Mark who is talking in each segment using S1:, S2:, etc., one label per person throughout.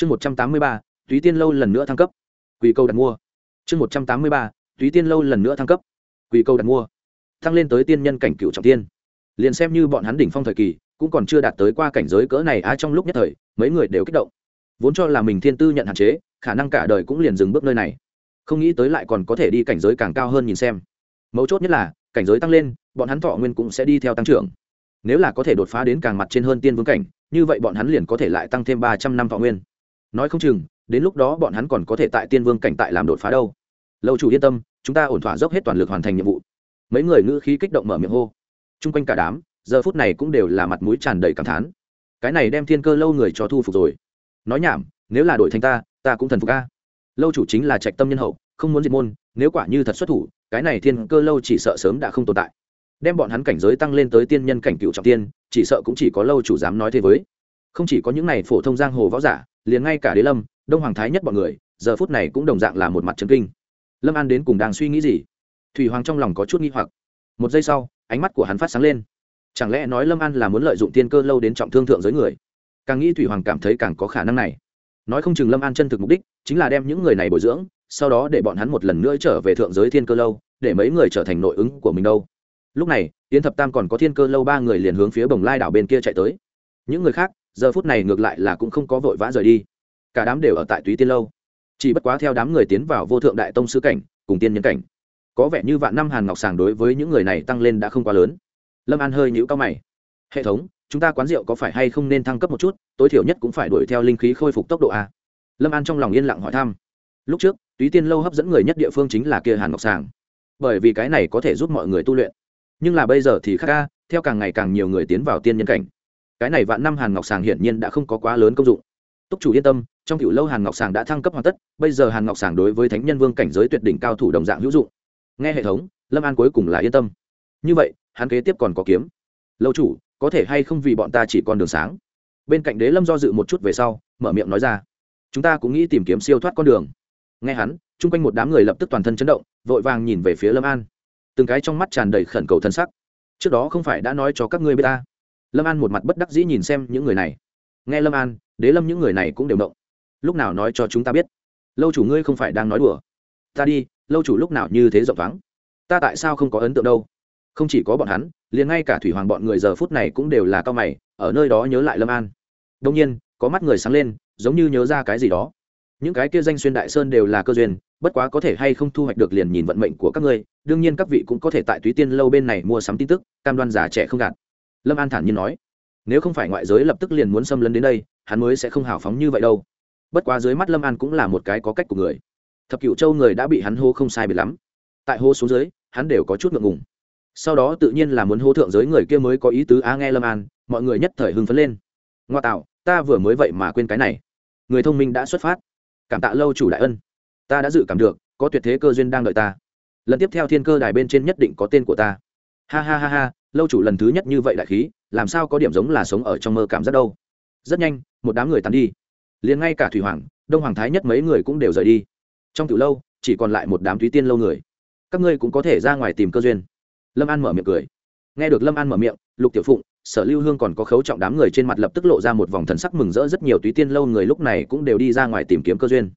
S1: chương một trăm tám mươi ba, túy tiên lâu lần nữa thăng cấp. Quỳ câu đặt mua. Chương một trăm tám mươi ba, túy tiên lâu lần nữa thăng cấp. Quỳ câu đặt mua. Thăng lên tới tiên nhân cảnh cựu trọng tiên. Liền xem như bọn hắn đỉnh phong thời kỳ, cũng còn chưa đạt tới qua cảnh giới cỡ này á trong lúc nhất thời, mấy người đều kích động. Vốn cho là mình thiên tư nhận hạn chế, khả năng cả đời cũng liền dừng bước nơi này. Không nghĩ tới lại còn có thể đi cảnh giới càng cao hơn nhìn xem. Mấu chốt nhất là, cảnh giới tăng lên, bọn hắn thọ nguyên cũng sẽ đi theo tăng trưởng. Nếu là có thể đột phá đến càng mặt trên hơn tiên vương cảnh, như vậy bọn hắn liền có thể lại tăng thêm ba trăm năm thọ nguyên nói không chừng, đến lúc đó bọn hắn còn có thể tại tiên vương cảnh tại làm đột phá đâu. Lâu chủ yên tâm, chúng ta ổn thỏa dốc hết toàn lực hoàn thành nhiệm vụ. Mấy người ngữ khí kích động mở miệng hô. T r u n g quanh cả đám, giờ phút này cũng đều là mặt mũi tràn đầy cảm thán. Cái này đem thiên cơ lâu người cho thu phục rồi. Nói nhảm, nếu là đổi thành ta ta cũng thần phục ca lâu chủ chính là trạch tâm nhân hậu, không muốn diệt môn, nếu quả như thật xuất thủ, cái này thiên cơ lâu chỉ sợ sớm đã không tồn tại. Đem bọn hắn cảnh giới tăng lên tới tiên nhân cảnh cựu trọng tiên, chỉ sợ cũng chỉ có lâu chủ dám nói thế với. Không chỉ có những này phổ thông giang hồ võ giả liền ngay cả đế lâm, đông hoàng thái nhất bọn người, giờ phút này cũng đồng dạng là một mặt trấn kinh. Lâm an đến cùng đang suy nghĩ gì? Thủy hoàng trong lòng có chút nghi hoặc. Một giây sau, ánh mắt của hắn phát sáng lên. Chẳng lẽ nói lâm an là muốn lợi dụng tiên cơ lâu đến trọng thương thượng giới người? Càng nghĩ thủy hoàng cảm thấy càng có khả năng này. Nói không chừng lâm an chân thực mục đích chính là đem những người này bồi dưỡng, sau đó để bọn hắn một lần nữa trở về thượng giới thiên cơ lâu, để mấy người trở thành nội ứng của mình đâu. Lúc này, yến thập tam còn có thiên cơ lâu ba người liền hướng phía bồng lai đảo bên kia chạy tới. Những người khác giờ phút này ngược lại là cũng không có vội vã rời đi. Cả đám đều ở tại túy tiên lâu. Chỉ bất quá theo đám người tiến vào vô thượng đại tông sư cảnh, cùng tiên nhân cảnh. Có vẻ như vạn năm hàn ngọc sàng đối với những người này tăng lên đã không quá lớn. Lâm an hơi nhũ cao mày. Hệ thống, chúng ta quán rượu có phải hay không nên thăng cấp một chút? Tối thiểu nhất cũng phải đuổi theo linh khí khôi phục tốc độ a. Lâm an trong lòng yên lặng hỏi thăm. Lúc trước, túy tiên lâu hấp dẫn người nhất địa phương chính là kia hàn ngọc sàng. Bởi vì cái này có thể giúp mọi người tu luyện. Nhưng là bây giờ thì khác ca theo càng ngày càng nhiều người tiến vào tiên nhân cảnh cái này vạn năm hàn ngọc sàng hiển nhiên đã không có quá lớn công dụng. Túc chủ yên tâm, trong cựu lâu hàn ngọc sàng đã thăng cấp hoàn tất, bây giờ hàn ngọc sàng đối với thánh nhân vương cảnh giới tuyệt đỉnh cao thủ đồng dạng hữu dụng. Nghe hệ thống, lâm an cuối cùng là yên tâm. Như vậy, hắn kế tiếp còn có kiếm. Lâu chủ, có thể hay không vì bọn ta chỉ còn đường sáng? Bên cạnh đế lâm do dự một chút về sau, mở miệng nói ra. Chúng ta cũng nghĩ tìm kiếm siêu thoát con đường. Nghe hắn, chung quanh một đám người lập tức toàn thân chấn động, vội vàng nhìn về phía lâm an. Từng cái trong mắt tràn đầy khẩn cầu thân sắc. Trước đó không phải đã nói cho các ngươi b ta? Lâm an một mặt bất đắc dĩ nhìn xem những người này. Nghe lâm an, đế lâm những người này cũng đều động. Lúc nào nói cho chúng ta biết? Lâu chủ ngươi không phải đang nói đùa. Ta đi, lâu chủ lúc nào như thế rộng vắng ta tại sao không có ấn tượng đâu? Không chỉ có bọn hắn, liền ngay cả thủy hoàng bọn người giờ phút này cũng đều là cao mày, ở nơi đó nhớ lại lâm an. Đông nhiên, có mắt người sáng lên, giống như nhớ ra cái gì đó. Những cái kia danh xuyên đại sơn đều là cơ duyên, bất quá có thể hay không thu hoạch được liền nhìn vận mệnh của các ngươi, đương nhiên các vị cũng có thể tại túy tiên lâu bên này mua sắm tin tức, cam đoan giả trẻ không gạt lâm an thản nhiên nói, nếu không phải ngoại giới lập tức liền muốn xâm lấn đến đây, hắn mới sẽ không hào phóng như vậy đâu. Bất quá dưới mắt lâm an cũng là một cái có cách của người. Thập cựu châu người đã bị hắn hô không sai biệt lắm. Tại hô xuống dưới, hắn đều có chút ngượng ngùng. Sau đó tự nhiên là muốn hô thượng giới người kia mới có ý tứ á nghe lâm an, mọi người nhất thời hưng phấn lên. Ngoa tạo, ta vừa mới vậy mà quên cái này. Người thông minh đã xuất phát. Cảm tạ lâu chủ đại ân. Ta đã dự cảm được, có tuyệt thế cơ duyên đang đợi ta. Lần tiếp theo thiên cơ đài bên trên nhất định có tên của ta. Ha ha ha ha lâu chủ lần thứ nhất như vậy đại khí, làm sao có điểm giống là sống ở trong mơ cảm giác đâu. Rất nhanh, một đám người tàn đi. Liền ngay cả thủy hoàng, đông hoàng thái nhất mấy người cũng đều rời đi. Trong từ lâu, chỉ còn lại một đám thúy tiên lâu người. Các ngươi cũng có thể ra ngoài tìm cơ duyên. Lâm an mở miệng cười. Nghe được lâm an mở miệng, lục tiểu phụng, sở lưu hương còn có khấu trọng đám người trên mặt lập tức lộ ra một vòng thần sắc mừng rỡ rất nhiều túy tiên lâu người lúc này cũng đều đi ra ngoài tìm kiếm cơ duyên.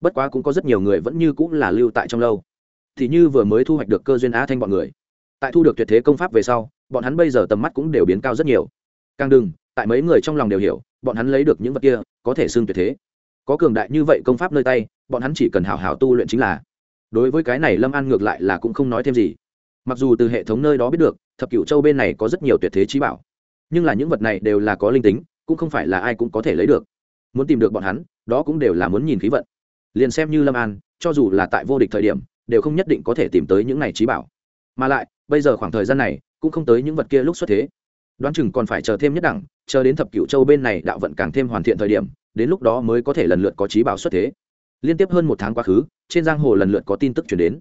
S1: Bất quá cũng có rất nhiều người vẫn như cũng là lưu tại trong lâu. Thì như vừa mới thu hoạch được cơ duyên á thanh bọn người. Tại thu được tuyệt thế công pháp về sau bọn hắn bây giờ tầm mắt cũng đều biến cao rất nhiều. Càng đừng, tại mấy người trong lòng đều hiểu, bọn hắn lấy được những vật kia, có thể xưng tuyệt thế. Có cường đại như vậy công pháp nơi tay, bọn hắn chỉ cần hào hào tu luyện chính là. Đối với cái này lâm an ngược lại là cũng không nói thêm gì. Mặc dù từ hệ thống nơi đó biết được, thập cựu châu bên này có rất nhiều tuyệt thế trí bảo. Nhưng là những vật này đều là có linh tính, cũng không phải là ai cũng có thể lấy được. Muốn tìm được bọn hắn, đó cũng đều là muốn nhìn khí vận. Liền xem như lâm an, cho dù là tại vô địch thời điểm, đều không nhất định có thể tìm tới những này trí bảo. Mà lại, bây giờ khoảng thời gian này cũng không tới những vật kia lúc xuất thế. Đoán chừng còn phải chờ thêm nhất đẳng, chờ đến thập cựu châu bên này đạo vận càng thêm hoàn thiện thời điểm, đến lúc đó mới có thể lần lượt có trí bảo xuất thế. Liên tiếp hơn một tháng quá khứ, trên giang hồ lần lượt có tin tức chuyển đến.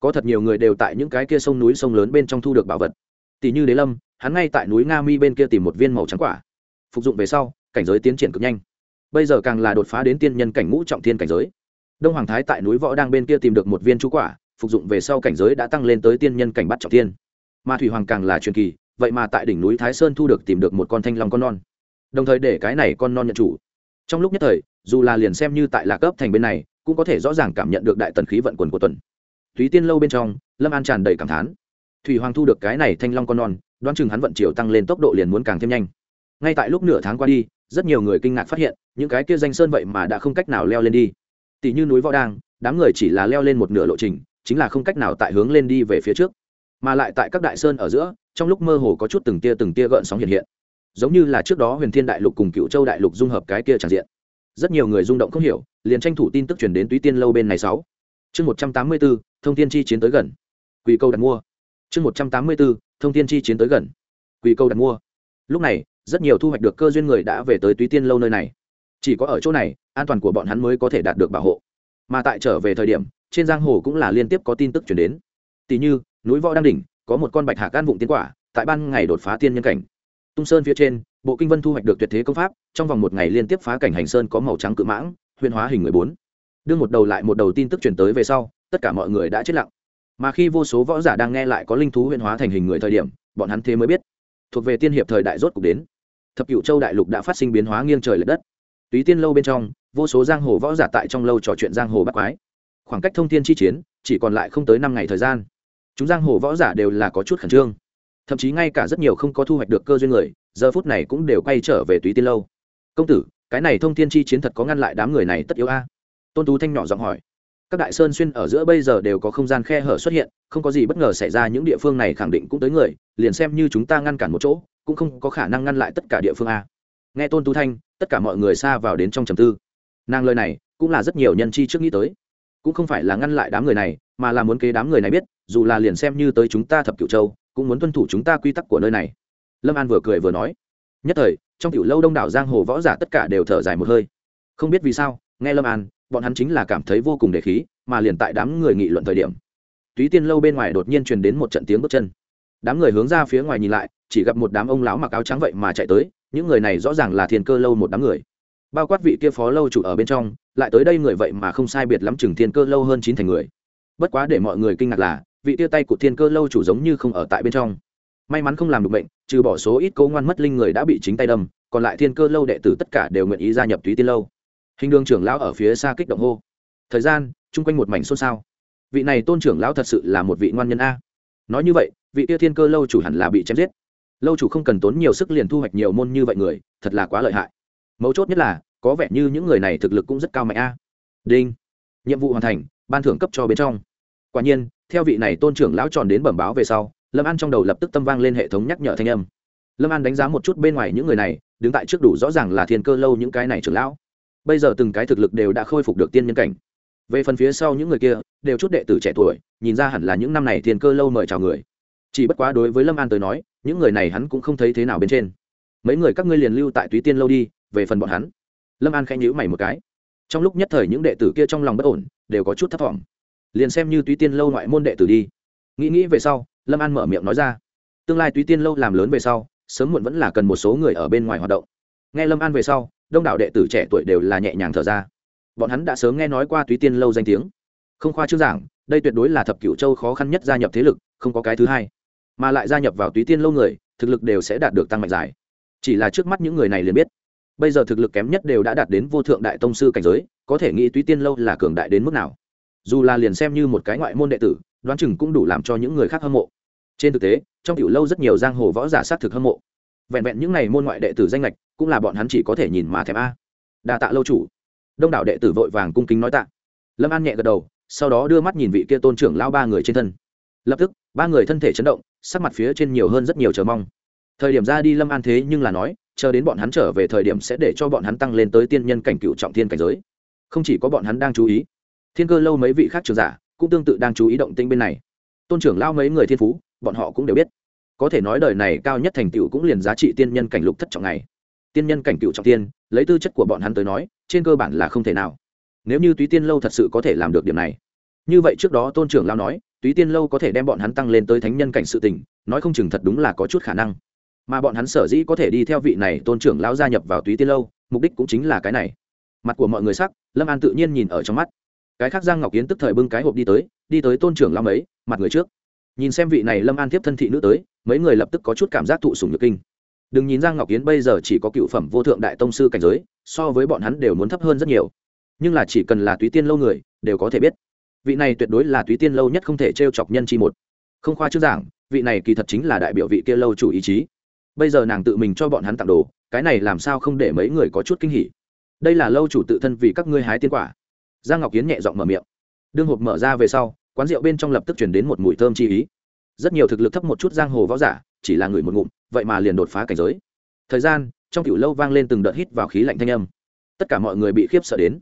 S1: Có thật nhiều người đều tại những cái kia sông núi sông lớn bên trong thu được bảo vật. Tỷ như đế lâm, hắn ngay tại núi nga mi bên kia tìm một viên màu trắng quả. Phục dụng về sau, cảnh giới tiến triển cực nhanh. Bây giờ càng là đột phá đến tiên nhân cảnh ngũ trọng thiên cảnh giới. Đông hoàng thái tại núi võ đang bên kia tìm được một viên chú quả, phục dụng về sau cảnh giới đã tăng lên tới tiên nhân cảnh bắt trọng thiên mà thủy hoàng càng là truyền kỳ, vậy mà tại đỉnh núi thái sơn thu được tìm được một con thanh long con non. Đồng thời để cái này con non nhận chủ. Trong lúc nhất thời, dù là liền xem như tại lạc cấp thành bên này, cũng có thể rõ ràng cảm nhận được đại tần khí vận quần của tuần. Thúy tiên lâu bên trong, lâm an tràn đầy cảm thán. Thủy hoàng thu được cái này thanh long con non, đoán chừng hắn vận chiều tăng lên tốc độ liền muốn càng thêm nhanh. Ngay tại lúc nửa tháng qua đi, rất nhiều người kinh ngạc phát hiện, những cái kia danh sơn vậy mà đã không cách nào leo lên đi. Tỷ như núi võ đang, đám người chỉ là leo lên một nửa lộ trình, chính là không cách nào tại hướng lên đi về phía trước mà lại tại các đại sơn ở giữa, trong lúc mơ hồ có chút từng tia từng tia gợn sóng hiện hiện. Giống như là trước đó huyền thiên đại lục cùng cựu châu đại lục dung hợp cái kia tràn diện. Rất nhiều người rung động không hiểu, liền tranh thủ tin tức chuyển đến túy tiên lâu bên này sáu. Chương một trăm tám mươi bốn, thông tiên chi chiến tới gần. Quỳ câu đặt mua. Chương một trăm tám mươi bốn, thông tiên chi chiến tới gần. Quỳ câu đặt mua. Lúc này, rất nhiều thu hoạch được cơ duyên người đã về tới túy tiên lâu nơi này. Chỉ có ở chỗ này, an toàn của bọn hắn mới có thể đạt được bảo hộ. Mà tại trở về thời điểm, trên giang hồ cũng là liên tiếp có tin tức chuyển đến. Tỷ như núi võ đang đỉnh, có một con bạch hạc an vụng tiến quả, tại ban ngày đột phá tiên nhân cảnh. Tung sơn phía trên, bộ kinh vân thu hoạch được tuyệt thế công pháp, trong vòng một ngày liên tiếp phá cảnh hành sơn có màu trắng cự mãng, huyền hóa hình người bốn. Đưa một đầu lại một đầu tin tức chuyển tới về sau, tất cả mọi người đã chết lặng. Mà khi vô số võ giả đang nghe lại có linh thú huyền hóa thành hình người thời điểm, bọn hắn thế mới biết, thuộc về tiên hiệp thời đại rốt cục đến. Thập cựu châu đại lục đã phát sinh biến hóa nghiêng trời l ệ đất. Túy tiên lâu bên trong, vô số giang hồ võ giả tại trong lâu trò chuyện giang hồ bắt quái. Khoảng cách thông tin chi chiến, chỉ còn lại không tới năm ngày thời gian chúng giang hồ võ giả đều là có chút khẩn trương. Thậm chí ngay cả rất nhiều không có thu hoạch được cơ duyên người, giờ phút này cũng đều quay trở về túy tiên lâu. Công tử, cái này thông thiên chi chiến thật có ngăn lại đám người này tất yếu a? Tôn tú thanh nhỏ giọng hỏi. Các đại sơn xuyên ở giữa bây giờ đều có không gian khe hở xuất hiện, không có gì bất ngờ xảy ra, những địa phương này khẳng định cũng tới người, liền xem như chúng ta ngăn cản một chỗ, cũng không có khả năng ngăn lại tất cả địa phương a. Nghe tôn tú thanh, tất cả mọi người xa vào đến trong trầm tư. Nàng lời này cũng là rất nhiều nhân chi trước nghĩ tới cũng không phải là ngăn lại đám người này, mà là muốn kế đám người này biết, dù là liền xem như tới chúng ta thập cửu châu, cũng muốn tuân thủ chúng ta quy tắc của nơi này. Lâm an vừa cười vừa nói. Nhất thời, trong tiểu lâu đông đảo giang hồ võ giả tất cả đều thở dài một hơi. Không biết vì sao, nghe lâm an, bọn hắn chính là cảm thấy vô cùng đề khí, mà liền tại đám người nghị luận thời điểm, túy tiên lâu bên ngoài đột nhiên truyền đến một trận tiếng bước chân. Đám người hướng ra phía ngoài nhìn lại, chỉ gặp một đám ông lão mặc áo trắng vậy mà chạy tới, những người này rõ ràng là thiên cơ lâu một đám người bao quát vị kia phó lâu chủ ở bên trong, lại tới đây người vậy mà không sai biệt lắm chừng thiên cơ lâu hơn chín thành người. Bất quá để mọi người kinh ngạc là, vị tia tay của thiên cơ lâu chủ giống như không ở tại bên trong. May mắn không làm được bệnh, trừ bỏ số ít cố ngoan mất linh người đã bị chính tay đâm, còn lại thiên cơ lâu đệ tử tất cả đều nguyện ý gia nhập túy tiên lâu. Hình đường trưởng lão ở phía xa kích động hô. Thời gian, chung quanh một mảnh xôn xao. Vị này tôn trưởng lão thật sự là một vị ngoan nhân a. Nói như vậy, vị tia thiên cơ lâu chủ hẳn là bị chém giết. Lâu chủ không cần tốn nhiều sức liền thu hoạch nhiều môn như vậy người, thật là quá lợi hại mấu chốt nhất là, có vẻ như những người này thực lực cũng rất cao mạnh a. Đinh. Nhiệm vụ hoàn thành, ban thưởng cấp cho bên trong. Quả nhiên, theo vị này tôn trưởng lão tròn đến bẩm báo về sau, lâm an trong đầu lập tức tâm vang lên hệ thống nhắc nhở thanh âm. Lâm an đánh giá một chút bên ngoài những người này, đứng tại trước đủ rõ ràng là thiên cơ lâu những cái này trưởng lão. Bây giờ từng cái thực lực đều đã khôi phục được tiên nhân cảnh. Về phần phía sau những người kia, đều chút đệ tử trẻ tuổi, nhìn ra hẳn là những năm này thiên cơ lâu mời chào người. Chỉ bất quá đối với lâm an tới nói, những người này hắn cũng không thấy thế nào bên trên. Mấy người các ngươi liền lưu tại túy tiên lâu đi về phần bọn hắn. Lâm an khẽ nhữ mày một cái. Trong lúc nhất thời những đệ tử kia trong lòng bất ổn, đều có chút thấp t liền xem như túy tiên lâu ngoại môn đệ tử đi. Nghĩ nghĩ về sau, lâm an mở miệng nói ra. Tương lai túy tiên lâu làm lớn về sau, sớm muộn vẫn là cần một số người ở bên ngoài hoạt động. Nghe lâm an về sau, đông đảo đệ tử trẻ tuổi đều là nhẹ nhàng thở ra. Bọn hắn đã sớm nghe nói qua túy tiên lâu danh tiếng. Không khoa chương giảng, đây tuyệt đối là thập cửu châu khó khăn nhất gia nhập thế lực, không có cái thứ hai. Mà lại gia nhập vào túy tiên lâu người, thực lực đều sẽ đạt được tăng mạnh dài. Chỉ là trước mắt những người này liền biết bây giờ thực lực kém nhất đều đã đạt đến vô thượng đại tông sư cảnh giới, có thể nghĩ túy tiên lâu là cường đại đến mức nào. Dù là liền xem như một cái ngoại môn đệ tử, đoán chừng cũng đủ làm cho những người khác hâm mộ. Trên thực tế, trong tiểu lâu rất nhiều giang hồ võ giả sát thực hâm mộ. Vẹn vẹn những n à y môn ngoại đệ tử danh lệch cũng là bọn hắn chỉ có thể nhìn mà thèm a. Đa tạ lâu chủ. Đông đảo đệ tử vội vàng cung kính nói tạ. Lâm an nhẹ gật đầu, sau đó đưa mắt nhìn vị kia tôn trưởng lao ba người trên thân. Lập tức, ba người thân thể chấn động, sắc mặt phía trên nhiều hơn rất nhiều chờ mong. Thời điểm ra đi lâm an thế nhưng là nói chờ đến bọn hắn trở về thời điểm sẽ để cho bọn hắn tăng lên tới tiên nhân cảnh cựu trọng thiên cảnh giới. Không chỉ có bọn hắn đang chú ý, thiên cơ lâu mấy vị khác trường giả cũng tương tự đang chú ý động tinh bên này. Tôn trưởng lao mấy người thiên phú, bọn họ cũng đều biết. Có thể nói đời này cao nhất thành tựu cũng liền giá trị tiên nhân cảnh lục thất trọng này. Tiên nhân cảnh cựu trọng tiên lấy tư chất của bọn hắn tới nói, trên cơ bản là không thể nào. Nếu như túy tiên lâu thật sự có thể làm được điểm này. Như vậy trước đó tôn trưởng lao nói, túy tiên lâu có thể đem bọn hắn tăng lên tới thánh nhân cảnh sự tình, nói không chừng thật đúng là có chút khả năng mà bọn hắn sở dĩ có thể đi theo vị này tôn trưởng lão gia nhập vào túy tiên lâu, mục đích cũng chính là cái này. Mặt của mọi người sắc, lâm an tự nhiên nhìn ở trong mắt. Cái khác giang ngọc kiến tức thời bưng cái hộp đi tới đi tới tôn trưởng lão ấy mặt người trước. Nhìn xem vị này lâm an tiếp thân thị nữ tới, mấy người lập tức có chút cảm giác thụ sùng nhược kinh. Đừng nhìn giang ngọc kiến bây giờ chỉ có cựu phẩm vô thượng đại tông sư cảnh giới, so với bọn hắn đều muốn thấp hơn rất nhiều. Nhưng là chỉ cần là túy tiên lâu người, đều có thể biết. Vị này tuyệt đối là túy tiên lâu nhất không thể t r e o chọc nhân chi một. Không khoa trước giảng, vị này kỳ thật chính là đại biểu vị kia lâu chủ ý chí bây giờ nàng tự mình cho bọn hắn tặng đồ, cái này làm sao không để mấy người có chút kinh hỉ? Đây là lâu chủ tự thân vì các ngươi hái tiên quả. Giang ngọc kiến nhẹ giọng mở miệng. Đương hộp mở ra về sau, quán rượu bên trong lập tức chuyển đến một mùi thơm chi ý. Rất nhiều thực lực thấp một chút giang hồ võ giả, chỉ là người một ngụm, vậy mà liền đột phá cảnh giới. Thời gian, trong cựu lâu vang lên từng đợt hít vào khí lạnh thanh âm. Tất cả mọi người bị khiếp sợ đến.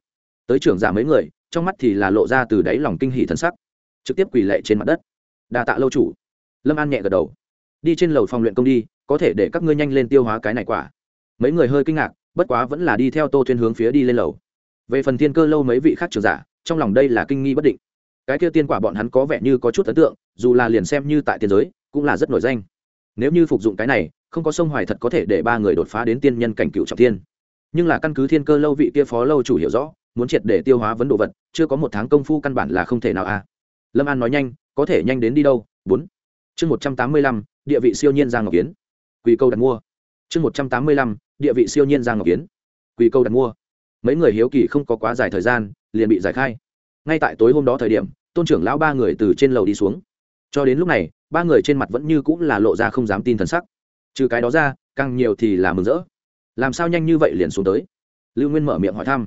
S1: Tới trưởng giả mấy người, trong mắt thì là lộ ra từ đáy lòng kinh hỉ thân sắc. Trực tiếp quỳ lệ trên mặt đất. Đà tạ lâu chủ. Lâm an nhẹ gật đầu. Đi trên lầu phòng luyện công đi có thể để các ngươi nhanh lên tiêu hóa cái này quả. Mấy người hơi kinh ngạc, bất quá vẫn là đi theo tô thuyên hướng phía đi lên lầu. Về phần thiên cơ lâu mấy vị khác trường giả, trong lòng đây là kinh nghi bất định. Cái kia tiên quả bọn hắn có vẻ như có chút ấn tượng, dù là liền xem như tại tiên giới, cũng là rất nổi danh. Nếu như phục dụng cái này, không có sông hoài thật có thể để ba người đột phá đến tiên nhân cảnh cựu trọng thiên. Nhưng là căn cứ thiên cơ lâu vị kia phó lâu chủ hiểu rõ, muốn triệt để tiêu hóa vấn đồ vật, chưa có một tháng công phu căn bản là không thể nào à. lâm an nói nhanh, có thể nhanh đến đi đâu? Bốn. Chương một trăm tám mươi lăm, địa vị siêu nhiên giang ngọc kiến quỳ câu đặt mua. Chương một trăm tám mươi lăm, địa vị siêu nhiên giang ngọc kiến quỳ câu đặt mua. Mấy người hiếu kỳ không có quá dài thời gian, liền bị giải khai. Ngay tại tối hôm đó thời điểm, tôn trưởng lão ba người từ trên lầu đi xuống. Cho đến lúc này, ba người trên mặt vẫn như cũng là lộ ra không dám tin thần sắc. Trừ cái đó ra, càng nhiều thì là mừng rỡ. Làm sao nhanh như vậy liền xuống tới? Lưu nguyên mở miệng hỏi thăm.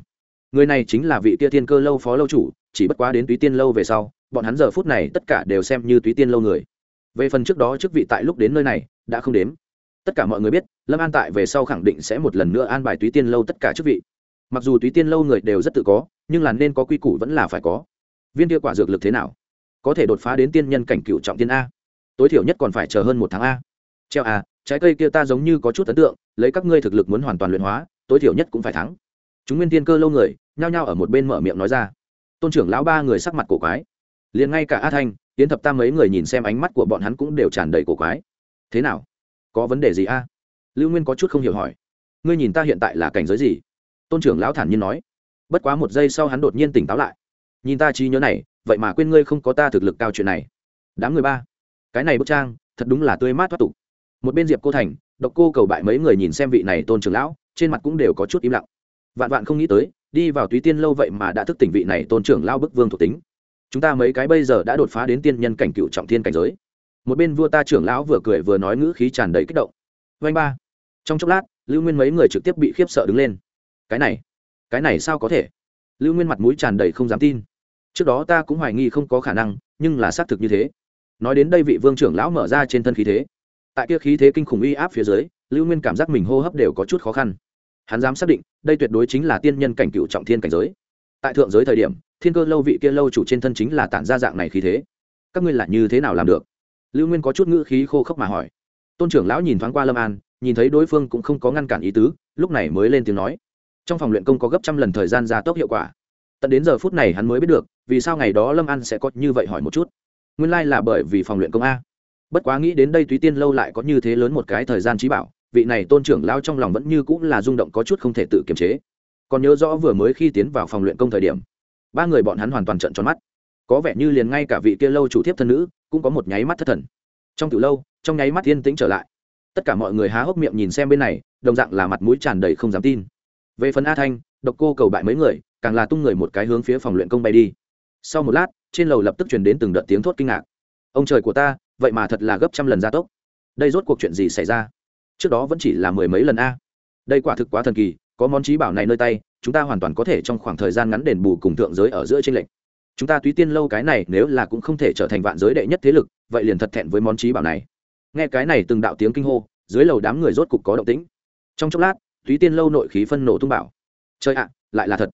S1: Người này chính là vị tia thiên cơ lâu phó lâu chủ, chỉ bất quá đến túy tiên lâu về sau, bọn hắn giờ phút này tất cả đều xem như túy tiên lâu người. Về phần trước đó chức vị tại lúc đến nơi này, đã không đếm tất cả mọi người biết, lâm an tại về sau khẳng định sẽ một lần nữa an bài túy tiên lâu tất cả chức vị. Mặc dù túy tiên lâu người đều rất tự có, nhưng là nên có quy củ vẫn là phải có. Viên kia quả dược lực thế nào? Có thể đột phá đến tiên nhân cảnh cựu trọng tiên a. Tối thiểu nhất còn phải chờ hơn một tháng a. Treo a trái cây kia ta giống như có chút ấn tượng, lấy các ngươi thực lực muốn hoàn toàn luyện hóa, tối thiểu nhất cũng phải thắng. Chúng nguyên tiên cơ lâu người, nhao nhao ở một bên mở miệng nói ra. Tôn trưởng lão ba người sắc mặt cổ quái. Liền ngay cả a thanh tiến thập tam mấy người nhìn xem ánh mắt của bọn hắn cũng đều tràn đầy cổ quái. Thế nào? Có vấn đề gì a? Lưu nguyên có chút không hiểu hỏi. Ngươi nhìn ta hiện tại là cảnh giới gì? Tôn trưởng lão thản nhiên nói. Bất quá một giây sau hắn đột nhiên tỉnh táo lại. Nhìn ta trí nhớ này, vậy mà quên ngươi không có ta thực lực cao chuyện này. Đám người ba. Cái này bức trang, thật đúng là tươi mát thoát tục. Một bên diệp cô thành, độc cô cầu bại mấy người nhìn xem vị này tôn trưởng lão, trên mặt cũng đều có chút im lặng. Vạn vạn không nghĩ tới, đi vào túy tiên lâu vậy mà đã thức tỉnh vị này tôn trưởng lao bức vương thuộc tính. Chúng ta mấy cái bây giờ đã đột phá đến tiên nhân cảnh cựu trọng thiên cảnh giới một bên vua ta trưởng lão vừa cười vừa nói ngữ khí tràn đầy kích động. Vanh ba. Trong chốc lát, lưu nguyên mấy người trực tiếp bị khiếp sợ đứng lên. Cái này cái này sao có thể? Lưu nguyên mặt mũi tràn đầy không dám tin. Trước đó ta cũng hoài nghi không có khả năng, nhưng là xác thực như thế. Nói đến đây vị vương trưởng lão mở ra trên thân khí thế. Tại kia khí thế kinh khủng uy áp phía dưới, lưu nguyên cảm giác mình hô hấp đều có chút khó khăn. Hắn dám xác định, đây tuyệt đối chính là tiên nhân cảnh cựu trọng thiên cảnh giới. Tại thượng giới thời điểm, thiên cơ lâu vị kia lâu chủ trên thân chính là tản ra dạng này khí thế. Các ngươi là như thế nào làm được? Lưu nguyên có chút ngữ khí khô khốc mà hỏi. Tôn trưởng lão nhìn thoáng qua lâm an, nhìn thấy đối phương cũng không có ngăn cản ý tứ, lúc này mới lên tiếng nói. Trong phòng luyện công có gấp trăm lần thời gian gia tốc hiệu quả. Tận đến giờ phút này hắn mới biết được, vì sao ngày đó lâm an sẽ có như vậy hỏi một chút. Nguyên lai、like、là bởi vì phòng luyện công a. Bất quá nghĩ đến đây túy tiên lâu lại có như thế lớn một cái thời gian trí bảo, vị này tôn trưởng lao trong lòng vẫn như cũng là rung động có chút không thể tự kiềm chế. Còn nhớ rõ vừa mới khi tiến vào phòng luyện công thời điểm, ba người bọn hắn hoàn toàn trận tròn mắt. Có vẻ như liền ngay cả vị kia lâu chủ thiếp thân nữ cũng có một nháy mắt thất thần. Trong từ lâu, trong nháy mắt yên tĩnh trở lại. Tất cả mọi người há hốc miệng nhìn xem bên này, đồng dạng là mặt mũi tràn đầy không dám tin. Về phần a thanh, độc cô cầu bại mấy người, càng là tung người một cái hướng phía phòng luyện công bay đi. Sau một lát, trên lầu lập tức truyền đến từng đợt tiếng thốt kinh ngạc. Ông trời của ta, vậy mà thật là gấp trăm lần gia tốc. Đây rốt cuộc chuyện gì xảy ra? Trước đó vẫn chỉ là mười mấy lần a. Đây quả thực quá thần kỳ, có món trí bảo này nơi tay, chúng ta hoàn toàn có thể trong khoảng thời gian ngắn đền bù cùng thượng giới ở giữa tranh lệch chúng ta túy tiên lâu cái này nếu là cũng không thể trở thành vạn giới đệ nhất thế lực, vậy liền thật thẹn với món trí bảo này. Nghe cái này từng đạo tiếng kinh hô, dưới lầu đám người rốt cục có động tĩnh. Trong chốc lát, túy tiên lâu nội khí phân nổ tung bảo chơi ạ, lại là thật.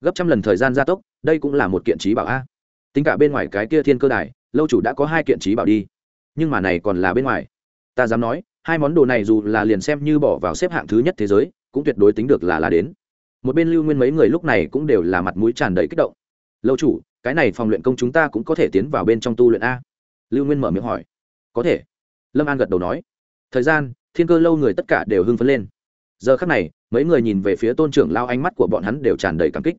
S1: Gấp trăm lần thời gian gia tốc, đây cũng là một kiện trí bảo a. Tính cả bên ngoài cái kia thiên cơ đài, lâu chủ đã có hai kiện trí bảo đi. Nhưng mà này còn là bên ngoài. Ta dám nói, hai món đồ này dù là liền xem như bỏ vào xếp hạng thứ nhất thế giới, cũng tuyệt đối tính được là là đến. Một bên lưu nguyên mấy người lúc này cũng đều là mặt mũi tràn đầy kích động. Lâu chủ cái này phòng luyện công chúng ta cũng có thể tiến vào bên trong tu luyện a. Lưu nguyên mở miệng hỏi. Có thể. Lâm an gật đầu nói. Thời gian, thiên cơ lâu người tất cả đều hưng phấn lên. Giờ khắc này, mấy người nhìn về phía tôn trưởng lao ánh mắt của bọn hắn đều tràn đầy cảm kích.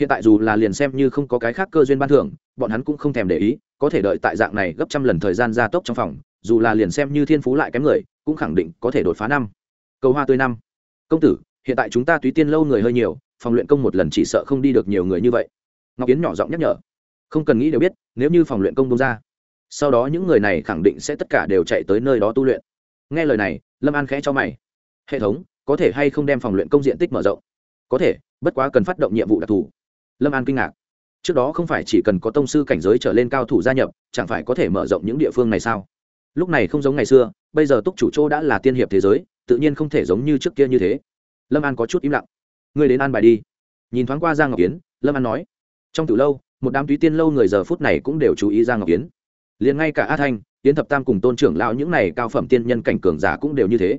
S1: Hiện tại dù là liền xem như không có cái khác cơ duyên ban thưởng, bọn hắn cũng không thèm để ý, có thể đợi tại dạng này gấp trăm lần thời gian gia tốc trong phòng, dù là liền xem như thiên phú lại kém người, cũng khẳng định có thể đột phá năm. Cầu hoa tươi năm. Công tử, hiện tại chúng ta túy tiên lâu người hơi nhiều, phòng luyện công một lần chỉ sợ không đi được nhiều người như vậy ngọc yến nhỏ giọng nhắc nhở. Không cần nghĩ đều biết, nếu như phòng luyện công bông ra, sau đó những người này khẳng định sẽ tất cả đều chạy tới nơi đó tu luyện. Nghe lời này, lâm an khẽ cho mày. Hệ thống, có thể hay không đem phòng luyện công diện tích mở rộng? Có thể, bất quá cần phát động nhiệm vụ đặc thù. Lâm an kinh ngạc. Trước đó không phải chỉ cần có tông sư cảnh giới trở lên cao thủ gia nhập, chẳng phải có thể mở rộng những địa phương này sao? Lúc này không giống ngày xưa, bây giờ túc chủ châu đã là tiên hiệp thế giới, tự nhiên không thể giống như trước kia như thế. Lâm an có chút im lặng. Ngươi đến an bài đi. Nhìn thoáng qua giang ngọc kiến lâm an nói trong từ lâu, một đám túy tiên lâu người giờ phút này cũng đều chú ý giang ngọc Yến. liền ngay cả a thanh, yến thập tam cùng tôn trưởng lão những này cao phẩm tiên nhân cảnh cường giả cũng đều như thế.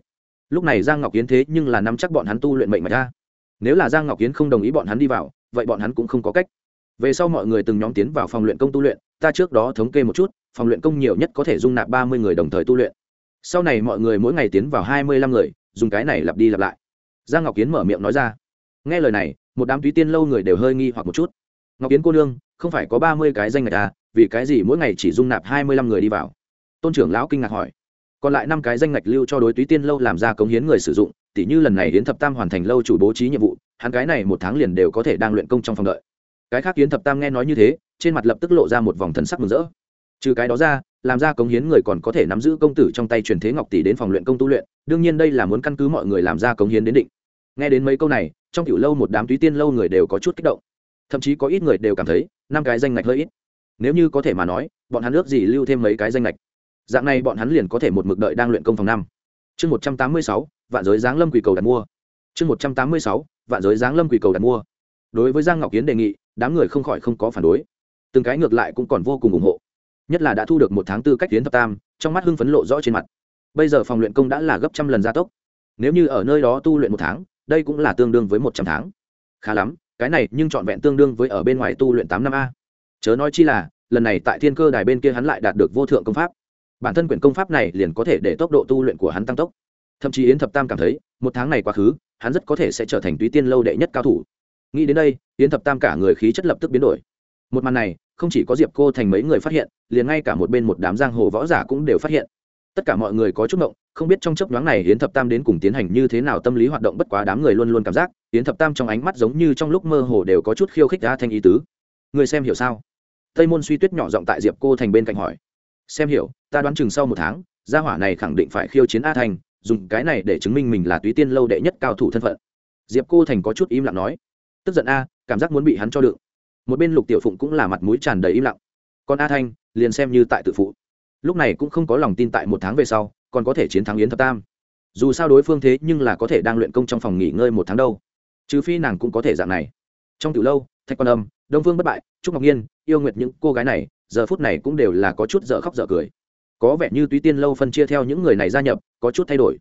S1: Lúc này giang ngọc Yến thế nhưng là nắm chắc bọn hắn tu luyện mệnh mạch ra. Nếu là giang ngọc Yến không đồng ý bọn hắn đi vào, vậy bọn hắn cũng không có cách. Về sau mọi người từng nhóm tiến vào phòng luyện công tu luyện, ta trước đó thống kê một chút, phòng luyện công nhiều nhất có thể dung nạp ba mươi người đồng thời tu luyện. Sau này mọi người mỗi ngày tiến vào hai mươi lăm người, dùng cái này lặp đi lặp lại. Giang ngọc Yến mở miệng nói ra. Nghe lời này, một đám túy tiên lâu người đều hơi nghi hoặc một chút ngọc Yến cô nương, không phải có ba mươi cái danh ngạch à vì cái gì mỗi ngày chỉ dung nạp hai mươi lăm người đi vào? Tôn trưởng lão kinh ngạc hỏi. Còn lại năm cái danh ngạch lưu cho đối túy tiên lâu làm ra cống hiến người sử dụng, tỉ như lần này đến thập tam hoàn thành lâu chủ bố trí nhiệm vụ, hắn cái này một tháng liền đều có thể đang luyện công trong phòng đợi. Cái khác hiến thập tam nghe nói như thế, trên mặt lập tức lộ ra một vòng thần sắc mừng rỡ. Trừ cái đó ra, làm ra cống hiến người còn có thể nắm giữ công tử trong tay truyền thế ngọc tỷ đến phòng luyện công tu luyện, đương nhiên đây là muốn căn cứ mọi người làm ra cống hiến đến định. Nghe đến mấy câu này, trong kiểu lâu một đám túy tiên lâu người đều có chút kích động thậm chí có ít người đều cảm thấy năm cái danh ngạch hơi ít. Nếu như có thể mà nói, bọn hắn ước gì lưu thêm mấy cái danh ngạch. Dạng này bọn hắn liền có thể một mực đợi đang luyện công phòng năm. Chương một trăm tám mươi sáu, vạn giới giáng lâm quỳ cầu đặt mua. Chương một trăm tám mươi sáu, vạn giới giáng lâm quỳ cầu đặt mua. Đối với giang ngọc kiến đề nghị, đám người không khỏi không có phản đối. Từng cái ngược lại cũng còn vô cùng ủng hộ. Nhất là đã thu được một tháng tư cách tiến thập tam, trong mắt hưng phấn lộ rõ trên mặt. Bây giờ phòng luyện công đã là gấp trăm lần gia tốc. Nếu như ở nơi đó tu luyện một tháng, đây cũng là tương đương với một trăm tháng. Khá lắm cái này nhưng trọn vẹn tương đương với ở bên ngoài tu luyện tám năm a. Chớ nói chi là, lần này tại thiên cơ đài bên kia hắn lại đạt được vô thượng công pháp. Bản thân quyển công pháp này liền có thể để tốc độ tu luyện của hắn tăng tốc. Thậm chí yến thập tam cảm thấy, một tháng này quá khứ, hắn rất có thể sẽ trở thành túy tiên lâu đệ nhất cao thủ. Nghĩ đến đây, yến thập tam cả người khí chất lập tức biến đổi. Một màn này, không chỉ có diệp cô thành mấy người phát hiện, liền ngay cả một bên một đám giang hồ võ giả cũng đều phát hiện. Tất cả mọi người có chút ngộng, không biết trong chấp nhoáng này yến thập tam đến cùng tiến hành như thế nào tâm lý hoạt động, bất quá đám người luôn luôn cảm giác yến thập tam trong ánh mắt giống như trong lúc mơ hồ đều có chút khiêu khích ra thanh ý tứ. Người xem hiểu sao? Tây môn suy tuyết nhỏ giọng tại diệp cô thành bên cạnh hỏi. Xem hiểu, ta đoán chừng sau một tháng, gia hỏa này khẳng định phải khiêu chiến a thành dùng cái này để chứng minh mình là túy tiên lâu đệ nhất cao thủ thân phận. Diệp cô thành có chút im lặng nói. Tức giận a, cảm giác muốn bị hắn cho đựng. Một bên lục tiểu phụng cũng là mặt mũi tràn đầy im lặng. Còn a thanh, liền xem như tại tự phụ. Lúc này cũng không có lòng tin tại một tháng về sau, còn có thể chiến thắng yến thập tam. Dù sao đối phương thế nhưng là có thể đang luyện công trong phòng nghỉ ngơi một tháng đâu trừ phi nàng cũng có thể dạng này. Trong từ lâu, thạch quan âm, đông vương bất bại, trúc ngọc nhiên yêu nguyệt những cô gái này, giờ phút này cũng đều là có chút dở khóc dở cười. Có vẻ như túy tiên lâu phân chia theo những người này gia nhập, có chút thay đổi.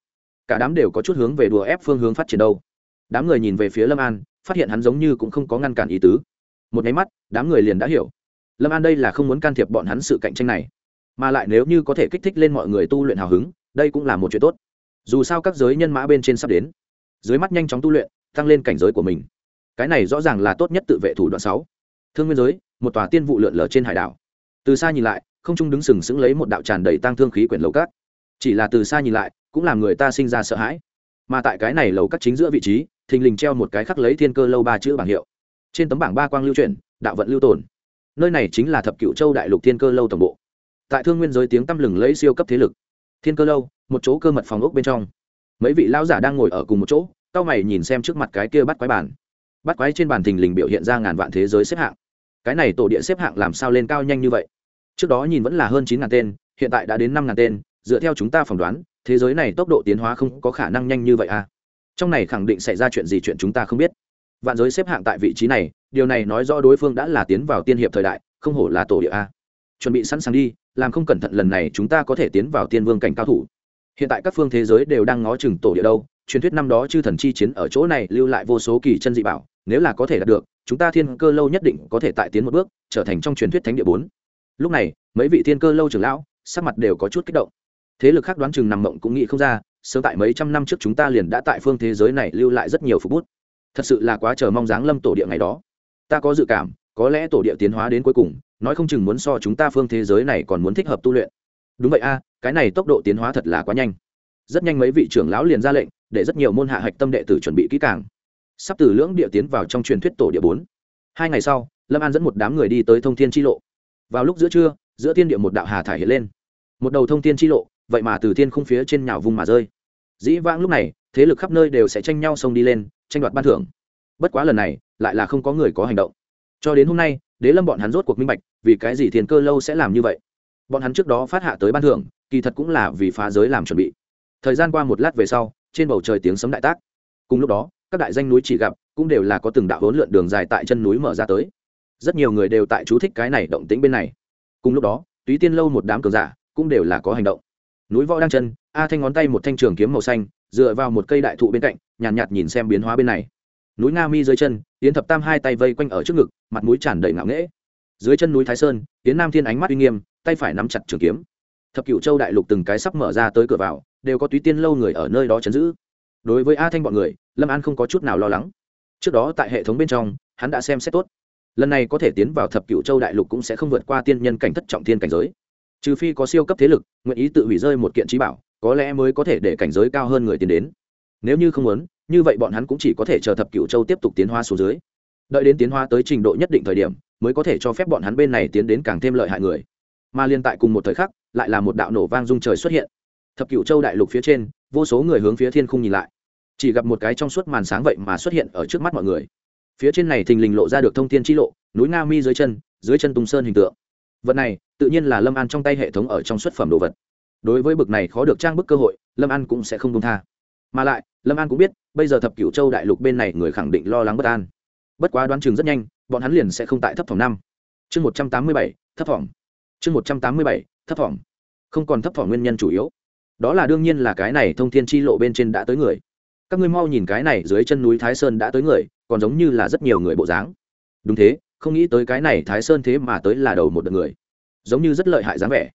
S1: Cả đám đều có chút hướng về đùa ép phương hướng phát triển đâu. Đám người nhìn về phía lâm an, phát hiện hắn giống như cũng không có ngăn cản ý tứ. Một nháy mắt, đám người liền đã hiểu. Lâm an đây là không muốn can thiệp bọn hắn sự cạnh tranh này. Mà lại nếu như có thể kích thích lên mọi người tu luyện hào hứng, đây cũng là một chuyện tốt. Dù sao các giới nhân mã bên trên sắp đến. Dưới mắt nhanh chóng tu luyện tăng lên cảnh giới của mình. Cái này rõ ràng là tốt nhất tự vệ thủ đoạn sáu. Thương nguyên giới, một tòa tiên vụ lượn lờ trên hải đảo. Từ xa nhìn lại, không trung đứng sừng sững lấy một đạo tràn đầy tăng thương khí quyển lầu cát. Chỉ là từ xa nhìn lại, cũng làm người ta sinh ra sợ hãi. Mà tại cái này lầu cát chính giữa vị trí, thình lình treo một cái khắc lấy thiên cơ lâu ba chữ bảng hiệu. Trên tấm bảng ba quang lưu chuyển, đạo vận lưu tồn. Nơi này chính là thập cựu châu đại lục thiên cơ lâu tổng bộ. Tại thương nguyên giới tiếng tăm lừng lấy siêu cấp thế lực. Thiên cơ lâu, một chỗ cơ mật phòng ốc bên trong. Mấy vị lão giả đang ngồi ở cùng một chỗ cao mày nhìn xem trước mặt cái kia bắt quái bàn bắt quái trên bàn thình lình biểu hiện ra ngàn vạn thế giới xếp hạng. Cái này tổ địa xếp hạng làm sao lên cao nhanh như vậy? Trước đó nhìn vẫn là hơn chín ngàn tên, hiện tại đã đến năm ngàn tên, dựa theo chúng ta phỏng đoán, thế giới này tốc độ tiến hóa không có khả năng nhanh như vậy à? Trong này khẳng định xảy ra chuyện gì chuyện chúng ta không biết. Vạn giới xếp hạng tại vị trí này, điều này nói rõ đối phương đã là tiến vào tiên hiệp thời đại, không hổ là tổ địa a. Chuẩn bị sẵn sàng đi, làm không cẩn thận lần này chúng ta có thể tiến vào tiên vương cảnh cao thủ. Hiện tại các phương thế giới đều đang ngó chừng tổ địa đâu truyền thuyết năm đó chư thần chi chiến ở chỗ này lưu lại vô số kỳ chân dị bảo, nếu là có thể đạt được, chúng ta thiên cơ lâu nhất định có thể tại tiến một bước, trở thành trong truyền thuyết thánh địa bốn. Lúc này, mấy vị thiên cơ lâu trưởng lão, sắc mặt đều có chút kích động. Thế lực khác đoán chừng nằm mộng cũng nghĩ không ra, sớm tại mấy trăm năm trước chúng ta liền đã tại phương thế giới này lưu lại rất nhiều phục bút. Thật sự là quá chờ mong dáng lâm tổ địa ngày đó. Ta có dự cảm, có lẽ tổ địa tiến hóa đến cuối cùng, nói không chừng muốn so chúng ta phương thế giới này còn muốn thích hợp tu luyện. Đúng vậy a, cái này tốc độ tiến hóa thật là quá nhanh. Rất nhanh mấy vị trưởng lão liền ra lệnh để rất nhiều môn hạ hạch tâm đệ tử chuẩn bị kỹ càng. Sắp từ lưỡng địa tiến vào trong truyền thuyết tổ địa bốn. Hai ngày sau, lâm an dẫn một đám người đi tới thông thiên tri lộ. Vào lúc giữa trưa, giữa thiên địa một đạo hà thải hiện lên. Một đầu thông thiên tri lộ, vậy mà từ thiên không phía trên nhào vùng mà rơi. Dĩ vãng lúc này, thế lực khắp nơi đều sẽ tranh nhau xông đi lên, tranh đoạt ban thưởng. Bất quá lần này, lại là không có người có hành động. Cho đến hôm nay, đế lâm bọn hắn rốt cuộc minh bạch, vì cái gì thiên cơ lâu sẽ làm như vậy. Bọn hắn trước đó phát hạ tới ban thưởng, kỳ thật cũng là vì phá giới làm chuẩn bị. Thời gian qua một lát về sau trên bầu trời tiếng sấm đại tác. Cùng lúc đó các đại danh núi chỉ gặp cũng đều là có từng đạo hỗn lượn đường dài tại chân núi mở ra tới. Rất nhiều người đều tại chú thích cái này động tĩnh bên này. Cùng lúc đó túy tiên lâu một đám cường giả cũng đều là có hành động. Núi võ đang chân a thanh ngón tay một thanh trường kiếm màu xanh dựa vào một cây đại thụ bên cạnh nhàn nhạt, nhạt nhìn xem biến hóa bên này. Núi nga mi dưới chân tiến thập tam hai tay vây quanh ở trước ngực mặt mũi tràn đầy ngạo nghễ. Dưới chân núi thái sơn tiến nam thiên ánh mắt uy nghiêm tay phải nắm chặt trường kiếm. Thập cựu châu đại lục từng cái sắp mở ra tới cửa vào đều có túy tiên lâu người ở nơi đó chấn giữ. Đối với a thanh bọn người, lâm an không có chút nào lo lắng. Trước đó tại hệ thống bên trong, hắn đã xem xét tốt. Lần này có thể tiến vào thập cựu châu đại lục cũng sẽ không vượt qua tiên nhân cảnh thất trọng thiên cảnh giới. Trừ phi có siêu cấp thế lực, nguyện ý tự hủy rơi một kiện trí bảo, có lẽ mới có thể để cảnh giới cao hơn người tiến đến. Nếu như không muốn, như vậy bọn hắn cũng chỉ có thể chờ thập cựu châu tiếp tục tiến hóa xuống dưới. Đợi đến tiến hóa tới trình độ nhất định thời điểm, mới có thể cho phép bọn hắn bên này tiến đến càng thêm lợi hại người. Mà liên tại cùng một thời khắc, lại là một đạo nổ vang dung trời xuất hiện thập cựu châu đại lục phía trên, vô số người hướng phía thiên khung nhìn lại. Chỉ gặp một cái trong suốt màn sáng vậy mà xuất hiện ở trước mắt mọi người. Phía trên này thình lình lộ ra được thông thiên chi lộ, núi nga mi dưới chân dưới chân tung sơn hình tượng. Vật này, tự nhiên là lâm an trong tay hệ thống ở trong xuất phẩm đồ vật. Đối với bực này khó được trang bức cơ hội, lâm an cũng sẽ không công tha. Mà lại, lâm an cũng biết, bây giờ thập cửu châu đại lục bên này người khẳng định lo lắng bất an. Bất quá đoán chừng rất nhanh, bọn hắn liền sẽ không tại thấp phòng năm. Chương một trăm tám mươi bảy, thấp phòng chương một trăm tám mươi bảy, thấp phòng không còn thấp phòng nguyên nhân chủ yếu đó là đương nhiên là cái này thông thiên chi lộ bên trên đã tới người. Các ngươi mau nhìn cái này dưới chân núi thái sơn đã tới người, còn giống như là rất nhiều người bộ dáng. Đúng thế, không nghĩ tới cái này thái sơn thế mà tới là đầu một đợt người. Giống như rất lợi hại dáng vẻ.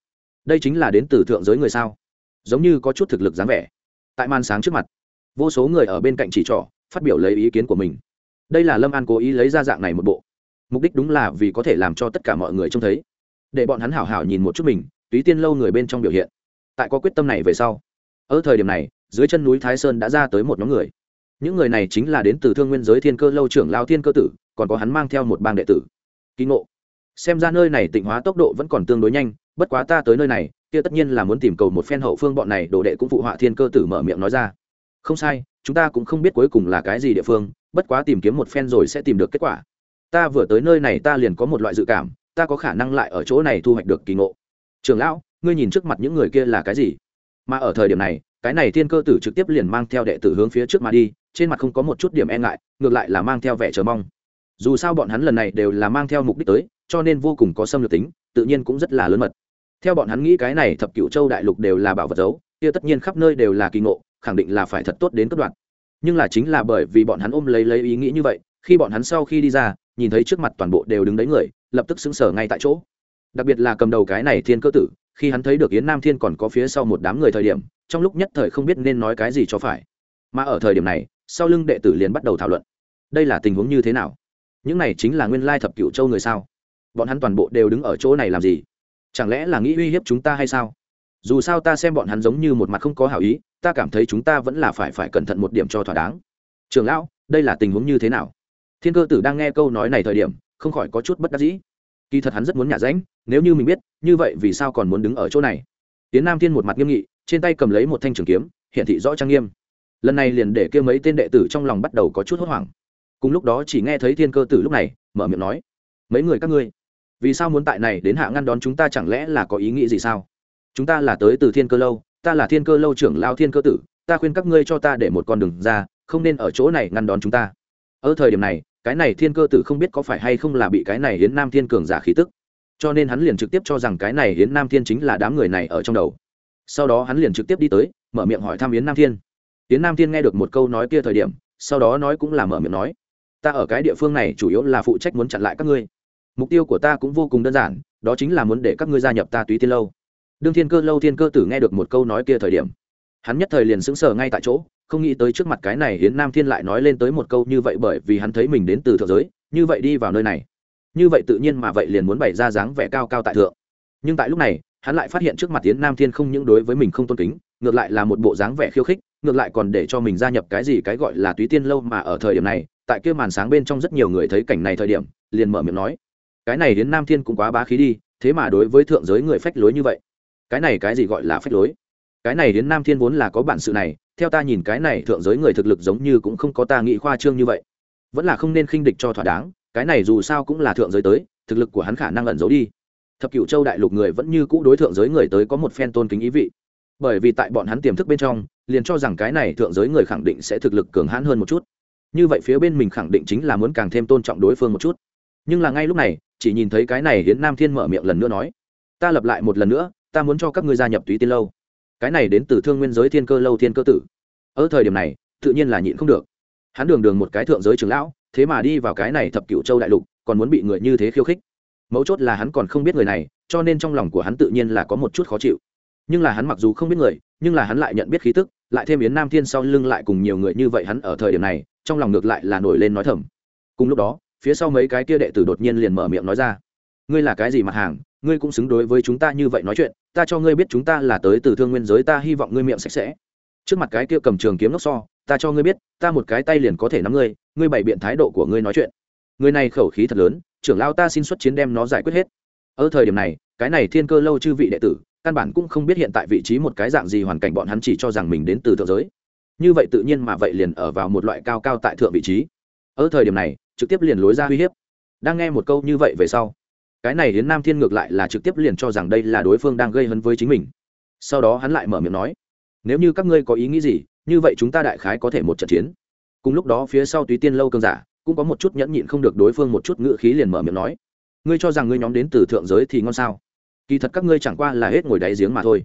S1: Đây chính là đến từ thượng giới người sao? Giống như có chút thực lực dáng vẻ. Tại màn sáng trước mặt, vô số người ở bên cạnh chỉ trỏ, phát biểu lấy ý kiến của mình. Đây là lâm an cố ý lấy ra dạng này một bộ. Mục đích đúng là vì có thể làm cho tất cả mọi người trông thấy. Để bọn hắn hảo hảo nhìn một chút mình, túy tiên lâu người bên trong biểu hiện tại có quyết tâm này về sau. Ở thời điểm này, dưới chân núi thái sơn đã ra tới một nhóm người. Những người này chính là đến từ thương nguyên giới thiên cơ lâu trưởng lao thiên cơ tử, còn có hắn mang theo một bang đệ tử. Kỳ ngộ. Xem ra nơi này tịnh hóa tốc độ vẫn còn tương đối nhanh, bất quá ta tới nơi này, kia tất nhiên là muốn tìm cầu một phen hậu phương bọn này, đồ đệ cũng phụ họa thiên cơ tử mở miệng nói ra. Không sai, chúng ta cũng không biết cuối cùng là cái gì địa phương, bất quá tìm kiếm một phen rồi sẽ tìm được kết quả. Ta vừa tới nơi này ta liền có một loại dự cảm, ta có khả năng lại ở chỗ này thu hoạch được kỳ ngộ. Trường lão ngươi nhìn trước mặt những người kia là cái gì? Mà ở thời điểm này, cái này thiên cơ tử trực tiếp liền mang theo đệ tử hướng phía trước mà đi, trên mặt không có một chút điểm e ngại, ngược lại là mang theo vẻ chờ mong. Dù sao bọn hắn lần này đều là mang theo mục đích tới, cho nên vô cùng có xâm lược tính, tự nhiên cũng rất là lớn mật. Theo bọn hắn nghĩ cái này thập cựu châu đại lục đều là bảo vật giấu, kia tất nhiên khắp nơi đều là kỳ ngộ, khẳng định là phải thật tốt đến cấp đoạn. Nhưng là chính là bởi vì bọn hắn ôm lấy lấy ý nghĩ như vậy, khi bọn hắn sau khi đi ra, nhìn thấy trước mặt toàn bộ đều đứng đấy người, lập tức xứng sở ngay tại chỗ. Đặc biệt là cầm đầu cái này thiên cơ tử khi hắn thấy được yến nam thiên còn có phía sau một đám người thời điểm, trong lúc nhất thời không biết nên nói cái gì cho phải. Mà ở thời điểm này, sau lưng đệ tử liền bắt đầu thảo luận. Đây là tình huống như thế nào? Những này chính là nguyên lai thập cựu châu người sao? Bọn hắn toàn bộ đều đứng ở chỗ này làm gì? Chẳng lẽ là nghĩ uy hiếp chúng ta hay sao? Dù sao ta xem bọn hắn giống như một mặt không có hảo ý, ta cảm thấy chúng ta vẫn là phải phải cẩn thận một điểm cho thỏa đáng. Trường lão, đây là tình huống như thế nào? Thiên cơ tử đang nghe câu nói này thời điểm, không khỏi có chút bất đắc dĩ kỳ thật hắn rất muốn nhả ránh nếu như mình biết, như vậy vì sao còn muốn đứng ở chỗ này? Tiến nam thiên một mặt nghiêm nghị, trên tay cầm lấy một thanh trường kiếm hiện thị rõ trang nghiêm. Lần này liền để kêu mấy tên đệ tử trong lòng bắt đầu có chút hốt hoảng. Cùng lúc đó chỉ nghe thấy thiên cơ tử lúc này, mở miệng nói, mấy người các ngươi, vì sao muốn tại này đến hạ ngăn đón chúng ta chẳng lẽ là có ý nghĩ gì sao? Chúng ta là tới từ thiên cơ lâu, ta là thiên cơ lâu trưởng lao thiên cơ tử, ta khuyên các ngươi cho ta để một con đường ra, không nên ở chỗ này ngăn đón chúng ta. Ở thời điểm này cái này thiên cơ tử không biết có phải hay không là bị cái này hiến nam thiên cường giả khí tức. Cho nên hắn liền trực tiếp cho rằng cái này hiến nam thiên chính là đám người này ở trong đầu. Sau đó hắn liền trực tiếp đi tới, mở miệng hỏi thăm yến nam thiên. Yến nam thiên nghe được một câu nói kia thời điểm, sau đó nói cũng là mở miệng nói, ta ở cái địa phương này chủ yếu là phụ trách muốn chặn lại các ngươi. Mục tiêu của ta cũng vô cùng đơn giản, đó chính là muốn để các ngươi gia nhập ta túy tiên lâu. Đương thiên cơ lâu thiên cơ tử nghe được một câu nói kia thời điểm, hắn nhất thời liền sững sờ ngay tại chỗ không nghĩ tới trước mặt cái này hiến nam thiên lại nói lên tới một câu như vậy bởi vì hắn thấy mình đến từ thượng giới, như vậy đi vào nơi này. Như vậy tự nhiên mà vậy liền muốn bày ra dáng vẻ cao cao tại thượng. Nhưng tại lúc này, hắn lại phát hiện trước mặt hiến nam thiên không những đối với mình không tôn kính, ngược lại là một bộ dáng vẻ khiêu khích, ngược lại còn để cho mình gia nhập cái gì cái gọi là túy tiên lâu mà ở thời điểm này, tại kia màn sáng bên trong rất nhiều người thấy cảnh này thời điểm, liền mở miệng nói, cái này đến nam thiên cũng quá bá khí đi, thế mà đối với thượng giới người phách lối như vậy. Cái này cái gì gọi là phách lối? Cái này đến nam thiên vốn là có bản sự này theo ta nhìn cái này thượng giới người thực lực giống như cũng không có ta nghĩ khoa trương như vậy. Vẫn là không nên khinh địch cho thỏa đáng, cái này dù sao cũng là thượng giới tới, thực lực của hắn khả năng ẩn giấu đi. Thập cựu châu đại lục người vẫn như cũ đối thượng giới người tới có một phen tôn kính ý vị. Bởi vì tại bọn hắn tiềm thức bên trong, liền cho rằng cái này thượng giới người khẳng định sẽ thực lực cường hãn hơn một chút. Như vậy phía bên mình khẳng định chính là muốn càng thêm tôn trọng đối phương một chút. Nhưng là ngay lúc này, chỉ nhìn thấy cái này hiến nam thiên mở miệng lần nữa nói, ta lập lại một lần nữa, ta muốn cho các ngươi gia nhập túy tiên lâu cái này đến từ thương nguyên giới thiên cơ lâu thiên cơ tử. Ở thời điểm này, tự nhiên là nhịn không được. Hắn đường đường một cái thượng giới trưởng lão, thế mà đi vào cái này thập cựu châu đại lục, còn muốn bị người như thế khiêu khích. Mấu chốt là hắn còn không biết người này, cho nên trong lòng của hắn tự nhiên là có một chút khó chịu. Nhưng là hắn mặc dù không biết người, nhưng là hắn lại nhận biết khí tức, lại thêm yến nam thiên sau lưng lại cùng nhiều người như vậy hắn ở thời điểm này, trong lòng ngược lại là nổi lên nói thầm. Cùng lúc đó, phía sau mấy cái kia đệ tử đột nhiên liền mở miệng nói ra. Ngươi là cái gì mặt hàng? Ngươi cũng xứng đối với chúng ta như vậy nói chuyện ta cho ngươi biết chúng ta là tới từ thương nguyên giới, ta hy vọng ngươi miệng sạch sẽ. Trước mặt cái kia cầm trường kiếm nóc so, ta cho ngươi biết, ta một cái tay liền có thể nắm ngươi ngươi bày biện thái độ của ngươi nói chuyện. Người này khẩu khí thật lớn, trưởng lao ta xin xuất chiến đem nó giải quyết hết. Ở thời điểm này, cái này thiên cơ lâu chư vị đệ tử, căn bản cũng không biết hiện tại vị trí một cái dạng gì, hoàn cảnh bọn hắn chỉ cho rằng mình đến từ thượng giới. Như vậy tự nhiên mà vậy liền ở vào một loại cao cao tại thượng vị trí. Ở thời điểm này, trực tiếp liền lối ra uy hiếp. Đang nghe một câu như vậy về sau cái này đến nam thiên ngược lại là trực tiếp liền cho rằng đây là đối phương đang gây hấn với chính mình. Sau đó hắn lại mở miệng nói, nếu như các ngươi có ý nghĩ gì, như vậy chúng ta đại khái có thể một trận chiến. Cùng lúc đó phía sau túy tiên lâu cơn giả cũng có một chút nhẫn nhịn không được đối phương một chút ngựa khí liền mở miệng nói, ngươi cho rằng ngươi nhóm đến từ thượng giới thì ngon sao? Kỳ thật các ngươi chẳng qua là hết ngồi đáy giếng mà thôi.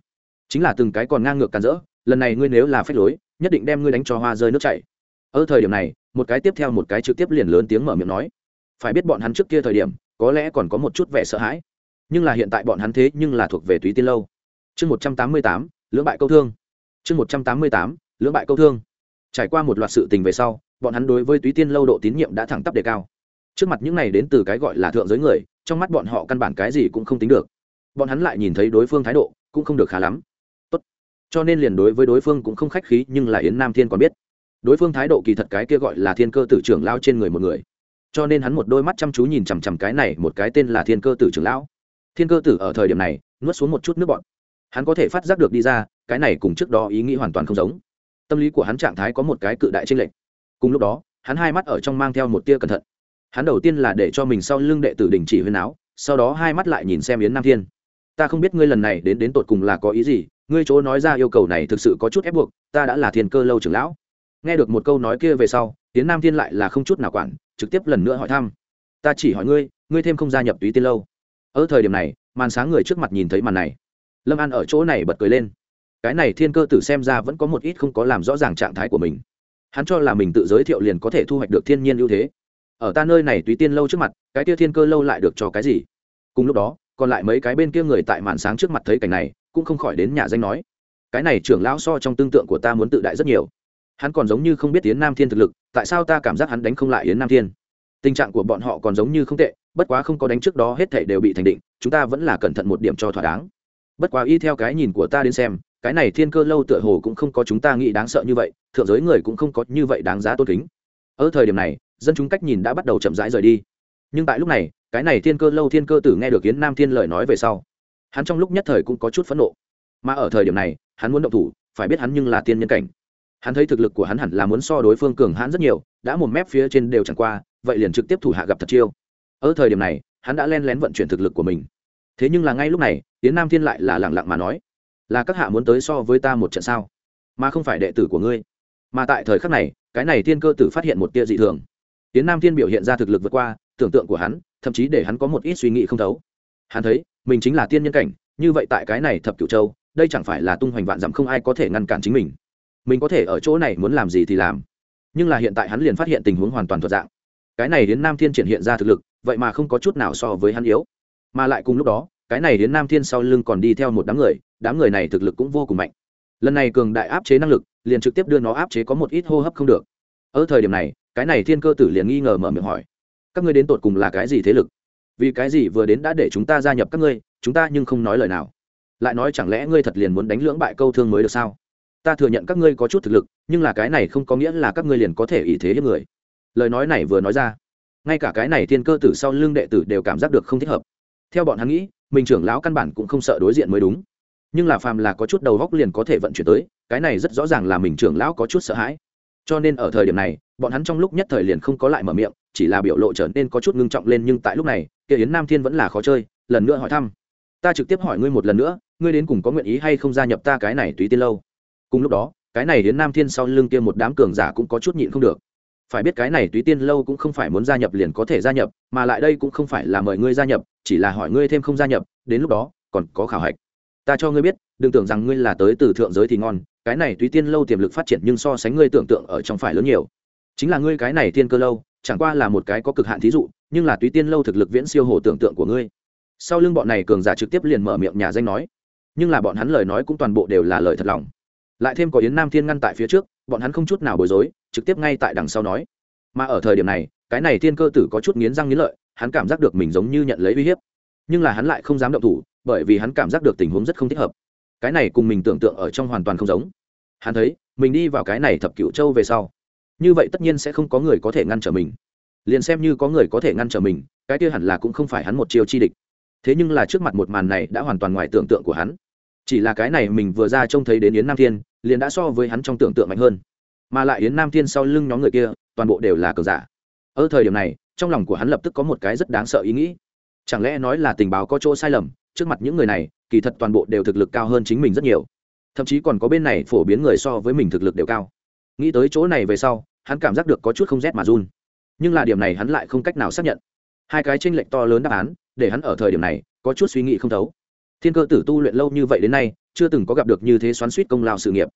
S1: Chính là từng cái còn ngang ngược càn rỡ, lần này ngươi nếu là phép lối, nhất định đem ngươi đánh cho hoa rơi nước chảy. Ở thời điểm này, một cái tiếp theo một cái trực tiếp liền lớn tiếng mở miệng nói. Phải biết bọn hắn trước kia thời điểm có lẽ còn có một chút vẻ sợ hãi. Nhưng là hiện tại bọn hắn thế nhưng là thuộc về túy tiên lâu. Chương một trăm tám mươi tám, lưỡng bại câu thương. Chương một trăm tám mươi tám, lưỡng bại câu thương. Trải qua một loạt sự tình về sau, bọn hắn đối với túy tiên lâu độ tín nhiệm đã thẳng tắp đề cao. Trước mặt những này đến từ cái gọi là thượng giới người, trong mắt bọn họ căn bản cái gì cũng không tính được. Bọn hắn lại nhìn thấy đối phương thái độ, cũng không được khá lắm. Tốt. cho nên liền đối với đối phương cũng không khách khí, nhưng là yến nam thiên còn biết. Đối phương thái độ kỳ thật cái kia gọi là thiên cơ tử trưởng lao trên người một người cho nên hắn một đôi mắt chăm chú nhìn chằm chằm cái này một cái tên là thiên cơ tử trưởng lão. Thiên cơ tử ở thời điểm này, nuốt xuống một chút nước bọn hắn có thể phát giác được đi ra, cái này cùng trước đó ý nghĩ hoàn toàn không giống. Tâm lý của hắn trạng thái có một cái cự đại tranh lệch. Cùng lúc đó, hắn hai mắt ở trong mang theo một tia cẩn thận. Hắn đầu tiên là để cho mình sau lưng đệ tử đình chỉ huyên áo, sau đó hai mắt lại nhìn xem yến nam thiên. Ta không biết ngươi lần này đến đến tột cùng là có ý gì, ngươi chỗ nói ra yêu cầu này thực sự có chút ép buộc, ta đã là thiên cơ lâu trưởng lão. Nghe được một câu nói kia về sau, Yến nam thiên lại là không chút nào quản trực tiếp lần nữa hỏi thăm. Ta chỉ hỏi ngươi ngươi thêm không gia nhập túy tiên lâu. Ở thời điểm này, màn sáng người trước mặt nhìn thấy màn này. Lâm an ở chỗ này bật cười lên. Cái này thiên cơ tử xem ra vẫn có một ít không có làm rõ ràng trạng thái của mình. Hắn cho là mình tự giới thiệu liền có thể thu hoạch được thiên nhiên ưu thế. Ở ta nơi này túy tiên lâu trước mặt, cái kia thiên cơ lâu lại được cho cái gì? Cùng lúc đó, còn lại mấy cái bên kia người tại màn sáng trước mặt thấy cảnh này, cũng không khỏi đến nhà danh nói. Cái này trưởng lão so trong tương tượng của ta muốn tự đại rất nhiều hắn còn giống như không biết yến nam thiên thực lực, tại sao ta cảm giác hắn đánh không lại yến nam thiên? Tình trạng của bọn họ còn giống như không tệ, bất quá không có đánh trước đó hết thể đều bị thành định, chúng ta vẫn là cẩn thận một điểm cho thỏa đáng. Bất quá y theo cái nhìn của ta đến xem, cái này thiên cơ lâu tựa hồ cũng không có chúng ta nghĩ đáng sợ như vậy, thượng giới người cũng không có như vậy đáng giá tôn kính. Ở thời điểm này, dân chúng cách nhìn đã bắt đầu chậm rãi rời đi. Nhưng tại lúc này, cái này thiên cơ lâu thiên cơ tử nghe được yến nam thiên lời nói về sau, hắn trong lúc nhất thời cũng có chút phẫn nộ. Mà ở thời điểm này, hắn muốn động thủ, phải biết hắn nhưng là tiên nhân cảnh hắn thấy thực lực của hắn hẳn là muốn so đối phương cường hãn rất nhiều, đã một mép phía trên đều chẳng qua, vậy liền trực tiếp thủ hạ gặp thật chiêu. Ở thời điểm này, hắn đã len lén vận chuyển thực lực của mình. Thế nhưng là ngay lúc này, tiến nam thiên lại là lẳng lặng mà nói, là các hạ muốn tới so với ta một trận sao? Mà không phải đệ tử của ngươi. Mà tại thời khắc này, cái này thiên cơ tử phát hiện một tia dị thường. Tiến nam thiên biểu hiện ra thực lực vượt qua tưởng tượng của hắn, thậm chí để hắn có một ít suy nghĩ không thấu. Hắn thấy, mình chính là tiên nhân cảnh, như vậy tại cái này thập cửu châu, đây chẳng phải là tung hoành vạn dặm không ai có thể ngăn cản chính mình mình có thể ở chỗ này muốn làm gì thì làm. Nhưng là hiện tại hắn liền phát hiện tình huống hoàn toàn thuật dạng. Cái này đến nam thiên triển hiện ra thực lực, vậy mà không có chút nào so với hắn yếu. Mà lại cùng lúc đó, cái này đến nam thiên sau lưng còn đi theo một đám người đám người này thực lực cũng vô cùng mạnh. Lần này cường đại áp chế năng lực, liền trực tiếp đưa nó áp chế có một ít hô hấp không được. Ở thời điểm này, cái này thiên cơ tử liền nghi ngờ mở miệng hỏi, các ngươi đến tột cùng là cái gì thế lực? Vì cái gì vừa đến đã để chúng ta gia nhập các ngươi, chúng ta nhưng không nói lời nào. Lại nói chẳng lẽ ngươi thật liền muốn đánh lưỡng bại câu thương mới được sao? Ta thừa nhận các ngươi có chút thực lực, nhưng là cái này không có nghĩa là các ngươi liền có thể ý thế hiếp người. Lời nói này vừa nói ra, ngay cả cái này thiên cơ tử sau lưng đệ tử đều cảm giác được không thích hợp. Theo bọn hắn nghĩ, mình trưởng lão căn bản cũng không sợ đối diện mới đúng. Nhưng là phàm là có chút đầu góc liền có thể vận chuyển tới, cái này rất rõ ràng là mình trưởng lão có chút sợ hãi. Cho nên ở thời điểm này, bọn hắn trong lúc nhất thời liền không có lại mở miệng, chỉ là biểu lộ trở nên có chút ngưng trọng lên nhưng tại lúc này, kia yến nam thiên vẫn là khó chơi, lần nữa hỏi thăm. Ta trực tiếp hỏi ngươi một lần nữa, ngươi đến cùng có nguyện ý hay không gia nhập ta cái này tùy tiên lâu? Cùng lúc đó, cái này đến nam thiên sau lưng kia một đám cường giả cũng có chút nhịn không được. Phải biết cái này túy tiên lâu cũng không phải muốn gia nhập liền có thể gia nhập, mà lại đây cũng không phải là mời ngươi gia nhập, chỉ là hỏi ngươi thêm không gia nhập, đến lúc đó, còn có khảo hạch. Ta cho ngươi biết, đừng tưởng rằng ngươi là tới từ thượng giới thì ngon, cái này túy tiên lâu tiềm lực phát triển nhưng so sánh ngươi tưởng tượng ở trong phải lớn nhiều. Chính là ngươi cái này tiên cơ lâu, chẳng qua là một cái có cực hạn thí dụ, nhưng là túy tiên lâu thực lực viễn siêu hồ tưởng tượng của ngươi. Sau lưng bọn này cường giả trực tiếp liền mở miệng nhà danh nói. Nhưng là bọn hắn lời nói cũng toàn bộ đều là lời thật lòng lại thêm có yến nam thiên ngăn tại phía trước, bọn hắn không chút nào bối rối, trực tiếp ngay tại đằng sau nói. Mà ở thời điểm này, cái này thiên cơ tử có chút nghiến răng nghiến lợi, hắn cảm giác được mình giống như nhận lấy uy hiếp. Nhưng là hắn lại không dám động thủ, bởi vì hắn cảm giác được tình huống rất không thích hợp. Cái này cùng mình tưởng tượng ở trong hoàn toàn không giống. Hắn thấy, mình đi vào cái này thập cựu châu về sau. Như vậy tất nhiên sẽ không có người có thể ngăn trở mình. Liền xem như có người có thể ngăn trở mình, cái kia hẳn là cũng không phải hắn một chiêu chi địch. Thế nhưng là trước mặt một màn này đã hoàn toàn ngoài tưởng tượng của hắn chỉ là cái này mình vừa ra trông thấy đến yến nam thiên, liền đã so với hắn trong tưởng tượng mạnh hơn. Mà lại yến nam thiên sau lưng nhóm người kia, toàn bộ đều là cờ giả. Ở thời điểm này, trong lòng của hắn lập tức có một cái rất đáng sợ ý nghĩ. Chẳng lẽ nói là tình báo có chỗ sai lầm, trước mặt những người này, kỳ thật toàn bộ đều thực lực cao hơn chính mình rất nhiều. Thậm chí còn có bên này phổ biến người so với mình thực lực đều cao. Nghĩ tới chỗ này về sau, hắn cảm giác được có chút không rét mà run. Nhưng là điểm này hắn lại không cách nào xác nhận. Hai cái tranh lệch to lớn đáp án, để hắn ở thời điểm này, có chút suy nghĩ không thấu thiên cơ tử tu luyện lâu như vậy đến nay, chưa từng có gặp được như thế xoắn suýt công lao sự nghiệp.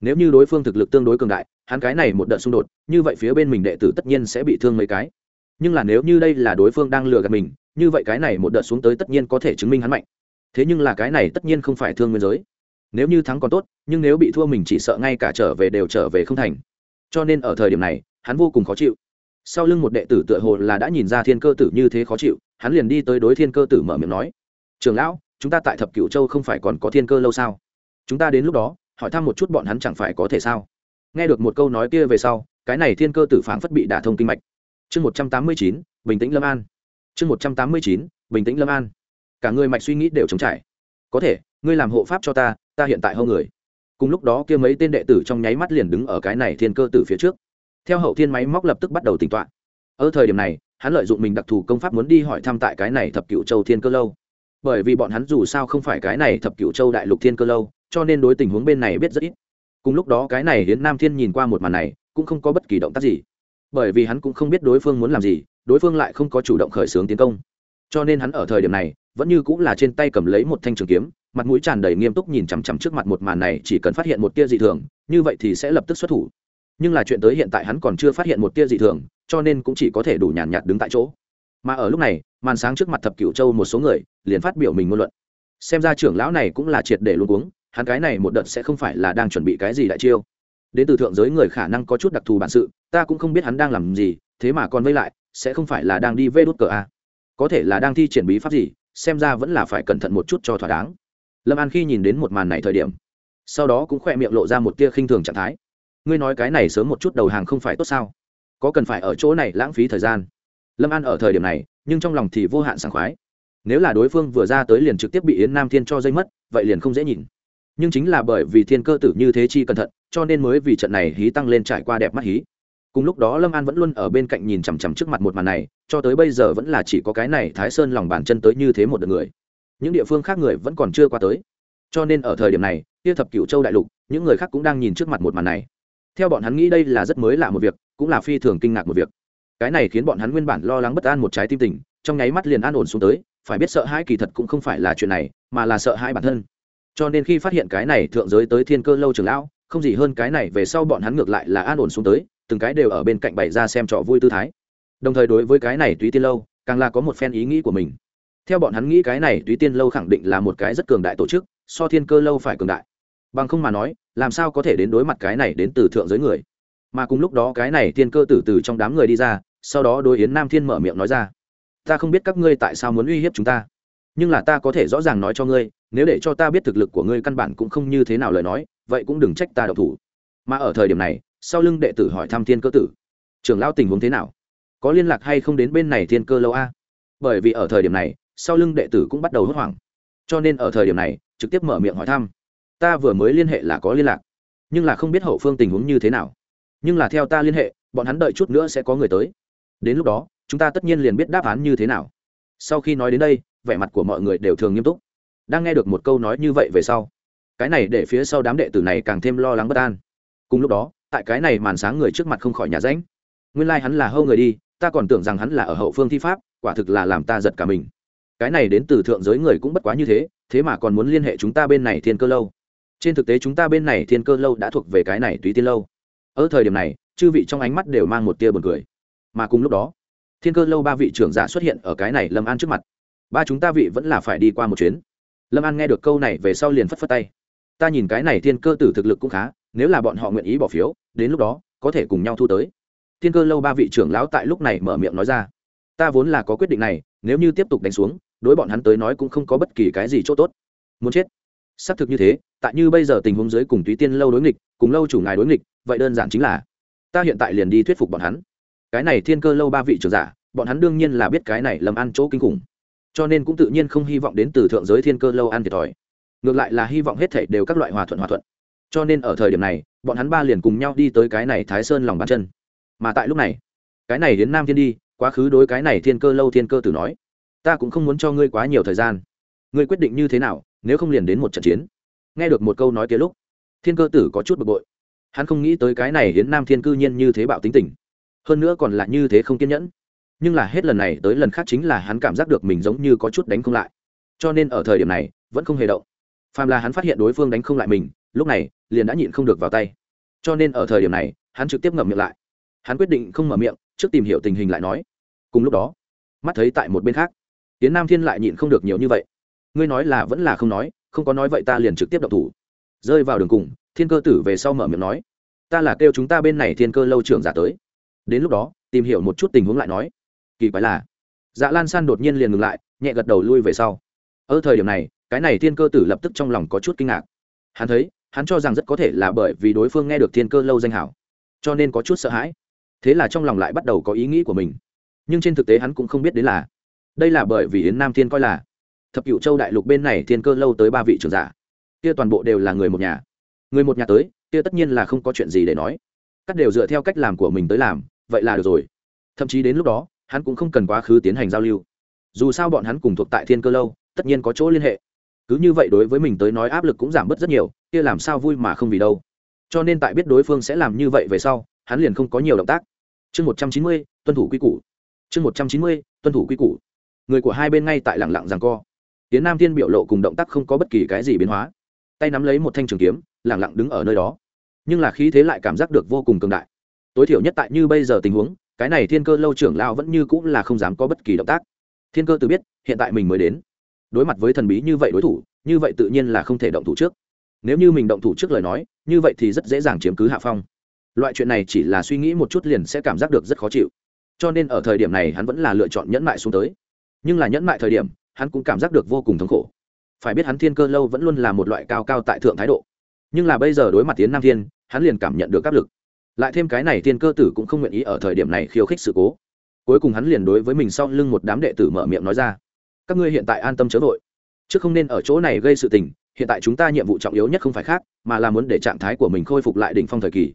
S1: Nếu như đối phương thực lực tương đối cường đại, hắn cái này một đợt xung đột, như vậy phía bên mình đệ tử tất nhiên sẽ bị thương mấy cái. Nhưng là nếu như đây là đối phương đang lừa gạt mình, như vậy cái này một đợt xuống tới tất nhiên có thể chứng minh hắn mạnh. Thế nhưng là cái này tất nhiên không phải thương nguyên giới. Nếu như thắng còn tốt, nhưng nếu bị thua mình chỉ sợ ngay cả trở về đều trở về không thành. Cho nên ở thời điểm này, hắn vô cùng khó chịu. Sau lưng một đệ tử tựa hồ là đã nhìn ra thiên cơ tử như thế khó chịu, hắn liền đi tới đối thiên cơ tử mở miệng nói, trường lão chúng ta tại thập cửu châu không phải còn có thiên cơ lâu sao? Chúng ta đến lúc đó, hỏi thăm một chút bọn hắn chẳng phải có thể sao? Nghe được một câu nói kia về sau, cái này thiên cơ tử phảng phất bị đả thông kinh mạch. Chương một trăm tám mươi chín, bình tĩnh lâm an. Chương một trăm tám mươi chín, bình tĩnh lâm an. Cả người mạch suy nghĩ đều chống trải. Có thể, ngươi làm hộ pháp cho ta ta hiện tại hơn người. Cùng lúc đó kia mấy tên đệ tử trong nháy mắt liền đứng ở cái này thiên cơ tử phía trước. Theo hậu thiên máy móc lập tức bắt đầu tỉnh toạn ở thời điểm này, hắn lợi dụng mình đặc thù công pháp muốn đi hỏi thăm tại cái này thập cựu châu thiên cơ lâu bởi vì bọn hắn dù sao không phải cái này thập cựu châu đại lục thiên cơ lâu cho nên đối tình huống bên này biết rất ít. Cùng lúc đó cái này hiến nam thiên nhìn qua một màn này cũng không có bất kỳ động tác gì. Bởi vì hắn cũng không biết đối phương muốn làm gì đối phương lại không có chủ động khởi xướng tiến công. Cho nên hắn ở thời điểm này vẫn như cũng là trên tay cầm lấy một thanh trường kiếm mặt mũi tràn đầy nghiêm túc nhìn chằm chằm trước mặt một màn này chỉ cần phát hiện một tia dị thường như vậy thì sẽ lập tức xuất thủ. Nhưng là chuyện tới hiện tại hắn còn chưa phát hiện một tia dị thường cho nên cũng chỉ có thể đủ nhàn nhạt, nhạt đứng tại chỗ. Mà ở lúc này màn sáng trước mặt thập cửu châu một số người liền phát biểu mình ngôn luận. Xem ra trưởng lão này cũng là triệt để luôn uống hắn cái này một đợt sẽ không phải là đang chuẩn bị cái gì đại chiêu. Đến từ thượng giới người khả năng có chút đặc thù bản sự, ta cũng không biết hắn đang làm gì, thế mà còn vây lại, sẽ không phải là đang đi vê đốt cờ a? Có thể là đang thi triển bí pháp gì, xem ra vẫn là phải cẩn thận một chút cho thỏa đáng. Lâm an khi nhìn đến một màn này thời điểm, sau đó cũng khoe miệng lộ ra một tia khinh thường trạng thái. Ngươi nói cái này sớm một chút đầu hàng không phải tốt sao? Có cần phải ở chỗ này lãng phí thời gian? Lâm an ở thời điểm này nhưng trong lòng thì vô hạn sảng khoái. Nếu là đối phương vừa ra tới liền trực tiếp bị yến nam thiên cho dây mất, vậy liền không dễ nhìn. Nhưng chính là bởi vì thiên cơ tử như thế chi cẩn thận, cho nên mới vì trận này hí tăng lên trải qua đẹp mắt hí. Cùng lúc đó lâm an vẫn luôn ở bên cạnh nhìn chằm chằm trước mặt một màn này, cho tới bây giờ vẫn là chỉ có cái này thái sơn lòng bàn chân tới như thế một đợt người. Những địa phương khác người vẫn còn chưa qua tới. Cho nên ở thời điểm này, kia thập cửu châu đại lục, những người khác cũng đang nhìn trước mặt một màn này. Theo bọn hắn nghĩ đây là rất mới lạ một việc, cũng là phi thường kinh ngạc một việc cái này khiến bọn hắn nguyên bản lo lắng bất an một trái tim tình, trong nháy mắt liền an ổn xuống tới, phải biết sợ hãi kỳ thật cũng không phải là chuyện này, mà là sợ hãi bản thân. Cho nên khi phát hiện cái này thượng giới tới thiên cơ lâu trường lão, không gì hơn cái này về sau bọn hắn ngược lại là an ổn xuống tới, từng cái đều ở bên cạnh bày ra xem trò vui tư thái. Đồng thời đối với cái này túy tiên lâu, càng là có một phen ý nghĩ của mình. Theo bọn hắn nghĩ cái này túy tiên lâu khẳng định là một cái rất cường đại tổ chức, so thiên cơ lâu phải cường đại. Bằng không mà nói, làm sao có thể đến đối mặt cái này đến từ thượng giới người? Mà cùng lúc đó cái này thiên cơ tử từ trong đám người đi ra sau đó đối yến nam thiên mở miệng nói ra, ta không biết các ngươi tại sao muốn uy hiếp chúng ta, nhưng là ta có thể rõ ràng nói cho ngươi, nếu để cho ta biết thực lực của ngươi căn bản cũng không như thế nào lời nói, vậy cũng đừng trách ta độc thủ. Mà ở thời điểm này, sau lưng đệ tử hỏi thăm thiên cơ tử, trưởng lao tình huống thế nào? Có liên lạc hay không đến bên này thiên cơ lâu a? Bởi vì ở thời điểm này, sau lưng đệ tử cũng bắt đầu hốt hoảng, cho nên ở thời điểm này, trực tiếp mở miệng hỏi thăm, ta vừa mới liên hệ là có liên lạc, nhưng là không biết hậu phương tình huống như thế nào. Nhưng là theo ta liên hệ, bọn hắn đợi chút nữa sẽ có người tới đến lúc đó, chúng ta tất nhiên liền biết đáp án như thế nào. Sau khi nói đến đây, vẻ mặt của mọi người đều thường nghiêm túc. Đang nghe được một câu nói như vậy về sau, cái này để phía sau đám đệ tử này càng thêm lo lắng bất an. Cùng lúc đó, tại cái này màn sáng người trước mặt không khỏi nhà ránh. Nguyên lai、like、hắn là hâu người đi, ta còn tưởng rằng hắn là ở hậu phương thi pháp, quả thực là làm ta giật cả mình. Cái này đến từ thượng giới người cũng bất quá như thế thế mà còn muốn liên hệ chúng ta bên này thiên cơ lâu. Trên thực tế chúng ta bên này thiên cơ lâu đã thuộc về cái này tùy tiên lâu. Ở thời điểm này, chư vị trong ánh mắt đều mang một tia buồn cười mà cùng lúc đó, thiên cơ lâu ba vị trưởng giả xuất hiện ở cái này lâm an trước mặt. Ba chúng ta vị vẫn là phải đi qua một chuyến. Lâm an nghe được câu này về sau liền phất phất tay. Ta nhìn cái này thiên cơ tử thực lực cũng khá, nếu là bọn họ nguyện ý bỏ phiếu, đến lúc đó, có thể cùng nhau thu tới. Thiên cơ lâu ba vị trưởng lão tại lúc này mở miệng nói ra. Ta vốn là có quyết định này, nếu như tiếp tục đánh xuống, đối bọn hắn tới nói cũng không có bất kỳ cái gì c h ỗ t ố t muốn chết. Xác thực như thế, tại như bây giờ tình huống dưới cùng túy tiên lâu đối nghịch, cùng lâu chủ ngài đối nghịch, vậy đơn giản chính là, ta hiện tại liền đi thuyết phục bọn hắn cái này thiên cơ lâu ba vị trưởng giả, bọn hắn đương nhiên là biết cái này lầm ăn chỗ kinh khủng. Cho nên cũng tự nhiên không hy vọng đến từ thượng giới thiên cơ lâu ăn thiệt thòi. Ngược lại là hy vọng hết thể đều các loại hòa thuận hòa thuận. Cho nên ở thời điểm này, bọn hắn ba liền cùng nhau đi tới cái này thái sơn lòng bàn chân. Mà tại lúc này, cái này đến nam thiên đi, quá khứ đối cái này thiên cơ lâu thiên cơ tử nói, ta cũng không muốn cho ngươi quá nhiều thời gian. Ngươi quyết định như thế nào, nếu không liền đến một trận chiến. Nghe được một câu nói kia lúc, thiên cơ tử có chút bực bội. Hắn không nghĩ tới cái này hiến nam thiên cư nhiên như thế bạo tính tình hơn nữa còn là như thế không kiên nhẫn. Nhưng là hết lần này tới lần khác chính là hắn cảm giác được mình giống như có chút đánh không lại. Cho nên ở thời điểm này, vẫn không hề động. Phàm là hắn phát hiện đối phương đánh không lại mình, lúc này, liền đã nhịn không được vào tay. Cho nên ở thời điểm này, hắn trực tiếp ngậm miệng lại. Hắn quyết định không mở miệng, trước tìm hiểu tình hình lại nói. Cùng lúc đó, mắt thấy tại một bên khác tiến nam thiên lại nhịn không được nhiều như vậy. Ngươi nói là vẫn là không nói, không có nói vậy ta liền trực tiếp đậu thủ. Rơi vào đường cùng, thiên cơ tử về sau mở miệng nói. Ta là kêu chúng ta bên này thiên cơ lâu trưởng giả tới đến lúc đó, tìm hiểu một chút tình huống lại nói, kỳ quái là dạ lan san đột nhiên liền ngừng lại, nhẹ gật đầu lui về sau. Ở thời điểm này, cái này thiên cơ tử lập tức trong lòng có chút kinh ngạc. Hắn thấy, hắn cho rằng rất có thể là bởi vì đối phương nghe được thiên cơ lâu danh hảo, cho nên có chút sợ hãi. Thế là trong lòng lại bắt đầu có ý nghĩ của mình. Nhưng trên thực tế hắn cũng không biết đến là, đây là bởi vì yến nam thiên coi là, thập cựu châu đại lục bên này thiên cơ lâu tới ba vị trưởng giả. Kia toàn bộ đều là người một nhà. Người một nhà tới, kia tất nhiên là không có chuyện gì để nói. Cắt đều dựa theo cách làm của mình tới làm vậy là được rồi. Thậm chí đến lúc đó, hắn cũng không cần quá khứ tiến hành giao lưu. Dù sao bọn hắn cùng thuộc tại thiên cơ lâu, tất nhiên có chỗ liên hệ. Cứ như vậy đối với mình tới nói áp lực cũng giảm bớt rất nhiều, kia làm sao vui mà không vì đâu. Cho nên tại biết đối phương sẽ làm như vậy về sau, hắn liền không có nhiều động tác. Chương một trăm chín mươi, tuân thủ quy củ. Chương một trăm chín mươi, tuân thủ quy củ. Người của hai bên ngay tại lẳng lặng rằng co. Tiến nam thiên biểu lộ cùng động tác không có bất kỳ cái gì biến hóa. Tay nắm lấy một thanh trường kiếm lẳng lặng đứng ở nơi đó. Nhưng là khí thế lại cảm giác được vô cùng cường đại tối thiểu nhất tại như bây giờ tình huống, cái này thiên cơ lâu trưởng lao vẫn như cũng là không dám có bất kỳ động tác. Thiên cơ tự biết, hiện tại mình mới đến. Đối mặt với thần bí như vậy đối thủ, như vậy tự nhiên là không thể động thủ trước. Nếu như mình động thủ trước lời nói, như vậy thì rất dễ dàng chiếm cứ hạ phong. Loại chuyện này chỉ là suy nghĩ một chút liền sẽ cảm giác được rất khó chịu. Cho nên ở thời điểm này hắn vẫn là lựa chọn nhẫn mại xuống tới. Nhưng là nhẫn mại thời điểm, hắn cũng cảm giác được vô cùng thống khổ. Phải biết hắn thiên cơ lâu vẫn luôn là một loại cao cao tại thượng thái độ. Nhưng là bây giờ đối mặt tiến nam thiên, hắn liền cảm nhận được áp lực lại thêm cái này thiên cơ tử cũng không nguyện ý ở thời điểm này khiêu khích sự cố. Cuối cùng hắn liền đối với mình sau lưng một đám đệ tử mở miệng nói ra, các ngươi hiện tại an tâm chớ vội. Chứ không nên ở chỗ này gây sự tình, hiện tại chúng ta nhiệm vụ trọng yếu nhất không phải khác, mà là muốn để trạng thái của mình khôi phục lại đỉnh phong thời kỳ.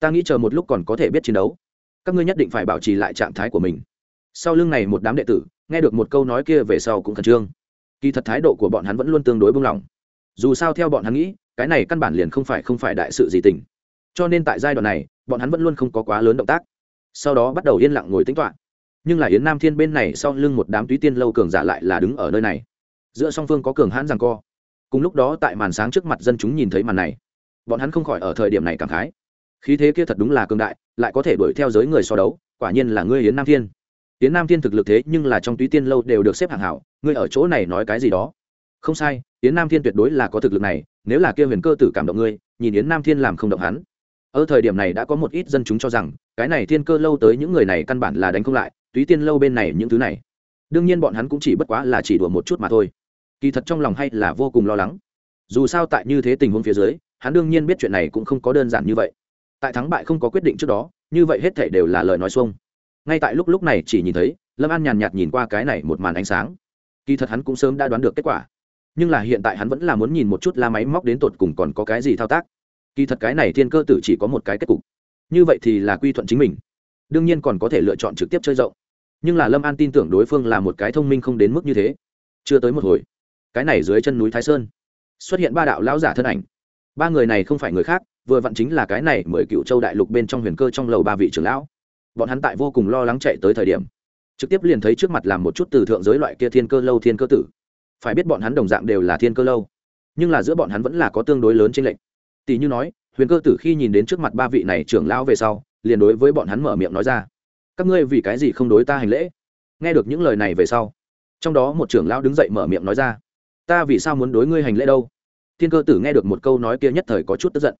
S1: Ta nghĩ chờ một lúc còn có thể biết chiến đấu. Các ngươi nhất định phải bảo trì lại trạng thái của mình. Sau lưng này một đám đệ tử, nghe được một câu nói kia về sau cũng khẩn trương. Kỳ thật thái độ của bọn hắn vẫn luôn tương đối buông lỏng. Dù sao theo bọn hắn nghĩ, cái này căn bản liền không phải không phải đại sự gì tình cho nên tại giai đoạn này, bọn hắn vẫn luôn không có quá lớn động tác. Sau đó bắt đầu yên lặng ngồi tính toạ nhưng là yến nam thiên bên này sau lưng một đám túy tiên lâu cường giả lại là đứng ở nơi này. Giữa song phương có cường hãn rằng co. Cùng lúc đó tại màn sáng trước mặt dân chúng nhìn thấy màn này, bọn hắn không khỏi ở thời điểm này cảm khái. Khí thế kia thật đúng là cường đại, lại có thể đuổi theo giới người so đấu, quả nhiên là ngươi yến nam thiên. Yến nam thiên thực lực thế nhưng là trong túy tiên lâu đều được xếp hạng hảo, ngươi ở chỗ này nói cái gì đó? Không sai, yến nam thiên tuyệt đối là có thực lực này, nếu là kia huyền cơ tử cảm động ngươi, nhìn yến nam thiên làm không động hắn ở thời điểm này đã có một ít dân chúng cho rằng, cái này thiên cơ lâu tới những người này căn bản là đánh không lại, túy tiên lâu bên này những thứ này. Đương nhiên bọn hắn cũng chỉ bất quá là chỉ đùa một chút mà thôi. Kỳ thật trong lòng hay là vô cùng lo lắng. Dù sao tại như thế tình huống phía dưới, hắn đương nhiên biết chuyện này cũng không có đơn giản như vậy. Tại thắng bại không có quyết định trước đó, như vậy hết thể đều là lời nói xuông. Ngay tại lúc lúc này chỉ nhìn thấy, lâm an nhàn nhạt nhìn qua cái này một màn ánh sáng. Kỳ thật hắn cũng sớm đã đoán được kết quả. Nhưng là hiện tại hắn vẫn là muốn nhìn một chút la máy móc đến tột cùng còn có cái gì thao tác kỳ thật cái này thiên cơ tử chỉ có một cái kết cục. Như vậy thì là quy thuận chính mình. Đương nhiên còn có thể lựa chọn trực tiếp chơi rộng. Nhưng là lâm an tin tưởng đối phương là một cái thông minh không đến mức như thế. Chưa tới một hồi, cái này dưới chân núi thái sơn, xuất hiện ba đạo lão giả thân ảnh. Ba người này không phải người khác, vừa vặn chính là cái này mười cựu châu đại lục bên trong huyền cơ trong lầu ba vị trưởng lão. Bọn hắn tại vô cùng lo lắng chạy tới thời điểm, trực tiếp liền thấy trước mặt làm một chút từ thượng giới loại kia thiên cơ lâu thiên cơ tử. Phải biết bọn hắn đồng dạng đều là thiên cơ lâu, nhưng là giữa bọn hắn vẫn là có tương đối lớn trên lệnh tỷ như nói, huyền cơ tử khi nhìn đến trước mặt ba vị này trưởng lão về sau, liền đối với bọn hắn mở miệng nói ra. Các ngươi vì cái gì không đối ta hành lễ? Nghe được những lời này về sau, trong đó một trưởng lão đứng dậy mở miệng nói ra. Ta vì sao muốn đối ngươi hành lễ đâu? Thiên cơ tử nghe được một câu nói kia nhất thời có chút tức giận.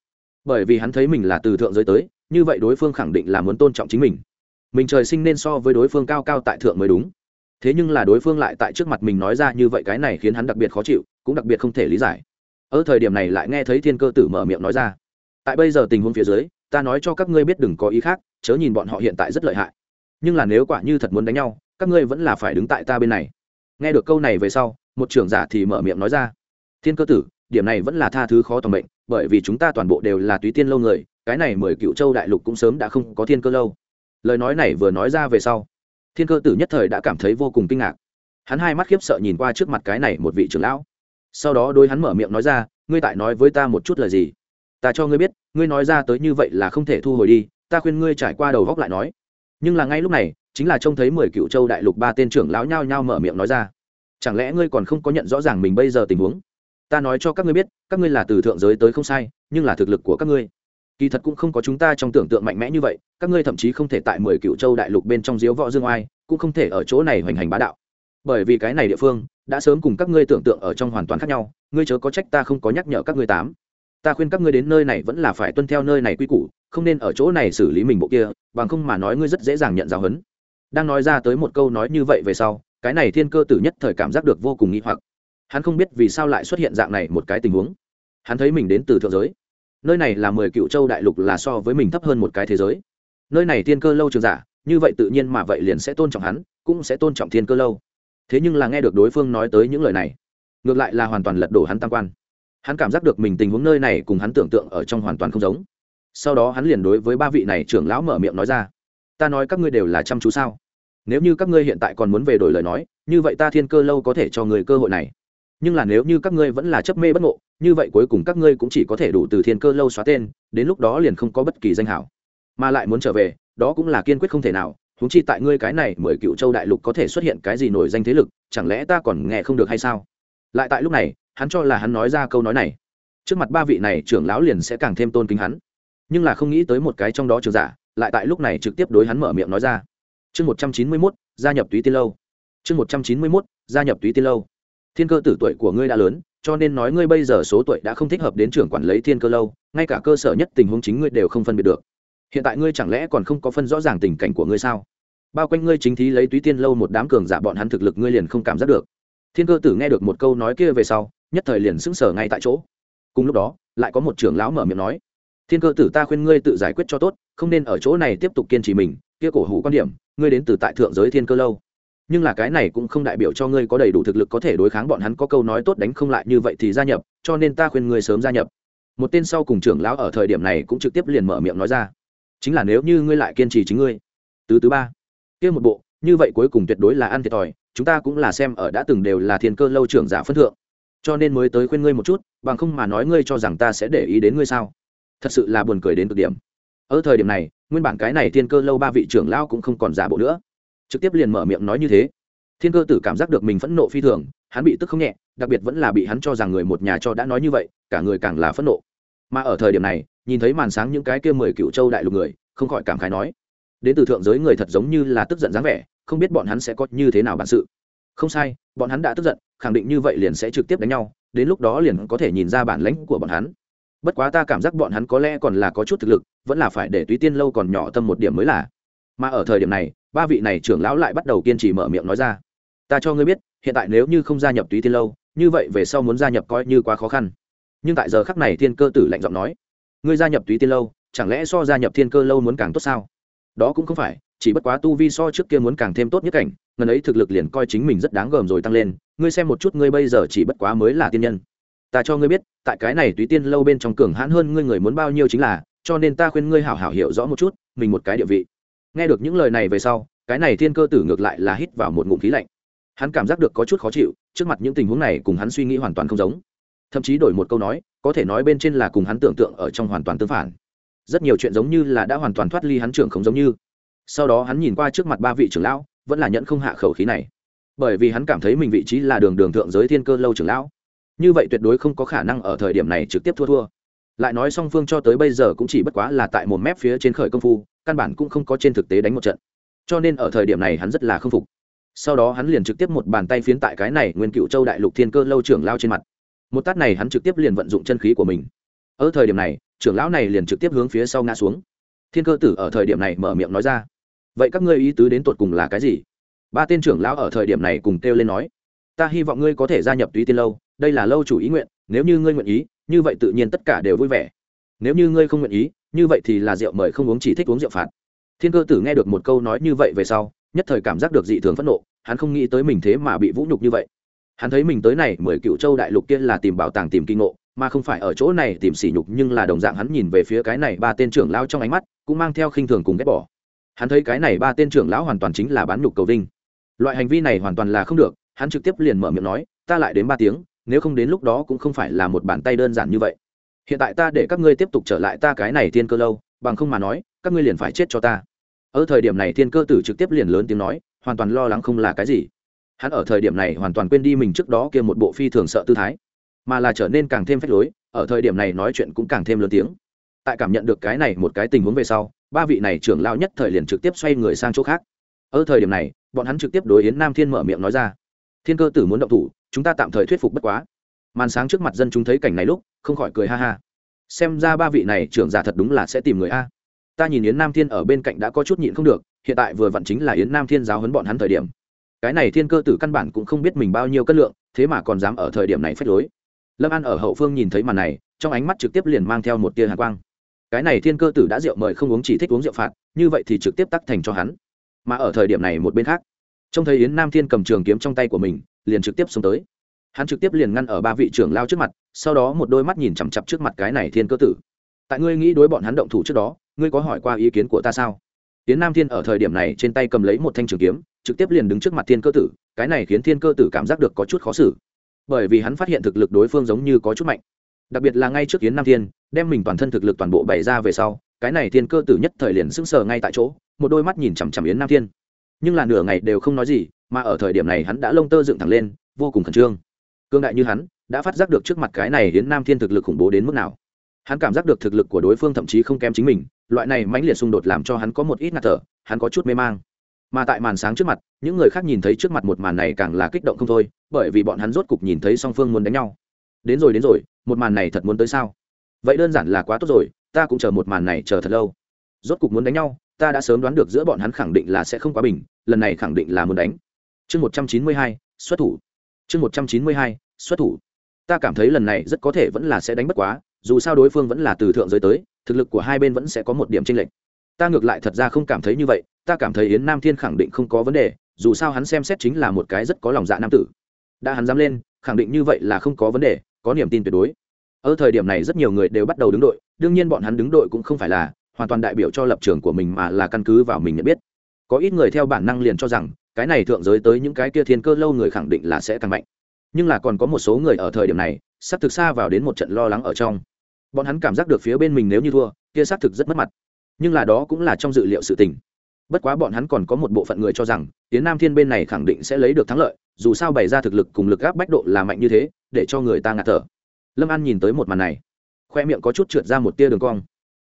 S1: Bởi vì hắn thấy mình là từ thượng giới tới, như vậy đối phương khẳng định là muốn tôn trọng chính mình. Mình trời sinh nên so với đối phương cao cao tại thượng mới đúng. Thế nhưng là đối phương lại tại trước mặt mình nói ra như vậy cái này khiến hắn đặc biệt khó chịu, cũng đặc biệt không thể lý giải ở thời điểm này lại nghe thấy thiên cơ tử mở miệng nói ra. Tại bây giờ tình huống phía dưới, ta nói cho các ngươi biết đừng có ý khác, chớ nhìn bọn họ hiện tại rất lợi hại. Nhưng là nếu quả như thật muốn đánh nhau, các ngươi vẫn là phải đứng tại ta bên này. Nghe được câu này về sau, một trưởng giả thì mở miệng nói ra. Thiên cơ tử, điểm này vẫn là tha thứ khó toàn bệnh bởi vì chúng ta toàn bộ đều là túy tiên lâu người, cái này mười cựu châu đại lục cũng sớm đã không có thiên cơ lâu. Lời nói này vừa nói ra về sau, thiên cơ tử nhất thời đã cảm thấy vô cùng kinh ngạc. Hắn hai mắt khiếp sợ nhìn qua trước mặt cái này một vị trưởng lão sau đó đôi hắn mở miệng nói ra, ngươi tại nói với ta một chút lời gì? Ta cho ngươi biết, ngươi nói ra tới như vậy là không thể thu hồi đi, ta khuyên ngươi trải qua đầu góc lại nói. Nhưng là ngay lúc này, chính là trông thấy mười cựu châu đại lục ba tên trưởng lão nhao nhao mở miệng nói ra. Chẳng lẽ ngươi còn không có nhận rõ ràng mình bây giờ tình huống? Ta nói cho các ngươi biết, các ngươi là từ thượng giới tới không sai, nhưng là thực lực của các ngươi. Kỳ thật cũng không có chúng ta trong tưởng tượng mạnh mẽ như vậy, các ngươi thậm chí không thể tại mười cựu châu đại lục bên trong diếu võ dương oai, cũng không thể ở chỗ này hoành hành bá đạo bởi vì cái này địa phương đã sớm cùng các ngươi tưởng tượng ở trong hoàn toàn khác nhau, ngươi chớ có trách ta không có nhắc nhở các ngươi tám. Ta khuyên các ngươi đến nơi này vẫn là phải tuân theo nơi này quy củ, không nên ở chỗ này xử lý mình bộ kia, bằng không mà nói ngươi rất dễ dàng nhận giáo huấn. Đang nói ra tới một câu nói như vậy về sau, cái này thiên cơ tử nhất thời cảm giác được vô cùng nghi hoặc. Hắn không biết vì sao lại xuất hiện dạng này một cái tình huống. Hắn thấy mình đến từ thượng giới. Nơi này là mười cựu châu đại lục là so với mình thấp hơn một cái thế giới. Nơi này thiên cơ lâu trường giả, như vậy tự nhiên mà vậy liền sẽ tôn trọng hắn, cũng sẽ tôn trọng thiên cơ lâu thế nhưng là nghe được đối phương nói tới những lời này, ngược lại là hoàn toàn lật đổ hắn tam quan. Hắn cảm giác được mình tình huống nơi này cùng hắn tưởng tượng ở trong hoàn toàn không giống. Sau đó hắn liền đối với ba vị này trưởng lão mở miệng nói ra, ta nói các ngươi đều là chăm chú sao? Nếu như các ngươi hiện tại còn muốn về đổi lời nói, như vậy ta thiên cơ lâu có thể cho người cơ hội này. Nhưng là nếu như các ngươi vẫn là chấp mê bất ngộ, như vậy cuối cùng các ngươi cũng chỉ có thể đủ từ thiên cơ lâu xóa tên, đến lúc đó liền không có bất kỳ danh hảo. Mà lại muốn trở về, đó cũng là kiên quyết không thể nào huống chi tại ngươi cái này mười cựu châu đại lục có thể xuất hiện cái gì nổi danh thế lực, chẳng lẽ ta còn nghe không được hay sao? Lại tại lúc này, hắn cho là hắn nói ra câu nói này. Trước mặt ba vị này, trưởng lão liền sẽ càng thêm tôn kính hắn. Nhưng là không nghĩ tới một cái trong đó trường giả, lại tại lúc này trực tiếp đối hắn mở miệng nói ra. Chương một trăm chín mươi mốt, gia nhập túy tiên lâu. Chương một trăm chín mươi mốt, gia nhập túy tiên lâu. Thiên cơ tử tuổi của ngươi đã lớn, cho nên nói ngươi bây giờ số tuổi đã không thích hợp đến trưởng quản lấy thiên cơ lâu, ngay cả cơ sở nhất tình huống chính ngươi đều không phân biệt được hiện tại ngươi chẳng lẽ còn không có phân rõ ràng tình cảnh của ngươi sao? Bao quanh ngươi chính thí lấy túy tiên lâu một đám cường giả bọn hắn thực lực ngươi liền không cảm giác được. Thiên cơ tử nghe được một câu nói kia về sau, nhất thời liền sững sờ ngay tại chỗ. Cùng lúc đó, lại có một trưởng lão mở miệng nói, thiên cơ tử ta khuyên ngươi tự giải quyết cho tốt, không nên ở chỗ này tiếp tục kiên trì mình, kia cổ hủ quan điểm, ngươi đến từ tại thượng giới thiên cơ lâu. Nhưng là cái này cũng không đại biểu cho ngươi có đầy đủ thực lực có thể đối kháng bọn hắn có câu nói tốt đánh không lại như vậy thì gia nhập, cho nên ta khuyên ngươi sớm gia nhập. Một tên sau cùng trưởng lão ở thời điểm này cũng trực tiếp liền mở miệng nói ra chính là nếu như ngươi lại kiên trì chính ngươi. Tứ thứ ba. Kia một bộ, như vậy cuối cùng tuyệt đối là ăn thiệt thòi, chúng ta cũng là xem ở đã từng đều là thiên cơ lâu trưởng giả phân thượng. Cho nên mới tới khuyên ngươi một chút, bằng không mà nói ngươi cho rằng ta sẽ để ý đến ngươi sao? Thật sự là buồn cười đến cực điểm. Ở thời điểm này, nguyên bản cái này thiên cơ lâu ba vị trưởng lao cũng không còn giả bộ nữa. Trực tiếp liền mở miệng nói như thế. Thiên cơ tử cảm giác được mình phẫn nộ phi thường, hắn bị tức không nhẹ, đặc biệt vẫn là bị hắn cho rằng người một nhà cho đã nói như vậy, cả người càng là phẫn nộ. Mà ở thời điểm này nhìn thấy màn sáng những cái kia mười cựu châu đại lục người, không khỏi cảm khái nói, đến từ thượng giới người thật giống như là tức giận dáng vẻ, không biết bọn hắn sẽ có như thế nào bản sự. Không sai, bọn hắn đã tức giận, khẳng định như vậy liền sẽ trực tiếp đánh nhau, đến lúc đó liền có thể nhìn ra bản lãnh của bọn hắn. Bất quá ta cảm giác bọn hắn có lẽ còn là có chút thực lực, vẫn là phải để túy tiên lâu còn nhỏ tâm một điểm mới là. Mà ở thời điểm này, ba vị này trưởng lão lại bắt đầu kiên trì mở miệng nói ra. Ta cho ngươi biết, hiện tại nếu như không gia nhập túy tiên lâu, như vậy về sau muốn gia nhập coi như quá khó khăn. Nhưng tại giờ khắc này thiên cơ tử lạnh giọng nói ngươi gia nhập túy tiên lâu, chẳng lẽ so gia nhập thiên cơ lâu muốn càng tốt sao? Đó cũng không phải, chỉ bất quá tu vi so trước kia muốn càng thêm tốt nhất cảnh, ngần ấy thực lực liền coi chính mình rất đáng gờm rồi tăng lên, ngươi xem một chút ngươi bây giờ chỉ bất quá mới là tiên nhân. Ta cho ngươi biết, tại cái này túy tiên lâu bên trong cường hãn hơn ngươi người muốn bao nhiêu chính là, cho nên ta khuyên ngươi hảo hảo hiểu rõ một chút, mình một cái địa vị. Nghe được những lời này về sau, cái này thiên cơ tử ngược lại là hít vào một ngụm khí lạnh. Hắn cảm giác được có chút khó chịu, trước mặt những tình huống này cùng hắn suy nghĩ hoàn toàn không giống thậm chí đổi một câu nói, có thể nói bên trên là cùng hắn tưởng tượng ở trong hoàn toàn tương phản. Rất nhiều chuyện giống như là đã hoàn toàn thoát ly hắn trưởng không giống như. Sau đó hắn nhìn qua trước mặt ba vị trưởng lão, vẫn là nhận không hạ khẩu khí này. Bởi vì hắn cảm thấy mình vị trí là đường đường thượng giới thiên cơ lâu trưởng lão. Như vậy tuyệt đối không có khả năng ở thời điểm này trực tiếp thua thua. Lại nói song phương cho tới bây giờ cũng chỉ bất quá là tại một mép phía trên khởi công phu, căn bản cũng không có trên thực tế đánh một trận. Cho nên ở thời điểm này hắn rất là k phục. Sau đó hắn liền trực tiếp một bàn tay phiến tại cái này nguyên cựu châu đại lục thiên cơ lâu trưởng lao trên mặt một tát này hắn trực tiếp liền vận dụng chân khí của mình. Ở thời điểm này, trưởng lão này liền trực tiếp hướng phía sau ngã xuống. Thiên cơ tử ở thời điểm này mở miệng nói ra. Vậy các ngươi ý tứ đến tột cùng là cái gì? Ba tên trưởng lão ở thời điểm này cùng kêu lên nói. Ta hy vọng ngươi có thể gia nhập túy tiên lâu, đây là lâu chủ ý nguyện, nếu như ngươi nguyện ý, như vậy tự nhiên tất cả đều vui vẻ. Nếu như ngươi không nguyện ý, như vậy thì là rượu mời không uống chỉ thích uống rượu phạt. Thiên cơ tử nghe được một câu nói như vậy về sau, nhất thời cảm giác được dị thường phẫn nộ, hắn không nghĩ tới mình thế mà bị vũ nhục như vậy hắn thấy mình tới này, mười cựu châu đại lục kia là tìm bảo tàng, tìm kinh ngộ, mà không phải ở chỗ này tìm sỉ nhục, nhưng là đồng dạng hắn nhìn về phía cái này ba tên trưởng lão trong ánh mắt, cũng mang theo khinh thường cùng ghét bỏ. Hắn thấy cái này ba tên trưởng lão hoàn toàn chính là bán nhục cầu vinh. Loại hành vi này hoàn toàn là không được, hắn trực tiếp liền mở miệng nói, ta lại đến ba tiếng, nếu không đến lúc đó cũng không phải là một bàn tay đơn giản như vậy. Hiện tại ta để các ngươi tiếp tục trở lại ta cái này thiên cơ lâu, bằng không mà nói, các ngươi liền phải chết cho ta. Ở thời điểm này thiên cơ tử trực tiếp liền lớn tiếng nói, hoàn toàn lo lắng không là cái gì hắn ở thời điểm này hoàn toàn quên đi mình trước đó kia một bộ phi thường sợ tư thái, mà là trở nên càng thêm phách lối, ở thời điểm này nói chuyện cũng càng thêm lớn tiếng. Tại cảm nhận được cái này một cái tình huống về sau, ba vị này trưởng lao nhất thời liền trực tiếp xoay người sang chỗ khác. Ở thời điểm này, bọn hắn trực tiếp đối yến nam thiên mở miệng nói ra, thiên cơ tử muốn động thủ, chúng ta tạm thời thuyết phục bất quá. Màn sáng trước mặt dân chúng thấy cảnh này lúc, không khỏi cười ha ha. Xem ra ba vị này trưởng giả thật đúng là sẽ tìm người a. Ta nhìn yến nam thiên ở bên cạnh đã có chút nhịn không được, hiện tại vừa vặn chính là yến nam thiên giáo huấn bọn hắn thời điểm cái này thiên cơ tử căn bản cũng không biết mình bao nhiêu cân lượng, thế mà còn dám ở thời điểm này phách lối. Lâm an ở hậu phương nhìn thấy màn này, trong ánh mắt trực tiếp liền mang theo một tia hạ quang. Cái này thiên cơ tử đã rượu mời không uống chỉ thích uống rượu phạt, như vậy thì trực tiếp tắc thành cho hắn. Mà ở thời điểm này một bên khác, trông thấy yến nam thiên cầm trường kiếm trong tay của mình, liền trực tiếp xuống tới. Hắn trực tiếp liền ngăn ở ba vị trưởng lao trước mặt, sau đó một đôi mắt nhìn chằm chặp trước mặt cái này thiên cơ tử. Tại ngươi nghĩ đối bọn hắn động thủ trước đó, ngươi có hỏi qua ý kiến của ta sao? Yến nam thiên ở thời điểm này trên tay cầm lấy một thanh trường kiếm trực tiếp liền đứng trước mặt thiên cơ tử, cái này khiến thiên cơ tử cảm giác được có chút khó xử. Bởi vì hắn phát hiện thực lực đối phương giống như có chút mạnh. Đặc biệt là ngay trước kiến nam thiên, đem mình toàn thân thực lực toàn bộ bày ra về sau, cái này thiên cơ tử nhất thời liền sững sờ ngay tại chỗ, một đôi mắt nhìn chằm chằm yến nam thiên. Nhưng là nửa ngày đều không nói gì, mà ở thời điểm này hắn đã lông tơ dựng thẳng lên, vô cùng khẩn trương. Cương đại như hắn, đã phát giác được trước mặt cái này yến nam thiên thực lực khủng bố đến mức nào. Hắn cảm giác được thực lực của đối phương thậm chí không kém chính mình, loại này mãnh liệt xung đột làm cho hắn có một ít ngạt thở, hắn có chút mê mang mà tại màn sáng trước mặt, những người khác nhìn thấy trước mặt một màn này càng là kích động không thôi, bởi vì bọn hắn rốt cục nhìn thấy song phương muốn đánh nhau. Đến rồi đến rồi, một màn này thật muốn tới sao? Vậy đơn giản là quá tốt rồi, ta cũng chờ một màn này chờ thật lâu. Rốt cục muốn đánh nhau, ta đã sớm đoán được giữa bọn hắn khẳng định là sẽ không quá bình, lần này khẳng định là muốn đánh. Chương một trăm chín mươi hai, xuất thủ. Chương một trăm chín mươi hai, xuất thủ. Ta cảm thấy lần này rất có thể vẫn là sẽ đánh bất quá, dù sao đối phương vẫn là từ thượng giới tới, thực lực của hai bên vẫn sẽ có một điểm tranh lệch. Ta ngược lại thật ra không cảm thấy như vậy ta cảm thấy yến nam thiên khẳng định không có vấn đề, dù sao hắn xem xét chính là một cái rất có lòng dạ nam tử. Đã hắn dám lên, khẳng định như vậy là không có vấn đề, có niềm tin tuyệt đối. Ở thời điểm này rất nhiều người đều bắt đầu đứng đội, đương nhiên bọn hắn đứng đội cũng không phải là hoàn toàn đại biểu cho lập trường của mình mà là căn cứ vào mình nhận biết. Có ít người theo bản năng liền cho rằng, cái này thượng giới tới những cái kia thiên cơ lâu người khẳng định là sẽ càng mạnh. Nhưng là còn có một số người ở thời điểm này sắp thực xa vào đến một trận lo lắng ở trong. Bọn hắn cảm giác được phía bên mình nếu như thua, kia xác thực rất mất mặt. Nhưng là đó cũng là trong dự liệu sự tình bất quá bọn hắn còn có một bộ phận người cho rằng tiến nam thiên bên này khẳng định sẽ lấy được thắng lợi, dù sao bày ra thực lực cùng lực gáp bách độ là mạnh như thế, để cho người ta ngạt thở. Lâm an nhìn tới một màn này, khoe miệng có chút trượt ra một tia đường cong.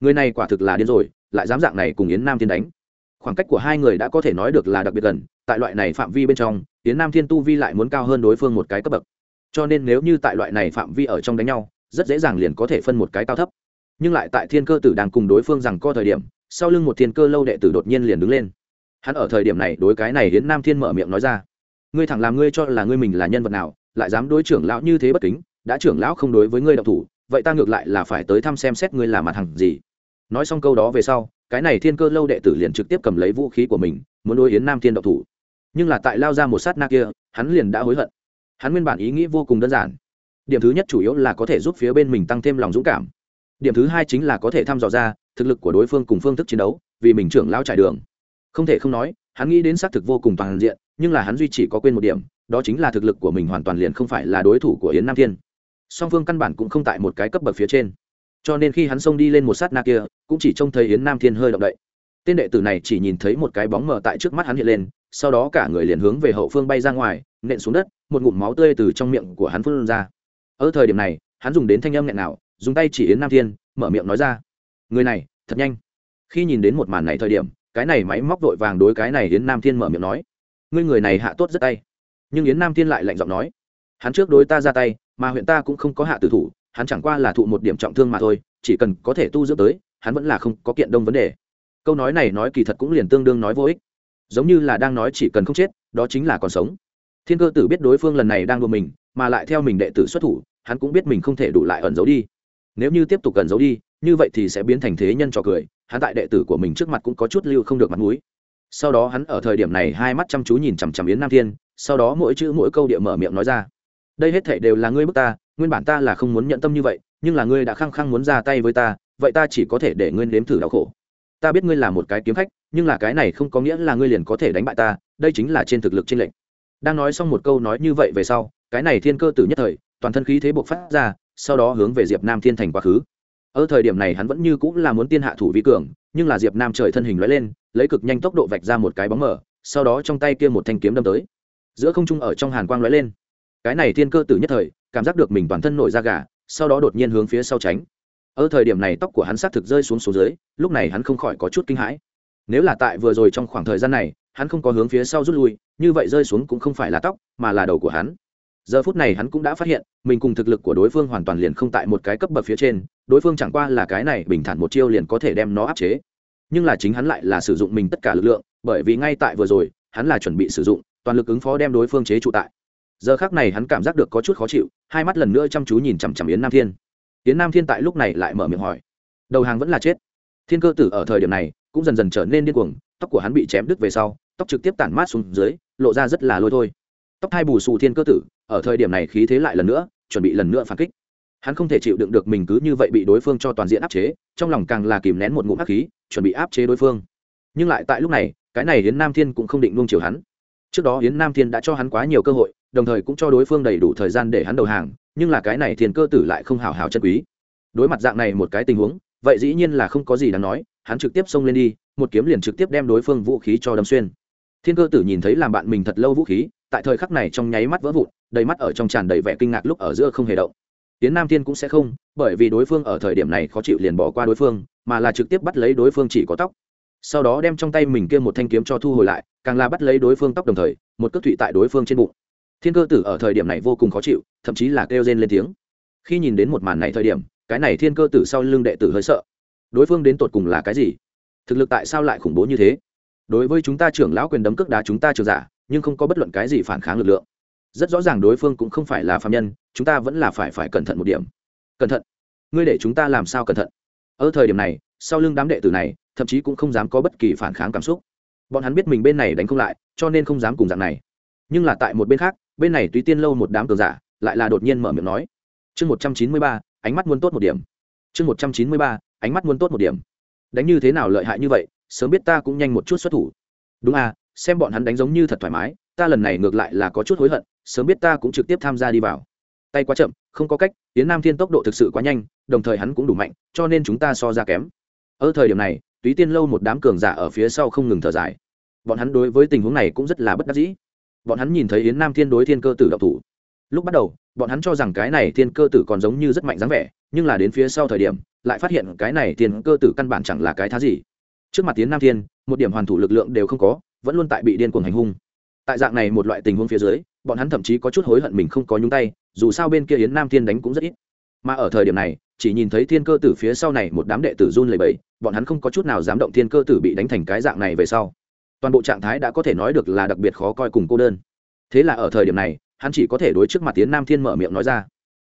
S1: Người này quả thực là điên rồi, lại dám dạng này cùng yến nam thiên đánh. Khoảng cách của hai người đã có thể nói được là đặc biệt gần, tại loại này phạm vi bên trong, yến nam thiên tu vi lại muốn cao hơn đối phương một cái cấp bậc. Cho nên nếu như tại loại này phạm vi ở trong đánh nhau, rất dễ dàng liền có thể phân một cái cao thấp. Nhưng lại tại thiên cơ tử đang cùng đối phương rằng co thời điểm sau lưng một thiên cơ lâu đệ tử đột nhiên liền đứng lên. Hắn ở thời điểm này đối cái này hiến nam thiên mở miệng nói ra, ngươi thẳng làm ngươi cho là ngươi mình là nhân vật nào, lại dám đối trưởng lão như thế bất kính, đã trưởng lão không đối với ngươi độc thủ, vậy ta ngược lại là phải tới thăm xem xét ngươi là mặt hàng gì. Nói xong câu đó về sau, cái này thiên cơ lâu đệ tử liền trực tiếp cầm lấy vũ khí của mình, muốn đối yến nam thiên độc thủ. Nhưng là tại lao ra một sát na kia, hắn liền đã hối hận. Hắn nguyên bản ý nghĩ vô cùng đơn giản. Điểm thứ nhất chủ yếu là có thể giúp phía bên mình tăng thêm lòng dũng cảm. Điểm thứ hai chính là có thể thăm dò ra thực lực của đối phương cùng phương thức chiến đấu, vì mình trưởng lao trải đường. Không thể không nói, hắn nghĩ đến xác thực vô cùng toàn diện, nhưng là hắn duy chỉ có quên một điểm, đó chính là thực lực của mình hoàn toàn liền không phải là đối thủ của yến nam thiên. Song phương căn bản cũng không tại một cái cấp bậc phía trên. Cho nên khi hắn xông đi lên một sát na kia, cũng chỉ trông thấy yến nam thiên hơi động đậy. Tên đệ tử này chỉ nhìn thấy một cái bóng mờ tại trước mắt hắn hiện lên, sau đó cả người liền hướng về hậu phương bay ra ngoài, nện xuống đất, một ngụm máu tươi từ trong miệng của hắn phun ra. Ở thời điểm này, hắn dùng đến thanh âm nghẹn nào dùng tay chỉ yến nam thiên, mở miệng nói ra người này, thật nhanh. Khi nhìn đến một màn này thời điểm, cái này máy móc vội vàng đối cái này yến nam thiên mở miệng nói. Ngươi người này hạ tốt rất tay. Nhưng yến nam thiên lại lạnh giọng nói. Hắn trước đối ta ra tay, mà huyện ta cũng không có hạ tử thủ, hắn chẳng qua là thụ một điểm trọng thương mà thôi, chỉ cần có thể tu dưỡng tới, hắn vẫn là không có kiện đông vấn đề. Câu nói này nói kỳ thật cũng liền tương đương nói vô ích. Giống như là đang nói chỉ cần không chết, đó chính là còn sống. Thiên cơ tử biết đối phương lần này đang đùa mình, mà lại theo mình đệ tử xuất thủ, hắn cũng biết mình không thể đủ lại ẩn giấu đi. Nếu như tiếp tục ẩn giấu đi như vậy thì sẽ biến thành thế nhân trò cười, hắn tại đệ tử của mình trước mặt cũng có chút lưu không được mặt mũi. Sau đó hắn ở thời điểm này hai mắt chăm chú nhìn chằm chằm yến nam thiên, sau đó mỗi chữ mỗi câu địa mở miệng nói ra. Đây hết thể đều là ngươi bức ta, nguyên bản ta là không muốn nhận tâm như vậy, nhưng là ngươi đã khăng khăng muốn ra tay với ta, vậy ta chỉ có thể để ngươi nếm thử đau khổ. Ta biết ngươi là một cái kiếm khách, nhưng là cái này không có nghĩa là ngươi liền có thể đánh bại ta, đây chính là trên thực lực trên lệnh đang nói xong một câu nói như vậy về sau, cái này thiên cơ tử nhất thời, toàn thân khí thế buộc phát ra, sau đó hướng về diệp nam thiên thành quá khứ ở thời điểm này hắn vẫn như cũng là muốn tiên hạ thủ vi cường, nhưng là diệp nam trời thân hình lóe lên, lấy cực nhanh tốc độ vạch ra một cái bóng mở sau đó trong tay kia một thanh kiếm đâm tới. Giữa không trung ở trong hàn quang lóe lên. Cái này thiên cơ tử nhất thời, cảm giác được mình toàn thân nổi da gà, sau đó đột nhiên hướng phía sau tránh. Ở thời điểm này tóc của hắn xác thực rơi xuống xuống dưới, lúc này hắn không khỏi có chút kinh hãi. Nếu là tại vừa rồi trong khoảng thời gian này, hắn không có hướng phía sau rút lui, như vậy rơi xuống cũng không phải là tóc, mà là đầu của hắn. Giờ phút này hắn cũng đã phát hiện, mình cùng thực lực của đối phương hoàn toàn liền không tại một cái cấp bậc phía trên đối phương chẳng qua là cái này bình thản một chiêu liền có thể đem nó áp chế. Nhưng là chính hắn lại là sử dụng mình tất cả lực lượng, bởi vì ngay tại vừa rồi, hắn là chuẩn bị sử dụng, toàn lực ứng phó đem đối phương chế trụ tại. Giờ khác này hắn cảm giác được có chút khó chịu, hai mắt lần nữa chăm chú nhìn chằm chằm yến nam thiên. Yến nam thiên tại lúc này lại mở miệng hỏi, đầu hàng vẫn là chết. Thiên cơ tử ở thời điểm này, cũng dần dần trở nên điên cuồng, tóc của hắn bị chém đứt về sau, tóc trực tiếp tản mát xuống dưới, lộ ra rất là lôi thôi. Tóc hai bù xù thiên cơ tử, ở thời điểm này khí thế lại lần nữa, chuẩn bị lần nữa phản kích hắn không thể chịu đựng được mình cứ như vậy bị đối phương cho toàn diện áp chế, trong lòng càng là kìm nén một ngụm hắc khí, chuẩn bị áp chế đối phương. Nhưng lại tại lúc này, cái này hiến nam thiên cũng không định nuông chiều hắn. Trước đó hiến nam thiên đã cho hắn quá nhiều cơ hội, đồng thời cũng cho đối phương đầy đủ thời gian để hắn đầu hàng, nhưng là cái này thiên cơ tử lại không hào hào chân quý. Đối mặt dạng này một cái tình huống, vậy dĩ nhiên là không có gì đáng nói, hắn trực tiếp xông lên đi, một kiếm liền trực tiếp đem đối phương vũ khí cho đâm xuyên. Thiên cơ tử nhìn thấy làm bạn mình thật lâu vũ khí, tại thời khắc này trong nháy mắt vỡ vụn, đầy mắt ở trong tràn đầy vẻ kinh ngạc lúc ở giữa không hề động tiến nam thiên cũng sẽ không, bởi vì đối phương ở thời điểm này khó chịu liền bỏ qua đối phương, mà là trực tiếp bắt lấy đối phương chỉ có tóc. Sau đó đem trong tay mình kia một thanh kiếm cho thu hồi lại, càng là bắt lấy đối phương tóc đồng thời, một cước thụy tại đối phương trên bụng. Thiên cơ tử ở thời điểm này vô cùng khó chịu, thậm chí là kêu rên lên tiếng. Khi nhìn đến một màn này thời điểm, cái này thiên cơ tử sau lưng đệ tử hơi sợ. Đối phương đến tột cùng là cái gì? Thực lực tại sao lại khủng bố như thế? Đối với chúng ta trưởng lão quyền đấm cước đá chúng ta trường giả, nhưng không có bất luận cái gì phản kháng lực lượng rất rõ ràng đối phương cũng không phải là phạm nhân, chúng ta vẫn là phải phải cẩn thận một điểm. Cẩn thận. Ngươi để chúng ta làm sao cẩn thận? Ở thời điểm này, sau lưng đám đệ tử này, thậm chí cũng không dám có bất kỳ phản kháng cảm xúc. Bọn hắn biết mình bên này đánh không lại, cho nên không dám cùng dạng này. Nhưng là tại một bên khác, bên này túy tiên lâu một đám cường giả, lại là đột nhiên mở miệng nói. Chương một trăm chín mươi ba, ánh mắt muốn tốt một điểm. Chương một trăm chín mươi ba, ánh mắt muốn tốt một điểm. Đánh như thế nào lợi hại như vậy, sớm biết ta cũng nhanh một chút xuất thủ. Đúng à xem bọn hắn đánh giống như thật thoải mái ta lần này ngược lại là có chút hối hận, sớm biết ta cũng trực tiếp tham gia đi vào. Tay quá chậm, không có cách tiến nam thiên tốc độ thực sự quá nhanh, đồng thời hắn cũng đủ mạnh, cho nên chúng ta so ra kém. Ở thời điểm này, túy tiên lâu một đám cường giả ở phía sau không ngừng thở dài. Bọn hắn đối với tình huống này cũng rất là bất đắc dĩ. Bọn hắn nhìn thấy yến nam thiên đối thiên cơ tử độc thủ. Lúc bắt đầu, bọn hắn cho rằng cái này thiên cơ tử còn giống như rất mạnh dáng vẻ, nhưng là đến phía sau thời điểm, lại phát hiện cái này thiên cơ tử căn bản chẳng là cái thá gì. Trước mặt tiến nam thiên, một điểm hoàn thủ lực lượng đều không có, vẫn luôn tại bị điên cuồng hành hung tại dạng này một loại tình huống phía dưới, bọn hắn thậm chí có chút hối hận mình không có nhúng tay, dù sao bên kia yến nam thiên đánh cũng rất ít. Mà ở thời điểm này, chỉ nhìn thấy thiên cơ tử phía sau này một đám đệ tử run lầy bẫy bọn hắn không có chút nào dám động thiên cơ tử bị đánh thành cái dạng này về sau. Toàn bộ trạng thái đã có thể nói được là đặc biệt khó coi cùng cô đơn. Thế là ở thời điểm này, hắn chỉ có thể đối trước mặt tiến nam thiên mở miệng nói ra.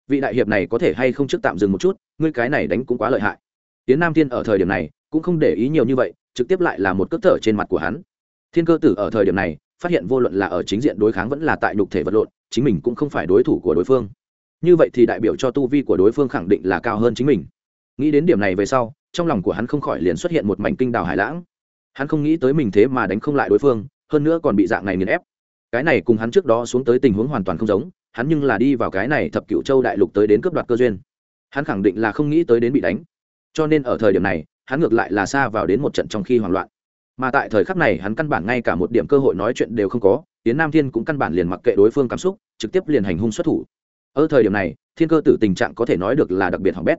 S1: Vị đại hiệp này có thể hay không trước tạm dừng một chút, ngươi cái này đánh cũng quá lợi hại. Tiến nam thiên ở thời điểm này, cũng không để ý nhiều như vậy, trực tiếp lại là một cước thở trên mặt của hắn. Thiên cơ tử ở thời điểm này phát hiện vô luận là ở chính diện đối kháng vẫn là tại nhục thể vật lộn, chính mình cũng không phải đối thủ của đối phương. Như vậy thì đại biểu cho tu vi của đối phương khẳng định là cao hơn chính mình. Nghĩ đến điểm này về sau, trong lòng của hắn không khỏi liền xuất hiện một mảnh kinh đào hải lãng. Hắn không nghĩ tới mình thế mà đánh không lại đối phương, hơn nữa còn bị dạng này nghiền ép. Cái này cùng hắn trước đó xuống tới tình huống hoàn toàn không giống, hắn nhưng là đi vào cái này thập cựu châu đại lục tới đến cướp đoạt cơ duyên. Hắn khẳng định là không nghĩ tới đến bị đánh. Cho nên ở thời điểm này, hắn ngược lại là xa vào đến một trận trong khi hoảng loạn mà tại thời khắc này hắn căn bản ngay cả một điểm cơ hội nói chuyện đều không có tiến nam thiên cũng căn bản liền mặc kệ đối phương cảm xúc, trực tiếp liền hành hung xuất thủ. Ở thời điểm này, thiên cơ tử tình trạng có thể nói được là đặc biệt hỏng bét.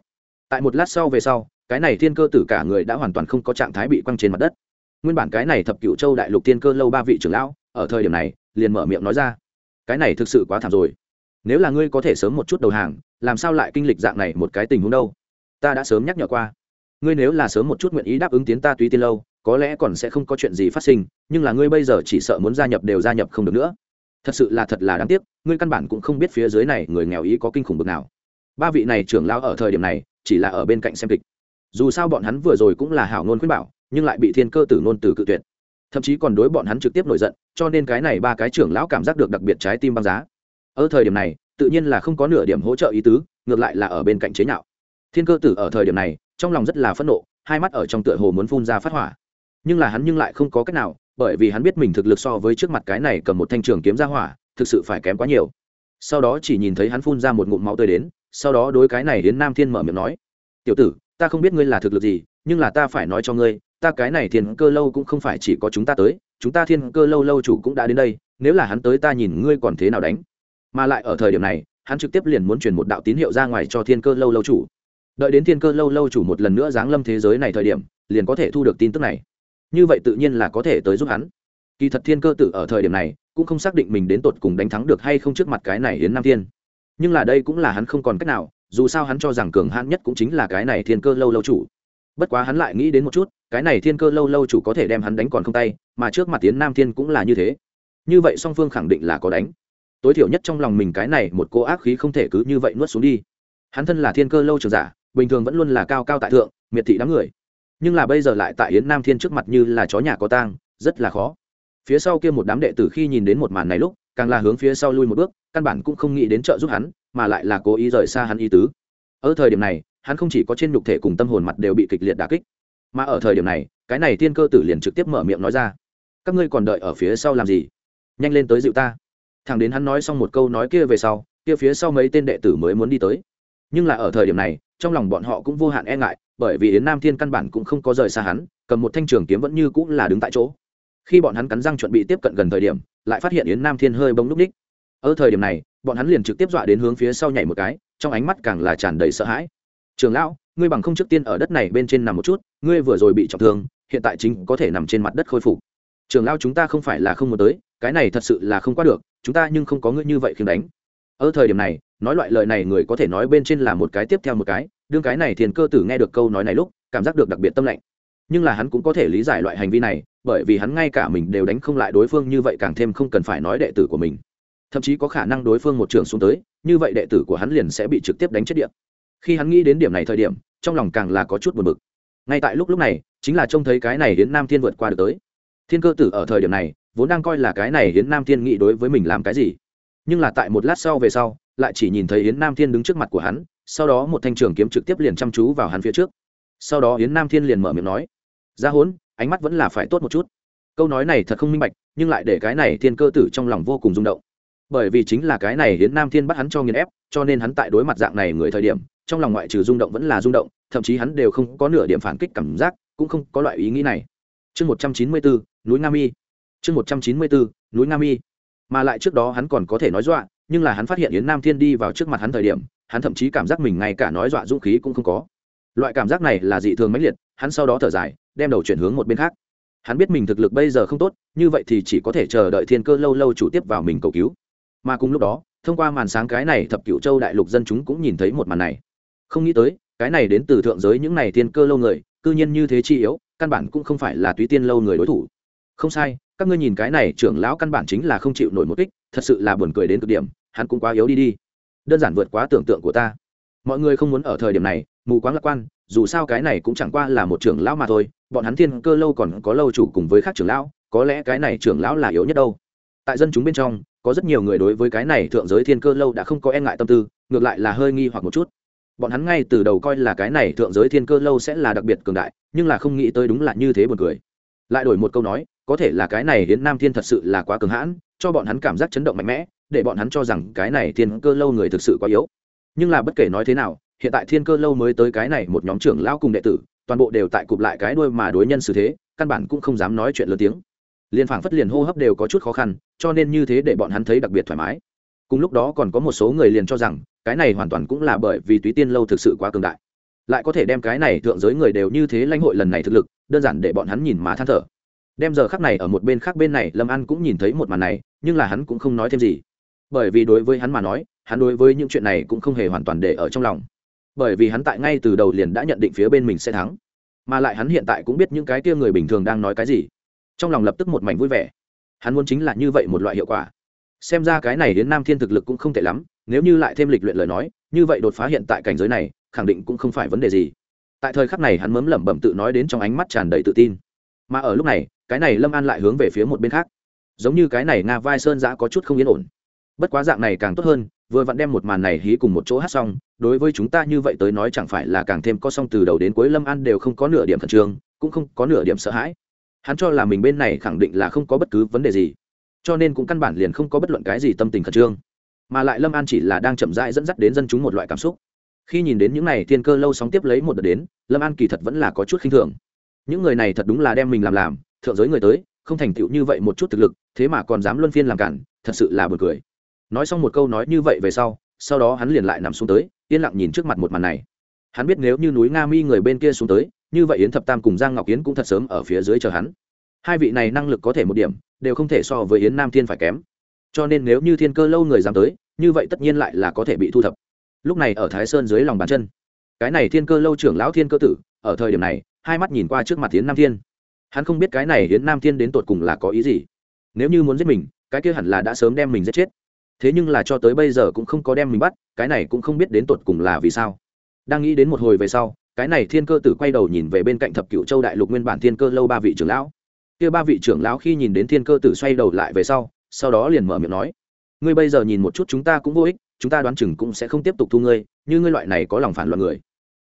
S1: Tại một lát sau về sau, cái này thiên cơ tử cả người đã hoàn toàn không có trạng thái bị quăng trên mặt đất. Nguyên bản cái này thập cựu châu đại lục thiên cơ lâu ba vị trưởng lão, ở thời điểm này, liền mở miệng nói ra. Cái này thực sự quá thảm rồi. Nếu là ngươi có thể sớm một chút đầu hàng, làm sao lại kinh lịch dạng này một cái tình huống đâu? Ta đã sớm nhắc nhở qua. Ngươi nếu là sớm một chút nguyện ý đáp ứng tiến ta túy tiên lâu có lẽ còn sẽ không có chuyện gì phát sinh, nhưng là ngươi bây giờ chỉ sợ muốn gia nhập đều gia nhập không được nữa. Thật sự là thật là đáng tiếc, ngươi căn bản cũng không biết phía dưới này người nghèo ý có kinh khủng bực nào. Ba vị này trưởng lao ở thời điểm này, chỉ là ở bên cạnh xem kịch. Dù sao bọn hắn vừa rồi cũng là hảo ngôn khuyên bảo, nhưng lại bị thiên cơ tử nôn từ cự tuyệt. Thậm chí còn đối bọn hắn trực tiếp nổi giận, cho nên cái này ba cái trưởng lão cảm giác được đặc biệt trái tim băng giá. Ở thời điểm này, tự nhiên là không có nửa điểm hỗ trợ ý tứ, ngược lại là ở bên cạnh chế nhạo. Thiên cơ tử ở thời điểm này, trong lòng rất là phẫn nộ, hai mắt ở trong tựa hồ muốn phun ra phát hỏa nhưng là hắn nhưng lại không có cách nào, bởi vì hắn biết mình thực lực so với trước mặt cái này cầm một thanh trường kiếm ra hỏa, thực sự phải kém quá nhiều. Sau đó chỉ nhìn thấy hắn phun ra một ngụm máu tươi đến, sau đó đối cái này đến nam thiên mở miệng nói, tiểu tử, ta không biết ngươi là thực lực gì, nhưng là ta phải nói cho ngươi, ta cái này thiên cơ lâu cũng không phải chỉ có chúng ta tới, chúng ta thiên cơ lâu lâu chủ cũng đã đến đây, nếu là hắn tới ta nhìn ngươi còn thế nào đánh. Mà lại ở thời điểm này, hắn trực tiếp liền muốn truyền một đạo tín hiệu ra ngoài cho thiên cơ lâu lâu chủ. Đợi đến thiên cơ lâu lâu chủ một lần nữa giáng lâm thế giới này thời điểm, liền có thể thu được tin tức này như vậy tự nhiên là có thể tới giúp hắn. Kỳ thật thiên cơ tử ở thời điểm này, cũng không xác định mình đến tột cùng đánh thắng được hay không trước mặt cái này hiến nam thiên. Nhưng là đây cũng là hắn không còn cách nào, dù sao hắn cho rằng cường hãn nhất cũng chính là cái này thiên cơ lâu lâu chủ. Bất quá hắn lại nghĩ đến một chút, cái này thiên cơ lâu lâu chủ có thể đem hắn đánh còn không tay, mà trước mặt tiến nam thiên cũng là như thế. Như vậy song phương khẳng định là có đánh. Tối thiểu nhất trong lòng mình cái này một cô ác khí không thể cứ như vậy nuốt xuống đi. Hắn thân là thiên cơ lâu trường giả, bình thường vẫn luôn là cao cao tại thượng, miệt thị đám người nhưng là bây giờ lại tại yến nam thiên trước mặt như là chó nhà có tang, rất là khó. Phía sau kia một đám đệ tử khi nhìn đến một màn này lúc, càng là hướng phía sau lui một bước, căn bản cũng không nghĩ đến trợ giúp hắn, mà lại là cố ý rời xa hắn ý tứ. Ở thời điểm này, hắn không chỉ có trên nhục thể cùng tâm hồn mặt đều bị kịch liệt đà kích, mà ở thời điểm này, cái này tiên cơ tử liền trực tiếp mở miệng nói ra, các ngươi còn đợi ở phía sau làm gì? Nhanh lên tới dịu ta. Thằng đến hắn nói xong một câu nói kia về sau, kia phía sau mấy tên đệ tử mới muốn đi tới. Nhưng là ở thời điểm này trong lòng bọn họ cũng vô hạn e ngại, bởi vì yến nam thiên căn bản cũng không có rời xa hắn, cầm một thanh trường kiếm vẫn như cũng là đứng tại chỗ. Khi bọn hắn cắn răng chuẩn bị tiếp cận gần thời điểm, lại phát hiện yến nam thiên hơi bông lúc ních ở thời điểm này, bọn hắn liền trực tiếp dọa đến hướng phía sau nhảy một cái, trong ánh mắt càng là tràn đầy sợ hãi. Trường lão, ngươi bằng không trước tiên ở đất này bên trên nằm một chút, ngươi vừa rồi bị trọng thương, hiện tại chính có thể nằm trên mặt đất khôi phục. Trường lão, chúng ta không phải là không muốn tới, cái này thật sự là không qua được, chúng ta nhưng không có ngươi như vậy khiến đánh. Ở thời điểm này nói loại lời này người có thể nói bên trên là một cái tiếp theo một cái, đương cái này thiền cơ tử nghe được câu nói này lúc, cảm giác được đặc biệt tâm lạnh. Nhưng là hắn cũng có thể lý giải loại hành vi này, bởi vì hắn ngay cả mình đều đánh không lại đối phương như vậy càng thêm không cần phải nói đệ tử của mình. Thậm chí có khả năng đối phương một trường xuống tới, như vậy đệ tử của hắn liền sẽ bị trực tiếp đánh chết điện khi hắn nghĩ đến điểm này thời điểm, trong lòng càng là có chút buồn bực. Ngay tại lúc lúc này, chính là trông thấy cái này hiến nam thiên vượt qua được tới. Thiên cơ tử ở thời điểm này, vốn đang coi là cái này hiến nam thiên nghĩ đối với mình làm cái gì. Nhưng là tại một lát sau về sau lại chỉ nhìn thấy yến nam thiên đứng trước mặt của hắn, sau đó một thanh trường kiếm trực tiếp liền chăm chú vào hắn phía trước. Sau đó yến nam thiên liền mở miệng nói, ra hốn, ánh mắt vẫn là phải tốt một chút. Câu nói này thật không minh bạch, nhưng lại để cái này thiên cơ tử trong lòng vô cùng rung động. Bởi vì chính là cái này yến nam thiên bắt hắn cho nghiền ép, cho nên hắn tại đối mặt dạng này người thời điểm, trong lòng ngoại trừ rung động vẫn là rung động, thậm chí hắn đều không có nửa điểm phản kích cảm giác, cũng không có loại ý nghĩ này. Chương một trăm chín mươi bốn, núi nga mi. Chương một trăm chín mươi bốn, núi nga mi. Mà lại trước đó hắn còn có thể nói dọa nhưng là hắn phát hiện yến nam thiên đi vào trước mặt hắn thời điểm, hắn thậm chí cảm giác mình ngay cả nói dọa dũng khí cũng không có. Loại cảm giác này là dị thường mãnh liệt, hắn sau đó thở dài, đem đầu chuyển hướng một bên khác. Hắn biết mình thực lực bây giờ không tốt, như vậy thì chỉ có thể chờ đợi thiên cơ lâu lâu chủ tiếp vào mình cầu cứu. Mà cùng lúc đó, thông qua màn sáng cái này thập cựu châu đại lục dân chúng cũng nhìn thấy một màn này. Không nghĩ tới, cái này đến từ thượng giới những này thiên cơ lâu người, cư nhiên như thế chi yếu, căn bản cũng không phải là túy tiên lâu người đối thủ. Không sai, các ngươi nhìn cái này trưởng lão căn bản chính là không chịu nổi một kích, thật sự là buồn cười đến cực điểm hắn cũng quá yếu đi đi. Đơn giản vượt quá tưởng tượng của ta. Mọi người không muốn ở thời điểm này, mù quáng lạc quan, dù sao cái này cũng chẳng qua là một trưởng lão mà thôi, bọn hắn thiên cơ lâu còn có lâu chủ cùng với các trưởng lão, có lẽ cái này trưởng lão là yếu nhất đâu. Tại dân chúng bên trong, có rất nhiều người đối với cái này thượng giới thiên cơ lâu đã không có e ngại tâm tư, ngược lại là hơi nghi hoặc một chút. Bọn hắn ngay từ đầu coi là cái này thượng giới thiên cơ lâu sẽ là đặc biệt cường đại, nhưng là không nghĩ tới đúng là như thế buồn cười. Lại đổi một câu nói, có thể là cái này hiến nam thiên thật sự là quá cường hãn, cho bọn hắn cảm giác chấn động mạnh mẽ để bọn hắn cho rằng cái này thiên cơ lâu người thực sự quá yếu. Nhưng là bất kể nói thế nào, hiện tại thiên cơ lâu mới tới cái này một nhóm trưởng lão cùng đệ tử, toàn bộ đều tại cụp lại cái đuôi mà đối nhân xử thế, căn bản cũng không dám nói chuyện lớn tiếng. Liền phảng phất liền hô hấp đều có chút khó khăn, cho nên như thế để bọn hắn thấy đặc biệt thoải mái. Cùng lúc đó còn có một số người liền cho rằng, cái này hoàn toàn cũng là bởi vì túy tiên lâu thực sự quá cường đại. Lại có thể đem cái này thượng giới người đều như thế lãnh hội lần này thực lực, đơn giản để bọn hắn nhìn mà than thở. Đem giờ khắc này ở một bên khác bên này, lâm ăn cũng nhìn thấy một màn này, nhưng là hắn cũng không nói thêm gì bởi vì đối với hắn mà nói, hắn đối với những chuyện này cũng không hề hoàn toàn để ở trong lòng. Bởi vì hắn tại ngay từ đầu liền đã nhận định phía bên mình sẽ thắng. Mà lại hắn hiện tại cũng biết những cái kia người bình thường đang nói cái gì. Trong lòng lập tức một mảnh vui vẻ. Hắn muốn chính là như vậy một loại hiệu quả. Xem ra cái này đến nam thiên thực lực cũng không tệ lắm, nếu như lại thêm lịch luyện lời nói, như vậy đột phá hiện tại cảnh giới này, khẳng định cũng không phải vấn đề gì. Tại thời khắc này hắn mớm lẩm bẩm tự nói đến trong ánh mắt tràn đầy tự tin. Mà ở lúc này, cái này lâm an lại hướng về phía một bên khác. Giống như cái này nga vai sơn giã có chút không yên ổn bất quá dạng này càng tốt hơn, vừa vặn đem một màn này hí cùng một chỗ hát xong, đối với chúng ta như vậy tới nói chẳng phải là càng thêm có xong từ đầu đến cuối lâm an đều không có nửa điểm khẩn trương, cũng không có nửa điểm sợ hãi. Hắn cho là mình bên này khẳng định là không có bất cứ vấn đề gì, cho nên cũng căn bản liền không có bất luận cái gì tâm tình khẩn trương. Mà lại lâm an chỉ là đang chậm rãi dẫn dắt đến dân chúng một loại cảm xúc. Khi nhìn đến những n à y thiên cơ lâu sóng tiếp lấy một đợt đến, lâm an kỳ thật vẫn là có chút khinh thường. Những người này thật đúng là đem mình làm làm, thượng giới người tới, không thành tựu như vậy một chút thực lực, thế mà còn dám luân phiên làm cản, thật sự là b u ồ n cười nói xong một câu nói như vậy về sau sau đó hắn liền lại nằm xuống tới, yên lặng nhìn trước mặt một màn này. Hắn biết nếu như núi nga mi người bên kia xuống tới, như vậy yến thập tam cùng giang ngọc yến cũng thật sớm ở phía dưới chờ hắn. Hai vị này năng lực có thể một điểm, đều không thể so với yến nam thiên phải kém. Cho nên nếu như thiên cơ lâu người dám tới, như vậy tất nhiên lại là có thể bị thu thập. Lúc này ở thái sơn dưới lòng bàn chân, cái này thiên cơ lâu trưởng lão thiên cơ tử, ở thời điểm này, hai mắt nhìn qua trước mặt yến nam thiên. Hắn không biết cái này yến nam thiên đến tột cùng là có ý gì. Nếu như muốn giết mình, cái kia hẳn là đã sớm đem mình giết chết thế nhưng là cho tới bây giờ cũng không có đem mình bắt, cái này cũng không biết đến tột cùng là vì sao. Đang nghĩ đến một hồi về sau, cái này thiên cơ tử quay đầu nhìn về bên cạnh thập cựu châu đại lục nguyên bản thiên cơ lâu ba vị trưởng lão. Kia ba vị trưởng lão khi nhìn đến thiên cơ tử xoay đầu lại về sau sau đó liền mở miệng nói, ngươi bây giờ nhìn một chút chúng ta cũng vô ích, chúng ta đoán chừng cũng sẽ không tiếp tục thu ngươi, như ngươi loại này có lòng phản loạn người.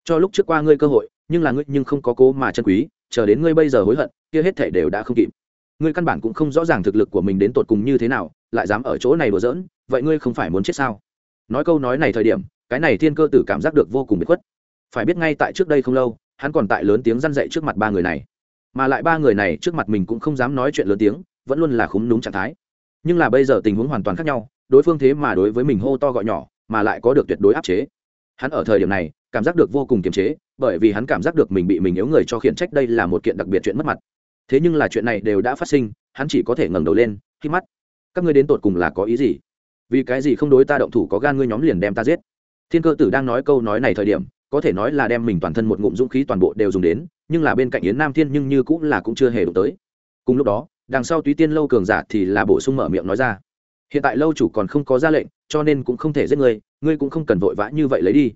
S1: Cho lúc trước qua ngươi cơ hội, nhưng là ngươi nhưng không có cố mà chân quý, chờ đến ngươi bây giờ hối hận, kia hết thể đều đã không kịp. Ngươi căn bản cũng không rõ ràng thực lực của mình đến tột cùng như thế nào, lại dám ở chỗ này đùa giỡn vậy ngươi không phải muốn chết sao? Nói câu nói này thời điểm, cái này thiên cơ tử cảm giác được vô cùng bị khuất. Phải biết ngay tại trước đây không lâu, hắn còn tại lớn tiếng răn dậy trước mặt ba người này. Mà lại ba người này trước mặt mình cũng không dám nói chuyện lớn tiếng, vẫn luôn là khúm núm trạng thái. Nhưng là bây giờ tình huống hoàn toàn khác nhau, đối phương thế mà đối với mình hô to gọi nhỏ, mà lại có được tuyệt đối áp chế. Hắn ở thời điểm này, cảm giác được vô cùng kiềm chế, bởi vì hắn cảm giác được mình bị mình yếu người cho khiển trách đây là một kiện đặc biệt chuyện mất mặt. Thế nhưng là chuyện này đều đã phát sinh, hắn chỉ có thể ngẩng đầu lên khi mắt. Các ngươi đến tột cùng là có ý gì? Vì cái gì không đối ta động thủ có gan ngươi nhóm liền đem ta giết? Thiên cơ tử đang nói câu nói này thời điểm, có thể nói là đem mình toàn thân một ngụm dũng khí toàn bộ đều dùng đến, nhưng là bên cạnh yến nam thiên nhưng như cũng là cũng chưa hề đụng tới. Cùng lúc đó, đằng sau túy tiên lâu cường giả thì là bổ sung mở miệng nói ra. Hiện tại lâu chủ còn không có ra lệnh, cho nên cũng không thể giết ngươi ngươi cũng không cần vội vã như vậy lấy đi.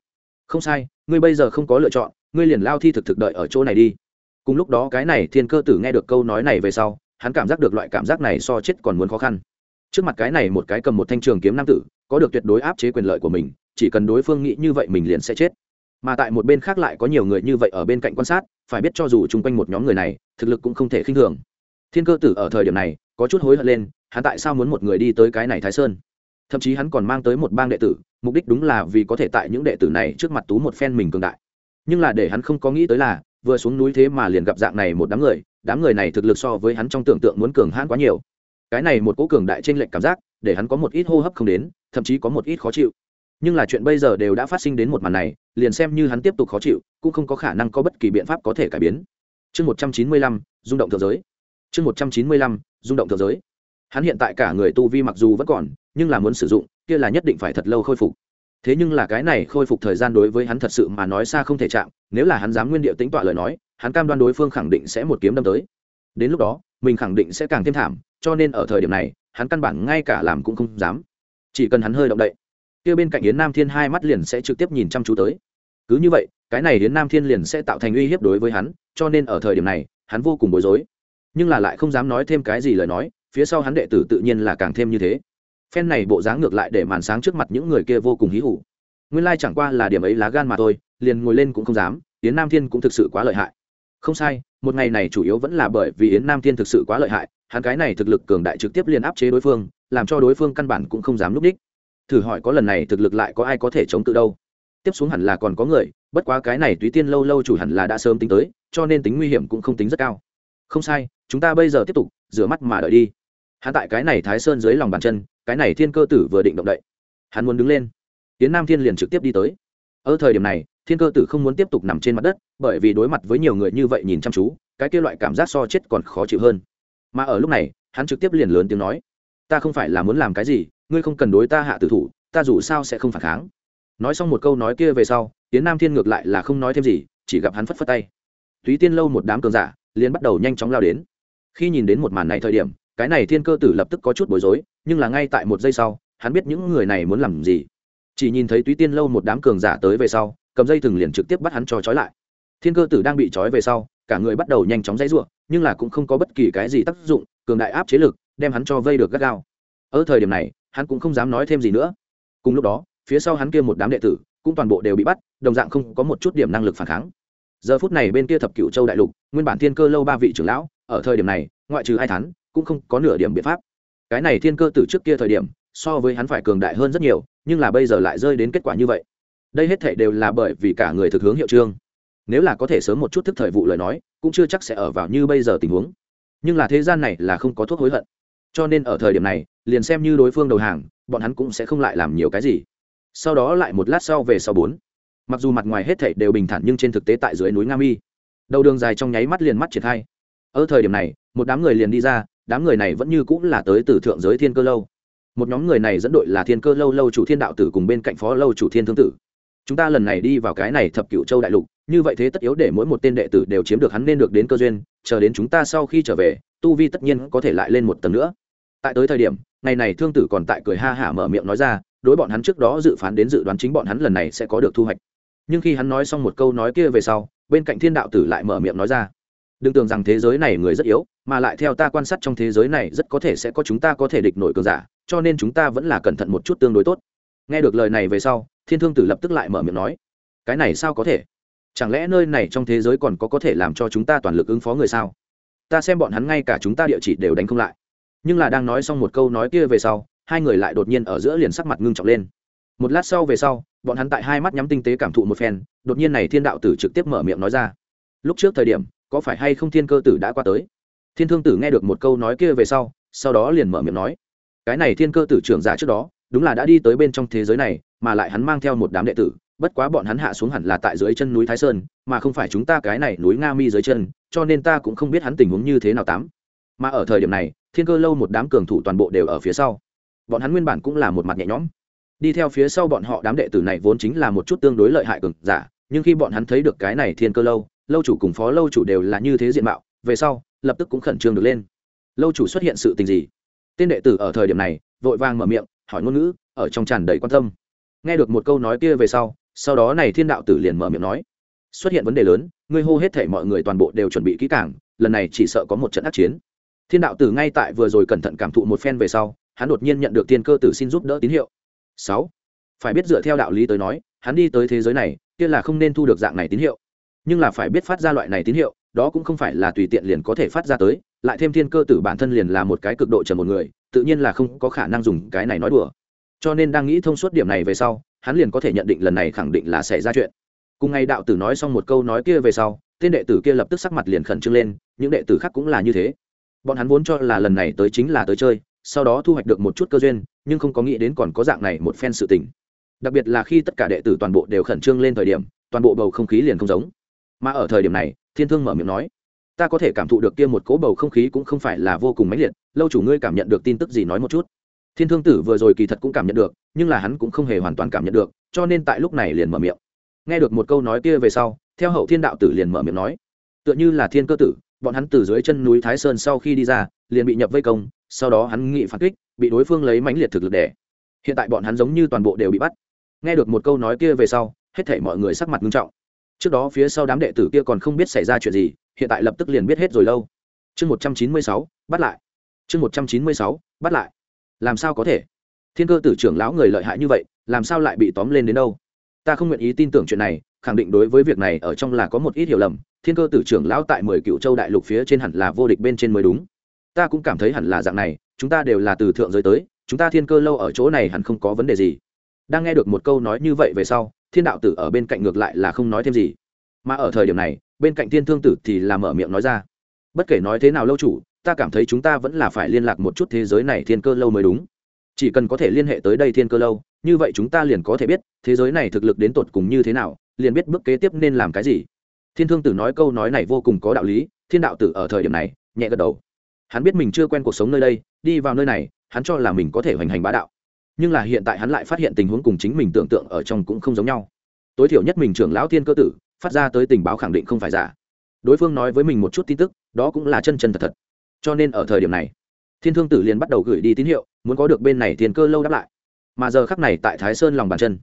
S1: Không sai, ngươi bây giờ không có lựa chọn, ngươi liền lao thi thực thực đợi ở chỗ này đi. Cùng lúc đó cái này thiên cơ tử nghe được câu nói này về sau, hắn cảm giác được loại cảm giác này so chết còn muốn khó khăn trước mặt cái này một cái cầm một thanh trường kiếm nam tử, có được tuyệt đối áp chế quyền lợi của mình, chỉ cần đối phương nghĩ như vậy mình liền sẽ chết. Mà tại một bên khác lại có nhiều người như vậy ở bên cạnh quan sát, phải biết cho dù chung quanh một nhóm người này, thực lực cũng không thể khinh thường. Thiên cơ tử ở thời điểm này, có chút hối hận lên, hắn tại sao muốn một người đi tới cái này thái sơn? Thậm chí hắn còn mang tới một bang đệ tử, mục đích đúng là vì có thể tại những đệ tử này trước mặt tú một phen mình cường đại. Nhưng là để hắn không có nghĩ tới là, vừa xuống núi thế mà liền gặp dạng này một đám người đám người này thực lực so với hắn trong tưởng tượng muốn cường hãn quá nhiều cái này một cố cường đại trên lệnh cảm giác, để hắn có một ít hô hấp không đến, thậm chí có một ít khó chịu. Nhưng là chuyện bây giờ đều đã phát sinh đến một màn này, liền xem như hắn tiếp tục khó chịu, cũng không có khả năng có bất kỳ biện pháp có thể cải biến. Chương một trăm chín mươi lăm, rung động thượng giới. Chương một trăm chín mươi lăm, rung động thượng giới. Hắn hiện tại cả người tu vi mặc dù vẫn còn, nhưng là muốn sử dụng, kia là nhất định phải thật lâu khôi phục. Thế nhưng là cái này khôi phục thời gian đối với hắn thật sự mà nói xa không thể chạm, nếu là hắn dám nguyên điệu tính tọa lời nói, hắn cam đoan đối phương khẳng định sẽ một kiếm đâm tới đến lúc đó, mình khẳng định sẽ càng thêm thảm, cho nên ở thời điểm này, hắn căn bản ngay cả làm cũng không dám. Chỉ cần hắn hơi động đậy, kia bên cạnh yến nam thiên hai mắt liền sẽ trực tiếp nhìn chăm chú tới. Cứ như vậy, cái này yến nam thiên liền sẽ tạo thành uy hiếp đối với hắn, cho nên ở thời điểm này, hắn vô cùng bối rối. Nhưng là lại không dám nói thêm cái gì lời nói, phía sau hắn đệ tử tự nhiên là càng thêm như thế. Phen này bộ dáng ngược lại để màn sáng trước mặt những người kia vô cùng hí hủ nguyên lai chẳng qua là điểm ấy lá gan mà thôi, liền ngồi lên cũng không dám, yến nam thiên cũng thực sự quá lợi hại không sai, một ngày này chủ yếu vẫn là bởi vì yến nam thiên thực sự quá lợi hại, hắn cái này thực lực cường đại trực tiếp liền áp chế đối phương, làm cho đối phương căn bản cũng không dám núp đích. Thử hỏi có lần này thực lực lại có ai có thể chống tự đâu? Tiếp xuống hẳn là còn có người, bất quá cái này túy tiên lâu lâu chủ hẳn là đã sớm tính tới, cho nên tính nguy hiểm cũng không tính rất cao. Không sai, chúng ta bây giờ tiếp tục, rửa mắt mà đợi đi. Hắn tại cái này thái sơn dưới lòng bàn chân, cái này thiên cơ tử vừa định động đậy. Hắn muốn đứng lên. Tiến nam thiên liền trực tiếp đi tới ở thời điểm này, thiên cơ tử không muốn tiếp tục nằm trên mặt đất, bởi vì đối mặt với nhiều người như vậy nhìn chăm chú, cái kia loại cảm giác so chết còn khó chịu hơn. Mà ở lúc này, hắn trực tiếp liền lớn tiếng nói, ta không phải là muốn làm cái gì, ngươi không cần đối ta hạ tử thủ, ta dù sao sẽ không phản kháng. Nói xong một câu nói kia về sau tiến nam thiên ngược lại là không nói thêm gì, chỉ gặp hắn phất phất tay. Túy tiên lâu một đám cường giả, liền bắt đầu nhanh chóng lao đến. Khi nhìn đến một màn này thời điểm, cái này thiên cơ tử lập tức có chút bối rối, nhưng là ngay tại một giây sau, hắn biết những người này muốn làm gì chỉ nhìn thấy túy tiên lâu một đám cường giả tới về sau cầm dây thừng liền trực tiếp bắt hắn cho trói lại thiên cơ tử đang bị trói về sau cả người bắt đầu nhanh chóng dãy ruộng nhưng là cũng không có bất kỳ cái gì tác dụng cường đại áp chế lực đem hắn cho vây được gắt gao ở thời điểm này hắn cũng không dám nói thêm gì nữa cùng lúc đó phía sau hắn kia một đám đệ tử cũng toàn bộ đều bị bắt đồng dạng không có một chút điểm năng lực phản kháng giờ phút này bên kia thập cựu châu đại lục nguyên bản thiên cơ lâu ba vị trưởng lão ở thời điểm này ngoại trừ hai thắn cũng không có nửa điểm biện pháp cái này thiên cơ từ trước kia thời điểm so với hắn phải cường đại hơn rất nhiều nhưng là bây giờ lại rơi đến kết quả như vậy. Đây hết thể đều là bởi vì cả người thực hướng hiệu trương. Nếu là có thể sớm một chút thức thời vụ lời nói, cũng chưa chắc sẽ ở vào như bây giờ tình huống. Nhưng là thế gian này là không có thuốc hối hận. Cho nên ở thời điểm này, liền xem như đối phương đầu hàng, bọn hắn cũng sẽ không lại làm nhiều cái gì. Sau đó lại một lát sau về sau bốn. Mặc dù mặt ngoài hết thảy đều bình thản nhưng trên thực tế tại dưới núi nga mi, đầu đường dài trong nháy mắt liền mắt triển khai. Ở thời điểm này, một đám người liền đi ra, đám người này vẫn như cũng là tới từ thượng giới thiên cơ lâu một nhóm người này dẫn đội là thiên cơ lâu lâu chủ thiên đạo tử cùng bên cạnh phó lâu chủ thiên thương tử. Chúng ta lần này đi vào cái này thập cựu châu đại lục, như vậy thế tất yếu để mỗi một tên đệ tử đều chiếm được hắn nên được đến cơ duyên, chờ đến chúng ta sau khi trở về, tu vi tất nhiên có thể lại lên một tầng nữa. Tại tới thời điểm, ngày này thương tử còn tại cười ha hả mở miệng nói ra, đối bọn hắn trước đó dự phán đến dự đoán chính bọn hắn lần này sẽ có được thu hoạch. Nhưng khi hắn nói xong một câu nói kia về sau, bên cạnh thiên đạo tử lại mở miệng nói ra, đừng tưởng rằng thế giới này người rất yếu, mà lại theo ta quan sát trong thế giới này rất có thể sẽ có chúng ta có thể địch nổi cường giả cho nên chúng ta vẫn là cẩn thận một chút tương đối tốt. Nghe được lời này về sau, thiên thương tử lập tức lại mở miệng nói, cái này sao có thể? Chẳng lẽ nơi này trong thế giới còn có có thể làm cho chúng ta toàn lực ứng phó người sao? Ta xem bọn hắn ngay cả chúng ta địa chỉ đều đánh không lại. Nhưng là đang nói xong một câu nói kia về sau, hai người lại đột nhiên ở giữa liền sắc mặt ngưng trọng lên. Một lát sau về sau, bọn hắn tại hai mắt nhắm tinh tế cảm thụ một phen, đột nhiên này thiên đạo tử trực tiếp mở miệng nói ra, lúc trước thời điểm, có phải hay không thiên cơ tử đã qua tới? Thiên thương tử nghe được một câu nói kia về sau sau đó liền mở miệng nói cái này thiên cơ tử trưởng giả trước đó, đúng là đã đi tới bên trong thế giới này, mà lại hắn mang theo một đám đệ tử, bất quá bọn hắn hạ xuống hẳn là tại dưới chân núi thái sơn, mà không phải chúng ta cái này núi nga mi dưới chân, cho nên ta cũng không biết hắn tình huống như thế nào tám. Mà ở thời điểm này, thiên cơ lâu một đám cường thủ toàn bộ đều ở phía sau. Bọn hắn nguyên bản cũng là một mặt nhẹ nhõm. Đi theo phía sau bọn họ đám đệ tử này vốn chính là một chút tương đối lợi hại cường giả, nhưng khi bọn hắn thấy được cái này thiên cơ lâu lâu chủ cùng phó lâu chủ đều là như thế diện mạo, về sau, lập tức cũng khẩn trương được lên. Lâu chủ xuất hiện sự tình gì? Tên đệ tử ở thời điểm này, vội vàng mở miệng, hỏi ngôn ngữ, ở trong tràn đầy quan tâm. Nghe được một câu nói kia về sau sau đó này thiên đạo tử liền mở miệng nói, xuất hiện vấn đề lớn, ngươi hô hết thể mọi người toàn bộ đều chuẩn bị kỹ càng, lần này chỉ sợ có một trận ác chiến. Thiên đạo tử ngay tại vừa rồi cẩn thận cảm thụ một phen về sau, hắn đột nhiên nhận được tiên cơ tử xin giúp đỡ tín hiệu. Sáu, phải biết dựa theo đạo lý tới nói, hắn đi tới thế giới này, kia là không nên thu được dạng này tín hiệu. Nhưng là phải biết phát ra loại này tín hiệu, đó cũng không phải là tùy tiện liền có thể phát ra tới lại thêm thiên cơ tử bản thân liền là một cái cực độ trần một người, tự nhiên là không có khả năng dùng cái này nói đùa. Cho nên đang nghĩ thông suốt điểm này về sau, hắn liền có thể nhận định lần này khẳng định là xảy ra chuyện. Cùng ngày đạo tử nói xong một câu nói kia về sau, tên đệ tử kia lập tức sắc mặt liền khẩn trương lên, những đệ tử khác cũng là như thế. Bọn hắn vốn cho là lần này tới chính là tới chơi, sau đó thu hoạch được một chút cơ duyên, nhưng không có nghĩ đến còn có dạng này một phen sự tình. Đặc biệt là khi tất cả đệ tử toàn bộ đều khẩn trương lên thời điểm, toàn bộ bầu không khí liền không giống. Mà ở thời điểm này, thiên thương mở miệng nói ta có thể cảm thụ được kia một cỗ bầu không khí cũng không phải là vô cùng mãnh liệt, lâu chủ ngươi cảm nhận được tin tức gì nói một chút. Thiên thương tử vừa rồi kỳ thật cũng cảm nhận được, nhưng là hắn cũng không hề hoàn toàn cảm nhận được, cho nên tại lúc này liền mở miệng. Nghe được một câu nói kia về sau, theo hậu thiên đạo tử liền mở miệng nói, tựa như là thiên cơ tử, bọn hắn từ dưới chân núi thái sơn sau khi đi ra, liền bị nhập vây công, sau đó hắn nghị phản kích, bị đối phương lấy mãnh liệt thực lực đè. hiện tại bọn hắn giống như toàn bộ đều bị bắt. Nghe được một câu nói kia về sau, hết thảy mọi người sắc mặt nghiêm trọng. Trước đó phía sau đám đệ tử kia còn không biết xảy ra chuyện gì hiện tại lập tức liền biết hết rồi lâu. Chương một trăm chín mươi sáu, bắt lại. Chương một trăm chín mươi sáu, bắt lại. Làm sao có thể? Thiên cơ tử trưởng lão người lợi hại như vậy, làm sao lại bị tóm lên đến đâu? Ta không nguyện ý tin tưởng chuyện này, khẳng định đối với việc này ở trong là có một ít hiểu lầm. Thiên cơ tử trưởng lão tại mười cựu châu đại lục phía trên hẳn là vô địch bên trên mới đúng. Ta cũng cảm thấy hẳn là dạng này, chúng ta đều là từ thượng giới tới, chúng ta thiên cơ lâu ở chỗ này hẳn không có vấn đề gì. Đang nghe được một câu nói như vậy về sau, thiên đạo tử ở bên cạnh ngược lại là không nói thêm gì. Mà ở thời điểm này bên cạnh thiên thương tử thì là mở miệng nói ra. Bất kể nói thế nào lâu chủ, ta cảm thấy chúng ta vẫn là phải liên lạc một chút thế giới này thiên cơ lâu mới đúng. Chỉ cần có thể liên hệ tới đây thiên cơ lâu, như vậy chúng ta liền có thể biết thế giới này thực lực đến tột cùng như thế nào, liền biết bước kế tiếp nên làm cái gì. Thiên thương tử nói câu nói này vô cùng có đạo lý, thiên đạo tử ở thời điểm này, nhẹ gật đầu. Hắn biết mình chưa quen cuộc sống nơi đây, đi vào nơi này, hắn cho là mình có thể hoành hành bá đạo. Nhưng là hiện tại hắn lại phát hiện tình huống cùng chính mình tưởng tượng ở trong cũng không giống nhau. Tối thiểu nhất mình trưởng lão thiên cơ tử phát ra tới tình báo khẳng định không phải giả. Đối phương nói với mình một chút tin tức, đó cũng là chân chân thật thật. Cho nên ở thời điểm này, thiên thương tử liền bắt đầu gửi đi tín hiệu, muốn có được bên này thiên cơ lâu đáp lại. Mà giờ khắc này tại thái sơn lòng bàn chân.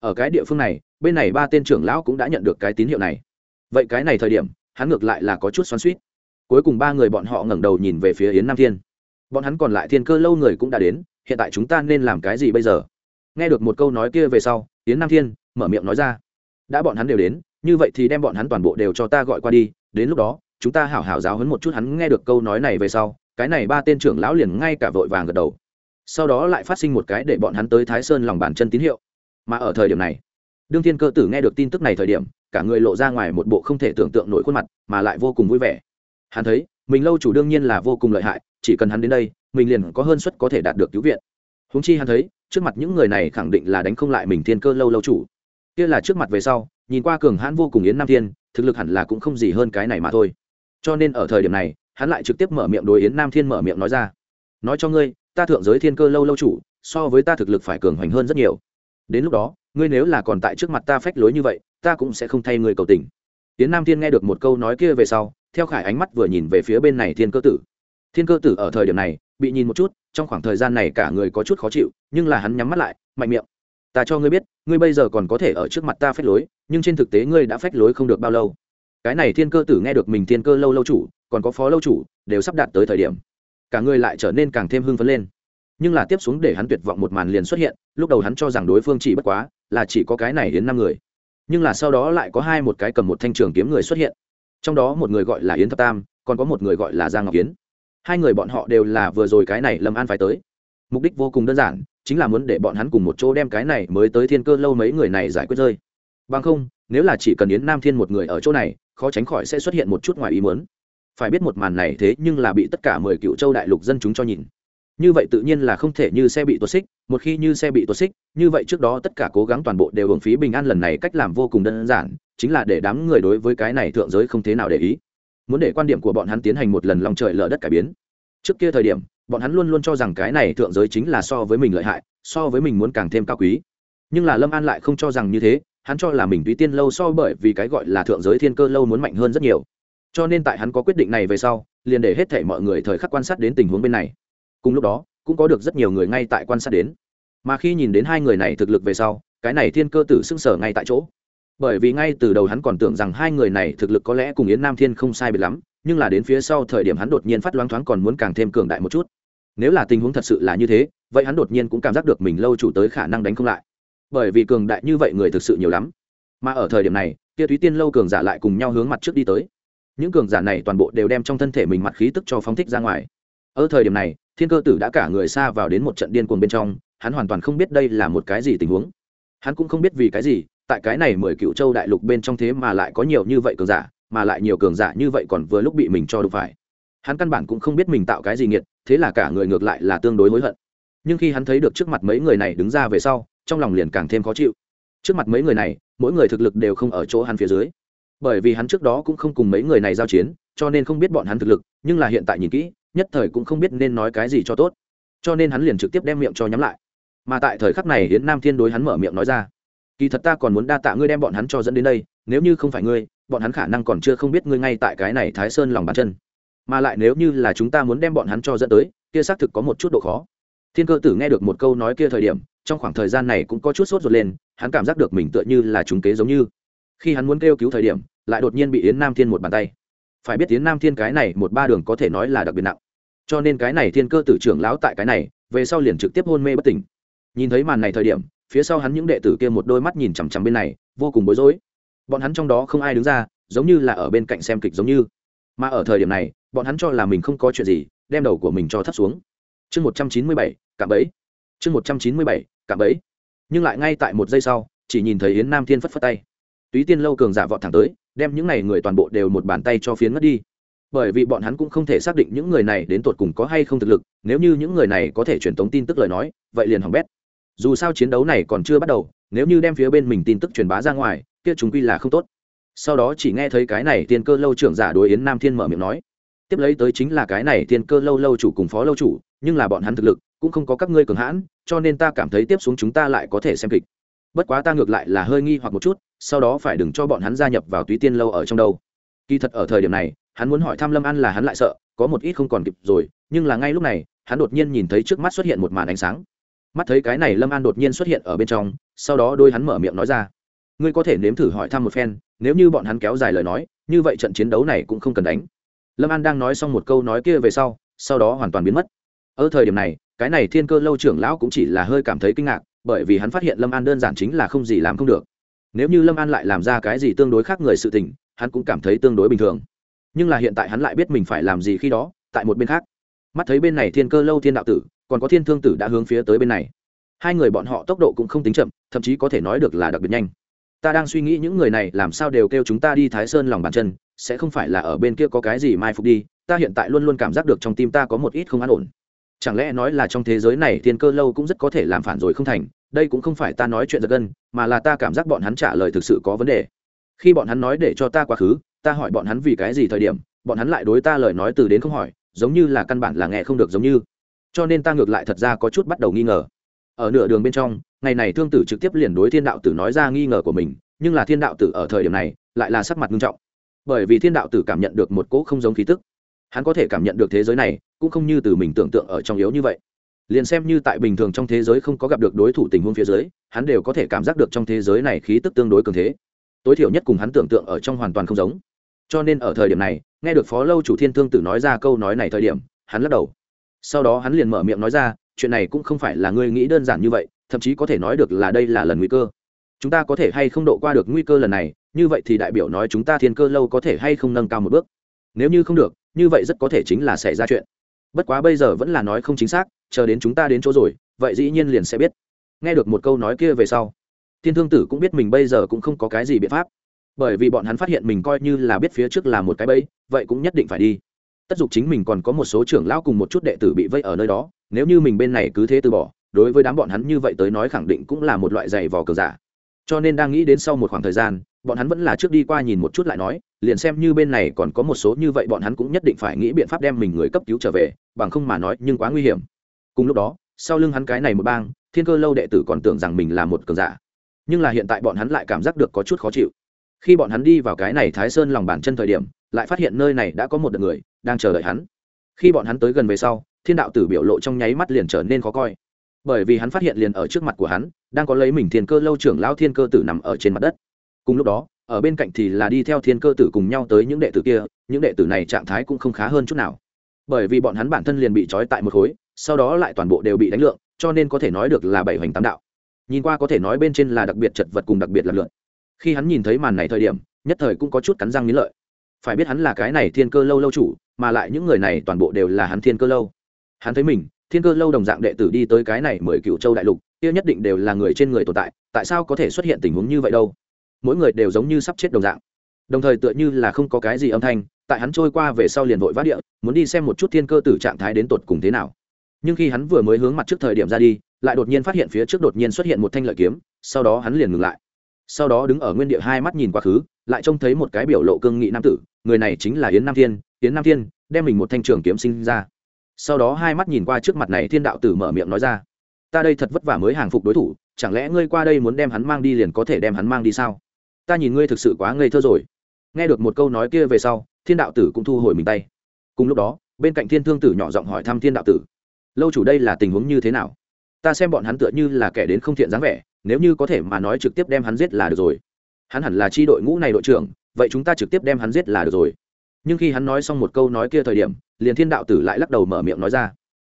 S1: Ở cái địa phương này, bên này ba tên trưởng lão cũng đã nhận được cái tín hiệu này. Vậy cái này thời điểm, hắn ngược lại là có chút xoắn suýt cuối cùng ba người bọn họ ngẩng đầu nhìn về phía yến nam thiên. Bọn hắn còn lại thiên cơ lâu người cũng đã đến, hiện tại chúng ta nên làm cái gì bây giờ? Nghe được một câu nói kia về sau, yến nam thiên mở miệng nói ra. Đã bọn hắn đều đến như vậy thì đem bọn hắn toàn bộ đều cho ta gọi qua đi, đến lúc đó, chúng ta hảo hảo giáo hấn một chút hắn nghe được câu nói này về sau, cái này ba tên trưởng lão liền ngay cả vội vàng gật đầu. Sau đó lại phát sinh một cái để bọn hắn tới thái sơn lòng bàn chân tín hiệu. Mà ở thời điểm này, đương thiên cơ tử nghe được tin tức này thời điểm, cả người lộ ra ngoài một bộ không thể tưởng tượng nổi khuôn mặt, mà lại vô cùng vui vẻ. Hắn thấy, mình lâu chủ đương nhiên là vô cùng lợi hại, chỉ cần hắn đến đây, mình liền có hơn suất có thể đạt được cứu viện. Húng chi hắn thấy, trước mặt những người này khẳng định là đánh không lại mình thiên cơ lâu lâu chủ. Kia là trước mặt về sau nhìn qua cường hãn vô cùng yến nam thiên, thực lực hẳn là cũng không gì hơn cái này mà thôi. Cho nên ở thời điểm này, hắn lại trực tiếp mở miệng đối yến nam thiên mở miệng nói ra. Nói cho ngươi, ta thượng giới thiên cơ lâu lâu chủ, so với ta thực lực phải cường hoành hơn rất nhiều. Đến lúc đó, ngươi nếu là còn tại trước mặt ta phách lối như vậy, ta cũng sẽ không thay ngươi cầu tình. Yến nam thiên nghe được một câu nói kia về sau, theo khải ánh mắt vừa nhìn về phía bên này thiên cơ tử. Thiên cơ tử ở thời điểm này, bị nhìn một chút, trong khoảng thời gian này cả người có chút khó chịu, nhưng là hắn nhắm mắt lại, mạnh miệng ta cho ngươi biết, ngươi bây giờ còn có thể ở trước mặt ta phách lối, nhưng trên thực tế ngươi đã phách lối không được bao lâu. Cái này thiên cơ tử nghe được mình thiên cơ lâu lâu chủ, còn có phó lâu chủ, đều sắp đạt tới thời điểm. Cả ngươi lại trở nên càng thêm hưng phấn lên. Nhưng là tiếp xuống để hắn tuyệt vọng một màn liền xuất hiện, lúc đầu hắn cho rằng đối phương chỉ bất quá, là chỉ có cái này đến năm người. Nhưng là sau đó lại có hai một cái cầm một thanh trường kiếm người xuất hiện. Trong đó một người gọi là yến thập tam, còn có một người gọi là giang ngọc yến hai người bọn họ đều là vừa rồi cái này lâm an phải tới mục đích vô cùng đơn giản, chính là muốn để bọn hắn cùng một chỗ đem cái này mới tới thiên cơ lâu mấy người này giải quyết rơi. Bằng không, nếu là chỉ cần yến nam thiên một người ở chỗ này, khó tránh khỏi sẽ xuất hiện một chút ngoài ý muốn. Phải biết một màn này thế nhưng là bị tất cả mười cựu châu đại lục dân chúng cho nhìn. Như vậy tự nhiên là không thể như xe bị tuột xích, một khi như xe bị tuột xích, như vậy trước đó tất cả cố gắng toàn bộ đều hưởng phí bình an lần này cách làm vô cùng đơn giản, chính là để đám người đối với cái này thượng giới không thế nào để ý. Muốn để quan điểm của bọn hắn tiến hành một lần lòng trời lở đất cải biến. Trước kia thời điểm bọn hắn luôn luôn cho rằng cái này thượng giới chính là so với mình lợi hại, so với mình muốn càng thêm cao quý. Nhưng là lâm an lại không cho rằng như thế, hắn cho là mình túy tiên lâu so bởi vì cái gọi là thượng giới thiên cơ lâu muốn mạnh hơn rất nhiều. Cho nên tại hắn có quyết định này về sau, liền để hết thể mọi người thời khắc quan sát đến tình huống bên này. Cùng lúc đó, cũng có được rất nhiều người ngay tại quan sát đến. Mà khi nhìn đến hai người này thực lực về sau, cái này thiên cơ tử sưng sở ngay tại chỗ. Bởi vì ngay từ đầu hắn còn tưởng rằng hai người này thực lực có lẽ cùng yến nam thiên không sai biệt lắm, nhưng là đến phía sau thời điểm hắn đột nhiên phát loáng thoáng còn muốn càng thêm cường đại một chút nếu là tình huống thật sự là như thế, vậy hắn đột nhiên cũng cảm giác được mình lâu chủ tới khả năng đánh không lại. Bởi vì cường đại như vậy người thực sự nhiều lắm. Mà ở thời điểm này, kia thúy tiên lâu cường giả lại cùng nhau hướng mặt trước đi tới. Những cường giả này toàn bộ đều đem trong thân thể mình mặt khí tức cho phóng thích ra ngoài. Ở thời điểm này, thiên cơ tử đã cả người xa vào đến một trận điên cuồng bên trong, hắn hoàn toàn không biết đây là một cái gì tình huống. Hắn cũng không biết vì cái gì, tại cái này mười cựu châu đại lục bên trong thế mà lại có nhiều như vậy cường giả, mà lại nhiều cường giả như vậy còn vừa lúc bị mình cho đụng phải. Hắn căn bản cũng không biết mình tạo cái gì nghiệt thế là cả người ngược lại là tương đối hối hận. Nhưng khi hắn thấy được trước mặt mấy người này đứng ra về sau, trong lòng liền càng thêm khó chịu. Trước mặt mấy người này, mỗi người thực lực đều không ở chỗ hắn phía dưới. Bởi vì hắn trước đó cũng không cùng mấy người này giao chiến, cho nên không biết bọn hắn thực lực, nhưng là hiện tại nhìn kỹ, nhất thời cũng không biết nên nói cái gì cho tốt. Cho nên hắn liền trực tiếp đem miệng cho nhắm lại. Mà tại thời khắc này hiến nam thiên đối hắn mở miệng nói ra, kỳ thật ta còn muốn đa tạ ngươi đem bọn hắn cho dẫn đến đây, nếu như không phải ngươi, bọn hắn khả năng còn chưa không biết ngươi ngay tại cái này thái sơn lòng bàn chân mà lại nếu như là chúng ta muốn đem bọn hắn cho dẫn tới, kia xác thực có một chút độ khó. Thiên cơ tử nghe được một câu nói kia thời điểm, trong khoảng thời gian này cũng có chút sốt ruột lên, hắn cảm giác được mình tựa như là chúng kế giống như. Khi hắn muốn kêu cứu thời điểm, lại đột nhiên bị yến nam thiên một bàn tay. Phải biết yến nam thiên cái này một ba đường có thể nói là đặc biệt nặng. Cho nên cái này thiên cơ tử trưởng lão tại cái này, về sau liền trực tiếp hôn mê bất tỉnh. Nhìn thấy màn này thời điểm, phía sau hắn những đệ tử kia một đôi mắt nhìn chằm chằm bên này, vô cùng bối rối. Bọn hắn trong đó không ai đứng ra, giống như là ở bên cạnh xem kịch giống như. Mà ở thời điểm này bọn hắn cho là mình không có chuyện gì, đem đầu của mình cho thấp xuống. Chương một trăm chín mươi bảy, cạm bẫy. Chương một trăm chín mươi bảy, cạm bẫy. Nhưng lại ngay tại một giây sau, chỉ nhìn thấy yến nam thiên phất phất tay. Túy tiên lâu cường giả vọt thẳng tới, đem những n à y người toàn bộ đều một bàn tay cho phiến mất đi. Bởi vì bọn hắn cũng không thể xác định những người này đến tột cùng có hay không thực lực, nếu như những người này có thể truyền tống tin tức lời nói, vậy liền hỏng bét. Dù sao chiến đấu này còn chưa bắt đầu, nếu như đem phía bên mình tin tức truyền bá ra ngoài, kia chúng quy là không tốt. Sau đó chỉ nghe thấy cái này tiên cơ lâu trưởng giả đối yến nam thiên mở miệng nói tiếp lấy tới chính là cái này tiên cơ lâu lâu chủ cùng phó lâu chủ, nhưng là bọn hắn thực lực cũng không có các ngươi cường hãn, cho nên ta cảm thấy tiếp xuống chúng ta lại có thể xem kịch. Bất quá ta ngược lại là hơi nghi hoặc một chút, sau đó phải đừng cho bọn hắn gia nhập vào túy tiên lâu ở trong đâu. Kỳ thật ở thời điểm này, hắn muốn hỏi thăm lâm an là hắn lại sợ, có một ít không còn kịp rồi, nhưng là ngay lúc này, hắn đột nhiên nhìn thấy trước mắt xuất hiện một màn ánh sáng. Mắt thấy cái này lâm an đột nhiên xuất hiện ở bên trong, sau đó đôi hắn mở miệng nói ra. Ngươi có thể nếm thử hỏi thăm một phen, nếu như bọn hắn kéo dài lời nói, như vậy trận chiến đấu này cũng không cần đánh lâm an đang nói xong một câu nói kia về sau sau đó hoàn toàn biến mất. Ở thời điểm này, cái này thiên cơ lâu trưởng lão cũng chỉ là hơi cảm thấy kinh ngạc, bởi vì hắn phát hiện lâm an đơn giản chính là không gì làm không được. Nếu như lâm an lại làm ra cái gì tương đối khác người sự tình, hắn cũng cảm thấy tương đối bình thường. Nhưng là hiện tại hắn lại biết mình phải làm gì khi đó, tại một bên khác. Mắt thấy bên này thiên cơ lâu thiên đạo tử, còn có thiên thương tử đã hướng phía tới bên này. Hai người bọn họ tốc độ cũng không tính chậm, thậm chí có thể nói được là đặc biệt nhanh ta đang suy nghĩ những người này làm sao đều kêu chúng ta đi thái sơn lòng bàn chân, sẽ không phải là ở bên kia có cái gì mai phục đi, ta hiện tại luôn luôn cảm giác được trong tim ta có một ít không an ổn. Chẳng lẽ nói là trong thế giới này thiên cơ lâu cũng rất có thể làm phản rồi không thành, đây cũng không phải ta nói chuyện giật gân, mà là ta cảm giác bọn hắn trả lời thực sự có vấn đề. Khi bọn hắn nói để cho ta quá khứ, ta hỏi bọn hắn vì cái gì thời điểm, bọn hắn lại đối ta lời nói từ đến không hỏi, giống như là căn bản là nghe không được giống như. Cho nên ta ngược lại thật ra có chút bắt đầu nghi ngờ. Ở nửa đường bên trong ngày này thương tử trực tiếp liền đối thiên đạo tử nói ra nghi ngờ của mình, nhưng là thiên đạo tử ở thời điểm này lại là sắc mặt nghiêm trọng. Bởi vì thiên đạo tử cảm nhận được một cỗ không giống khí tức, hắn có thể cảm nhận được thế giới này cũng không như từ mình tưởng tượng ở trong yếu như vậy. Liền xem như tại bình thường trong thế giới không có gặp được đối thủ tình huống phía dưới, hắn đều có thể cảm giác được trong thế giới này khí tức tương đối cường thế. Tối thiểu nhất cùng hắn tưởng tượng ở trong hoàn toàn không giống. Cho nên ở thời điểm này, nghe được phó lâu chủ thiên thương tử nói ra câu nói này thời điểm, hắn lắc đầu. Sau đó hắn liền mở miệng nói ra, chuyện này cũng không phải là ngươi nghĩ đơn giản như vậy thậm chí có thể nói được là đây là lần nguy cơ. Chúng ta có thể hay không độ qua được nguy cơ lần này, như vậy thì đại biểu nói chúng ta thiên cơ lâu có thể hay không nâng cao một bước. Nếu như không được, như vậy rất có thể chính là xảy ra chuyện. Bất quá bây giờ vẫn là nói không chính xác, chờ đến chúng ta đến chỗ rồi, vậy dĩ nhiên liền sẽ biết. Nghe được một câu nói kia về sau, thiên thương tử cũng biết mình bây giờ cũng không có cái gì biện pháp. Bởi vì bọn hắn phát hiện mình coi như là biết phía trước là một cái bẫy, vậy cũng nhất định phải đi. Tất dục chính mình còn có một số trưởng lão cùng một chút đệ tử bị vây ở nơi đó, nếu như mình bên này cứ thế từ bỏ đối với đám bọn hắn như vậy tới nói khẳng định cũng là một loại giày vò cờ giả. Cho nên đang nghĩ đến sau một khoảng thời gian, bọn hắn vẫn là trước đi qua nhìn một chút lại nói, liền xem như bên này còn có một số như vậy bọn hắn cũng nhất định phải nghĩ biện pháp đem mình người cấp cứu trở về, bằng không mà nói nhưng quá nguy hiểm. Cùng lúc đó, sau lưng hắn cái này một bang, thiên cơ lâu đệ tử còn tưởng rằng mình là một cờ giả. Nhưng là hiện tại bọn hắn lại cảm giác được có chút khó chịu. Khi bọn hắn đi vào cái này thái sơn lòng bàn chân thời điểm, lại phát hiện nơi này đã có một đợt người đang chờ đợi hắn. Khi bọn hắn tới gần về sau, thiên đạo tử biểu lộ trong nháy mắt liền trở nên khó coi bởi vì hắn phát hiện liền ở trước mặt của hắn, đang có lấy mình thiên cơ lâu trưởng lao thiên cơ tử nằm ở trên mặt đất. Cùng lúc đó, ở bên cạnh thì là đi theo thiên cơ tử cùng nhau tới những đệ tử kia, những đệ tử này trạng thái cũng không khá hơn chút nào. Bởi vì bọn hắn bản thân liền bị trói tại một khối, sau đó lại toàn bộ đều bị đánh lượng, cho nên có thể nói được là bảy hoành tám đạo. Nhìn qua có thể nói bên trên là đặc biệt chật vật cùng đặc biệt là lượn. Khi hắn nhìn thấy màn này thời điểm, nhất thời cũng có chút cắn răng nghĩ lợi. Phải biết hắn là cái này thiên cơ lâu lâu chủ, mà lại những người này toàn bộ đều là hắn thiên cơ lâu. Hắn thấy mình thiên cơ lâu đồng dạng đệ tử đi tới cái này mười cựu châu đại lục, kia nhất định đều là người trên người tồn tại tại sao có thể xuất hiện tình huống như vậy đâu? Mỗi người đều giống như sắp chết đồng dạng. Đồng thời tựa như là không có cái gì âm thanh, tại hắn trôi qua về sau liền vội vã địa, muốn đi xem một chút thiên cơ tử trạng thái đến tột cùng thế nào. Nhưng khi hắn vừa mới hướng mặt trước thời điểm ra đi, lại đột nhiên phát hiện phía trước đột nhiên xuất hiện một thanh lợi kiếm, sau đó hắn liền ngừng lại. Sau đó đứng ở nguyên địa hai mắt nhìn quá khứ, lại trông thấy một cái biểu lộ cương nghị nam tử, người này chính là yến nam thiên, yến nam thiên, đem mình một thanh trường kiếm sinh ra sau đó hai mắt nhìn qua trước mặt này thiên đạo tử mở miệng nói ra, ta đây thật vất vả mới hàng phục đối thủ, chẳng lẽ ngươi qua đây muốn đem hắn mang đi liền có thể đem hắn mang đi sao? Ta nhìn ngươi thực sự quá ngây thơ rồi. Nghe được một câu nói kia về sau, thiên đạo tử cũng thu hồi mình tay. Cùng lúc đó, bên cạnh thiên thương tử nhỏ giọng hỏi thăm thiên đạo tử, lâu chủ đây là tình huống như thế nào? Ta xem bọn hắn tựa như là kẻ đến không thiện dáng vẻ, nếu như có thể mà nói trực tiếp đem hắn giết là được rồi. Hắn hẳn là chi đội ngũ này đội trưởng, vậy chúng ta trực tiếp đem hắn giết là được rồi nhưng khi hắn nói xong một câu nói kia thời điểm, liền thiên đạo tử lại lắc đầu mở miệng nói ra.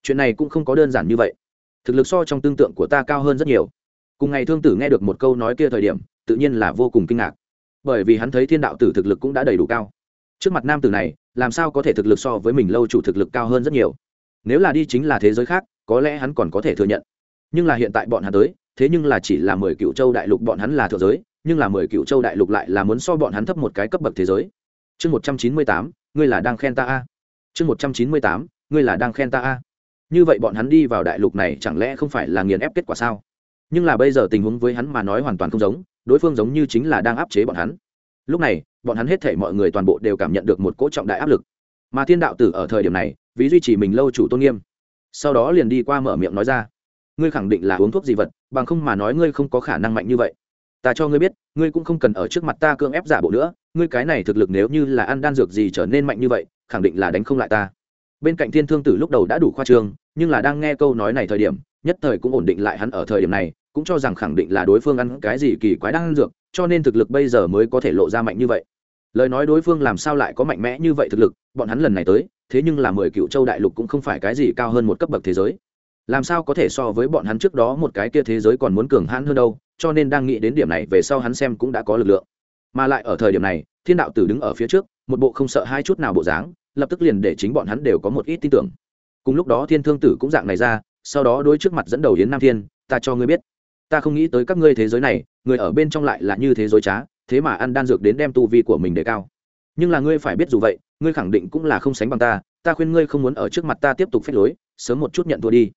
S1: Chuyện này cũng không có đơn giản như vậy. Thực lực so trong tương tượng của ta cao hơn rất nhiều. Cùng ngày thương tử nghe được một câu nói kia thời điểm, tự nhiên là vô cùng kinh ngạc. Bởi vì hắn thấy thiên đạo tử thực lực cũng đã đầy đủ cao. Trước mặt nam tử này, làm sao có thể thực lực so với mình lâu chủ thực lực cao hơn rất nhiều? Nếu là đi chính là thế giới khác, có lẽ hắn còn có thể thừa nhận. Nhưng là hiện tại bọn hắn tới, thế nhưng là chỉ là mười cựu châu đại lục bọn hắn là thượng giới, nhưng là mười cựu châu đại lục lại là muốn so bọn hắn thấp một cái cấp bậc thế giới chương một trăm chín mươi tám, ngươi là đang khen ta a. Chương một trăm chín mươi tám, ngươi là đang khen ta a. Như vậy bọn hắn đi vào đại lục này chẳng lẽ không phải là nghiền ép kết quả sao? Nhưng là bây giờ tình huống với hắn mà nói hoàn toàn không giống, đối phương giống như chính là đang áp chế bọn hắn. Lúc này, bọn hắn hết thể mọi người toàn bộ đều cảm nhận được một cỗ trọng đại áp lực. Mà thiên đạo tử ở thời điểm này, vì duy trì mình lâu chủ tôn nghiêm, sau đó liền đi qua mở miệng nói ra, ngươi khẳng định là uống thuốc gì vật, bằng không mà nói ngươi không có khả năng mạnh như vậy ta cho ngươi biết, ngươi cũng không cần ở trước mặt ta cưỡng ép giả bộ nữa, ngươi cái này thực lực nếu như là ăn đan dược gì trở nên mạnh như vậy, khẳng định là đánh không lại ta. Bên cạnh thiên thương tử lúc đầu đã đủ khoa trương, nhưng là đang nghe câu nói này thời điểm, nhất thời cũng ổn định lại hắn ở thời điểm này, cũng cho rằng khẳng định là đối phương ăn cái gì kỳ quái đang ăn dược, cho nên thực lực bây giờ mới có thể lộ ra mạnh như vậy. Lời nói đối phương làm sao lại có mạnh mẽ như vậy thực lực, bọn hắn lần này tới, thế nhưng là mười cựu châu đại lục cũng không phải cái gì cao hơn một cấp bậc thế giới. Làm sao có thể so với bọn hắn trước đó một cái kia thế giới còn muốn cường hãn hơn đâu cho nên đang nghĩ đến điểm này về sau hắn xem cũng đã có lực lượng. Mà lại ở thời điểm này, thiên đạo tử đứng ở phía trước, một bộ không sợ hai chút nào bộ dáng, lập tức liền để chính bọn hắn đều có một ít tin tưởng. Cùng lúc đó thiên thương tử cũng dạng này ra, sau đó đối trước mặt dẫn đầu hiến nam thiên, ta cho ngươi biết, ta không nghĩ tới các ngươi thế giới này, người ở bên trong lại là như thế giới trá, thế mà ăn đan dược đến đem tu vi của mình để cao. Nhưng là ngươi phải biết dù vậy, ngươi khẳng định cũng là không sánh bằng ta ta khuyên ngươi không muốn ở trước mặt ta tiếp tục phép lối, sớm một chút nhận thua đi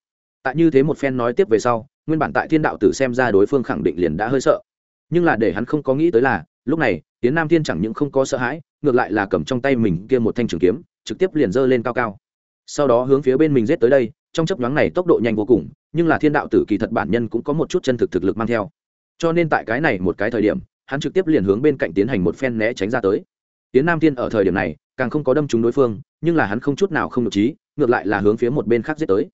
S1: tại như thế một phen nói tiếp về sau, nguyên bản tại thiên đạo tử xem ra đối phương khẳng định liền đã hơi sợ. Nhưng là để hắn không có nghĩ tới là, lúc này tiến nam thiên chẳng những không có sợ hãi, ngược lại là cầm trong tay mình kia một thanh trường kiếm, trực tiếp liền giơ lên cao cao. Sau đó hướng phía bên mình giết tới đây, trong chấp nhoáng này tốc độ nhanh vô cùng, nhưng là thiên đạo tử kỳ thật bản nhân cũng có một chút chân thực thực lực mang theo. Cho nên tại cái này một cái thời điểm, hắn trực tiếp liền hướng bên cạnh tiến hành một phen né tránh ra tới. Tiến nam thiên ở thời điểm này, càng không có đâm trúng đối phương, nhưng là hắn không chút nào không được trí ngược lại là hướng phía một bên khác giết tới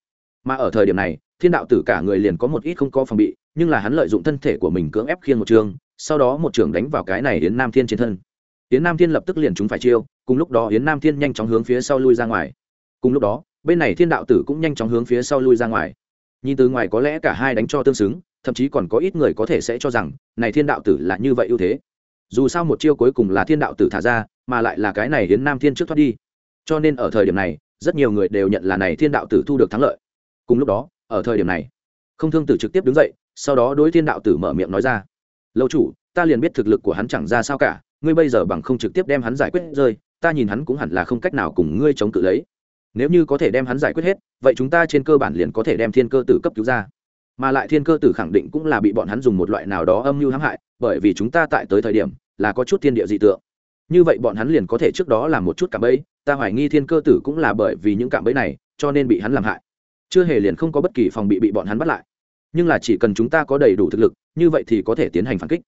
S1: mà ở thời điểm này, thiên đạo tử cả người liền có một ít không có phòng bị, nhưng là hắn lợi dụng thân thể của mình cưỡng ép khiên một trường, sau đó một trường đánh vào cái này yến nam thiên trên thân. Yến nam thiên lập tức liền chúng phải chiêu, cùng lúc đó yến nam thiên nhanh chóng hướng phía sau lui ra ngoài. Cùng lúc đó, bên này thiên đạo tử cũng nhanh chóng hướng phía sau lui ra ngoài. Nhìn từ ngoài có lẽ cả hai đánh cho tương xứng, thậm chí còn có ít người có thể sẽ cho rằng, này thiên đạo tử là như vậy ưu thế. Dù sao một chiêu cuối cùng là thiên đạo tử thả ra, mà lại là cái này yến nam thiên trước thoát đi. Cho nên ở thời điểm này, rất nhiều người đều nhận là này thiên đạo tử thu được thắng lợi cùng lúc đó, ở thời điểm này, không thương tử trực tiếp đứng dậy, sau đó đối thiên đạo tử mở miệng nói ra, lâu chủ, ta liền biết thực lực của hắn chẳng ra sao cả, ngươi bây giờ bằng không trực tiếp đem hắn giải quyết rơi, ta nhìn hắn cũng hẳn là không cách nào cùng ngươi chống cự lấy. Nếu như có thể đem hắn giải quyết hết, vậy chúng ta trên cơ bản liền có thể đem thiên cơ tử cấp cứu ra. Mà lại thiên cơ tử khẳng định cũng là bị bọn hắn dùng một loại nào đó âm mưu hãm hại, bởi vì chúng ta tại tới thời điểm, là có chút thiên địa dị tượng. Như vậy bọn hắn liền có thể trước đó làm một chút cạm bẫy, ta hoài nghi thiên cơ tử cũng là bởi vì những cạm bẫy này, cho nên bị hắn làm hại chưa hề liền không có bất kỳ phòng bị bị bọn hắn bắt lại. Nhưng là chỉ cần chúng ta có đầy đủ thực lực, như vậy thì có thể tiến hành phản kích.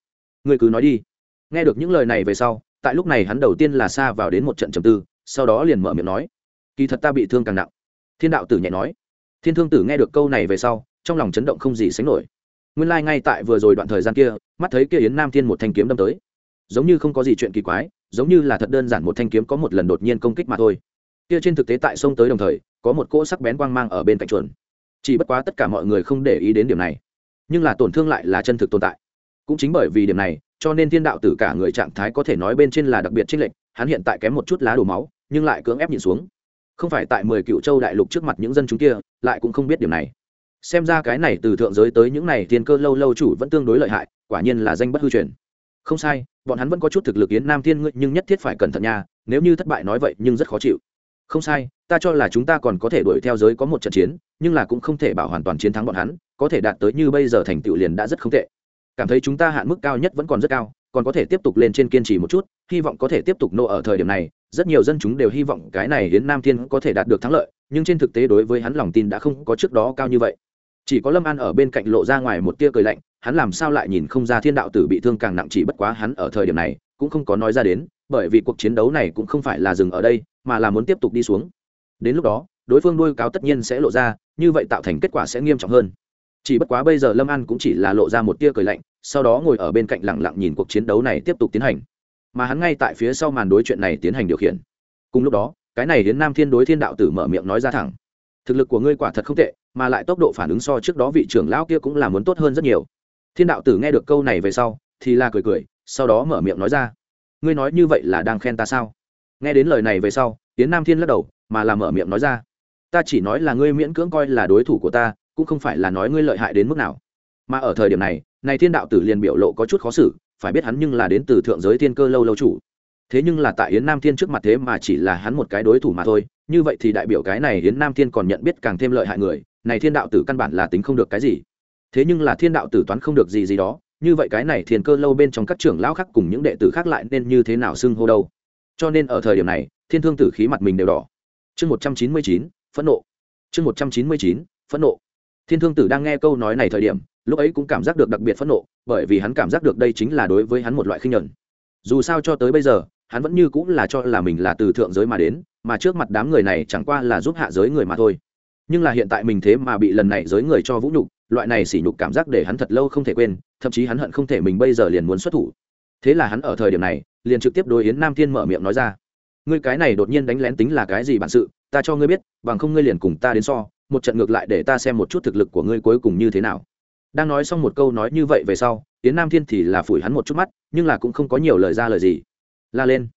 S1: Người cứ nói đi. Nghe được những lời này về sau, tại lúc này hắn đầu tiên là xa vào đến một trận trầm tư, sau đó liền mở miệng nói. Kỳ thật ta bị thương càng nặng. Thiên đạo tử nhẹ nói. Thiên thương tử nghe được câu này về sau, trong lòng chấn động không gì sánh nổi. Nguyên lai、like、ngay tại vừa rồi đoạn thời gian kia, mắt thấy kia yến nam thiên một thanh kiếm đâm tới. Giống như không có gì chuyện kỳ quái, giống như là thật đơn giản một thanh kiếm có một lần đột nhiên công kích mà thôi kia trên thực tế tại sông tới đồng thời, có một cỗ sắc bén quang mang ở bên cạnh chuồn. Chỉ bất quá tất cả mọi người không để ý đến điểm này. Nhưng là tổn thương lại là chân thực tồn tại. Cũng chính bởi vì điểm này, cho nên thiên đạo tử cả người trạng thái có thể nói bên trên là đặc biệt trích lệnh hắn hiện tại kém một chút lá đổ máu, nhưng lại cưỡng ép nhìn xuống. Không phải tại mười cựu châu đại lục trước mặt những dân chúng kia, lại cũng không biết điểm này. Xem ra cái này từ thượng giới tới những này thiên cơ lâu lâu chủ vẫn tương đối lợi hại, quả nhiên là danh bất hư truyền. Không sai, bọn hắn vẫn có chút thực lực yến nam thiên ngự nhưng nhất thiết phải cẩn thận nha, nếu như thất bại nói vậy, nhưng rất khó chịu không sai, ta cho là chúng ta còn có thể đuổi theo giới có một trận chiến, nhưng là cũng không thể bảo hoàn toàn chiến thắng bọn hắn, có thể đạt tới như bây giờ thành tựu liền đã rất không tệ. Cảm thấy chúng ta hạn mức cao nhất vẫn còn rất cao, còn có thể tiếp tục lên trên kiên trì một chút, hy vọng có thể tiếp tục nô ở thời điểm này, rất nhiều dân chúng đều hy vọng cái này đến nam thiên có thể đạt được thắng lợi, nhưng trên thực tế đối với hắn lòng tin đã không có trước đó cao như vậy. Chỉ có lâm an ở bên cạnh lộ ra ngoài một tia cười lạnh, hắn làm sao lại nhìn không ra thiên đạo tử bị thương càng nặng chỉ bất quá hắn ở thời điểm này, cũng không có nói ra đến, bởi vì cuộc chiến đấu này cũng không phải là dừng ở đây mà là muốn tiếp tục đi xuống. Đến lúc đó, đối phương đôi cáo tất nhiên sẽ lộ ra, như vậy tạo thành kết quả sẽ nghiêm trọng hơn. Chỉ bất quá bây giờ lâm an cũng chỉ là lộ ra một tia cười lạnh, sau đó ngồi ở bên cạnh lẳng lặng nhìn cuộc chiến đấu này tiếp tục tiến hành. Mà hắn ngay tại phía sau màn đối chuyện này tiến hành điều khiển. Cùng lúc đó, cái này đến nam thiên đối thiên đạo tử mở miệng nói ra thẳng. Thực lực của ngươi quả thật không tệ, mà lại tốc độ phản ứng so trước đó vị trưởng lão kia cũng là muốn tốt hơn rất nhiều. Thiên đạo tử nghe được câu này về sau, thì là cười cười, sau đó mở miệng nói ra. Ngươi nói như vậy là đang khen ta sao? Nghe đến lời này về sau tiến nam thiên lắc đầu, mà làm mở miệng nói ra. Ta chỉ nói là ngươi miễn cưỡng coi là đối thủ của ta, cũng không phải là nói ngươi lợi hại đến mức nào. Mà ở thời điểm này này thiên đạo tử liền biểu lộ có chút khó xử, phải biết hắn nhưng là đến từ thượng giới thiên cơ lâu lâu chủ. Thế nhưng là tại yến nam thiên trước mặt thế mà chỉ là hắn một cái đối thủ mà thôi, như vậy thì đại biểu cái này yến nam thiên còn nhận biết càng thêm lợi hại người, này thiên đạo tử căn bản là tính không được cái gì. Thế nhưng là thiên đạo tử toán không được gì gì đó, như vậy cái này thiên cơ lâu bên trong các trưởng lão khác cùng những đệ tử khác lại nên như thế nào xưng hô đâu? Cho nên ở thời điểm này, thiên thương tử khí mặt mình đều đỏ. Chương một trăm chín mươi chín, phẫn nộ. Chương một trăm chín mươi chín, phẫn nộ. Thiên thương tử đang nghe câu nói này thời điểm, lúc ấy cũng cảm giác được đặc biệt phẫn nộ, bởi vì hắn cảm giác được đây chính là đối với hắn một loại khinh nhuận. Dù sao cho tới bây giờ, hắn vẫn như cũng là cho là mình là từ thượng giới mà đến, mà trước mặt đám người này chẳng qua là giúp hạ giới người mà thôi. Nhưng là hiện tại mình thế mà bị lần này giới người cho vũ nhục, loại này sỉ nhục cảm giác để hắn thật lâu không thể quên, thậm chí hắn hận không thể mình bây giờ liền muốn xuất thủ. Thế là hắn ở thời điểm này liền trực tiếp đối yến nam thiên mở miệng nói ra. Ngươi cái này đột nhiên đánh lén tính là cái gì bản sự, ta cho ngươi biết, bằng không ngươi liền cùng ta đến so, một trận ngược lại để ta xem một chút thực lực của ngươi cuối cùng như thế nào. Đang nói xong một câu nói như vậy về sau, yến nam thiên thì là phủi hắn một chút mắt, nhưng là cũng không có nhiều lời ra lời gì. La lên.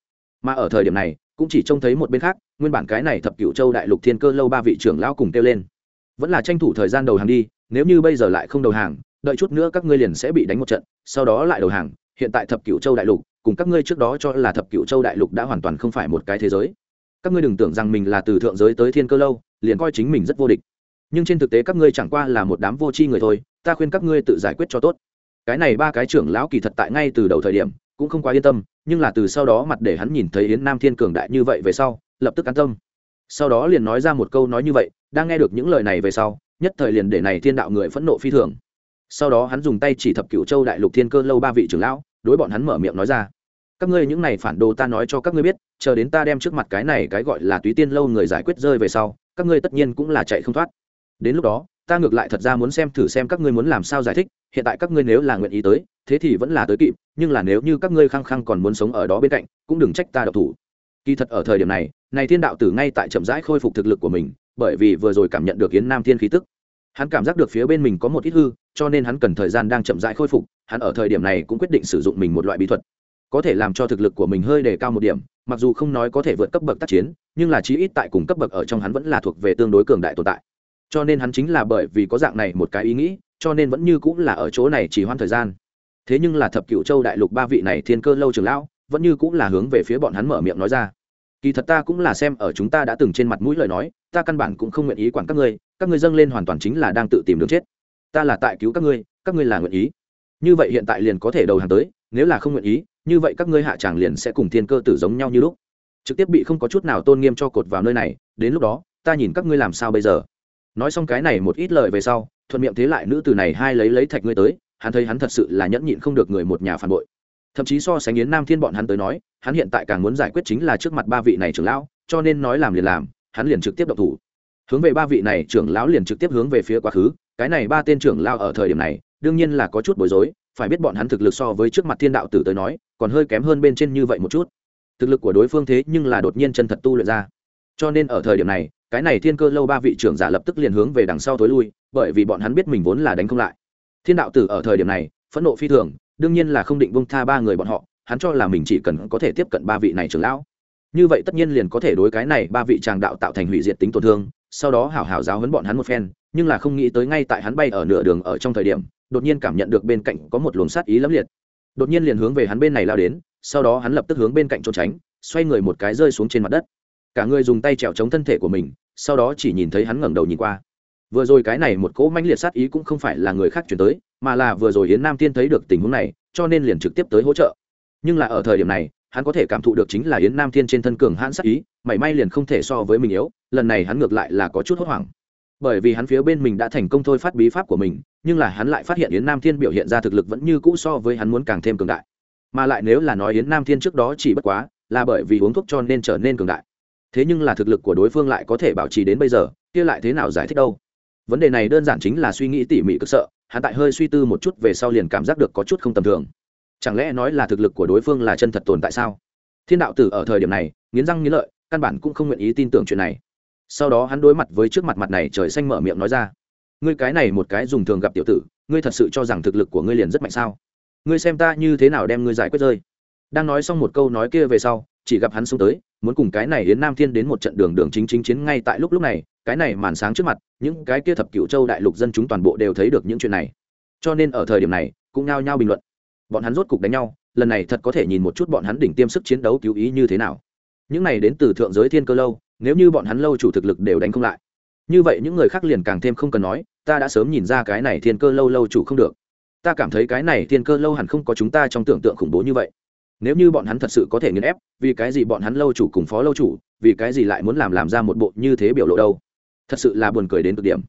S1: Mà ở thời điểm này, cũng chỉ trông thấy một bên khác, nguyên bản cái này thập cựu châu đại lục thiên cơ lâu ba vị trưởng lão cùng kêu lên. Vẫn là tranh thủ thời gian đầu hàng đi, nếu như bây giờ lại không đầu hàng, đợi chút nữa các ngươi liền sẽ bị đánh một trận, sau đó lại đầu hàng, hiện tại thập cựu châu đại lục cùng các ngươi trước đó cho là thập cựu châu đại lục đã hoàn toàn không phải một cái thế giới. Các ngươi đừng tưởng rằng mình là từ thượng giới tới thiên cơ lâu, liền coi chính mình rất vô địch. Nhưng trên thực tế các ngươi chẳng qua là một đám vô tri người thôi, ta khuyên các ngươi tự giải quyết cho tốt. Cái này ba cái trưởng lão kỳ thật tại ngay từ đầu thời điểm, cũng không quá yên tâm, nhưng là từ sau đó mặt để hắn nhìn thấy yến nam thiên cường đại như vậy về sau, lập tức an tâm. Sau đó liền nói ra một câu nói như vậy, đang nghe được những lời này về sau, nhất thời liền để này thiên đạo người phẫn nộ phi thường. Sau đó hắn dùng tay chỉ thập cựu châu đại lục thiên cơ lâu ba vị trưởng lão, đối bọn hắn mở miệng nói ra các ngươi những này phản đồ ta nói cho các ngươi biết, chờ đến ta đem trước mặt cái này cái gọi là túy tiên lâu người giải quyết rơi về sau, các ngươi tất nhiên cũng là chạy không thoát. Đến lúc đó, ta ngược lại thật ra muốn xem thử xem các ngươi muốn làm sao giải thích, hiện tại các ngươi nếu là nguyện ý tới, thế thì vẫn là tới kịp, nhưng là nếu như các ngươi khăng khăng còn muốn sống ở đó bên cạnh, cũng đừng trách ta độc thủ. Kỳ thật ở thời điểm này này thiên đạo tử ngay tại chậm rãi khôi phục thực lực của mình, bởi vì vừa rồi cảm nhận được yến nam thiên khí tức. Hắn cảm giác được phía bên mình có một ít hư, cho nên hắn cần thời gian đang chậm rãi khôi phục, hắn ở thời điểm này cũng quyết định sử dụng mình một loại bí thuật có thể làm cho thực lực của mình hơi đề cao một điểm, mặc dù không nói có thể vượt cấp bậc tác chiến, nhưng là chí ít tại cùng cấp bậc ở trong hắn vẫn là thuộc về tương đối cường đại tồn tại. Cho nên hắn chính là bởi vì có dạng này một cái ý nghĩ, cho nên vẫn như cũng là ở chỗ này chỉ hoãn thời gian. Thế nhưng là thập cựu châu đại lục ba vị này thiên cơ lâu trường lão, vẫn như cũng là hướng về phía bọn hắn mở miệng nói ra. Kỳ thật ta cũng là xem ở chúng ta đã từng trên mặt mũi lời nói, ta căn bản cũng không nguyện ý quản các ngươi các ngươi dâng lên hoàn toàn chính là đang tự tìm đường chết. Ta là tại cứu các ngươi các ngươi là nguyện ý. Như vậy hiện tại liền có thể đầu hàng tới, nếu là không nguyện ý như vậy các ngươi hạ tràng liền sẽ cùng thiên cơ tử giống nhau như lúc. Trực tiếp bị không có chút nào tôn nghiêm cho cột vào nơi này, đến lúc đó, ta nhìn các ngươi làm sao bây giờ. Nói xong cái này một ít lời về sau, thuận miệng thế lại nữ từ này hai lấy lấy thạch ngươi tới, hắn thấy hắn thật sự là nhẫn nhịn không được người một nhà phản bội. Thậm chí so sánh yến nam thiên bọn hắn tới nói, hắn hiện tại càng muốn giải quyết chính là trước mặt ba vị này trưởng lão, cho nên nói làm liền làm, hắn liền trực tiếp độc thủ. Hướng về ba vị này trưởng lão liền trực tiếp hướng về phía quá khứ, cái này ba tên trưởng lão ở thời điểm này, đương nhiên là có chút bối rối phải biết bọn hắn thực lực so với trước mặt thiên đạo tử tới nói, còn hơi kém hơn bên trên như vậy một chút. Thực lực của đối phương thế nhưng là đột nhiên chân thật tu luyện ra. Cho nên ở thời điểm này, cái này thiên cơ lâu ba vị trưởng giả lập tức liền hướng về đằng sau tối lui, bởi vì bọn hắn biết mình vốn là đánh không lại. Thiên đạo tử ở thời điểm này, phẫn nộ phi thường, đương nhiên là không định bông tha ba người bọn họ, hắn cho là mình chỉ cần có thể tiếp cận ba vị này trưởng lão. Như vậy tất nhiên liền có thể đối cái này ba vị tràng đạo tạo thành hủy diệt tính tổn thương, sau đó hảo hảo giáo hấn bọn hắn một phen, nhưng là không nghĩ tới ngay tại hắn bay ở nửa đường ở trong thời điểm đột nhiên cảm nhận được bên cạnh có một luồng sát ý lẫm liệt. Đột nhiên liền hướng về hắn bên này lao đến, sau đó hắn lập tức hướng bên cạnh trốn tránh, xoay người một cái rơi xuống trên mặt đất. Cả người dùng tay trèo chống thân thể của mình, sau đó chỉ nhìn thấy hắn ngẩng đầu nhìn qua. Vừa rồi cái này một cỗ mãnh liệt sát ý cũng không phải là người khác chuyển tới, mà là vừa rồi yến nam tiên thấy được tình huống này, cho nên liền trực tiếp tới hỗ trợ. Nhưng là ở thời điểm này, hắn có thể cảm thụ được chính là yến nam thiên trên thân cường hãn sát ý, mảy may liền không thể so với mình yếu, lần này hắn ngược lại là có chút hốt hoảng bởi vì hắn phía bên mình đã thành công thôi phát bí pháp của mình, nhưng là hắn lại phát hiện yến nam thiên biểu hiện ra thực lực vẫn như cũ so với hắn muốn càng thêm cường đại. Mà lại nếu là nói yến nam thiên trước đó chỉ bất quá là bởi vì uống thuốc cho nên trở nên cường đại. Thế nhưng là thực lực của đối phương lại có thể bảo trì đến bây giờ, kia lại thế nào giải thích đâu? Vấn đề này đơn giản chính là suy nghĩ tỉ mỉ cực sợ, hắn tại hơi suy tư một chút về sau liền cảm giác được có chút không tầm thường. Chẳng lẽ nói là thực lực của đối phương là chân thật tồn tại sao? Thiên đạo tử ở thời điểm này, nghiến răng nghiến lợi, căn bản cũng không nguyện ý tin tưởng chuyện này sau đó hắn đối mặt với trước mặt mặt này trời xanh mở miệng nói ra. Ngươi cái này một cái dùng thường gặp tiểu tử, ngươi thật sự cho rằng thực lực của ngươi liền rất mạnh sao? Ngươi xem ta như thế nào đem ngươi giải quyết rơi. Đang nói xong một câu nói kia về sau, chỉ gặp hắn xuống tới, muốn cùng cái này đến nam thiên đến một trận đường đường chính chính chiến ngay tại lúc lúc này, cái này màn sáng trước mặt, những cái kia thập cựu châu đại lục dân chúng toàn bộ đều thấy được những chuyện này. Cho nên ở thời điểm này, cũng nhao nhao bình luận. Bọn hắn rốt cục đánh nhau, lần này thật có thể nhìn một chút bọn hắn đỉnh tiêm sức chiến đấu cứu ý như thế nào. Những này đến từ thượng giới thiên cơ lâu nếu như bọn hắn lâu chủ thực lực đều đánh không lại. Như vậy những người khác liền càng thêm không cần nói, ta đã sớm nhìn ra cái này thiên cơ lâu lâu chủ không được. Ta cảm thấy cái này thiên cơ lâu hẳn không có chúng ta trong tưởng tượng khủng bố như vậy. Nếu như bọn hắn thật sự có thể nghiền ép, vì cái gì bọn hắn lâu chủ cùng phó lâu chủ, vì cái gì lại muốn làm làm ra một bộ như thế biểu lộ đâu? Thật sự là buồn cười đến cực điểm.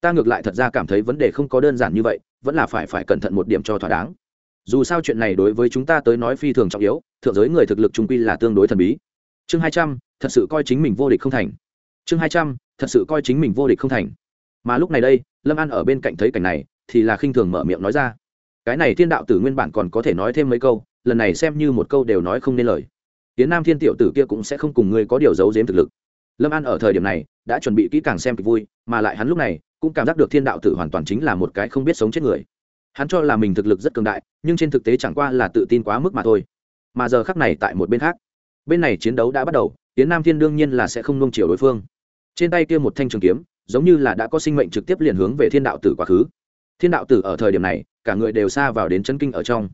S1: Ta ngược lại thật ra cảm thấy vấn đề không có đơn giản như vậy, vẫn là phải phải cẩn thận một điểm cho thỏa đáng. Dù sao chuyện này đối với chúng ta tới nói phi thường trọng yếu, thượng giới người thực lực trung quy là tương đối thần bí. Chương hai trăm thật sự coi chính mình vô địch không thành. Chương hai trăm, thật sự coi chính mình vô địch không thành. Mà lúc này đây, lâm an ở bên cạnh thấy cảnh này, thì là khinh thường mở miệng nói ra. Cái này thiên đạo tử nguyên bản còn có thể nói thêm mấy câu, lần này xem như một câu đều nói không nên lời. Tiến nam thiên tiểu tử kia cũng sẽ không cùng ngươi có điều giấu giếm thực lực. Lâm an ở thời điểm này, đã chuẩn bị kỹ càng xem kịch vui, mà lại hắn lúc này cũng cảm giác được thiên đạo tử hoàn toàn chính là một cái không biết sống chết người. Hắn cho là mình thực lực rất cường đại, nhưng trên thực tế chẳng qua là tự tin quá mức mà thôi. Mà giờ khắc này tại một bên khác, bên này chiến đấu đã bắt đầu tiến nam thiên đương nhiên là sẽ không nung chiều đối phương. Trên tay kia một thanh trường kiếm, giống như là đã có sinh mệnh trực tiếp liền hướng về thiên đạo tử quá khứ. Thiên đạo tử ở thời điểm này, cả người đều xa vào đến chân kinh ở trong.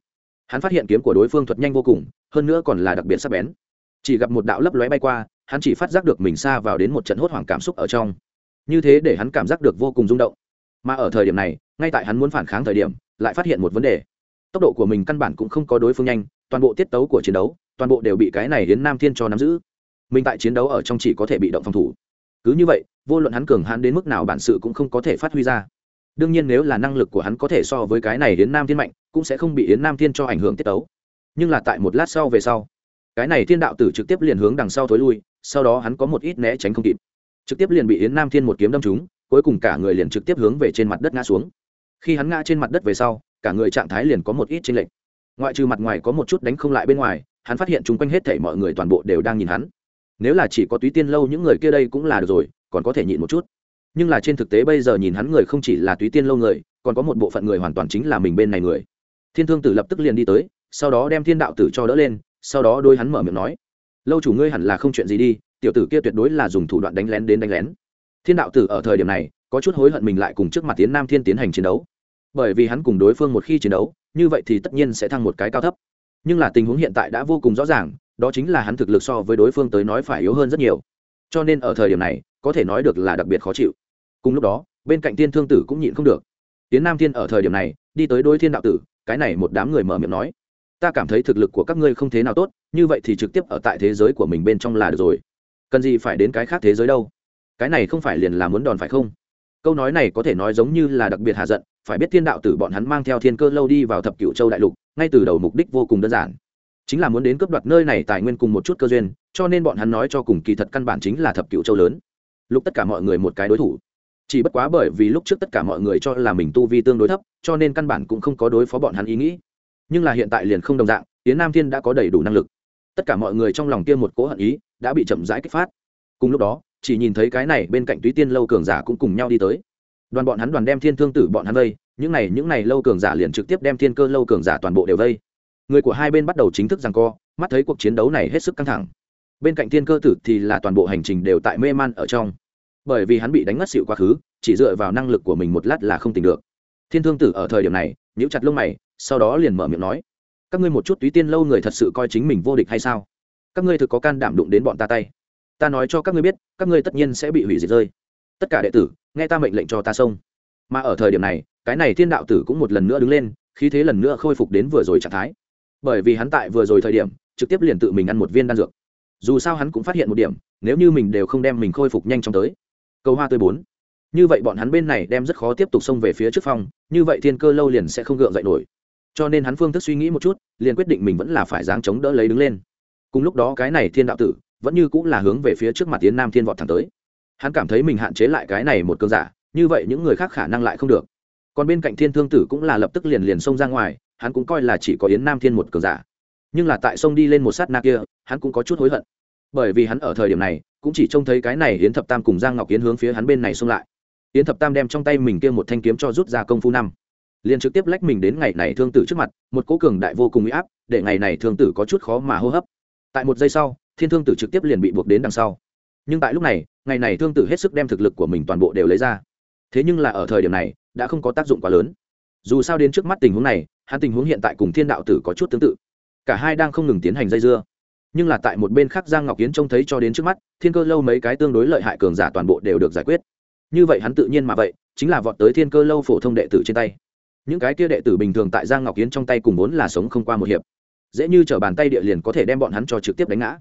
S1: Hắn phát hiện kiếm của đối phương thuật nhanh vô cùng, hơn nữa còn là đặc biệt sắc bén. Chỉ gặp một đạo lấp lóe bay qua, hắn chỉ phát giác được mình xa vào đến một trận hốt hoảng cảm xúc ở trong. Như thế để hắn cảm giác được vô cùng rung động. Mà ở thời điểm này, ngay tại hắn muốn phản kháng thời điểm, lại phát hiện một vấn đề. Tốc độ của mình căn bản cũng không có đối phương nhanh, toàn bộ tiết tấu của chiến đấu, toàn bộ đều bị cái này hiến nam thiên cho nắm giữ mình tại chiến đấu ở trong chỉ có thể bị động phòng thủ. Cứ như vậy, vô luận hắn cường hắn đến mức nào bản sự cũng không có thể phát huy ra. Đương nhiên nếu là năng lực của hắn có thể so với cái này đến nam thiên mạnh, cũng sẽ không bị yến nam thiên cho ảnh hưởng tiết tấu. Nhưng là tại một lát sau về sau, cái này thiên đạo tử trực tiếp liền hướng đằng sau thối lui, sau đó hắn có một ít né tránh không kịp. Trực tiếp liền bị yến nam thiên một kiếm đâm trúng, cuối cùng cả người liền trực tiếp hướng về trên mặt đất ngã xuống. Khi hắn ngã trên mặt đất về sau, cả người trạng thái liền có một ít chênh lệch. Ngoại trừ mặt ngoài có một chút đánh không lại bên ngoài, hắn phát hiện chung quanh hết thảy mọi người toàn bộ đều đang nhìn hắn nếu là chỉ có túy tiên lâu những người kia đây cũng là được rồi, còn có thể nhịn một chút. Nhưng là trên thực tế bây giờ nhìn hắn người không chỉ là túy tiên lâu người, còn có một bộ phận người hoàn toàn chính là mình bên này người. Thiên thương tử lập tức liền đi tới, sau đó đem thiên đạo tử cho đỡ lên, sau đó đôi hắn mở miệng nói, lâu chủ ngươi hẳn là không chuyện gì đi, tiểu tử kia tuyệt đối là dùng thủ đoạn đánh lén đến đánh lén. Thiên đạo tử ở thời điểm này, có chút hối hận mình lại cùng trước mặt tiến nam thiên tiến hành chiến đấu. Bởi vì hắn cùng đối phương một khi chiến đấu, như vậy thì tất nhiên sẽ thăng một cái cao thấp. Nhưng là tình huống hiện tại đã vô cùng rõ ràng đó chính là hắn thực lực so với đối phương tới nói phải yếu hơn rất nhiều. Cho nên ở thời điểm này, có thể nói được là đặc biệt khó chịu. Cùng lúc đó, bên cạnh tiên thương tử cũng nhịn không được. Tiến nam thiên ở thời điểm này, đi tới đối thiên đạo tử, cái này một đám người mở miệng nói, ta cảm thấy thực lực của các ngươi không thế nào tốt, như vậy thì trực tiếp ở tại thế giới của mình bên trong là được rồi. Cần gì phải đến cái khác thế giới đâu? Cái này không phải liền là muốn đòn phải không? Câu nói này có thể nói giống như là đặc biệt hạ giận, phải biết thiên đạo tử bọn hắn mang theo thiên cơ lâu đi vào thập cựu châu đại lục, ngay từ đầu mục đích vô cùng đơn giản chính là muốn đến cướp đoạt nơi này tài nguyên cùng một chút cơ duyên, cho nên bọn hắn nói cho cùng kỳ thật căn bản chính là thập cựu châu lớn. Lúc tất cả mọi người một cái đối thủ. Chỉ bất quá bởi vì lúc trước tất cả mọi người cho là mình tu vi tương đối thấp, cho nên căn bản cũng không có đối phó bọn hắn ý nghĩ. Nhưng là hiện tại liền không đồng dạng tiến nam thiên đã có đầy đủ năng lực. Tất cả mọi người trong lòng kia một cố hận ý, đã bị chậm rãi kích phát. Cùng lúc đó, chỉ nhìn thấy cái này bên cạnh túy tiên lâu cường giả cũng cùng nhau đi tới. Đoàn bọn hắn đoàn đem thiên thương tử bọn hắn vây, những này những này lâu cường giả liền trực tiếp đem thiên cơ lâu cường giả toàn bộ đều vây người của hai bên bắt đầu chính thức rằng co, mắt thấy cuộc chiến đấu này hết sức căng thẳng. Bên cạnh thiên cơ tử thì là toàn bộ hành trình đều tại mê man ở trong. Bởi vì hắn bị đánh ngất xịu quá khứ, chỉ dựa vào năng lực của mình một lát là không tỉnh được. Thiên thương tử ở thời điểm này, nhíu chặt lông mày, sau đó liền mở miệng nói, các ngươi một chút túy tiên lâu người thật sự coi chính mình vô địch hay sao? Các ngươi thực có can đảm đụng đến bọn ta tay. Ta nói cho các ngươi biết, các ngươi tất nhiên sẽ bị hủy diệt rơi. Tất cả đệ tử, nghe ta mệnh lệnh cho ta xông. Mà ở thời điểm này, cái này thiên đạo tử cũng một lần nữa đứng lên, khí thế lần nữa khôi phục đến vừa rồi trạng thái bởi vì hắn tại vừa rồi thời điểm, trực tiếp liền tự mình ăn một viên đan dược. Dù sao hắn cũng phát hiện một điểm, nếu như mình đều không đem mình khôi phục nhanh chóng tới. Câu hoa tươi bốn. Như vậy bọn hắn bên này đem rất khó tiếp tục xông về phía trước phòng như vậy thiên cơ lâu liền sẽ không gượng dậy nổi. Cho nên hắn phương thức suy nghĩ một chút, liền quyết định mình vẫn là phải dáng chống đỡ lấy đứng lên. Cùng lúc đó cái này thiên đạo tử, vẫn như cũng là hướng về phía trước mặt tiến nam thiên vọt thẳng tới. Hắn cảm thấy mình hạn chế lại cái này một cơn giả, như vậy những người khác khả năng lại không được. Còn bên cạnh thiên thương tử cũng là lập tức liền liền xông ra ngoài hắn cũng coi là chỉ có yến nam thiên một cường giả nhưng là tại sông đi lên một sát na kia hắn cũng có chút hối hận bởi vì hắn ở thời điểm này cũng chỉ trông thấy cái này yến thập tam cùng giang ngọc yến hướng phía hắn bên này xông lại yến thập tam đem trong tay mình kia một thanh kiếm cho rút ra công phu năm liền trực tiếp lách mình đến ngày này thương tử trước mặt một cố cường đại vô cùng uy áp để ngày này thương tử có chút khó mà hô hấp tại một giây sau thiên thương tử trực tiếp liền bị buộc đến đằng sau nhưng tại lúc này ngày này thương tử hết sức đem thực lực của mình toàn bộ đều lấy ra thế nhưng là ở thời điểm này đã không có tác dụng quá lớn dù sao đến trước mắt tình huống này, hắn tình huống hiện tại cùng thiên đạo tử có chút tương tự. Cả hai đang không ngừng tiến hành dây dưa. Nhưng là tại một bên khác giang ngọc kiến trông thấy cho đến trước mắt, thiên cơ lâu mấy cái tương đối lợi hại cường giả toàn bộ đều được giải quyết. Như vậy hắn tự nhiên mà vậy, chính là vọt tới thiên cơ lâu phổ thông đệ tử trên tay. Những cái kia đệ tử bình thường tại giang ngọc kiến trong tay cùng vốn là sống không qua một hiệp, dễ như t r ở bàn tay địa liền có thể đem bọn hắn cho trực tiếp đánh ngã.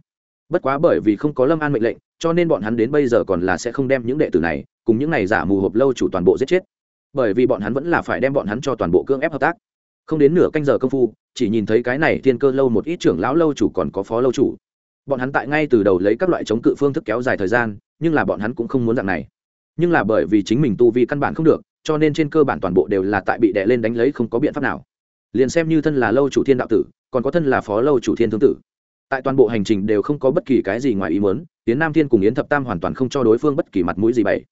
S1: Bất quá bởi vì không có lâm an mệnh lệnh, cho nên bọn hắn đến bây giờ còn là sẽ không đem những đệ tử này cùng những này giả mù hộp lâu chủ toàn bộ giết chết bởi vì bọn hắn vẫn là phải đem bọn hắn cho toàn bộ cưỡng ép hợp tác. Không đến nửa canh giờ công phu, chỉ nhìn thấy cái này thiên cơ lâu một ít trưởng lão lâu chủ còn có phó lâu chủ. Bọn hắn tại ngay từ đầu lấy các loại chống cự phương thức kéo dài thời gian, nhưng là bọn hắn cũng không muốn dạng này. Nhưng là bởi vì chính mình tu vi căn bản không được, cho nên trên cơ bản toàn bộ đều là tại bị đè lên đánh lấy không có biện pháp nào. Liền xem như thân là lâu chủ thiên đạo tử, còn có thân là phó lâu chủ thiên thương tử. Tại toàn bộ hành trình đều không có bất kỳ cái gì ngoài ý muốn, yến nam thiên cùng yến thập tam hoàn toàn không cho đối phương bất kỳ mặt mũi gì bày.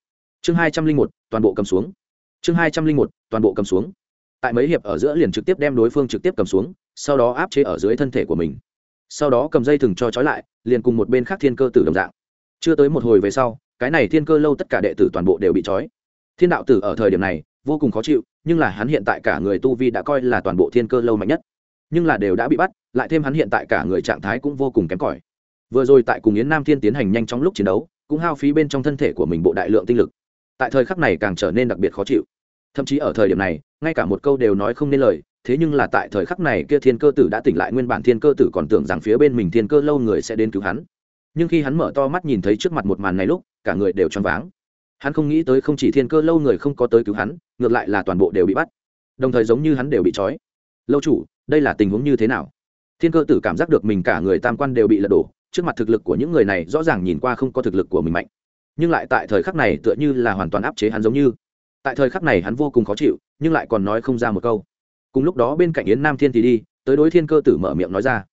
S1: Chương hai trăm linh một, toàn bộ cầm xuống chương hai trăm linh một, toàn bộ cầm xuống. Tại mấy hiệp ở giữa liền trực tiếp đem đối phương trực tiếp cầm xuống, sau đó áp chế ở dưới thân thể của mình. Sau đó cầm dây thừng cho trói lại, liền cùng một bên khác thiên cơ tử đồng dạng. Chưa tới một hồi về sau, cái này thiên cơ lâu tất cả đệ tử toàn bộ đều bị trói. Thiên đạo tử ở thời điểm này, vô cùng khó chịu, nhưng là hắn hiện tại cả người tu vi đã coi là toàn bộ thiên cơ lâu mạnh nhất. Nhưng là đều đã bị bắt, lại thêm hắn hiện tại cả người trạng thái cũng vô cùng kém cỏi. Vừa rồi tại cùng yến nam thiên tiến hành nhanh trong lúc chiến đấu, cũng hao phí bên trong thân thể của mình bộ đại lượng tinh lực. Tại thời khắc này càng trở nên đặc biệt khó chịu thậm chí ở thời điểm này, ngay cả một câu đều nói không nên lời, thế nhưng là tại thời khắc này kia thiên cơ tử đã tỉnh lại, nguyên bản thiên cơ tử còn tưởng rằng phía bên mình thiên cơ lâu người sẽ đến cứu hắn. Nhưng khi hắn mở to mắt nhìn thấy trước mặt một màn này lúc, cả người đều choáng váng. Hắn không nghĩ tới không chỉ thiên cơ lâu người không có tới cứu hắn, ngược lại là toàn bộ đều bị bắt. Đồng thời giống như hắn đều bị trói. Lâu chủ, đây là tình huống như thế nào? Thiên cơ tử cảm giác được mình cả người tam quan đều bị lật đổ, trước mặt thực lực của những người này rõ ràng nhìn qua không có thực lực của mình mạnh. Nhưng lại tại thời khắc này tựa như là hoàn toàn áp chế hắn giống như tại thời khắc này hắn vô cùng khó chịu, nhưng lại còn nói không ra một câu. Cùng lúc đó bên cạnh yến nam thiên thì đi, tới đối thiên cơ tử mở miệng nói ra.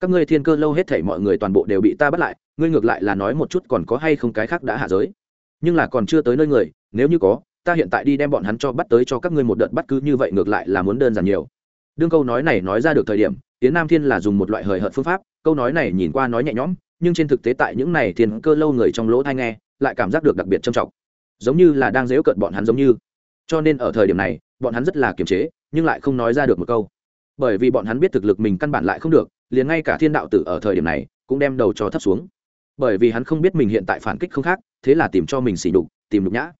S1: Các ngươi thiên cơ lâu hết thể mọi người toàn bộ đều bị ta bắt lại, ngươi ngược lại là nói một chút còn có hay không cái khác đã hạ giới. Nhưng là còn chưa tới nơi người, nếu như có, ta hiện tại đi đem bọn hắn cho bắt tới cho các ngươi một đợt bắt cứ như vậy ngược lại là muốn đơn giản nhiều. Đương câu nói này nói ra được thời điểm tiến nam thiên là dùng một loại hời hợt phương pháp, câu nói này nhìn qua nói nhẹ nhõm, nhưng trên thực tế tại những này thiên cơ lâu người trong lỗ thai nghe, lại cảm giác được đặc biệt trầm trọng giống như là đang dếu cận bọn hắn giống như. Cho nên ở thời điểm này, bọn hắn rất là kiềm chế, nhưng lại không nói ra được một câu. Bởi vì bọn hắn biết thực lực mình căn bản lại không được, liền ngay cả thiên đạo tử ở thời điểm này cũng đem đầu cho thấp xuống. Bởi vì hắn không biết mình hiện tại phản kích không khác, thế là tìm cho mình xỉ đục tìm đục nhã.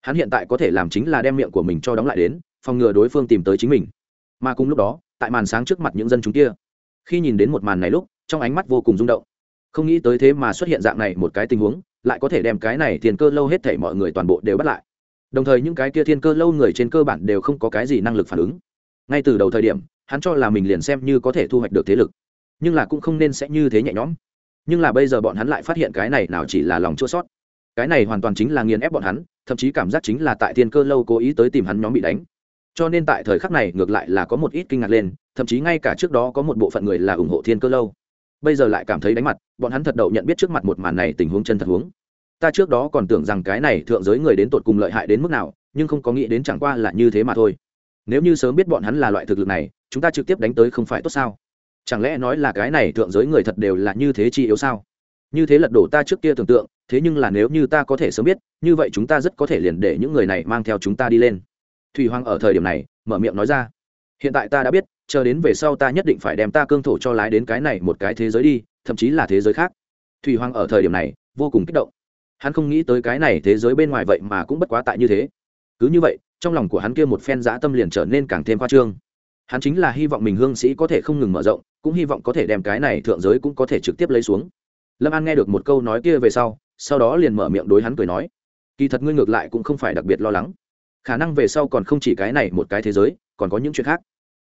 S1: Hắn hiện tại có thể làm chính là đem miệng của mình cho đóng lại đến, phòng ngừa đối phương tìm tới chính mình. Mà cùng lúc đó, tại màn sáng trước mặt những dân chúng kia, khi nhìn đến một màn này lúc, trong ánh mắt vô cùng rung động. Không nghĩ tới thế mà xuất hiện dạng này một cái tình huống lại có thể đem cái này thiên cơ lâu hết thể mọi người toàn bộ đều bắt lại. Đồng thời những cái kia thiên cơ lâu người trên cơ bản đều không có cái gì năng lực phản ứng. Ngay từ đầu thời điểm, hắn cho là mình liền xem như có thể thu hoạch được thế lực, nhưng là cũng không nên sẽ như thế nhẹ nhõm. Nhưng là bây giờ bọn hắn lại phát hiện cái này nào chỉ là lòng chua sót. Cái này hoàn toàn chính là nghiền ép bọn hắn, thậm chí cảm giác chính là tại thiên cơ lâu cố ý tới tìm hắn nhóm bị đánh. Cho nên tại thời khắc này ngược lại là có một ít kinh ngạc lên, thậm chí ngay cả trước đó có một bộ phận người là ủng hộ thiên cơ lâu bây giờ lại cảm thấy đánh mặt, bọn hắn thật đậu nhận biết trước mặt một màn này tình huống chân thật huống. Ta trước đó còn tưởng rằng cái này thượng giới người đến tột cùng lợi hại đến mức nào, nhưng không có nghĩ đến chẳng qua là như thế mà thôi. Nếu như sớm biết bọn hắn là loại thực lực này, chúng ta trực tiếp đánh tới không phải tốt sao? Chẳng lẽ nói là cái này thượng giới người thật đều là như thế chi yếu sao? Như thế lật đổ ta trước kia tưởng tượng, thế nhưng là nếu như ta có thể sớm biết, như vậy chúng ta rất có thể liền để những người này mang theo chúng ta đi lên. Thủy hoàng ở thời điểm này, mở miệng nói ra. Hiện tại ta đã biết chờ đến về sau ta nhất định phải đem ta cương thổ cho lái đến cái này một cái thế giới đi, thậm chí là thế giới khác. Thủy hoàng ở thời điểm này vô cùng kích động. Hắn không nghĩ tới cái này thế giới bên ngoài vậy mà cũng bất quá tại như thế. Cứ như vậy, trong lòng của hắn kia một phen dã tâm liền trở nên càng thêm khoa trương. Hắn chính là hy vọng mình hương sĩ có thể không ngừng mở rộng, cũng hy vọng có thể đem cái này thượng giới cũng có thể trực tiếp lấy xuống. Lâm an nghe được một câu nói kia về sau sau đó liền mở miệng đối hắn cười nói, kỳ thật ngươi ngược lại cũng không phải đặc biệt lo lắng. Khả năng về sau còn không chỉ cái này một cái thế giới, còn có những chuyện khác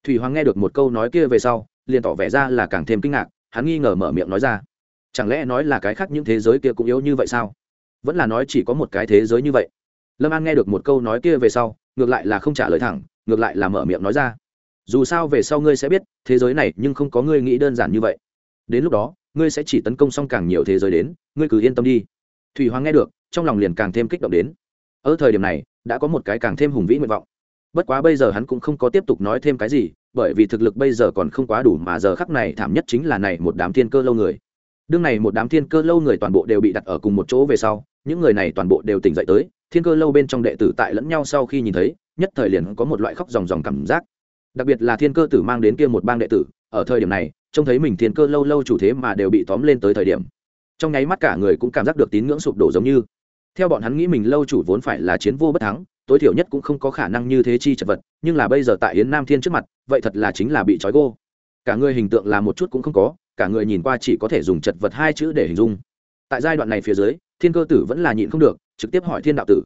S1: thủy hoàng nghe được một câu nói kia về sau, liền tỏ vẻ ra là càng thêm kinh ngạc, hắn nghi ngờ mở miệng nói ra. Chẳng lẽ nói là cái khác những thế giới kia cũng yếu như vậy sao? Vẫn là nói chỉ có một cái thế giới như vậy. Lâm an nghe được một câu nói kia về sau, ngược lại là không trả lời thẳng, ngược lại là mở miệng nói ra. Dù sao về sau ngươi sẽ biết, thế giới này nhưng không có ngươi nghĩ đơn giản như vậy. Đến lúc đó, ngươi sẽ chỉ tấn công xong càng nhiều thế giới đến, ngươi cứ yên tâm đi. Thủy hoàng nghe được, trong lòng liền càng thêm kích động đến. Ở thời điểm này, đã có một cái càng thêm hùng vĩ nguyện vọng bất quá bây giờ hắn cũng không có tiếp tục nói thêm cái gì, bởi vì thực lực bây giờ còn không quá đủ mà giờ khắc này thảm nhất chính là này một đám thiên cơ lâu người. Đương này một đám thiên cơ lâu người toàn bộ đều bị đặt ở cùng một chỗ về sau, những người này toàn bộ đều tỉnh dậy tới, thiên cơ lâu bên trong đệ tử tại lẫn nhau sau khi nhìn thấy, nhất thời liền có một loại khóc dòng dòng cảm giác. Đặc biệt là thiên cơ tử mang đến kia một bang đệ tử, ở thời điểm này, trông thấy mình thiên cơ lâu lâu chủ thế mà đều bị tóm lên tới thời điểm. Trong nháy mắt cả người cũng cảm giác được tín ngưỡng sụp đổ giống như. Theo bọn hắn nghĩ mình lâu chủ vốn phải là chiến vô bất thắng tối thiểu nhất cũng không có khả năng như thế chi chật vật, nhưng là bây giờ tại yến nam thiên trước mặt, vậy thật là chính là bị trói gô. Cả người hình tượng là một chút cũng không có, cả người nhìn qua chỉ có thể dùng chật vật hai chữ để hình dung. Tại giai đoạn này phía dưới, thiên cơ tử vẫn là nhịn không được, trực tiếp hỏi thiên đạo tử,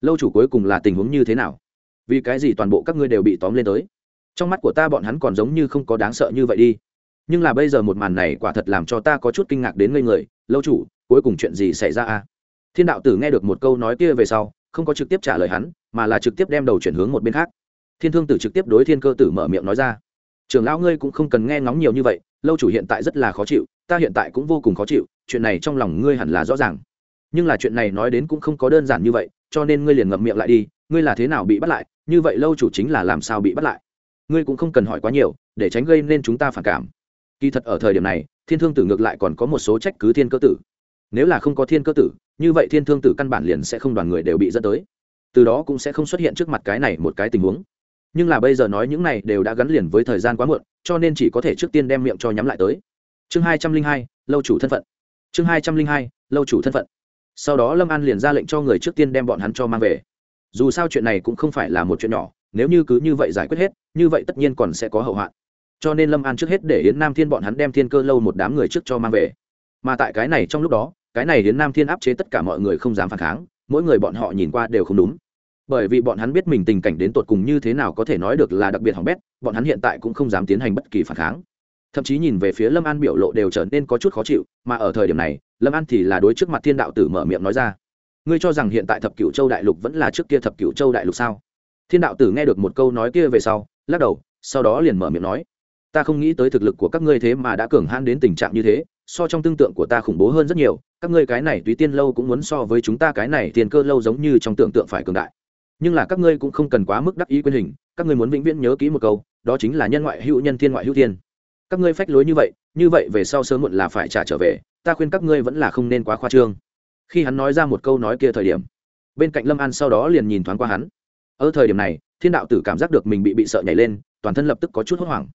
S1: lâu chủ cuối cùng là tình huống như thế nào? Vì cái gì toàn bộ các ngươi đều bị tóm lên tới? Trong mắt của ta bọn hắn còn giống như không có đáng sợ như vậy đi. Nhưng là bây giờ một màn này quả thật làm cho ta có chút kinh ngạc đến ngây người, lâu chủ, cuối cùng chuyện gì xảy ra à? thiên đạo tử nghe được một câu nói kia về sau, không có trực tiếp trả lời hắn mà là trực tiếp đem đầu chuyển hướng một bên khác. Thiên thương tử trực tiếp đối thiên cơ tử mở miệng nói ra. Trưởng lão ngươi cũng không cần nghe ngóng nhiều như vậy, lâu chủ hiện tại rất là khó chịu, ta hiện tại cũng vô cùng khó chịu, chuyện này trong lòng ngươi hẳn là rõ ràng. Nhưng là chuyện này nói đến cũng không có đơn giản như vậy, cho nên ngươi liền ngậm miệng lại đi, ngươi là thế nào bị bắt lại, như vậy lâu chủ chính là làm sao bị bắt lại? Ngươi cũng không cần hỏi quá nhiều, để tránh gây nên chúng ta phản cảm. Kỳ thật ở thời điểm này, thiên thương tử ngược lại còn có một số trách cứ thiên cơ tử. Nếu là không có thiên cơ tử, như vậy thiên thương tử căn bản liền sẽ không đoàn người đều bị dẫn tới từ đó cũng sẽ không xuất hiện trước mặt cái này một cái tình huống. Nhưng là bây giờ nói những này đều đã gắn liền với thời gian quá muộn, cho nên chỉ có thể trước tiên đem miệng cho nhắm lại tới. Chương hai trăm linh hai, lâu chủ thân phận. Chương hai trăm linh hai, lâu chủ thân phận. Sau đó lâm an liền ra lệnh cho người trước tiên đem bọn hắn cho mang về. Dù sao chuyện này cũng không phải là một chuyện nhỏ, nếu như cứ như vậy giải quyết hết, như vậy tất nhiên còn sẽ có hậu hoạn. Cho nên lâm an trước hết để hiến nam thiên bọn hắn đem thiên cơ lâu một đám người trước cho mang về. Mà tại cái này trong lúc đó, cái này hiến nam thiên áp chế tất cả mọi người không dám phản kháng, mỗi người bọn họ nhìn qua đều không đúng bởi vì bọn hắn biết mình tình cảnh đến tột cùng như thế nào có thể nói được là đặc biệt hỏng bét, bọn hắn hiện tại cũng không dám tiến hành bất kỳ phản kháng. Thậm chí nhìn về phía lâm an biểu lộ đều trở nên có chút khó chịu, mà ở thời điểm này, lâm an thì là đối trước mặt thiên đạo tử mở miệng nói ra. Ngươi cho rằng hiện tại thập cửu châu đại lục vẫn là trước kia thập cửu châu đại lục sao? Thiên đạo tử nghe được một câu nói kia về sau, lắc đầu, sau đó liền mở miệng nói, ta không nghĩ tới thực lực của các ngươi thế mà đã cường hãn đến tình trạng như thế, so trong tương tượng của ta khủng bố hơn rất nhiều, các ngươi cái này tùy tiên lâu cũng muốn so với chúng ta cái này tiền cơ lâu giống như trong tưởng tượng phải cường đại nhưng là các ngươi cũng không cần quá mức đắc ý quyền hình, các ngươi muốn vĩnh viễn nhớ kỹ một câu, đó chính là nhân ngoại hữu nhân thiên ngoại hữu thiên. Các ngươi phách lối như vậy như vậy về sau sớm muộn là phải trả trở về, ta khuyên các ngươi vẫn là không nên quá khoa trương. Khi hắn nói ra một câu nói kia thời điểm, bên cạnh lâm an sau đó liền nhìn thoáng qua hắn. Ở thời điểm này, thiên đạo tử cảm giác được mình bị bị sợ nhảy lên, toàn thân lập tức có chút hốt hoảng.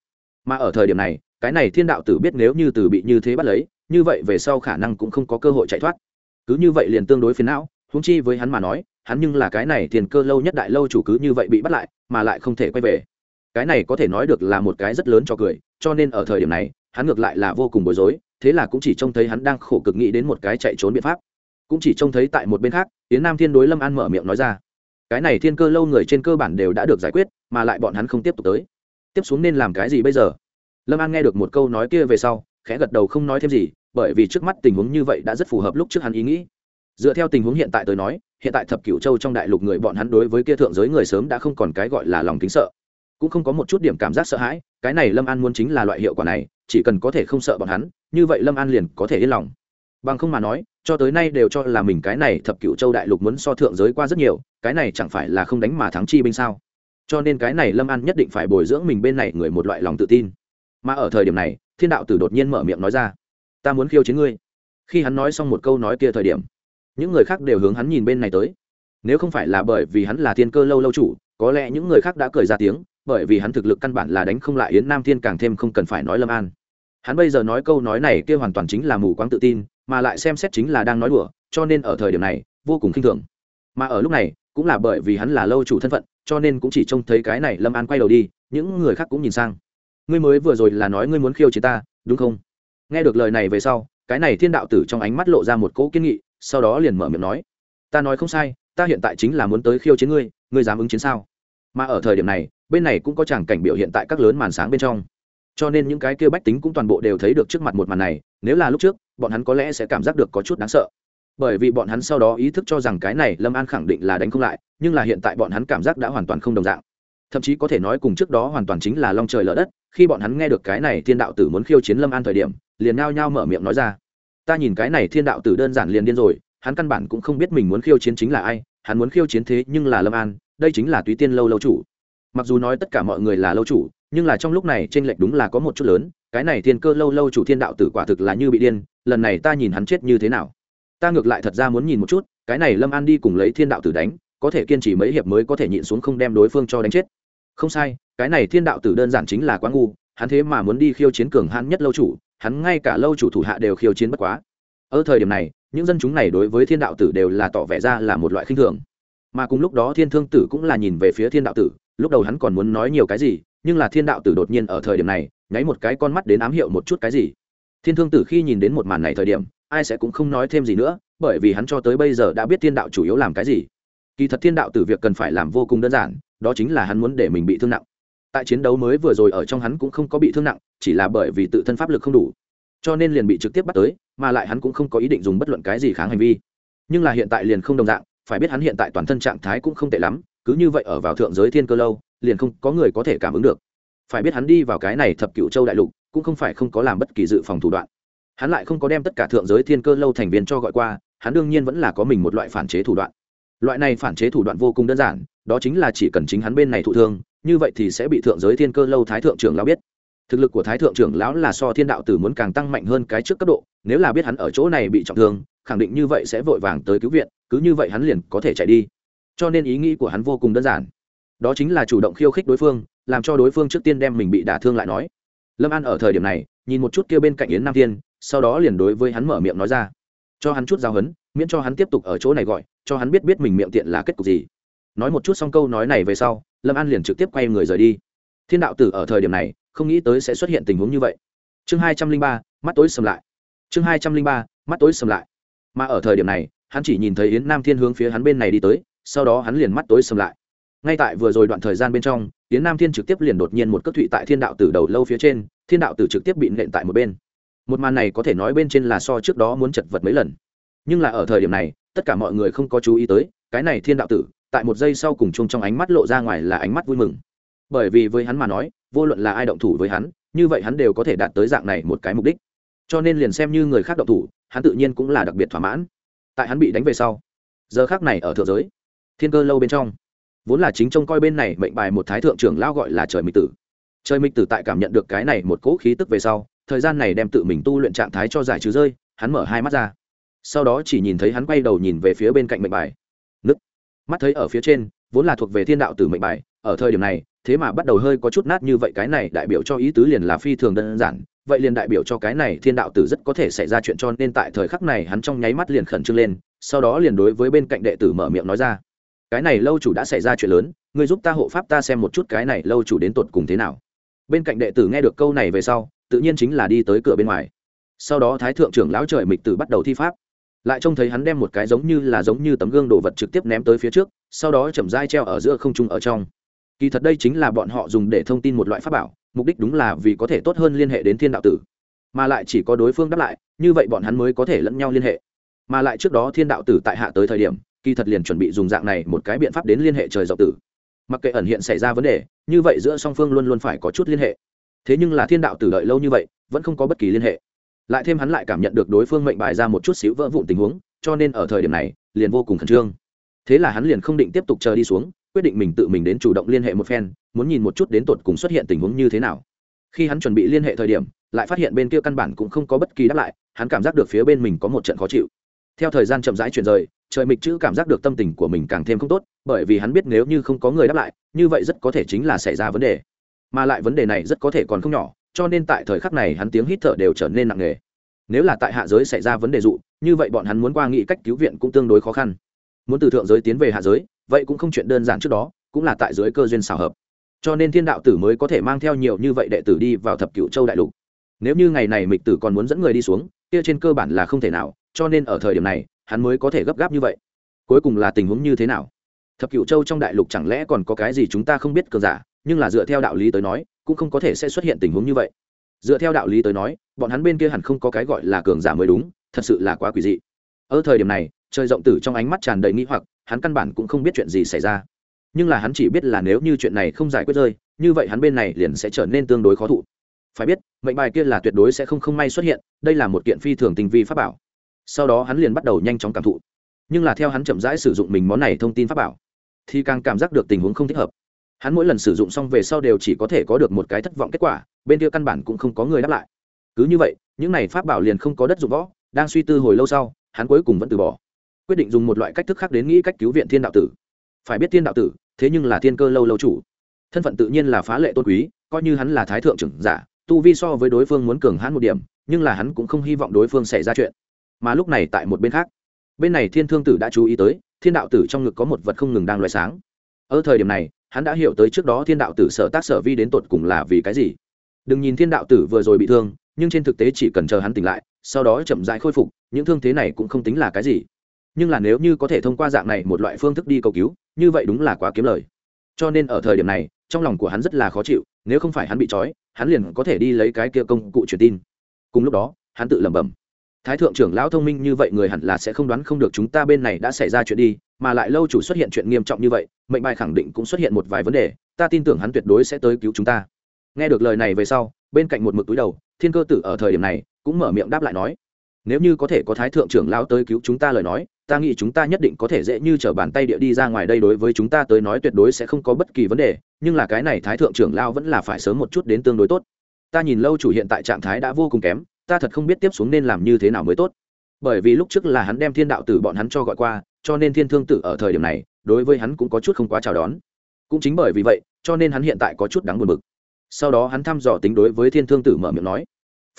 S1: Mà ở thời điểm này, cái này thiên đạo tử biết nếu như từ bị như thế bắt lấy, như vậy về sau khả năng cũng không có cơ hội chạy thoát. Cứ như vậy liền tương đối phiền não huống chi với hắn mà nói, hắn nhưng là cái này tiền cơ lâu nhất đại lâu chủ cứ như vậy bị bắt lại, mà lại không thể quay về. Cái này có thể nói được là một cái rất lớn cho cười, cho nên ở thời điểm này, hắn ngược lại là vô cùng bối rối, thế là cũng chỉ trông thấy hắn đang khổ cực nghĩ đến một cái chạy trốn biện pháp. Cũng chỉ trông thấy tại một bên khác tiến nam thiên đối lâm an mở miệng nói ra. Cái này thiên cơ lâu người trên cơ bản đều đã được giải quyết, mà lại bọn hắn không tiếp tục tới. Tiếp xuống nên làm cái gì bây giờ? Lâm an nghe được một câu nói kia về sau, khẽ gật đầu không nói thêm gì, bởi vì trước mắt tình huống như vậy đã rất phù hợp lúc trước hắn ý nghĩ dựa theo tình huống hiện tại tới nói, hiện tại thập cửu châu trong đại lục người bọn hắn đối với kia thượng giới người sớm đã không còn cái gọi là lòng kính sợ. Cũng không có một chút điểm cảm giác sợ hãi, cái này lâm an muốn chính là loại hiệu quả này, chỉ cần có thể không sợ bọn hắn, như vậy lâm an liền có thể yên lòng. Bằng không mà nói, cho tới nay đều cho là mình cái này thập cửu châu đại lục muốn so thượng giới qua rất nhiều, cái này chẳng phải là không đánh mà thắng chi binh sao? Cho nên cái này lâm an nhất định phải bồi dưỡng mình bên này người một loại lòng tự tin. Mà ở thời điểm này, thiên đạo tử đột nhiên mở miệng nói ra, ta muốn khiêu chiến ngươi. Khi hắn nói xong một câu nói kia thời điểm những người khác đều hướng hắn nhìn bên này tới. Nếu không phải là bởi vì hắn là thiên cơ lâu lâu chủ, có lẽ những người khác đã cười ra tiếng, bởi vì hắn thực lực căn bản là đánh không lại yến nam thiên càng thêm không cần phải nói lâm an. Hắn bây giờ nói câu nói này kia hoàn toàn chính là mù quáng tự tin, mà lại xem xét chính là đang nói đùa, cho nên ở thời điểm này, vô cùng khinh thường. Mà ở lúc này, cũng là bởi vì hắn là lâu chủ thân phận, cho nên cũng chỉ trông thấy cái này lâm an quay đầu đi, những người khác cũng nhìn sang. Ngươi mới vừa rồi là nói ngươi muốn khiêu chiến ta, đúng không? Nghe được lời này về sau, cái này thiên đạo tử trong ánh mắt lộ ra một cỗ kiên nghị sau đó liền mở miệng nói, ta nói không sai, ta hiện tại chính là muốn tới khiêu chiến ngươi ngươi dám ứng chiến sao? Mà ở thời điểm này, bên này cũng có tràng cảnh biểu hiện tại các lớn màn sáng bên trong. Cho nên những cái kia bách tính cũng toàn bộ đều thấy được trước mặt một màn này, nếu là lúc trước, bọn hắn có lẽ sẽ cảm giác được có chút đáng sợ. Bởi vì bọn hắn sau đó ý thức cho rằng cái này lâm an khẳng định là đánh không lại, nhưng là hiện tại bọn hắn cảm giác đã hoàn toàn không đồng dạng. Thậm chí có thể nói cùng trước đó hoàn toàn chính là long trời lở đất, khi bọn hắn nghe được cái này thiên đạo tử muốn khiêu chiến lâm an thời điểm, liền nao nhao mở miệng nói ra ta nhìn cái này thiên đạo tử đơn giản liền điên rồi, hắn căn bản cũng không biết mình muốn khiêu chiến chính là ai, hắn muốn khiêu chiến thế nhưng là lâm an, đây chính là túy tiên lâu lâu chủ. Mặc dù nói tất cả mọi người là lâu chủ, nhưng là trong lúc này t r ê n lệch đúng là có một chút lớn, cái này thiên cơ lâu lâu chủ thiên đạo tử quả thực là như bị điên, lần này ta nhìn hắn chết như thế nào. Ta ngược lại thật ra muốn nhìn một chút, cái này lâm an đi cùng lấy thiên đạo tử đánh, có thể kiên trì mấy hiệp mới có thể nhịn xuống không đem đối phương cho đánh chết. Không sai, cái này thiên đạo tử đơn giản chính là quá ngu, hắn thế mà muốn đi khiêu chiến cường hãn nhất lâu chủ hắn ngay cả lâu chủ thủ hạ đều khiêu chiến bất quá. Ở thời điểm này, những dân chúng này đối với thiên đạo tử đều là tỏ vẻ ra là một loại khinh thường. Mà cùng lúc đó thiên thương tử cũng là nhìn về phía thiên đạo tử, lúc đầu hắn còn muốn nói nhiều cái gì, nhưng là thiên đạo tử đột nhiên ở thời điểm này, nháy một cái con mắt đến ám hiệu một chút cái gì. Thiên thương tử khi nhìn đến một màn này thời điểm, ai sẽ cũng không nói thêm gì nữa, bởi vì hắn cho tới bây giờ đã biết thiên đạo chủ yếu làm cái gì. Kỳ thật thiên đạo tử việc cần phải làm vô cùng đơn giản, đó chính là hắn muốn để mình bị thương nặng tại chiến đấu mới vừa rồi ở trong hắn cũng không có bị thương nặng, chỉ là bởi vì tự thân pháp lực không đủ, cho nên liền bị trực tiếp bắt tới, mà lại hắn cũng không có ý định dùng bất luận cái gì kháng hành vi. Nhưng là hiện tại liền không đồng dạng, phải biết hắn hiện tại toàn thân trạng thái cũng không tệ lắm, cứ như vậy ở vào thượng giới thiên cơ lâu, liền không có người có thể cảm ứng được. Phải biết hắn đi vào cái này thập cựu châu đại lục, cũng không phải không có làm bất kỳ dự phòng thủ đoạn. Hắn lại không có đem tất cả thượng giới thiên cơ lâu thành viên cho gọi qua, hắn đương nhiên vẫn là có mình một loại phản chế thủ đoạn. Loại này phản chế thủ đoạn vô cùng đơn giản, đó chính là chỉ cần chính hắn bên này thụ thương như vậy thì sẽ bị thượng giới thiên cơ lâu thái thượng trưởng lão biết. Thực lực của thái thượng trưởng lão là so thiên đạo tử muốn càng tăng mạnh hơn cái trước cấp độ, nếu là biết hắn ở chỗ này bị trọng thương, khẳng định như vậy sẽ vội vàng tới cứu viện, cứ như vậy hắn liền có thể chạy đi. Cho nên ý nghĩ của hắn vô cùng đơn giản. Đó chính là chủ động khiêu khích đối phương, làm cho đối phương trước tiên đem mình bị đả thương lại nói. Lâm an ở thời điểm này, nhìn một chút kia bên cạnh yến nam thiên, sau đó liền đối với hắn mở miệng nói ra. Cho hắn chút giao hấn miễn cho hắn tiếp tục ở chỗ này gọi, cho hắn biết biết mình miệng tiện là kết cục gì. Nói một chút xong câu nói này về sau lâm an liền trực tiếp quay người rời đi. Thiên đạo tử ở thời điểm này, không nghĩ tới sẽ xuất hiện tình huống như vậy. Chương hai trăm linh ba, mắt tối sầm lại. Chương hai trăm linh ba, mắt tối sầm lại. Mà ở thời điểm này, hắn chỉ nhìn thấy yến nam thiên hướng phía hắn bên này đi tới, sau đó hắn liền mắt tối sầm lại. Ngay tại vừa rồi đoạn thời gian bên trong, yến nam thiên trực tiếp liền đột nhiên một cất thụy tại thiên đạo tử đầu lâu phía trên, thiên đạo tử trực tiếp bị nện tại một bên. Một màn này có thể nói bên trên là so trước đó muốn chật vật mấy lần. Nhưng là ở thời điểm này, tất cả mọi người không có chú ý tới, cái này thiên đạo tử tại một giây sau cùng chung trong ánh mắt lộ ra ngoài là ánh mắt vui mừng. Bởi vì với hắn mà nói, vô luận là ai động thủ với hắn, như vậy hắn đều có thể đạt tới dạng này một cái mục đích. Cho nên liền xem như người khác động thủ, hắn tự nhiên cũng là đặc biệt thỏa mãn. Tại hắn bị đánh về sau, giờ khác này ở thượng giới, thiên cơ lâu bên trong, vốn là chính trông coi bên này mệnh bài một thái thượng trưởng lao gọi là trời mịch tử. Trời mịch tử tại cảm nhận được cái này một cỗ khí tức về sau, thời gian này đem tự mình tu luyện trạng thái cho giải trừ rơi, hắn mở hai mắt ra. Sau đó chỉ nhìn thấy hắn quay đầu nhìn về phía bên cạnh mệnh bài mắt thấy ở phía trên, vốn là thuộc về thiên đạo tử mệnh bài, ở thời điểm này, thế mà bắt đầu hơi có chút nát như vậy, cái này đại biểu cho ý tứ liền là phi thường đơn giản. Vậy liền đại biểu cho cái này thiên đạo tử rất có thể xảy ra chuyện cho nên tại thời khắc này hắn trong nháy mắt liền khẩn trương lên, sau đó liền đối với bên cạnh đệ tử mở miệng nói ra. Cái này lâu chủ đã xảy ra chuyện lớn người giúp ta hộ pháp ta xem một chút cái này lâu chủ đến tột cùng thế nào. Bên cạnh đệ tử nghe được câu này về sau, tự nhiên chính là đi tới cửa bên ngoài. Sau đó thái thượng trưởng lão trời mịch tử bắt đầu thi pháp lại trông thấy hắn đem một cái giống như là giống như tấm gương đồ vật trực tiếp ném tới phía trước, sau đó chậm dai treo ở giữa không trung ở trong. Kỳ thật đây chính là bọn họ dùng để thông tin một loại pháp bảo, mục đích đúng là vì có thể tốt hơn liên hệ đến thiên đạo tử. Mà lại chỉ có đối phương đáp lại, như vậy bọn hắn mới có thể lẫn nhau liên hệ. Mà lại trước đó thiên đạo tử tại hạ tới thời điểm, kỳ thật liền chuẩn bị dùng dạng này một cái biện pháp đến liên hệ trời dọc tử. Mặc kệ ẩn hiện xảy ra vấn đề, như vậy giữa song phương luôn luôn phải có chút liên hệ. Thế nhưng là thiên đạo tử đợi lâu như vậy, vẫn không có bất kỳ liên hệ lại thêm hắn lại cảm nhận được đối phương mệnh bài ra một chút xíu vỡ vụn tình huống, cho nên ở thời điểm này, liền vô cùng khẩn trương. Thế là hắn liền không định tiếp tục chờ đi xuống, quyết định mình tự mình đến chủ động liên hệ một phen, muốn nhìn một chút đến tột cùng xuất hiện tình huống như thế nào. Khi hắn chuẩn bị liên hệ thời điểm, lại phát hiện bên kia căn bản cũng không có bất kỳ đáp lại, hắn cảm giác được phía bên mình có một trận khó chịu. Theo thời gian chậm rãi chuyển rời, trời mịch chữ cảm giác được tâm tình của mình càng thêm không tốt, bởi vì hắn biết nếu như không có người đáp lại, như vậy rất có thể chính là xảy ra vấn đề. Mà lại vấn đề này rất có thể còn không nhỏ cho nên tại thời khắc này hắn tiếng hít thở đều trở nên nặng nề. Nếu là tại hạ giới xảy ra vấn đề dụ, như vậy bọn hắn muốn qua nghị cách cứu viện cũng tương đối khó khăn. Muốn từ thượng giới tiến về hạ giới, vậy cũng không chuyện đơn giản trước đó, cũng là tại dưới cơ duyên xào hợp. Cho nên thiên đạo tử mới có thể mang theo nhiều như vậy đệ tử đi vào thập cựu châu đại lục. Nếu như ngày này mịch tử còn muốn dẫn người đi xuống, kia trên cơ bản là không thể nào, cho nên ở thời điểm này, hắn mới có thể gấp gáp như vậy. Cuối cùng là tình huống như thế nào? Thập cựu châu trong đại lục chẳng lẽ còn có cái gì chúng ta không biết cường giả, nhưng là dựa theo đạo lý tới nói cũng không có thể sẽ xuất hiện tình huống như vậy. Dựa theo đạo lý tới nói, bọn hắn bên kia hẳn không có cái gọi là cường giả mới đúng, thật sự là quá quỷ dị. Ở thời điểm này, trời rộng tử trong ánh mắt tràn đầy nghĩ hoặc, hắn căn bản cũng không biết chuyện gì xảy ra. Nhưng là hắn chỉ biết là nếu như chuyện này không giải quyết rơi, như vậy hắn bên này liền sẽ trở nên tương đối khó thụ. Phải biết, mệnh bài kia là tuyệt đối sẽ không không may xuất hiện, đây là một kiện phi thường tình vi pháp bảo. Sau đó hắn liền bắt đầu nhanh chóng cảm thụ. Nhưng là theo hắn chậm rãi sử dụng mình món này thông tin pháp bảo, thì càng cảm giác được tình huống không thích hợp hắn mỗi lần sử dụng xong về sau đều chỉ có thể có được một cái thất vọng kết quả, bên kia căn bản cũng không có người đáp lại. Cứ như vậy, những này pháp bảo liền không có đất dụng võ, đang suy tư hồi lâu sau, hắn cuối cùng vẫn từ bỏ. Quyết định dùng một loại cách thức khác đến nghĩ cách cứu viện thiên đạo tử. Phải biết thiên đạo tử, thế nhưng là thiên cơ lâu lâu chủ. Thân phận tự nhiên là phá lệ tôn quý, coi như hắn là thái thượng trưởng giả, tu vi so với đối phương muốn cường hắn một điểm, nhưng là hắn cũng không hy vọng đối phương xảy ra chuyện. Mà lúc này tại một bên khác, bên này thiên thương tử đã chú ý tới, thiên đạo tử trong ngực có một vật không ngừng đang loại sáng. Ở thời điểm này hắn đã hiểu tới trước đó thiên đạo tử sở tác sở vi đến tột cùng là vì cái gì. Đừng nhìn thiên đạo tử vừa rồi bị thương, nhưng trên thực tế chỉ cần chờ hắn tỉnh lại, sau đó chậm rãi khôi phục, những thương thế này cũng không tính là cái gì. Nhưng là nếu như có thể thông qua dạng này một loại phương thức đi cầu cứu, như vậy đúng là quá kiếm lời. Cho nên ở thời điểm này, trong lòng của hắn rất là khó chịu, nếu không phải hắn bị trói, hắn liền có thể đi lấy cái kia công cụ truyền tin. Cùng lúc đó, hắn tự lẩm bẩm thái thượng trưởng lão thông minh như vậy người hẳn là sẽ không đoán không được chúng ta bên này đã xảy ra chuyện đi, mà lại lâu chủ xuất hiện chuyện nghiêm trọng như vậy, mệnh bài khẳng định cũng xuất hiện một vài vấn đề, ta tin tưởng hắn tuyệt đối sẽ tới cứu chúng ta. Nghe được lời này về sau, bên cạnh một mực túi đầu, thiên cơ tử ở thời điểm này cũng mở miệng đáp lại nói, nếu như có thể có thái thượng trưởng lão tới cứu chúng ta lời nói, ta nghĩ chúng ta nhất định có thể dễ như t r ở bàn tay địa đi ra ngoài đây đối với chúng ta tới nói tuyệt đối sẽ không có bất kỳ vấn đề, nhưng là cái này thái thượng trưởng lão vẫn là phải sớm một chút đến tương đối tốt. Ta nhìn lâu chủ hiện tại trạng thái đã vô cùng kém ta thật không biết tiếp xuống nên làm như thế nào mới tốt. Bởi vì lúc trước là hắn đem thiên đạo tử bọn hắn cho gọi qua, cho nên thiên thương tử ở thời điểm này, đối với hắn cũng có chút không quá chào đón. Cũng chính bởi vì vậy, cho nên hắn hiện tại có chút đáng buồn bực. Sau đó hắn thăm dò tính đối với thiên thương tử mở miệng nói,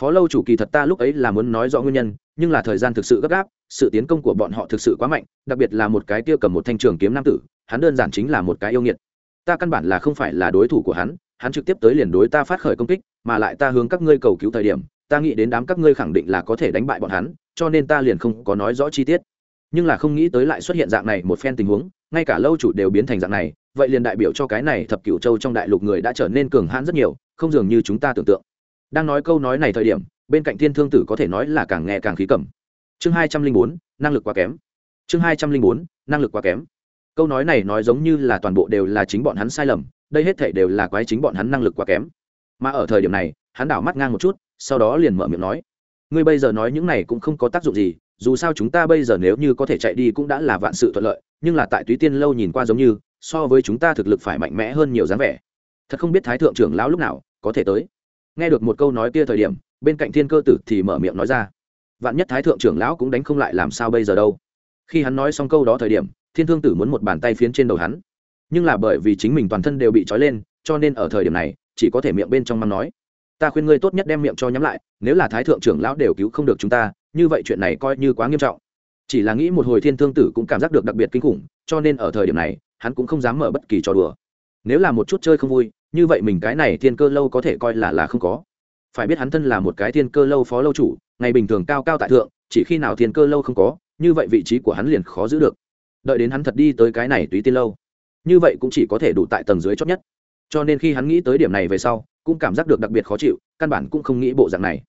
S1: phó lâu chủ kỳ thật ta lúc ấy là muốn nói rõ nguyên nhân, nhưng là thời gian thực sự gấp gáp, sự tiến công của bọn họ thực sự quá mạnh, đặc biệt là một cái kia cầm một thanh trường kiếm nam tử, hắn đơn giản chính là một cái yêu nghiệt. Ta căn bản là không phải là đối thủ của hắn hắn trực tiếp tới liền đối ta phát khởi công kích, mà lại ta hướng các ngươi cầu cứu thời điểm ta nghĩ đến đám các ngươi khẳng định là có thể đánh bại bọn hắn, cho nên ta liền không có nói rõ chi tiết. Nhưng là không nghĩ tới lại xuất hiện dạng này một phen tình huống, ngay cả lâu chủ đều biến thành dạng này, vậy liền đại biểu cho cái này thập cửu châu trong đại lục người đã trở nên cường hãn rất nhiều, không dường như chúng ta tưởng tượng. Đang nói câu nói này thời điểm, bên cạnh thiên thương tử có thể nói là càng nghe càng khí cẩm. Chương hai trăm linh bốn, năng lực quá kém. Chương hai trăm linh bốn, năng lực quá kém. Câu nói này nói giống như là toàn bộ đều là chính bọn hắn sai lầm, đây hết thể đều là quái chính bọn hắn năng lực quá kém. Mà ở thời điểm này, hắn đảo mắt ngang một chút sau đó liền mở miệng nói, ngươi bây giờ nói những này cũng không có tác dụng gì, dù sao chúng ta bây giờ nếu như có thể chạy đi cũng đã là vạn sự thuận lợi, nhưng là tại túy tiên lâu nhìn qua giống như, so với chúng ta thực lực phải mạnh mẽ hơn nhiều dáng vẻ. Thật không biết thái thượng trưởng lão lúc nào có thể tới. Nghe được một câu nói kia thời điểm, bên cạnh thiên cơ tử thì mở miệng nói ra, vạn nhất thái thượng trưởng lão cũng đánh không lại làm sao bây giờ đâu? Khi hắn nói xong câu đó thời điểm, thiên thương tử muốn một bàn tay phiến trên đầu hắn. Nhưng là bởi vì chính mình toàn thân đều bị trói lên, cho nên ở thời điểm này, chỉ có thể miệng bên trong măng nói ta khuyên ngươi tốt nhất đem miệng cho nhắm lại, nếu là thái thượng trưởng lão đều cứu không được chúng ta, như vậy chuyện này coi như quá nghiêm trọng. Chỉ là nghĩ một hồi thiên thương tử cũng cảm giác được đặc biệt kinh khủng, cho nên ở thời điểm này, hắn cũng không dám mở bất kỳ trò đùa. Nếu là một chút chơi không vui, như vậy mình cái này thiên cơ lâu có thể coi là là không có. Phải biết hắn thân là một cái thiên cơ lâu phó lâu chủ, ngày bình thường cao cao tại thượng, chỉ khi nào thiên cơ lâu không có, như vậy vị trí của hắn liền khó giữ được. Đợi đến hắn thật đi tới cái này tùy tiên lâu, như vậy cũng chỉ có thể đủ tại tầng dưới chót nhất. Cho nên khi hắn nghĩ tới điểm này về sau cũng cảm giác được đặc biệt khó chịu, căn bản cũng không nghĩ bộ dạng này.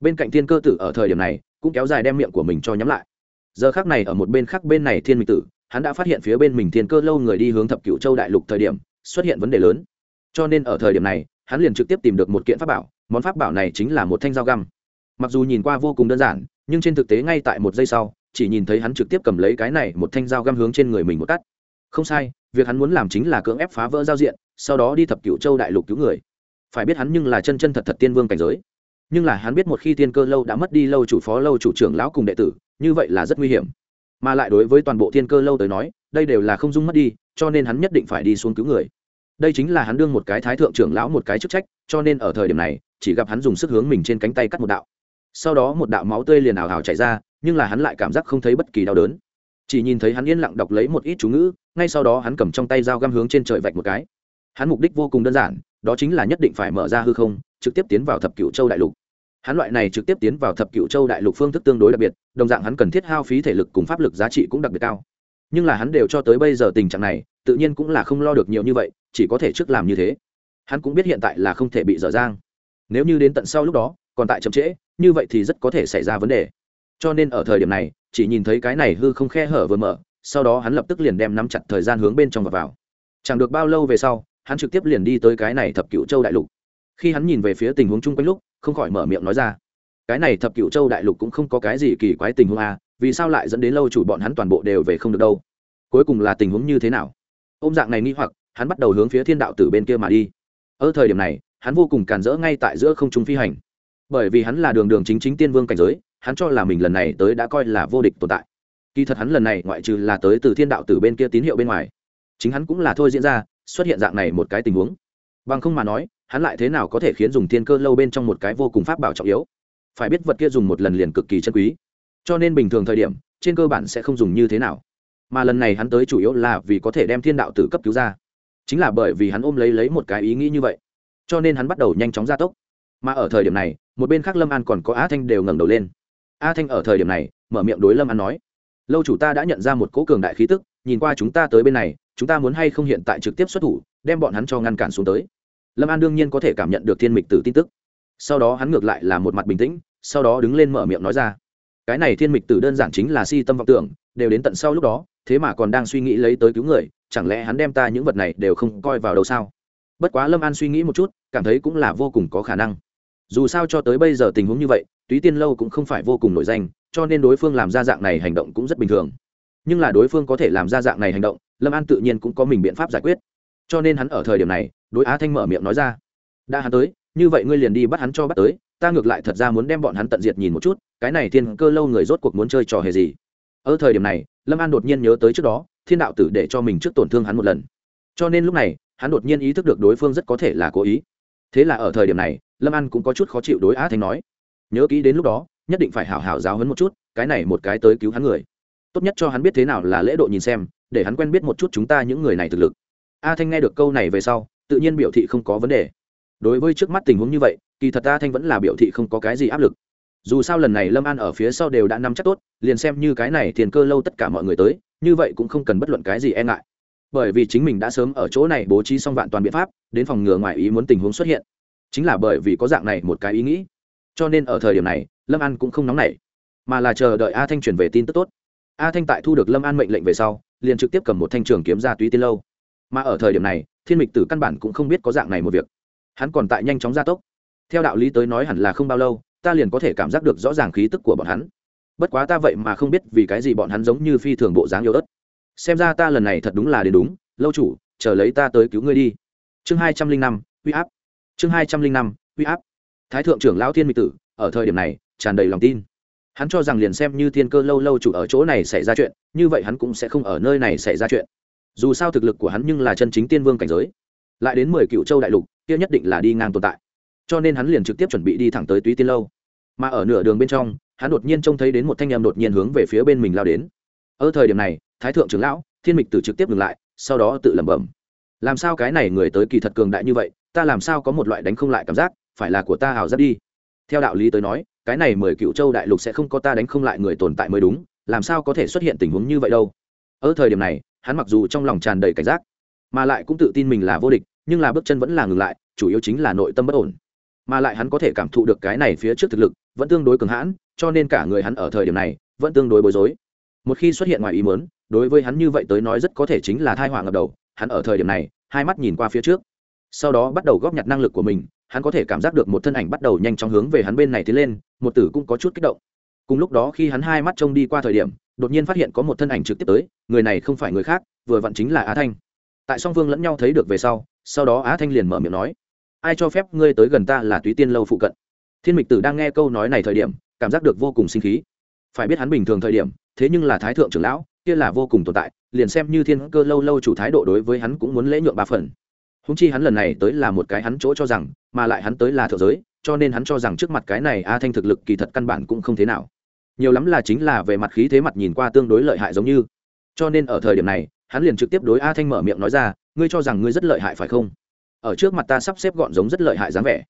S1: Bên cạnh thiên cơ tử ở thời điểm này, cũng kéo dài đem miệng của mình cho nhắm lại. Giờ khác này ở một bên khác bên này thiên minh tử, hắn đã phát hiện phía bên mình thiên cơ lâu người đi hướng thập cựu châu đại lục thời điểm, xuất hiện vấn đề lớn. Cho nên ở thời điểm này, hắn liền trực tiếp tìm được một kiện pháp bảo, món pháp bảo này chính là một thanh dao găm. Mặc dù nhìn qua vô cùng đơn giản, nhưng trên thực tế ngay tại một giây sau, chỉ nhìn thấy hắn trực tiếp cầm lấy cái này một thanh dao găm hướng trên người mình một cắt. Không sai, việc hắn muốn làm chính là cưỡng ép phá vỡ giao diện, sau đó đi thập cựu châu đại lục cứu người phải biết hắn nhưng là chân chân thật thật tiên vương cảnh giới. Nhưng là hắn biết một khi tiên cơ lâu đã mất đi lâu chủ phó, lâu chủ trưởng lão cùng đệ tử, như vậy là rất nguy hiểm. Mà lại đối với toàn bộ tiên cơ lâu tới nói, đây đều là không dung mất đi, cho nên hắn nhất định phải đi xuống cứu người. Đây chính là hắn đương một cái thái thượng trưởng lão một cái chức trách, cho nên ở thời điểm này, chỉ gặp hắn dùng sức hướng mình trên cánh tay cắt một đạo. Sau đó một đạo máu tươi liền ảo ảo chảy ra, nhưng là hắn lại cảm giác không thấy bất kỳ đau đớn. Chỉ nhìn thấy hắn yên lặng đọc lấy một ít chú ngữ, ngay sau đó hắn cầm trong tay dao găm hướng trên trời vạch một cái. Hắn mục đích vô cùng đơn giản đó chính là nhất định phải mở ra hư không, trực tiếp tiến vào thập cựu châu đại lục. Hắn loại này trực tiếp tiến vào thập cựu châu đại lục phương thức tương đối đặc biệt, đồng dạng hắn cần thiết hao phí thể lực cùng pháp lực giá trị cũng đặc biệt cao. Nhưng là hắn đều cho tới bây giờ tình trạng này, tự nhiên cũng là không lo được nhiều như vậy, chỉ có thể trước làm như thế. Hắn cũng biết hiện tại là không thể bị dở dang. Nếu như đến tận sau lúc đó, còn tại chậm trễ, như vậy thì rất có thể xảy ra vấn đề. Cho nên ở thời điểm này, chỉ nhìn thấy cái này hư không khe hở vừa mở, sau đó hắn lập tức liền đem nắm chặt thời gian hướng bên trong và vào. Chẳng được bao lâu về sau hắn trực tiếp liền đi tới cái này thập cựu châu đại lục. Khi hắn nhìn về phía tình huống chung quanh lúc, không khỏi mở miệng nói ra, cái này thập cựu châu đại lục cũng không có cái gì kỳ quái tình huống à? vì sao lại dẫn đến lâu chủ bọn hắn toàn bộ đều về không được đâu? Cuối cùng là tình huống như thế nào? Ôm dạng này nghi hoặc, hắn bắt đầu hướng phía thiên đạo tử bên kia mà đi. Ở thời điểm này, hắn vô cùng càn rỡ ngay tại giữa không trung phi hành. Bởi vì hắn là đường đường chính chính tiên vương cảnh giới, hắn cho là mình lần này tới đã coi là vô địch tồn tại. Kỳ thật hắn lần này ngoại trừ là tới từ thiên đạo tử bên kia tín hiệu bên ngoài. Chính hắn cũng là thôi diễn ra xuất hiện dạng này một cái tình huống. Bằng không mà nói, hắn lại thế nào có thể khiến dùng thiên cơ lâu bên trong một cái vô cùng pháp bảo trọng yếu? Phải biết vật kia dùng một lần liền cực kỳ chân quý. Cho nên bình thường thời điểm, trên cơ bản sẽ không dùng như thế nào. Mà lần này hắn tới chủ yếu là vì có thể đem thiên đạo tử cấp cứu ra. Chính là bởi vì hắn ôm lấy lấy một cái ý nghĩ như vậy, cho nên hắn bắt đầu nhanh chóng gia tốc. Mà ở thời điểm này, một bên khác lâm an còn có á thanh đều ngẩng đầu lên. A thanh ở thời điểm này, mở miệng đối lâm an nói, lâu chủ ta đã nhận ra một cỗ cường đại khí tức nhìn qua chúng ta tới bên này, chúng ta muốn hay không hiện tại trực tiếp xuất thủ, đem bọn hắn cho ngăn cản xuống tới. Lâm an đương nhiên có thể cảm nhận được thiên mịch tử tin tức. Sau đó hắn ngược lại là một mặt bình tĩnh, sau đó đứng lên mở miệng nói ra. Cái này thiên mịch tử đơn giản chính là si tâm vọng tưởng, đều đến tận sau lúc đó, thế mà còn đang suy nghĩ lấy tới cứu người, chẳng lẽ hắn đem ta những vật này đều không coi vào đâu sao? Bất quá lâm an suy nghĩ một chút, cảm thấy cũng là vô cùng có khả năng. Dù sao cho tới bây giờ tình huống như vậy, túy tiên lâu cũng không phải vô cùng nổi danh, cho nên đối phương làm ra dạng này hành động cũng rất bình thường nhưng là đối phương có thể làm ra dạng này hành động, lâm an tự nhiên cũng có mình biện pháp giải quyết. Cho nên hắn ở thời điểm này, đối á thanh mở miệng nói ra, đã hắn tới, như vậy ngươi liền đi bắt hắn cho bắt tới, ta ngược lại thật ra muốn đem bọn hắn tận diệt nhìn một chút, cái này thiên cơ lâu người rốt cuộc muốn chơi trò hề gì? Ở thời điểm này, lâm an đột nhiên nhớ tới trước đó, thiên đạo tử để cho mình trước tổn thương hắn một lần. Cho nên lúc này, hắn đột nhiên ý thức được đối phương rất có thể là cố ý. Thế là ở thời điểm này, lâm an cũng có chút khó chịu đối á thanh nói, nhớ kỹ đến lúc đó, nhất định phải hảo hảo giáo hấn một chút, cái này một cái tới cứu hắn người tốt nhất cho hắn biết thế nào là lễ độ nhìn xem, để hắn quen biết một chút chúng ta những người này thực lực. A thanh nghe được câu này về sau, tự nhiên biểu thị không có vấn đề. Đối với trước mắt tình huống như vậy, kỳ thật a thanh vẫn là biểu thị không có cái gì áp lực. Dù sao lần này lâm an ở phía sau đều đã nắm chắc tốt, liền xem như cái này tiền cơ lâu tất cả mọi người tới, như vậy cũng không cần bất luận cái gì e ngại. Bởi vì chính mình đã sớm ở chỗ này bố trí xong vạn toàn biện pháp, đến phòng ngừa ngoài ý muốn tình huống xuất hiện. Chính là bởi vì có dạng này một cái ý nghĩ. Cho nên ở thời điểm này, lâm an cũng không nóng nảy, mà là chờ đợi a thanh chuyển về tin tức tốt a thanh tại thu được lâm an mệnh lệnh về sau, liền trực tiếp cầm một thanh trường kiếm ra túy tiên lâu. Mà ở thời điểm này, thiên mịch tử căn bản cũng không biết có dạng này một việc. Hắn còn tại nhanh chóng gia tốc. Theo đạo lý tới nói hẳn là không bao lâu, ta liền có thể cảm giác được rõ ràng khí tức của bọn hắn. Bất quá ta vậy mà không biết vì cái gì bọn hắn giống như phi thường bộ dáng yêu ớt. Xem ra ta lần này thật đúng là đến đúng. Lâu chủ, chờ lấy ta tới cứu ngươi đi. Chương hai trăm linh năm, uy áp. Chương hai trăm linh năm, uy áp. Thái thượng trưởng lão thiên mịch tử, ở thời điểm này, tràn đầy lòng tin hắn cho rằng liền xem như thiên cơ lâu lâu chủ ở chỗ này xảy ra chuyện, như vậy hắn cũng sẽ không ở nơi này xảy ra chuyện. Dù sao thực lực của hắn nhưng là chân chính tiên vương cảnh giới. Lại đến mười cựu châu đại lục, kia nhất định là đi ngang tồn tại. Cho nên hắn liền trực tiếp chuẩn bị đi thẳng tới túy tiên lâu. Mà ở nửa đường bên trong, hắn đột nhiên trông thấy đến một thanh em đột nhiên hướng về phía bên mình lao đến. Ở thời điểm này, thái thượng trưởng lão, thiên mịch tử trực tiếp ngừng lại, sau đó tự lẩm bẩm. Làm sao cái này người tới kỳ thật cường đại như vậy, ta làm sao có một loại đánh không lại cảm giác, phải là của ta hào giáp đi theo đạo lý tới nói, cái này mười cựu châu đại lục sẽ không có ta đánh không lại người tồn tại mới đúng, làm sao có thể xuất hiện tình huống như vậy đâu? Ở thời điểm này, hắn mặc dù trong lòng tràn đầy cảnh giác, mà lại cũng tự tin mình là vô địch, nhưng là bước chân vẫn là ngừng lại, chủ yếu chính là nội tâm bất ổn. Mà lại hắn có thể cảm thụ được cái này phía trước thực lực vẫn tương đối cường hãn, cho nên cả người hắn ở thời điểm này vẫn tương đối bối rối. Một khi xuất hiện ngoài ý mớn đối với hắn như vậy tới nói rất có thể chính là thai họa ngập đầu. Hắn ở thời điểm này, hai mắt nhìn qua phía trước, sau đó bắt đầu góp nhặt năng lực của mình hắn có thể cảm giác được một thân ảnh bắt đầu nhanh chóng hướng về hắn bên này tiến lên, một tử cũng có chút kích động. Cùng lúc đó khi hắn hai mắt trông đi qua thời điểm, đột nhiên phát hiện có một thân ảnh trực tiếp tới, người này không phải người khác, vừa vặn chính là á thanh. Tại song phương lẫn nhau thấy được về sau sau đó á thanh liền mở miệng nói, ai cho phép ngươi tới gần ta là túy tiên lâu phụ cận? Thiên mịch tử đang nghe câu nói này thời điểm, cảm giác được vô cùng sinh khí. Phải biết hắn bình thường thời điểm, thế nhưng là thái thượng trưởng lão, kia là vô cùng tồn tại, liền xem như thiên cơ lâu lâu chủ thái độ đối với hắn cũng muốn lễ nhượng ba phần húng chi hắn lần này tới là một cái hắn chỗ cho rằng, mà lại hắn tới là thượng giới, cho nên hắn cho rằng trước mặt cái này a thanh thực lực kỳ thật căn bản cũng không thế nào. Nhiều lắm là chính là về mặt khí thế mặt nhìn qua tương đối lợi hại giống như. Cho nên ở thời điểm này, hắn liền trực tiếp đối a thanh mở miệng nói ra, ngươi cho rằng ngươi rất lợi hại phải không? Ở trước mặt ta sắp xếp gọn giống rất lợi hại dáng vẻ.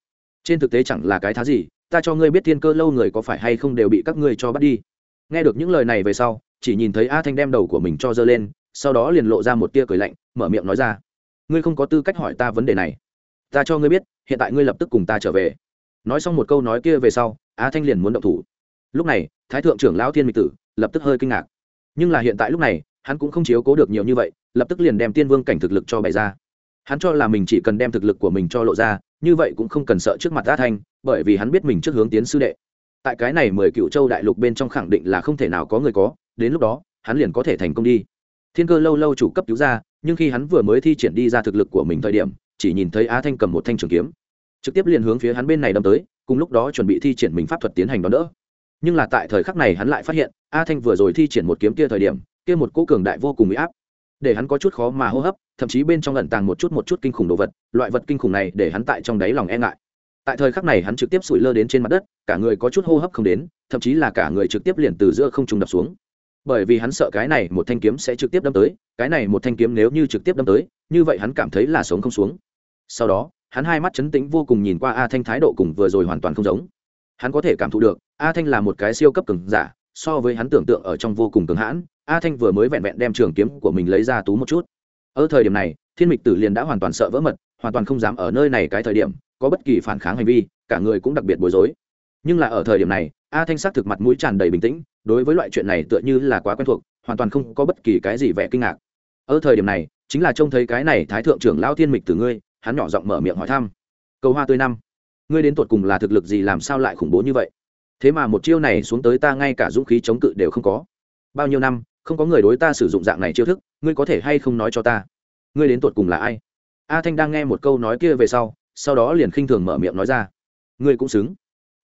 S1: Trên thực tế chẳng là cái thá gì, ta cho ngươi biết thiên cơ lâu người có phải hay không đều bị các ngươi cho bắt đi. Nghe được những lời này về sau, chỉ nhìn thấy a thanh đem đầu của mình cho dơ lên, sau đó liền lộ ra một tia cười lạnh, mở miệng nói ra ngươi không có tư cách hỏi ta vấn đề này. Ta cho ngươi biết, hiện tại ngươi lập tức cùng ta trở về. Nói xong một câu nói kia về sau, Á thanh liền muốn động thủ. Lúc này, thái thượng trưởng lão thiên mịch tử lập tức hơi kinh ngạc. Nhưng là hiện tại lúc này, hắn cũng không chiếu cố được nhiều như vậy, lập tức liền đem tiên vương cảnh thực lực cho bày ra. Hắn cho là mình chỉ cần đem thực lực của mình cho lộ ra, như vậy cũng không cần sợ trước mặt á thanh, bởi vì hắn biết mình trước hướng tiến sư đệ. Tại cái này mười cựu châu đại lục bên trong khẳng định là không thể nào có người có, đến lúc đó, hắn liền có thể thành công đi thiên cơ lâu lâu chủ cấp cứu ra, nhưng khi hắn vừa mới thi triển đi ra thực lực của mình thời điểm, chỉ nhìn thấy á thanh cầm một thanh trường kiếm. Trực tiếp liền hướng phía hắn bên này đâm tới, cùng lúc đó chuẩn bị thi triển mình pháp thuật tiến hành đón đỡ. Nhưng là tại thời khắc này hắn lại phát hiện a thanh vừa rồi thi triển một kiếm kia thời điểm, kia một cỗ cường đại vô cùng bị áp, để hắn có chút khó mà hô hấp, thậm chí bên trong lẩn tàng một chút một chút kinh khủng đồ vật, loại vật kinh khủng này để hắn tại trong đáy lòng e ngại. Tại thời khắc này hắn trực tiếp sủi lơ đến trên mặt đất, cả người có chút hô hấp không đến, thậm chí là cả người trực tiếp liền từ giữa không trung đập xuống bởi vì hắn sợ cái này một thanh kiếm sẽ trực tiếp đâm tới, cái này một thanh kiếm nếu như trực tiếp đâm tới, như vậy hắn cảm thấy là sống không xuống. Sau đó, hắn hai mắt chấn tĩnh vô cùng nhìn qua a thanh thái độ cùng vừa rồi hoàn toàn không giống. Hắn có thể cảm thụ được, a thanh là một cái siêu cấp cường giả, so với hắn tưởng tượng ở trong vô cùng cường hãn, a thanh vừa mới vẹn vẹn đem trường kiếm của mình lấy ra tú một chút. Ở thời điểm này, thiên mịch tử liền đã hoàn toàn sợ vỡ mật, hoàn toàn không dám ở nơi này cái thời điểm, có bất kỳ phản kháng hành vi, cả người cũng đặc biệt bối rối. Nhưng là ở thời điểm này, a thanh sắc thực mặt mũi tràn đầy bình tĩnh đối với loại chuyện này tựa như là quá quen thuộc, hoàn toàn không có bất kỳ cái gì vẻ kinh ngạc. Ở thời điểm này, chính là trông thấy cái này thái thượng trưởng lao thiên mịch từ ngươi, hắn nhỏ giọng mở miệng hỏi thăm. Cầu hoa tươi năm. Ngươi đến tột cùng là thực lực gì làm sao lại khủng bố như vậy? Thế mà một chiêu này xuống tới ta ngay cả dũng khí chống cự đều không có. Bao nhiêu năm, không có người đối ta sử dụng dạng này chiêu thức, ngươi có thể hay không nói cho ta? Ngươi đến tột cùng là ai? A thanh đang nghe một câu nói kia về sau sau đó liền khinh thường mở miệng nói ra. Ngươi cũng xứng.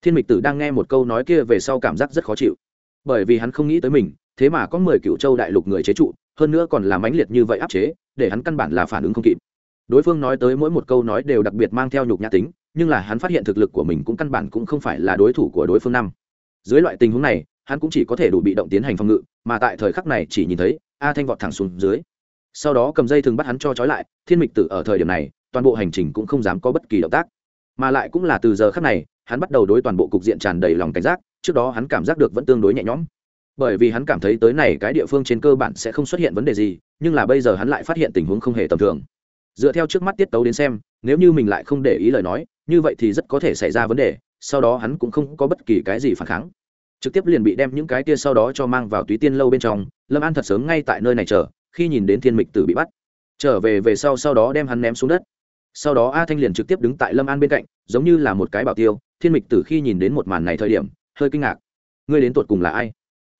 S1: Thiên mịch tử đang nghe một câu nói kia về sau cảm giác rất khó chịu bởi vì hắn không nghĩ tới mình, thế mà có mười cựu châu đại lục người chế trụ, hơn nữa còn làm mãnh liệt như vậy áp chế, để hắn căn bản là phản ứng không kịp. Đối phương nói tới mỗi một câu nói đều đặc biệt mang theo nhục nhã tính, nhưng là hắn phát hiện thực lực của mình cũng căn bản cũng không phải là đối thủ của đối phương năm. Dưới loại tình huống này, hắn cũng chỉ có thể đủ bị động tiến hành phòng ngự, mà tại thời khắc này chỉ nhìn thấy a thanh vọt thẳng xuống dưới. Sau đó cầm dây thường bắt hắn cho trói lại, thiên mịch tử ở thời điểm này, toàn bộ hành trình cũng không dám có bất kỳ động tác. Mà lại cũng là từ giờ khắc này, hắn bắt đầu đối toàn bộ cục diện tràn đầy lòng cảnh giác trước đó hắn cảm giác được vẫn tương đối nhẹ nhõm. Bởi vì hắn cảm thấy tới này cái địa phương trên cơ bản sẽ không xuất hiện vấn đề gì, nhưng là bây giờ hắn lại phát hiện tình huống không hề tầm thường. Dựa theo trước mắt tiết tấu đến xem, nếu như mình lại không để ý lời nói, như vậy thì rất có thể xảy ra vấn đề, sau đó hắn cũng không có bất kỳ cái gì phản kháng. Trực tiếp liền bị đem những cái kia sau đó cho mang vào túy tiên lâu bên trong, lâm an thật sớm ngay tại nơi này chờ, khi nhìn đến thiên mịch tử bị bắt. Trở về về sau sau đó đem hắn ném xuống đất. Sau đó a thanh liền trực tiếp đứng tại lâm an bên cạnh, giống như là một cái bảo tiêu, thiên mịch tử khi nhìn đến một màn này thời điểm hơi kinh ngạc. Ngươi đến tột cùng là ai?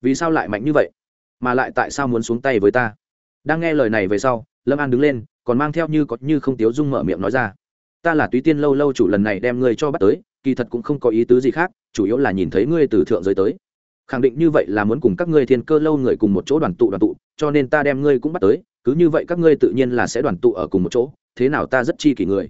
S1: Vì sao lại mạnh như vậy? Mà lại tại sao muốn xuống tay với ta? Đang nghe lời này về sau, lâm an đứng lên, còn mang theo như có như không tiếu dung mở miệng nói ra. Ta là túy tiên lâu lâu chủ lần này đem ngươi cho bắt tới, kỳ thật cũng không có ý tứ gì khác, chủ yếu là nhìn thấy ngươi từ thượng giới tới. Khẳng định như vậy là muốn cùng các ngươi thiên cơ lâu người cùng một chỗ đoàn tụ đoàn tụ, cho nên ta đem ngươi cũng bắt tới, cứ như vậy các ngươi tự nhiên là sẽ đoàn tụ ở cùng một chỗ, thế nào ta rất chi kỷ người.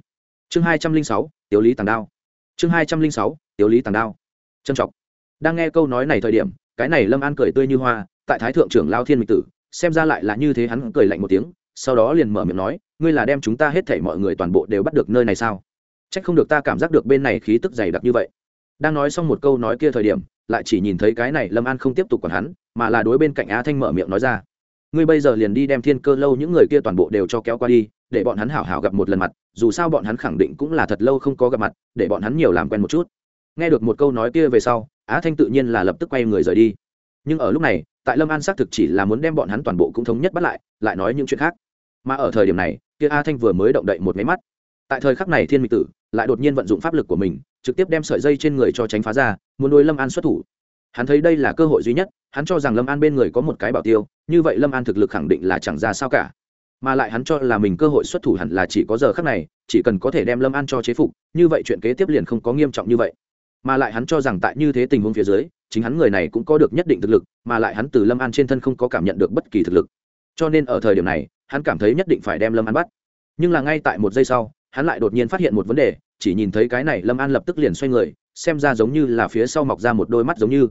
S1: Chương hai trăm linh sáu, tiểu lý tàng đao. Chương hai trăm linh sáu, tiểu lý tàng đao. Trân trọng đang nghe câu nói này thời điểm, cái này lâm an cười tươi như hoa, tại thái thượng trưởng lao thiên mịch tử, xem ra lại là như thế hắn cười lạnh một tiếng, sau đó liền mở miệng nói, ngươi là đem chúng ta hết thảy mọi người toàn bộ đều bắt được nơi này sao? C h ắ c không được ta cảm giác được bên này khí tức dày đặc như vậy. Đang nói xong một câu nói kia thời điểm, lại chỉ nhìn thấy cái này lâm an không tiếp tục còn hắn, mà là đối bên cạnh á thanh mở miệng nói ra, ngươi bây giờ liền đi đem thiên cơ lâu những người kia toàn bộ đều cho kéo qua đi, để bọn hắn hảo hảo gặp một lần mặt, dù sao bọn hắn khẳng định cũng là thật lâu không có gặp mặt, để bọn hắn nhiều làm quen một chút nghe được một câu nói kia về sau, á thanh tự nhiên là lập tức quay người rời đi. Nhưng ở lúc này, tại lâm an xác thực chỉ là muốn đem bọn hắn toàn bộ cũng thống nhất bắt lại lại nói những chuyện khác. Mà ở thời điểm này, kia a thanh vừa mới động đậy một máy mắt. Tại thời khắc này thiên mỹ tử lại đột nhiên vận dụng pháp lực của mình, trực tiếp đem sợi dây trên người cho tránh phá ra, muốn nuôi lâm an xuất thủ. Hắn thấy đây là cơ hội duy nhất, hắn cho rằng lâm an bên người có một cái bảo tiêu, như vậy lâm an thực lực khẳng định là chẳng ra sao cả. Mà lại hắn cho là mình cơ hội xuất thủ hẳn là chỉ có giờ khắc này, chỉ cần có thể đem lâm an cho chế phục, như vậy chuyện kế tiếp liền không có nghiêm trọng như vậy mà lại hắn cho rằng tại như thế tình huống phía dưới, chính hắn người này cũng có được nhất định thực lực, mà lại hắn từ lâm an trên thân không có cảm nhận được bất kỳ thực lực. Cho nên ở thời điểm này, hắn cảm thấy nhất định phải đem lâm an bắt. Nhưng là ngay tại một giây sau, hắn lại đột nhiên phát hiện một vấn đề, chỉ nhìn thấy cái này lâm an lập tức liền xoay người, xem ra giống như là phía sau mọc ra một đôi mắt giống như.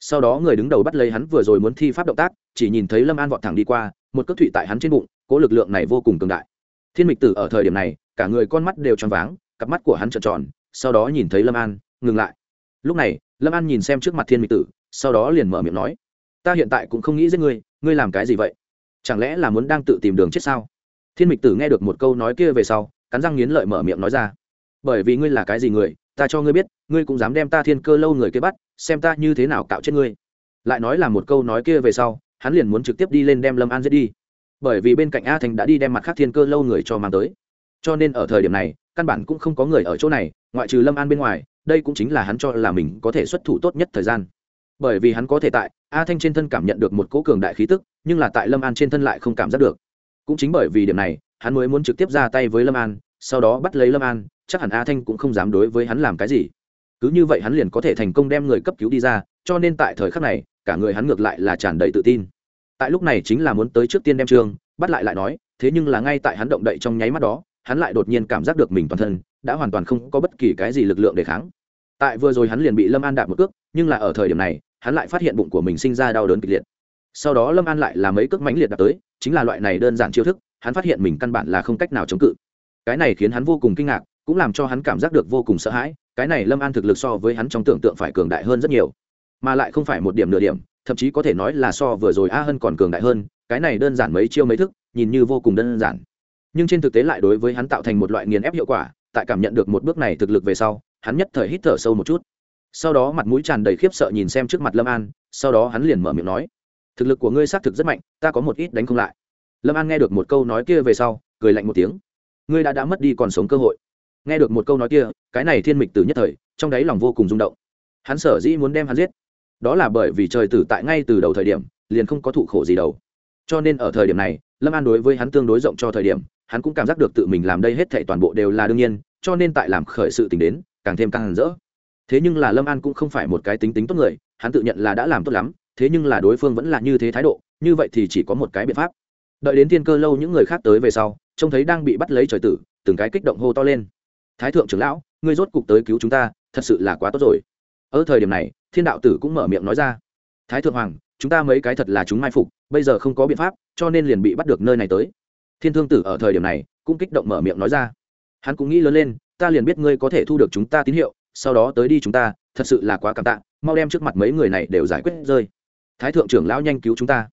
S1: Sau đó người đứng đầu bắt lấy hắn vừa rồi muốn thi pháp động tác, chỉ nhìn thấy lâm an vọt thẳng đi qua, một cước thụy tại hắn trên bụng, cố lực lượng này vô cùng cường đại. Thiên mịch tử ở thời điểm này, cả người con mắt đều tròn váng, cặp mắt của hắn trợn tròn, sau đó nhìn thấy lâm an ngừng lại. Lúc này, lâm an nhìn xem trước mặt thiên mịch tử, sau đó liền mở miệng nói, ta hiện tại cũng không nghĩ giết ngươi ngươi làm cái gì vậy? Chẳng lẽ là muốn đang tự tìm đường chết sao? Thiên mịch tử nghe được một câu nói kia về sau, cắn răng nghiến lợi mở miệng nói ra, bởi vì ngươi là cái gì người, ta cho ngươi biết, ngươi cũng dám đem ta thiên cơ lâu người kia bắt, xem ta như thế nào cạo chết ngươi. Lại nói là một câu nói kia về sau, hắn liền muốn trực tiếp đi lên đem lâm an giết đi. Bởi vì bên cạnh a thành đã đi đem mặt khác thiên cơ lâu người cho mang tới. Cho nên ở thời điểm này, căn bản cũng không có người ở chỗ này, ngoại trừ lâm an bên ngoài đây cũng chính là hắn cho là mình có thể xuất thủ tốt nhất thời gian. Bởi vì hắn có thể tại a thanh trên thân cảm nhận được một cỗ cường đại khí tức, nhưng là tại lâm an trên thân lại không cảm giác được. Cũng chính bởi vì điểm này, hắn mới muốn trực tiếp ra tay với lâm an, sau đó bắt lấy lâm an, chắc hẳn a thanh cũng không dám đối với hắn làm cái gì. Cứ như vậy hắn liền có thể thành công đem người cấp cứu đi ra, cho nên tại thời khắc này, cả người hắn ngược lại là tràn đầy tự tin. Tại lúc này chính là muốn tới trước tiên đem trương bắt lại lại nói, thế nhưng là ngay tại hắn động đậy trong nháy mắt đó, hắn lại đột nhiên cảm giác được mình toàn thân đã hoàn toàn không có bất kỳ cái gì lực lượng để kháng. Tại vừa rồi hắn liền bị lâm an đạp một cước, nhưng là ở thời điểm này, hắn lại phát hiện bụng của mình sinh ra đau đớn kịch liệt. Sau đó lâm an lại là mấy cước mãnh liệt đạp tới, chính là loại này đơn giản chiêu thức, hắn phát hiện mình căn bản là không cách nào chống cự. Cái này khiến hắn vô cùng kinh ngạc, cũng làm cho hắn cảm giác được vô cùng sợ hãi, cái này lâm an thực lực so với hắn trong tưởng tượng phải cường đại hơn rất nhiều. Mà lại không phải một điểm nửa điểm, thậm chí có thể nói là so vừa rồi a hân còn cường đại hơn, cái này đơn giản mấy chiêu mấy thức, nhìn như vô cùng đơn giản. Nhưng trên thực tế lại đối với hắn tạo thành một loại nghiền ép hiệu quả tại cảm nhận được một bước này thực lực về sau, hắn nhất thời hít thở sâu một chút. Sau đó mặt mũi tràn đầy khiếp sợ nhìn xem trước mặt lâm an, sau đó hắn liền mở miệng nói, thực lực của ngươi xác thực rất mạnh, ta có một ít đánh không lại. Lâm an nghe được một câu nói kia về sau, cười lạnh một tiếng, ngươi đã đã mất đi còn sống cơ hội. Nghe được một câu nói kia, cái này thiên mịch từ nhất thời, trong đáy lòng vô cùng rung động. Hắn sở dĩ muốn đem hắn giết, đó là bởi vì trời tử tại ngay từ đầu thời điểm, liền không có thụ khổ gì đâu. Cho nên ở thời điểm này, lâm an đối với hắn tương đối rộng cho thời điểm hắn cũng cảm giác được tự mình làm đây hết thảy toàn bộ đều là đương nhiên, cho nên tại làm khởi sự tình đến, càng thêm càng rỡ. Thế nhưng là lâm an cũng không phải một cái tính tính tốt người, hắn tự nhận là đã làm tốt lắm, thế nhưng là đối phương vẫn là như thế thái độ, như vậy thì chỉ có một cái biện pháp. Đợi đến thiên cơ lâu những người khác tới về sau, trông thấy đang bị bắt lấy trời tử, từng cái kích động hô to lên. Thái thượng trưởng lão, ngươi rốt cục tới cứu chúng ta, thật sự là quá tốt rồi. Ở thời điểm này, thiên đạo tử cũng mở miệng nói ra. Thái thượng hoàng, chúng ta mấy cái thật là chúng mai phục, bây giờ không có biện pháp, cho nên liền bị bắt được nơi này tới thiên thương tử ở thời điểm này cũng kích động mở miệng nói ra. Hắn cũng nghĩ lớn lên, ta liền biết ngươi có thể thu được chúng ta tín hiệu, sau đó tới đi chúng ta, thật sự là quá cảm tạ, mau đem trước mặt mấy người này đều giải quyết rơi. Thái thượng trưởng lão nhanh cứu chúng ta.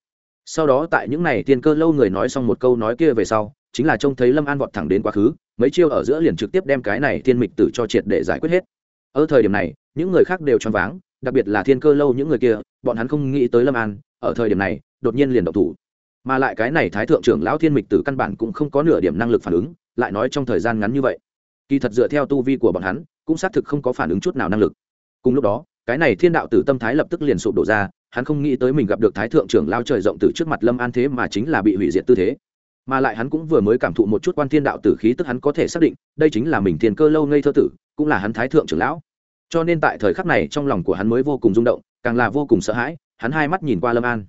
S1: Sau đó tại những n à y tiên cơ lâu người nói xong một câu nói kia về sau, chính là trông thấy lâm an vọt thẳng đến quá khứ, mấy chiêu ở giữa liền trực tiếp đem cái này thiên mịch tử cho triệt để giải quyết hết. Ở thời điểm này, những người khác đều choáng váng, đặc biệt là thiên cơ lâu những người kia, bọn hắn không nghĩ tới lâm an, ở thời điểm này, đột nhiên liền độc thủ mà lại cái này thái thượng trưởng lão thiên mịch tử căn bản cũng không có nửa điểm năng lực phản ứng, lại nói trong thời gian ngắn như vậy. Kỳ thật dựa theo tu vi của bọn hắn, cũng xác thực không có phản ứng chút nào năng lực. Cùng lúc đó, cái này thiên đạo tử tâm thái lập tức liền sụp đổ ra, hắn không nghĩ tới mình gặp được thái thượng trưởng lao trời rộng từ trước mặt lâm an thế mà chính là bị hủy diệt tư thế. Mà lại hắn cũng vừa mới cảm thụ một chút quan thiên đạo tử khí tức hắn có thể xác định, đây chính là mình thiên cơ lâu ngây thơ tử, cũng là hắn thái thượng trưởng lão. Cho nên tại thời khắc này trong lòng của hắn mới vô cùng rung động, càng là vô cùng sợ hãi, hắn hai mắt nhìn qua lâm an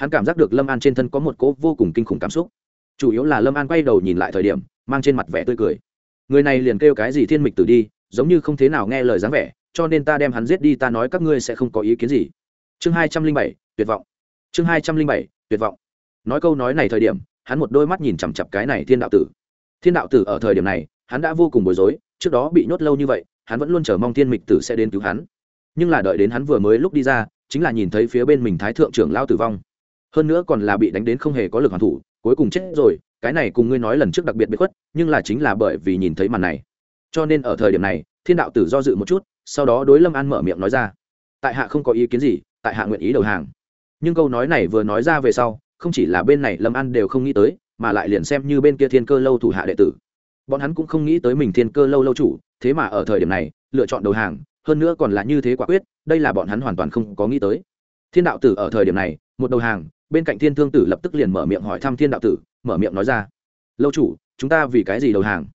S1: hắn cảm giác được lâm an trên thân có một cỗ vô cùng kinh khủng cảm xúc. Chủ yếu là lâm an quay đầu nhìn lại thời điểm, mang trên mặt vẻ tươi cười. Người này liền kêu cái gì thiên mịch tử đi, giống như không thế nào nghe lời dáng vẻ, cho nên ta đem hắn giết đi, ta nói các ngươi sẽ không có ý kiến gì. Chương hai trăm linh bảy, tuyệt vọng. Chương hai trăm linh bảy, tuyệt vọng. Nói câu nói này thời điểm, hắn một đôi mắt nhìn chằm chặp cái này thiên đạo tử. Thiên đạo tử ở thời điểm này, hắn đã vô cùng bối rối, trước đó bị nhốt lâu như vậy, hắn vẫn luôn chờ mong thiên mịch tử sẽ đến cứu hắn. Nhưng là đợi đến hắn vừa mới lúc đi ra, chính là nhìn thấy phía bên mình thái thượng trưởng lao tử vong hơn nữa còn là bị đánh đến không hề có lực hoàn thủ, cuối cùng chết rồi, cái này cùng ngươi nói lần trước đặc biệt bị khuất, nhưng là chính là bởi vì nhìn thấy màn này. Cho nên ở thời điểm này, thiên đạo tử do dự một chút, sau đó đối lâm an mở miệng nói ra. Tại hạ không có ý kiến gì, tại hạ nguyện ý đầu hàng. Nhưng câu nói này vừa nói ra về sau, không chỉ là bên này lâm an đều không nghĩ tới, mà lại liền xem như bên kia thiên cơ lâu thủ hạ đệ tử. Bọn hắn cũng không nghĩ tới mình thiên cơ lâu lâu chủ, thế mà ở thời điểm này, lựa chọn đầu hàng, hơn nữa còn là như thế quả quyết, đây là bọn hắn hoàn toàn không có nghĩ tới. Thiên đạo tử ở thời điểm này, một đầu hàng bên cạnh thiên thương tử lập tức liền mở miệng hỏi thăm thiên đạo tử, mở miệng nói ra, lâu chủ, chúng ta vì cái gì đầu hàng?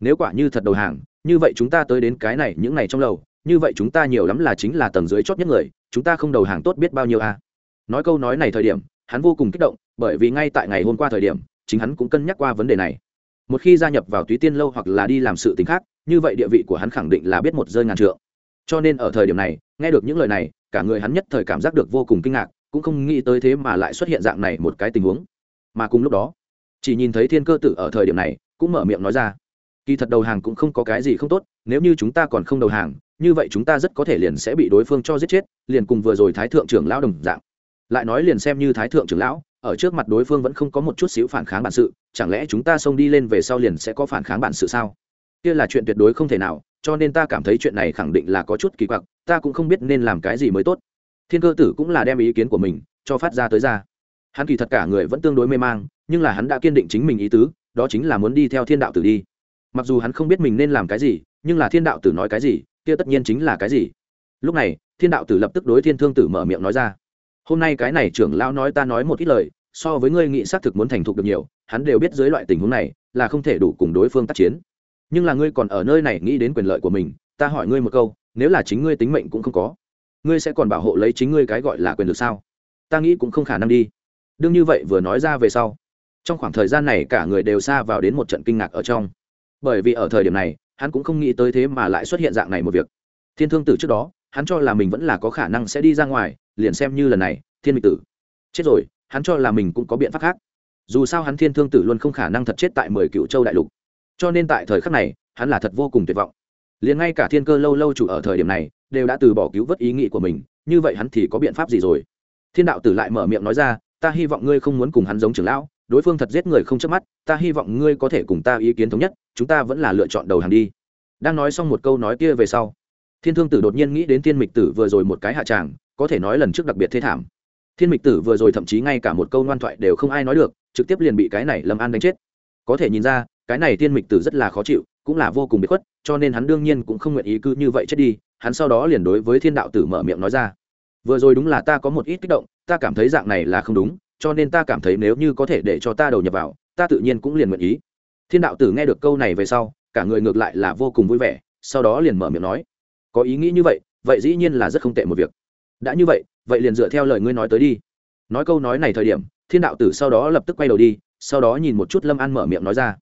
S1: Nếu quả như thật đầu hàng, như vậy chúng ta tới đến cái này, những ngày trong lầu, như vậy chúng ta nhiều lắm là chính là tầng dưới chót nhất người, chúng ta không đầu hàng tốt biết bao nhiêu à. nói câu nói này thời điểm, hắn vô cùng kích động, bởi vì ngay tại ngày hôm qua thời điểm, chính hắn cũng cân nhắc qua vấn đề này. Một khi gia nhập vào túy tiên lâu hoặc là đi làm sự t ì n h khác, như vậy địa vị của hắn khẳng định là biết một rơi ngàn trượng. Cho nên ở thời điểm này, nghe được những lời này, cả người hắn nhất thời cảm giác được vô cùng kinh ngạc cũng không nghĩ tới thế mà lại xuất hiện dạng này một cái tình huống. Mà cùng lúc đó, chỉ nhìn thấy thiên cơ tử ở thời điểm này, cũng mở miệng nói ra, kỳ thật đầu hàng cũng không có cái gì không tốt, nếu như chúng ta còn không đầu hàng, như vậy chúng ta rất có thể liền sẽ bị đối phương cho giết chết, liền cùng vừa rồi thái thượng trưởng lão đồng dạng. Lại nói liền xem như thái thượng trưởng lão, ở trước mặt đối phương vẫn không có một chút xíu phản kháng bản sự, chẳng lẽ chúng ta xông đi lên về sau liền sẽ có phản kháng bản sự sao? Kia là chuyện tuyệt đối không thể nào, cho nên ta cảm thấy chuyện này khẳng định là có chút kỳ quặc, ta cũng không biết nên làm cái gì mới tốt thiên cơ tử cũng là đem ý kiến của mình cho phát ra tới ra. Hắn kỳ thật cả người vẫn tương đối mê mang, nhưng là hắn đã kiên định chính mình ý tứ, đó chính là muốn đi theo thiên đạo tử đi. Mặc dù hắn không biết mình nên làm cái gì, nhưng là thiên đạo tử nói cái gì, kia tất nhiên chính là cái gì. Lúc này, thiên đạo tử lập tức đối thiên thương tử mở miệng nói ra. Hôm nay cái này trưởng lão nói ta nói một ít lời, so với ngươi nghị xác thực muốn thành thục được nhiều, hắn đều biết dưới loại tình huống này, là không thể đủ cùng đối phương tác chiến. Nhưng là ngươi còn ở nơi này nghĩ đến quyền lợi của mình, ta hỏi ngươi một câu, nếu là chính ngươi tính mệnh cũng không có ngươi sẽ còn bảo hộ lấy chính ngươi cái gọi là quyền lực sao? Ta nghĩ cũng không khả năng đi. Đương như vậy vừa nói ra về sau, trong khoảng thời gian này cả người đều xa vào đến một trận kinh ngạc ở trong. Bởi vì ở thời điểm này, hắn cũng không nghĩ tới thế mà lại xuất hiện dạng này một việc. Thiên thương tử trước đó, hắn cho là mình vẫn là có khả năng sẽ đi ra ngoài, liền xem như lần này, thiên mịch tử. Chết rồi, hắn cho là mình cũng có biện pháp khác. Dù sao hắn thiên thương tử luôn không khả năng thật chết tại mười cựu châu đại lục. Cho nên tại thời khắc này, hắn là thật vô cùng tuyệt vọng liền ngay cả thiên cơ lâu lâu chủ ở thời điểm này đều đã từ bỏ cứu vớt ý nghĩ của mình, như vậy hắn thì có biện pháp gì rồi? Thiên đạo tử lại mở miệng nói ra, ta hy vọng ngươi không muốn cùng hắn giống trưởng lão, đối phương thật giết người không chớp mắt, ta hy vọng ngươi có thể cùng ta ý kiến thống nhất, chúng ta vẫn là lựa chọn đầu hàng đi. Đang nói xong một câu nói kia về sau, thiên thương tử đột nhiên nghĩ đến thiên mịch tử vừa rồi một cái hạ tràng, có thể nói lần trước đặc biệt thế thảm. Thiên mịch tử vừa rồi thậm chí ngay cả một câu ngoan thoại đều không ai nói được, trực tiếp liền bị cái này lâm an đánh chết. Có thể nhìn ra, cái này thiên mịch tử rất là khó chịu cũng là vô cùng bị khuất, cho nên hắn đương nhiên cũng không nguyện ý cứ như vậy chết đi, hắn sau đó liền đối với thiên đạo tử mở miệng nói ra. Vừa rồi đúng là ta có một ít kích động, ta cảm thấy dạng này là không đúng, cho nên ta cảm thấy nếu như có thể để cho ta đầu nhập vào, ta tự nhiên cũng liền nguyện ý. Thiên đạo tử nghe được câu này về sau, cả người ngược lại là vô cùng vui vẻ, sau đó liền mở miệng nói. Có ý nghĩ như vậy vậy dĩ nhiên là rất không tệ một việc. Đã như vậy vậy liền dựa theo lời ngươi nói tới đi. Nói câu nói này thời điểm, thiên đạo tử sau đó lập tức quay đầu đi, sau đó nhìn một chút lâm an mở miệng nói ra.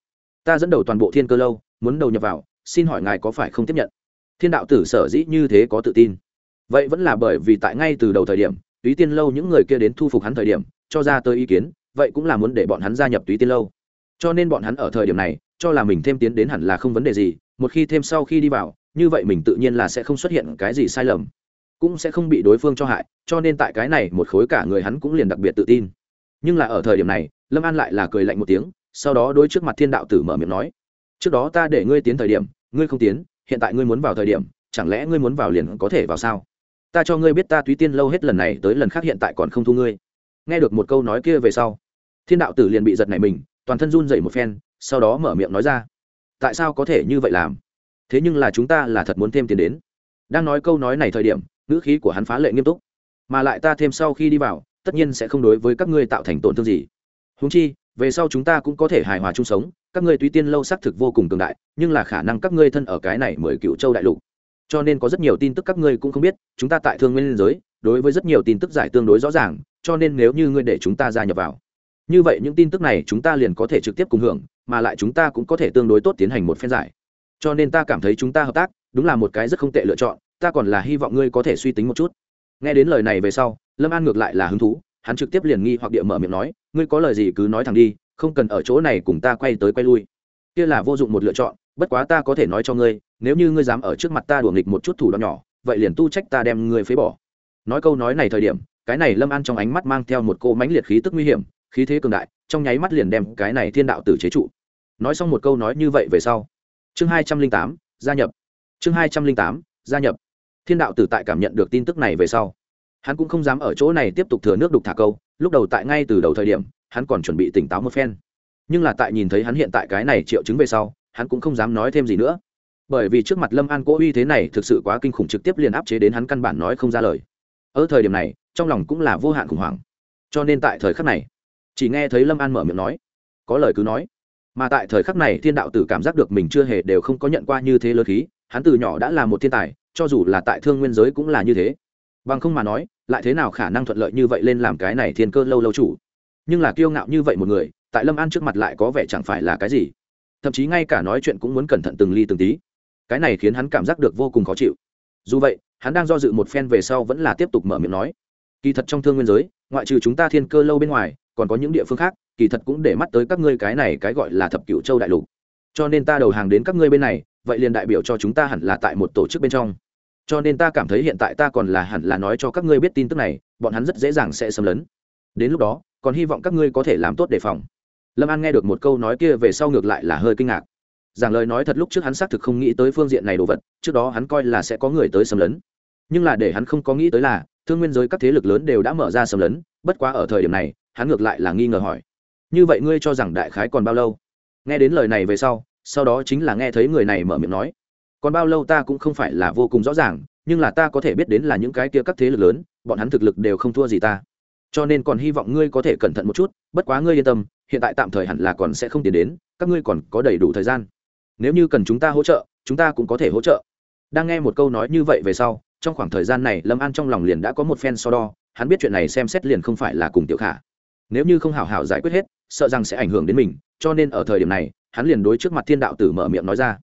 S1: Ta dẫn đầu toàn bộ thiên cơ lâu muốn đầu nhập vào, xin hỏi ngài có phải không tiếp nhận? Thiên đạo tử sở dĩ như thế có tự tin. Vậy vẫn là bởi vì tại ngay từ đầu thời điểm, túy tiên lâu những người kia đến thu phục hắn thời điểm, cho ra tới ý kiến, vậy cũng là muốn để bọn hắn gia nhập túy tiên lâu. Cho nên bọn hắn ở thời điểm này, cho là mình thêm tiến đến hẳn là không vấn đề gì, một khi thêm sau khi đi vào, như vậy mình tự nhiên là sẽ không xuất hiện cái gì sai lầm, cũng sẽ không bị đối phương cho hại, cho nên tại cái này một khối cả người hắn cũng liền đặc biệt tự tin. Nhưng là ở thời điểm này, lâm an lại là cười lạnh một tiếng, sau đó đôi trước mặt thiên đạo tử mở miệng nói trước đó ta để ngươi tiến thời điểm, ngươi không tiến, hiện tại ngươi muốn vào thời điểm, chẳng lẽ ngươi muốn vào liền có thể vào sao? Ta cho ngươi biết ta túy tiên lâu hết lần này tới lần khác hiện tại còn không thu ngươi. Nghe được một câu nói kia về sau, thiên đạo tử liền bị giật này mình, toàn thân run dậy một phen, sau đó mở miệng nói ra, tại sao có thể như vậy làm? Thế nhưng là chúng ta là thật muốn thêm tiền đến. Đang nói câu nói này thời điểm, ngữ khí của hắn phá lệ nghiêm túc, mà lại ta thêm sau khi đi vào, tất nhiên sẽ không đối với các ngươi tạo thành tổn thương gì. Húng chi về sau chúng ta cũng có thể hài hòa chung sống, các ngươi tuy tiên lâu xác thực vô cùng cường đại, nhưng là khả năng các ngươi thân ở cái này mười cựu châu đại lục. Cho nên có rất nhiều tin tức các ngươi cũng không biết, chúng ta tại thương nguyên giới, đối với rất nhiều tin tức giải tương đối rõ ràng, cho nên nếu như ngươi để chúng ta gia nhập vào, như vậy những tin tức này chúng ta liền có thể trực tiếp cùng hưởng, mà lại chúng ta cũng có thể tương đối tốt tiến hành một phen giải. Cho nên ta cảm thấy chúng ta hợp tác, đúng là một cái rất không tệ lựa chọn, ta còn là hy vọng ngươi có thể suy tính một chút. Nghe đến lời này về sau, lâm an ngược lại là hứng thú hắn trực tiếp liền nghi hoặc địa mở miệng nói, ngươi có lời gì cứ nói thẳng đi, không cần ở chỗ này cùng ta quay tới quay lui. Kia là vô dụng một lựa chọn, bất quá ta có thể nói cho ngươi, nếu như ngươi dám ở trước mặt ta đùa nghịch một chút thủ đoạn nhỏ, vậy liền tu trách ta đem ngươi phế bỏ. Nói câu nói này thời điểm, cái này lâm an trong ánh mắt mang theo một cô mãnh liệt khí tức nguy hiểm, khí thế cường đại, trong nháy mắt liền đem cái này thiên đạo tử chế trụ. Nói xong một câu nói như vậy về sau, chương hai trăm linh tám, gia nhập. Chương hai trăm linh tám, gia nhập. Thiên đạo tử tại cảm nhận được tin tức này về sau hắn cũng không dám ở chỗ này tiếp tục thừa nước đục thả câu, lúc đầu tại ngay từ đầu thời điểm, hắn còn chuẩn bị tỉnh táo một phen. Nhưng là tại nhìn thấy hắn hiện tại cái này triệu chứng về sau, hắn cũng không dám nói thêm gì nữa. Bởi vì trước mặt lâm an cố uy thế này thực sự quá kinh khủng trực tiếp liền áp chế đến hắn căn bản nói không ra lời. Ở thời điểm này, trong lòng cũng là vô hạn khủng hoảng. Cho nên tại thời khắc này, chỉ nghe thấy lâm an mở miệng nói, có lời cứ nói. Mà tại thời khắc này, thiên đạo tử cảm giác được mình chưa hề đều không có nhận qua như thế lớn khí, hắn từ nhỏ đã là một thiên tài, cho dù là tại thương nguyên giới cũng là như thế bằng không mà nói, lại thế nào khả năng thuận lợi như vậy lên làm cái này thiên cơ lâu lâu chủ? Nhưng là kiêu ngạo như vậy một người, tại lâm an trước mặt lại có vẻ chẳng phải là cái gì. Thậm chí ngay cả nói chuyện cũng muốn cẩn thận từng ly từng tí. Cái này khiến hắn cảm giác được vô cùng khó chịu. Dù vậy, hắn đang do dự một phen về sau vẫn là tiếp tục mở miệng nói. Kỳ thật trong thương nguyên giới, ngoại trừ chúng ta thiên cơ lâu bên ngoài, còn có những địa phương khác, kỳ thật cũng để mắt tới các ngươi cái này cái gọi là thập cựu châu đại lục. Cho nên ta đầu hàng đến các ngươi bên này, vậy liền đại biểu cho chúng ta hẳn là tại một tổ chức bên trong cho nên ta cảm thấy hiện tại ta còn là hẳn là nói cho các ngươi biết tin tức này, bọn hắn rất dễ dàng sẽ xâm lấn. Đến lúc đó, còn hy vọng các ngươi có thể làm tốt đề phòng. Lâm an nghe được một câu nói kia về sau ngược lại là hơi kinh ngạc. Giảng lời nói thật lúc trước hắn xác thực không nghĩ tới phương diện này đồ vật, trước đó hắn coi là sẽ có người tới xâm lấn. Nhưng là để hắn không có nghĩ tới là, thương nguyên giới các thế lực lớn đều đã mở ra xâm lấn, bất quá ở thời điểm này, hắn ngược lại là nghi ngờ hỏi, như vậy ngươi cho rằng đại khái còn bao lâu? Nghe đến lời này về sau sau đó chính là nghe thấy người này mở miệng nói còn bao lâu ta cũng không phải là vô cùng rõ ràng, nhưng là ta có thể biết đến là những cái kia các thế lực lớn, bọn hắn thực lực đều không thua gì ta. Cho nên còn hy vọng ngươi có thể cẩn thận một chút, bất quá ngươi yên tâm, hiện tại tạm thời hẳn là còn sẽ không tiến đến, các ngươi còn có đầy đủ thời gian. Nếu như cần chúng ta hỗ trợ, chúng ta cũng có thể hỗ trợ. Đang nghe một câu nói như vậy về sau, trong khoảng thời gian này lâm an trong lòng liền đã có một phen so đo, hắn biết chuyện này xem xét liền không phải là cùng tiểu khả. Nếu như không hảo hảo giải quyết hết, sợ rằng sẽ ảnh hưởng đến mình, cho nên ở thời điểm này, hắn liền đối trước mặt thiên đạo tử mở miệng nói ra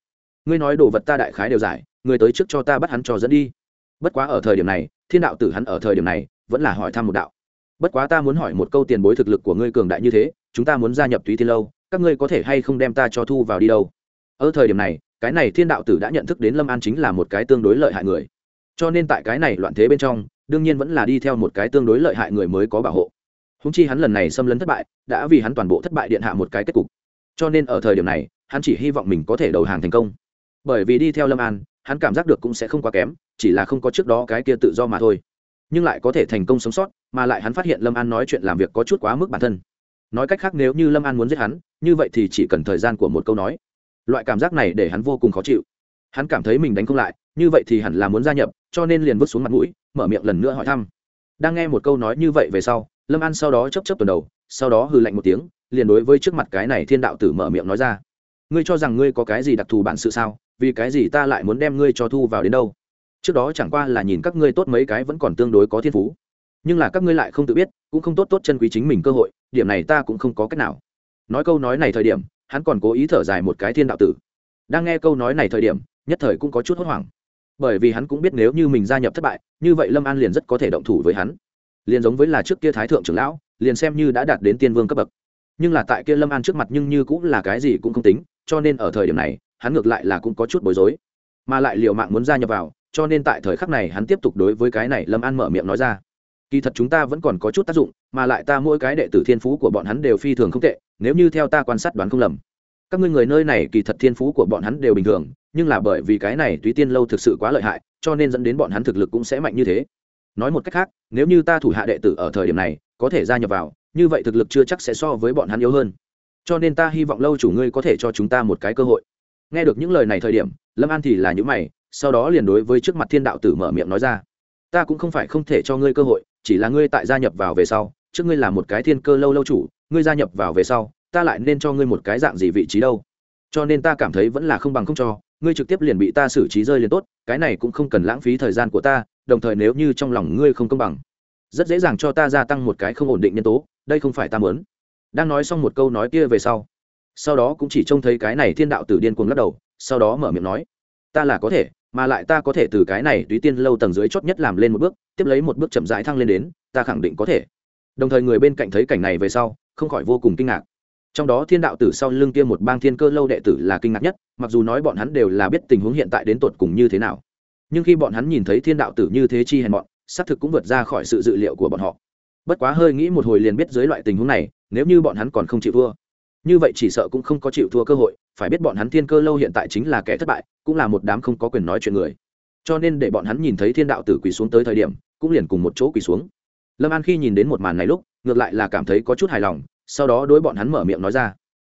S1: ngươi nói đồ vật ta đại khái đều giải người tới trước cho ta bắt hắn cho dẫn đi. Bất quá ở thời điểm này, thiên đạo tử hắn ở thời điểm này, vẫn là hỏi thăm một đạo. Bất quá ta muốn hỏi một câu tiền bối thực lực của ngươi cường đại như thế, chúng ta muốn gia nhập túy thiên lâu, các ngươi có thể hay không đem ta cho thu vào đi đâu? Ở thời điểm này, cái này thiên đạo tử đã nhận thức đến lâm an chính là một cái tương đối lợi hại người. Cho nên tại cái này loạn thế bên trong, đương nhiên vẫn là đi theo một cái tương đối lợi hại người mới có bảo hộ. Húng chi hắn lần này xâm lấn thất bại, đã vì hắn toàn bộ thất bại điện hạ một cái kết cục. Cho nên ở thời điểm này, hắn chỉ hy vọng mình có thể đầu hàng thành công bởi vì đi theo lâm an, hắn cảm giác được cũng sẽ không quá kém, chỉ là không có trước đó cái kia tự do mà thôi. Nhưng lại có thể thành công sống sót, mà lại hắn phát hiện lâm an nói chuyện làm việc có chút quá mức bản thân. Nói cách khác nếu như lâm an muốn giết hắn, như vậy thì chỉ cần thời gian của một câu nói. Loại cảm giác này để hắn vô cùng khó chịu. Hắn cảm thấy mình đánh không lại, như vậy thì hẳn là muốn gia nhập, cho nên liền vứt xuống mặt mũi, mở miệng lần nữa hỏi thăm. Đang nghe một câu nói như vậy về sau, lâm an sau đó chấp chấp tuần đầu, sau đó hư lạnh một tiếng, liền đối với trước mặt cái này thiên đạo tử mở miệng nói ra. Ngươi cho rằng ngươi có cái gì đặc thù bản sự sao? Vì cái gì ta lại muốn đem ngươi cho thu vào đến đâu? Trước đó chẳng qua là nhìn các ngươi tốt mấy cái vẫn còn tương đối có thiên phú. Nhưng là các ngươi lại không tự biết, cũng không tốt tốt chân quý chính mình cơ hội, điểm này ta cũng không có cách nào. Nói câu nói này thời điểm, hắn còn cố ý thở dài một cái thiên đạo tử. Đang nghe câu nói này thời điểm, nhất thời cũng có chút hốt hoảng. Bởi vì hắn cũng biết nếu như mình gia nhập thất bại, như vậy lâm an liền rất có thể động thủ với hắn. Liền giống với là trước kia thái thượng trưởng lão, liền xem như đã đạt đến tiên vương cấp bậc. Nhưng là tại kia lâm an trước mặt nhưng như cũng là cái gì cũng không tính, cho nên ở thời điểm này hắn ngược lại là cũng có chút bối rối. Mà lại liệu mạng muốn gia nhập vào, cho nên tại thời khắc này hắn tiếp tục đối với cái này lâm an mở miệng nói ra. Kỳ thật chúng ta vẫn còn có chút tác dụng, mà lại ta mỗi cái đệ tử thiên phú của bọn hắn đều phi thường không tệ, nếu như theo ta quan sát đoán không lầm. Các ngươi người nơi này kỳ thật thiên phú của bọn hắn đều bình thường, nhưng là bởi vì cái này túy tiên lâu thực sự quá lợi hại, cho nên dẫn đến bọn hắn thực lực cũng sẽ mạnh như thế. Nói một cách khác, nếu như ta thủ hạ đệ tử ở thời điểm này, có thể gia nhập vào, như vậy thực lực chưa chắc sẽ so với bọn hắn yếu hơn. Cho nên ta hy vọng lâu chủ ngươi có thể cho chúng ta một cái cơ hội nghe được những lời này thời điểm, lâm an thì là những mày, sau đó liền đối với trước mặt thiên đạo tử mở miệng nói ra. Ta cũng không phải không thể cho ngươi cơ hội, chỉ là ngươi tại gia nhập vào về sau, trước ngươi là một cái thiên cơ lâu lâu chủ, ngươi gia nhập vào về sau, ta lại nên cho ngươi một cái dạng gì vị trí đâu? Cho nên ta cảm thấy vẫn là không bằng không cho, ngươi trực tiếp liền bị ta xử trí rơi liền tốt, cái này cũng không cần lãng phí thời gian của ta, đồng thời nếu như trong lòng ngươi không công bằng, rất dễ dàng cho ta gia tăng một cái không ổn định nhân tố, đây không phải ta muốn. Đang nói xong một câu nói kia về sau sau đó cũng chỉ trông thấy cái này thiên đạo tử điên cuồng lắc đầu, sau đó mở miệng nói, ta là có thể, mà lại ta có thể từ cái này túy tiên lâu tầng dưới chót nhất làm lên một bước, tiếp lấy một bước chậm rãi thăng lên đến, ta khẳng định có thể. Đồng thời người bên cạnh thấy cảnh này về sau, không khỏi vô cùng kinh ngạc. Trong đó thiên đạo tử sau lưng kia một bang thiên cơ lâu đệ tử là kinh ngạc nhất, mặc dù nói bọn hắn đều là biết tình huống hiện tại đến tột cùng như thế nào. Nhưng khi bọn hắn nhìn thấy thiên đạo tử như thế chi hèn bọn xác thực cũng vượt ra khỏi sự dự liệu của bọn họ. Bất quá hơi nghĩ một hồi liền biết dưới loại tình huống này, nếu như bọn hắn còn không chịu vua như vậy chỉ sợ cũng không có chịu thua cơ hội, phải biết bọn hắn thiên cơ lâu hiện tại chính là kẻ thất bại, cũng là một đám không có quyền nói chuyện người. Cho nên để bọn hắn nhìn thấy thiên đạo tử quỳ xuống tới thời điểm, cũng liền cùng một chỗ quỳ xuống. Lâm an khi nhìn đến một màn này lúc, ngược lại là cảm thấy có chút hài lòng, sau đó đối bọn hắn mở miệng nói ra.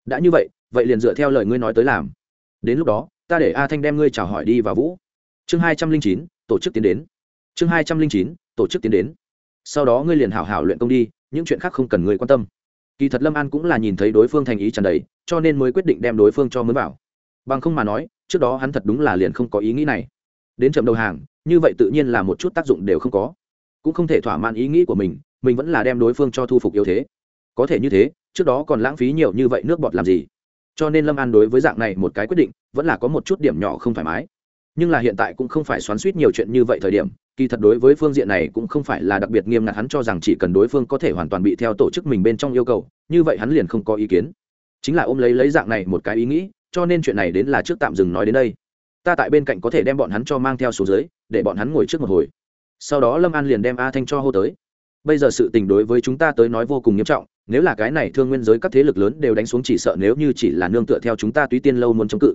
S1: Đã như vậy vậy liền dựa theo lời ngươi nói tới làm. Đến lúc đó, ta để a thanh đem ngươi chào hỏi đi và vũ. Chương hai trăm linh chín, tổ chức tiến đến. Chương hai trăm linh chín, tổ chức tiến đến. Sau đó ngươi liền hảo hảo luyện công đi, những chuyện khác không cần ngươi quan tâm kỳ thật lâm an cũng là nhìn thấy đối phương thành ý tràn đầy, cho nên mới quyết định đem đối phương cho mới vào. bằng không mà nói, trước đó hắn thật đúng là liền không có ý nghĩ này. Đến chậm đầu hàng, như vậy tự nhiên là một chút tác dụng đều không có. Cũng không thể thỏa mãn ý nghĩ của mình mình vẫn là đem đối phương cho thu phục yếu thế. Có thể như thế, trước đó còn lãng phí nhiều như vậy nước bọt làm gì? Cho nên lâm an đối với dạng này một cái quyết định, vẫn là có một chút điểm nhỏ không thoải mái. Nhưng là hiện tại cũng không phải xoắn suýt nhiều chuyện như vậy thời điểm kỳ thật đối với phương diện này cũng không phải là đặc biệt nghiêm ngặt, hắn cho rằng chỉ cần đối phương có thể hoàn toàn bị theo tổ chức mình bên trong yêu cầu, như vậy hắn liền không có ý kiến. Chính là ôm lấy lấy dạng này một cái ý nghĩ, cho nên chuyện này đến là trước tạm dừng nói đến đây. Ta tại bên cạnh có thể đem bọn hắn cho mang theo xuống dưới, để bọn hắn ngồi trước một hồi. Sau đó lâm an liền đem a thanh cho hô tới. Bây giờ sự tình đối với chúng ta tới nói vô cùng nghiêm trọng, nếu là cái này thương nguyên giới các thế lực lớn đều đánh xuống chỉ sợ nếu như chỉ là nương tựa theo chúng ta túy tiên lâu muốn chống cự,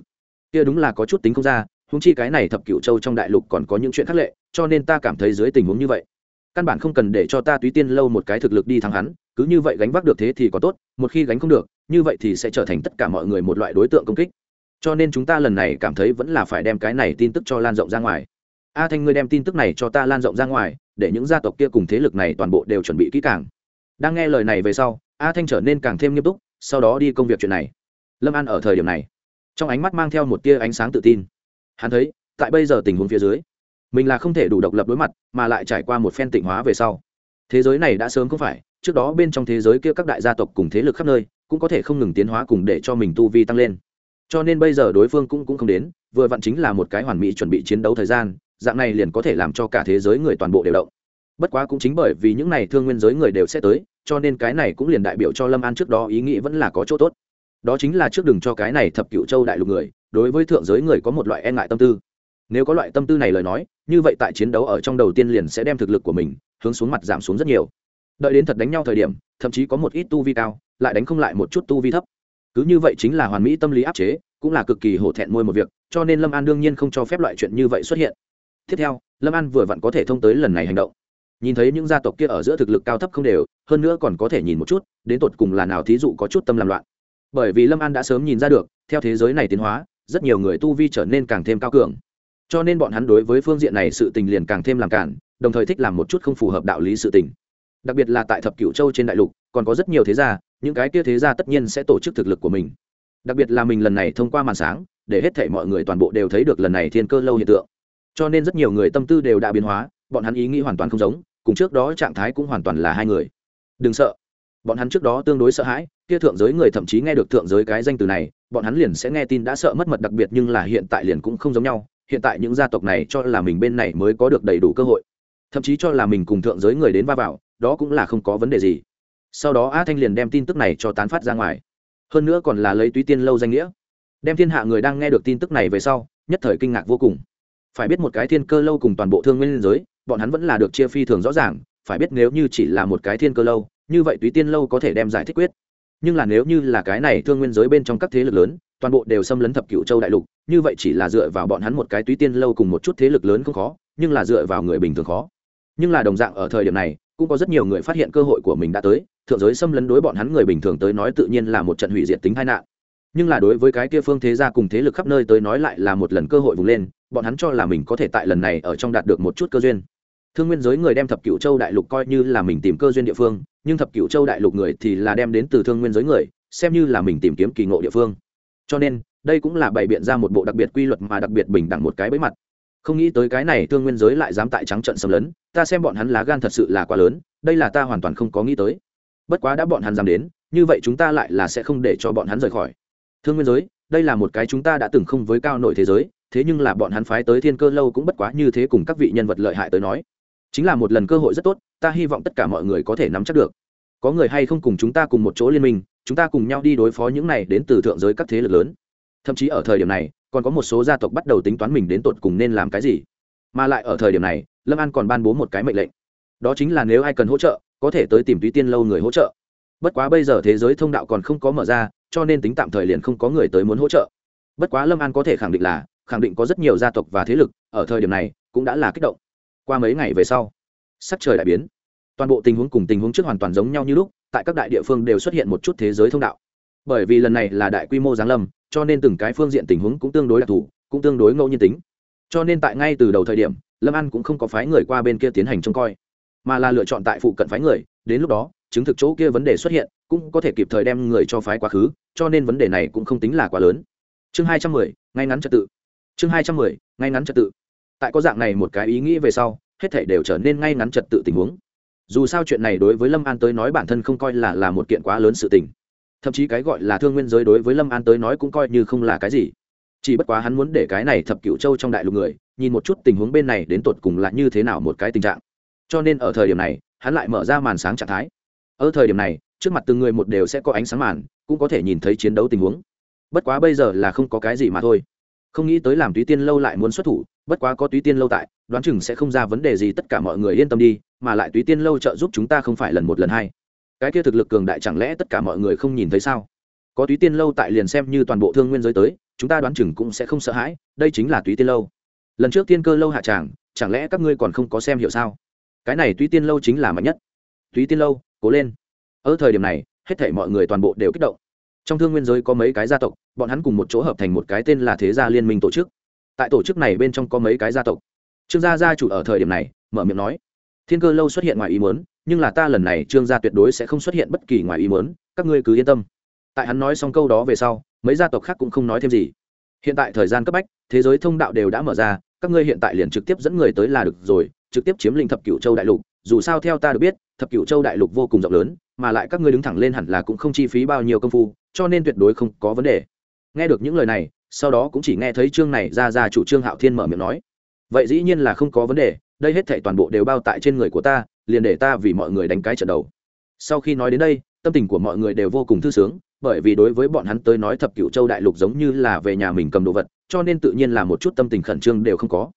S1: kia đúng là có chút tính không ra húng chi cái này thập cựu châu trong đại lục còn có những chuyện khác lệ, cho nên ta cảm thấy dưới tình huống như vậy, căn bản không cần để cho ta túy tiên lâu một cái thực lực đi thắng hắn, cứ như vậy gánh vác được thế thì có tốt, một khi gánh không được, như vậy thì sẽ trở thành tất cả mọi người một loại đối tượng công kích. Cho nên chúng ta lần này cảm thấy vẫn là phải đem cái này tin tức cho lan rộng ra ngoài. A thanh ngươi đem tin tức này cho ta lan rộng ra ngoài, để những gia tộc kia cùng thế lực này toàn bộ đều chuẩn bị kỹ càng. Đang nghe lời này về sau, a thanh trở nên càng thêm nghiêm túc, sau đó đi công việc chuyện này. Lâm an ở thời điểm này, trong ánh mắt mang theo một tia ánh sáng tự tin hắn thấy, tại bây giờ tình huống phía dưới, mình là không thể đủ độc lập đối mặt, mà lại trải qua một phen tịnh hóa về sau. Thế giới này đã sớm không phải, trước đó bên trong thế giới kia các đại gia tộc cùng thế lực khắp nơi, cũng có thể không ngừng tiến hóa cùng để cho mình tu vi tăng lên. Cho nên bây giờ đối phương cũng cũng không đến, vừa vặn chính là một cái hoàn mỹ chuẩn bị chiến đấu thời gian, dạng này liền có thể làm cho cả thế giới người toàn bộ đều động. Bất quá cũng chính bởi vì những này thương nguyên giới người đều sẽ tới, cho nên cái này cũng liền đại biểu cho lâm an trước đó ý nghĩ vẫn là có chỗ tốt. Đó chính là trước đừng cho cái này thập cựu châu đại lục người đối với thượng giới người có một loại e ngại tâm tư. Nếu có loại tâm tư này lời nói, như vậy tại chiến đấu ở trong đầu tiên liền sẽ đem thực lực của mình hướng xuống mặt giảm xuống rất nhiều. Đợi đến thật đánh nhau thời điểm, thậm chí có một ít tu vi cao, lại đánh không lại một chút tu vi thấp. Cứ như vậy chính là hoàn mỹ tâm lý áp chế, cũng là cực kỳ hổ thẹn môi một việc, cho nên lâm an đương nhiên không cho phép loại chuyện như vậy xuất hiện. Tiếp theo, lâm an vừa vặn có thể thông tới lần này hành động. Nhìn thấy những gia tộc kia ở giữa thực lực cao thấp không đều, hơn nữa còn có thể nhìn một chút, đến tột cùng là nào thí dụ có chút tâm làm loạn. Bởi vì lâm an đã sớm nhìn ra được, theo thế giới này tiến hóa rất nhiều người tu vi trở nên càng thêm cao cường. Cho nên bọn hắn đối với phương diện này sự tình liền càng thêm làm cản, đồng thời thích làm một chút không phù hợp đạo lý sự tình. Đặc biệt là tại thập cửu châu trên đại lục, còn có rất nhiều thế gia, những cái kia thế gia tất nhiên sẽ tổ chức thực lực của mình. Đặc biệt là mình lần này thông qua màn sáng, để hết thể mọi người toàn bộ đều thấy được lần này thiên cơ lâu hiện tượng. Cho nên rất nhiều người tâm tư đều đã biến hóa, bọn hắn ý nghĩ hoàn toàn không giống, cùng trước đó trạng thái cũng hoàn toàn là hai người. Đừng sợ. Bọn hắn trước đó tương đối sợ hãi, kia thượng giới người thậm chí nghe được thượng giới cái danh từ này bọn hắn liền sẽ nghe tin đã sợ mất mật đặc biệt nhưng là hiện tại liền cũng không giống nhau, hiện tại những gia tộc này cho là mình bên này mới có được đầy đủ cơ hội. Thậm chí cho là mình cùng thượng giới người đến va vào, đó cũng là không có vấn đề gì. Sau đó a thanh liền đem tin tức này cho tán phát ra ngoài. Hơn nữa còn là lấy túy tiên lâu danh nghĩa. Đem thiên hạ người đang nghe được tin tức này về sau, nhất thời kinh ngạc vô cùng. Phải biết một cái thiên cơ lâu cùng toàn bộ thương nguyên giới, bọn hắn vẫn là được chia phi thường rõ ràng, phải biết nếu như chỉ là một cái thiên cơ lâu, như vậy túy tiên lâu có thể đem giải thích quyết nhưng là nếu như là cái này thương nguyên giới bên trong các thế lực lớn, toàn bộ đều xâm lấn thập cựu châu đại lục, như vậy chỉ là dựa vào bọn hắn một cái túy tiên lâu cùng một chút thế lực lớn không khó, nhưng là dựa vào người bình thường khó. Nhưng là đồng dạng ở thời điểm này, cũng có rất nhiều người phát hiện cơ hội của mình đã tới, thượng giới xâm lấn đối bọn hắn người bình thường tới nói tự nhiên là một trận hủy diệt tính tai nạn. Nhưng là đối với cái kia phương thế gia cùng thế lực khắp nơi tới nói lại là một lần cơ hội vùng lên, bọn hắn cho là mình có thể tại lần này ở trong đạt được một chút cơ duyên. Thương nguyên giới người đem thập cựu châu đại lục coi như là mình tìm cơ duyên địa phương nhưng thập cửu châu đại lục người thì là đem đến từ thương nguyên giới người, xem như là mình tìm kiếm kỳ ngộ địa phương. Cho nên, đây cũng là bày biện ra một bộ đặc biệt quy luật mà đặc biệt bình đẳng một cái bẫy mặt. Không nghĩ tới cái này thương nguyên giới lại dám tại trắng trận xâm lấn, ta xem bọn hắn lá gan thật sự là quá lớn, đây là ta hoàn toàn không có nghĩ tới. Bất quá đã bọn hắn dám đến, như vậy chúng ta lại là sẽ không để cho bọn hắn rời khỏi. Thương nguyên giới, đây là một cái chúng ta đã từng không với cao nội thế giới, thế nhưng là bọn hắn phái tới thiên cơ lâu cũng bất quá như thế cùng các vị nhân vật lợi hại tới nói chính là một lần cơ hội rất tốt, ta hy vọng tất cả mọi người có thể nắm chắc được. Có người hay không cùng chúng ta cùng một chỗ liên minh, chúng ta cùng nhau đi đối phó những này đến từ thượng giới các thế lực lớn. Thậm chí ở thời điểm này, còn có một số gia tộc bắt đầu tính toán mình đến tột cùng nên làm cái gì. Mà lại ở thời điểm này, lâm an còn ban bố một cái mệnh lệnh. Đó chính là nếu ai cần hỗ trợ, có thể tới tìm túy tiên lâu người hỗ trợ. Bất quá bây giờ thế giới thông đạo còn không có mở ra, cho nên tính tạm thời liền không có người tới muốn hỗ trợ. Bất quá lâm an có thể khẳng định là, khẳng định có rất nhiều gia tộc và thế lực, ở thời điểm này, cũng đã là kích động qua mấy ngày về sau, sắc trời đại biến. Toàn bộ tình huống cùng tình huống trước hoàn toàn giống nhau như lúc, tại các đại địa phương đều xuất hiện một chút thế giới thông đạo. Bởi vì lần này là đại quy mô giáng lâm, cho nên từng cái phương diện tình huống cũng tương đối đặc thù, cũng tương đối ngẫu nhiên tính. Cho nên tại ngay từ đầu thời điểm, lâm an cũng không có phái người qua bên kia tiến hành trông coi, mà là lựa chọn tại phụ cận phái người, đến lúc đó, chứng thực chỗ kia vấn đề xuất hiện, cũng có thể kịp thời đem người cho phái quá khứ, cho nên vấn đề này cũng không tính là quá lớn. Chương hai trăm mười, ngay ngắn trật tự. Chương hai trăm mười, ngay ngắn trật tự tại có dạng này một cái ý nghĩ về sau, hết thể đều trở nên ngay ngắn trật tự tình huống. Dù sao chuyện này đối với lâm an tới nói bản thân không coi là là một kiện quá lớn sự tình. Thậm chí cái gọi là thương nguyên giới đối với lâm an tới nói cũng coi như không là cái gì. Chỉ bất quá hắn muốn để cái này thập cựu châu trong đại lục người, nhìn một chút tình huống bên này đến tột cùng là như thế nào một cái tình trạng. Cho nên ở thời điểm này, hắn lại mở ra màn sáng trạng thái. Ở thời điểm này, trước mặt từng người một đều sẽ có ánh sáng màn, cũng có thể nhìn thấy chiến đấu tình huống. Bất quá bây giờ là không có cái gì mà thôi không nghĩ tới làm túy tiên lâu lại muốn xuất thủ, bất quá có túy tiên lâu tại, đoán chừng sẽ không ra vấn đề gì, tất cả mọi người yên tâm đi, mà lại túy tiên lâu trợ giúp chúng ta không phải lần một lần hai. Cái kia thực lực cường đại chẳng lẽ tất cả mọi người không nhìn thấy sao? Có túy tiên lâu tại liền xem như toàn bộ thương nguyên giới tới, chúng ta đoán chừng cũng sẽ không sợ hãi, đây chính là túy tiên lâu. Lần trước tiên cơ lâu hạ tràng, chẳng lẽ các ngươi còn không có xem hiểu sao? Cái này túy tiên lâu chính là mạnh nhất. Túy tiên lâu, cố lên. Ở thời điểm này, hết thảy mọi người toàn bộ đều kích động trong thương nguyên giới có mấy cái gia tộc, bọn hắn cùng một chỗ hợp thành một cái tên là thế gia liên minh tổ chức. Tại tổ chức này bên trong có mấy cái gia tộc. Trương gia gia chủ ở thời điểm này, mở miệng nói, thiên cơ lâu xuất hiện ngoài ý muốn, nhưng là ta lần này trương gia tuyệt đối sẽ không xuất hiện bất kỳ ngoài ý muốn, các ngươi cứ yên tâm. Tại hắn nói xong câu đó về sau, mấy gia tộc khác cũng không nói thêm gì. Hiện tại thời gian cấp bách, thế giới thông đạo đều đã mở ra, các ngươi hiện tại liền trực tiếp dẫn người tới là được rồi, trực tiếp chiếm lĩnh thập cửu châu đại lục, dù sao theo ta được biết, thập cửu châu đại lục vô cùng rộng lớn, mà lại các ngươi đứng thẳng lên hẳn là cũng không chi phí bao nhiêu công phu cho nên tuyệt đối không có vấn đề. Nghe được những lời này, sau đó cũng chỉ nghe thấy chương này ra ra chủ trương hạo thiên mở miệng nói. Vậy dĩ nhiên là không có vấn đề, đây hết thảy toàn bộ đều bao tại trên người của ta, liền để ta vì mọi người đánh cái trận đầu. Sau khi nói đến đây, tâm tình của mọi người đều vô cùng thư sướng, bởi vì đối với bọn hắn tới nói thập cựu châu đại lục giống như là về nhà mình cầm đồ vật, cho nên tự nhiên là một chút tâm tình khẩn trương đều không có.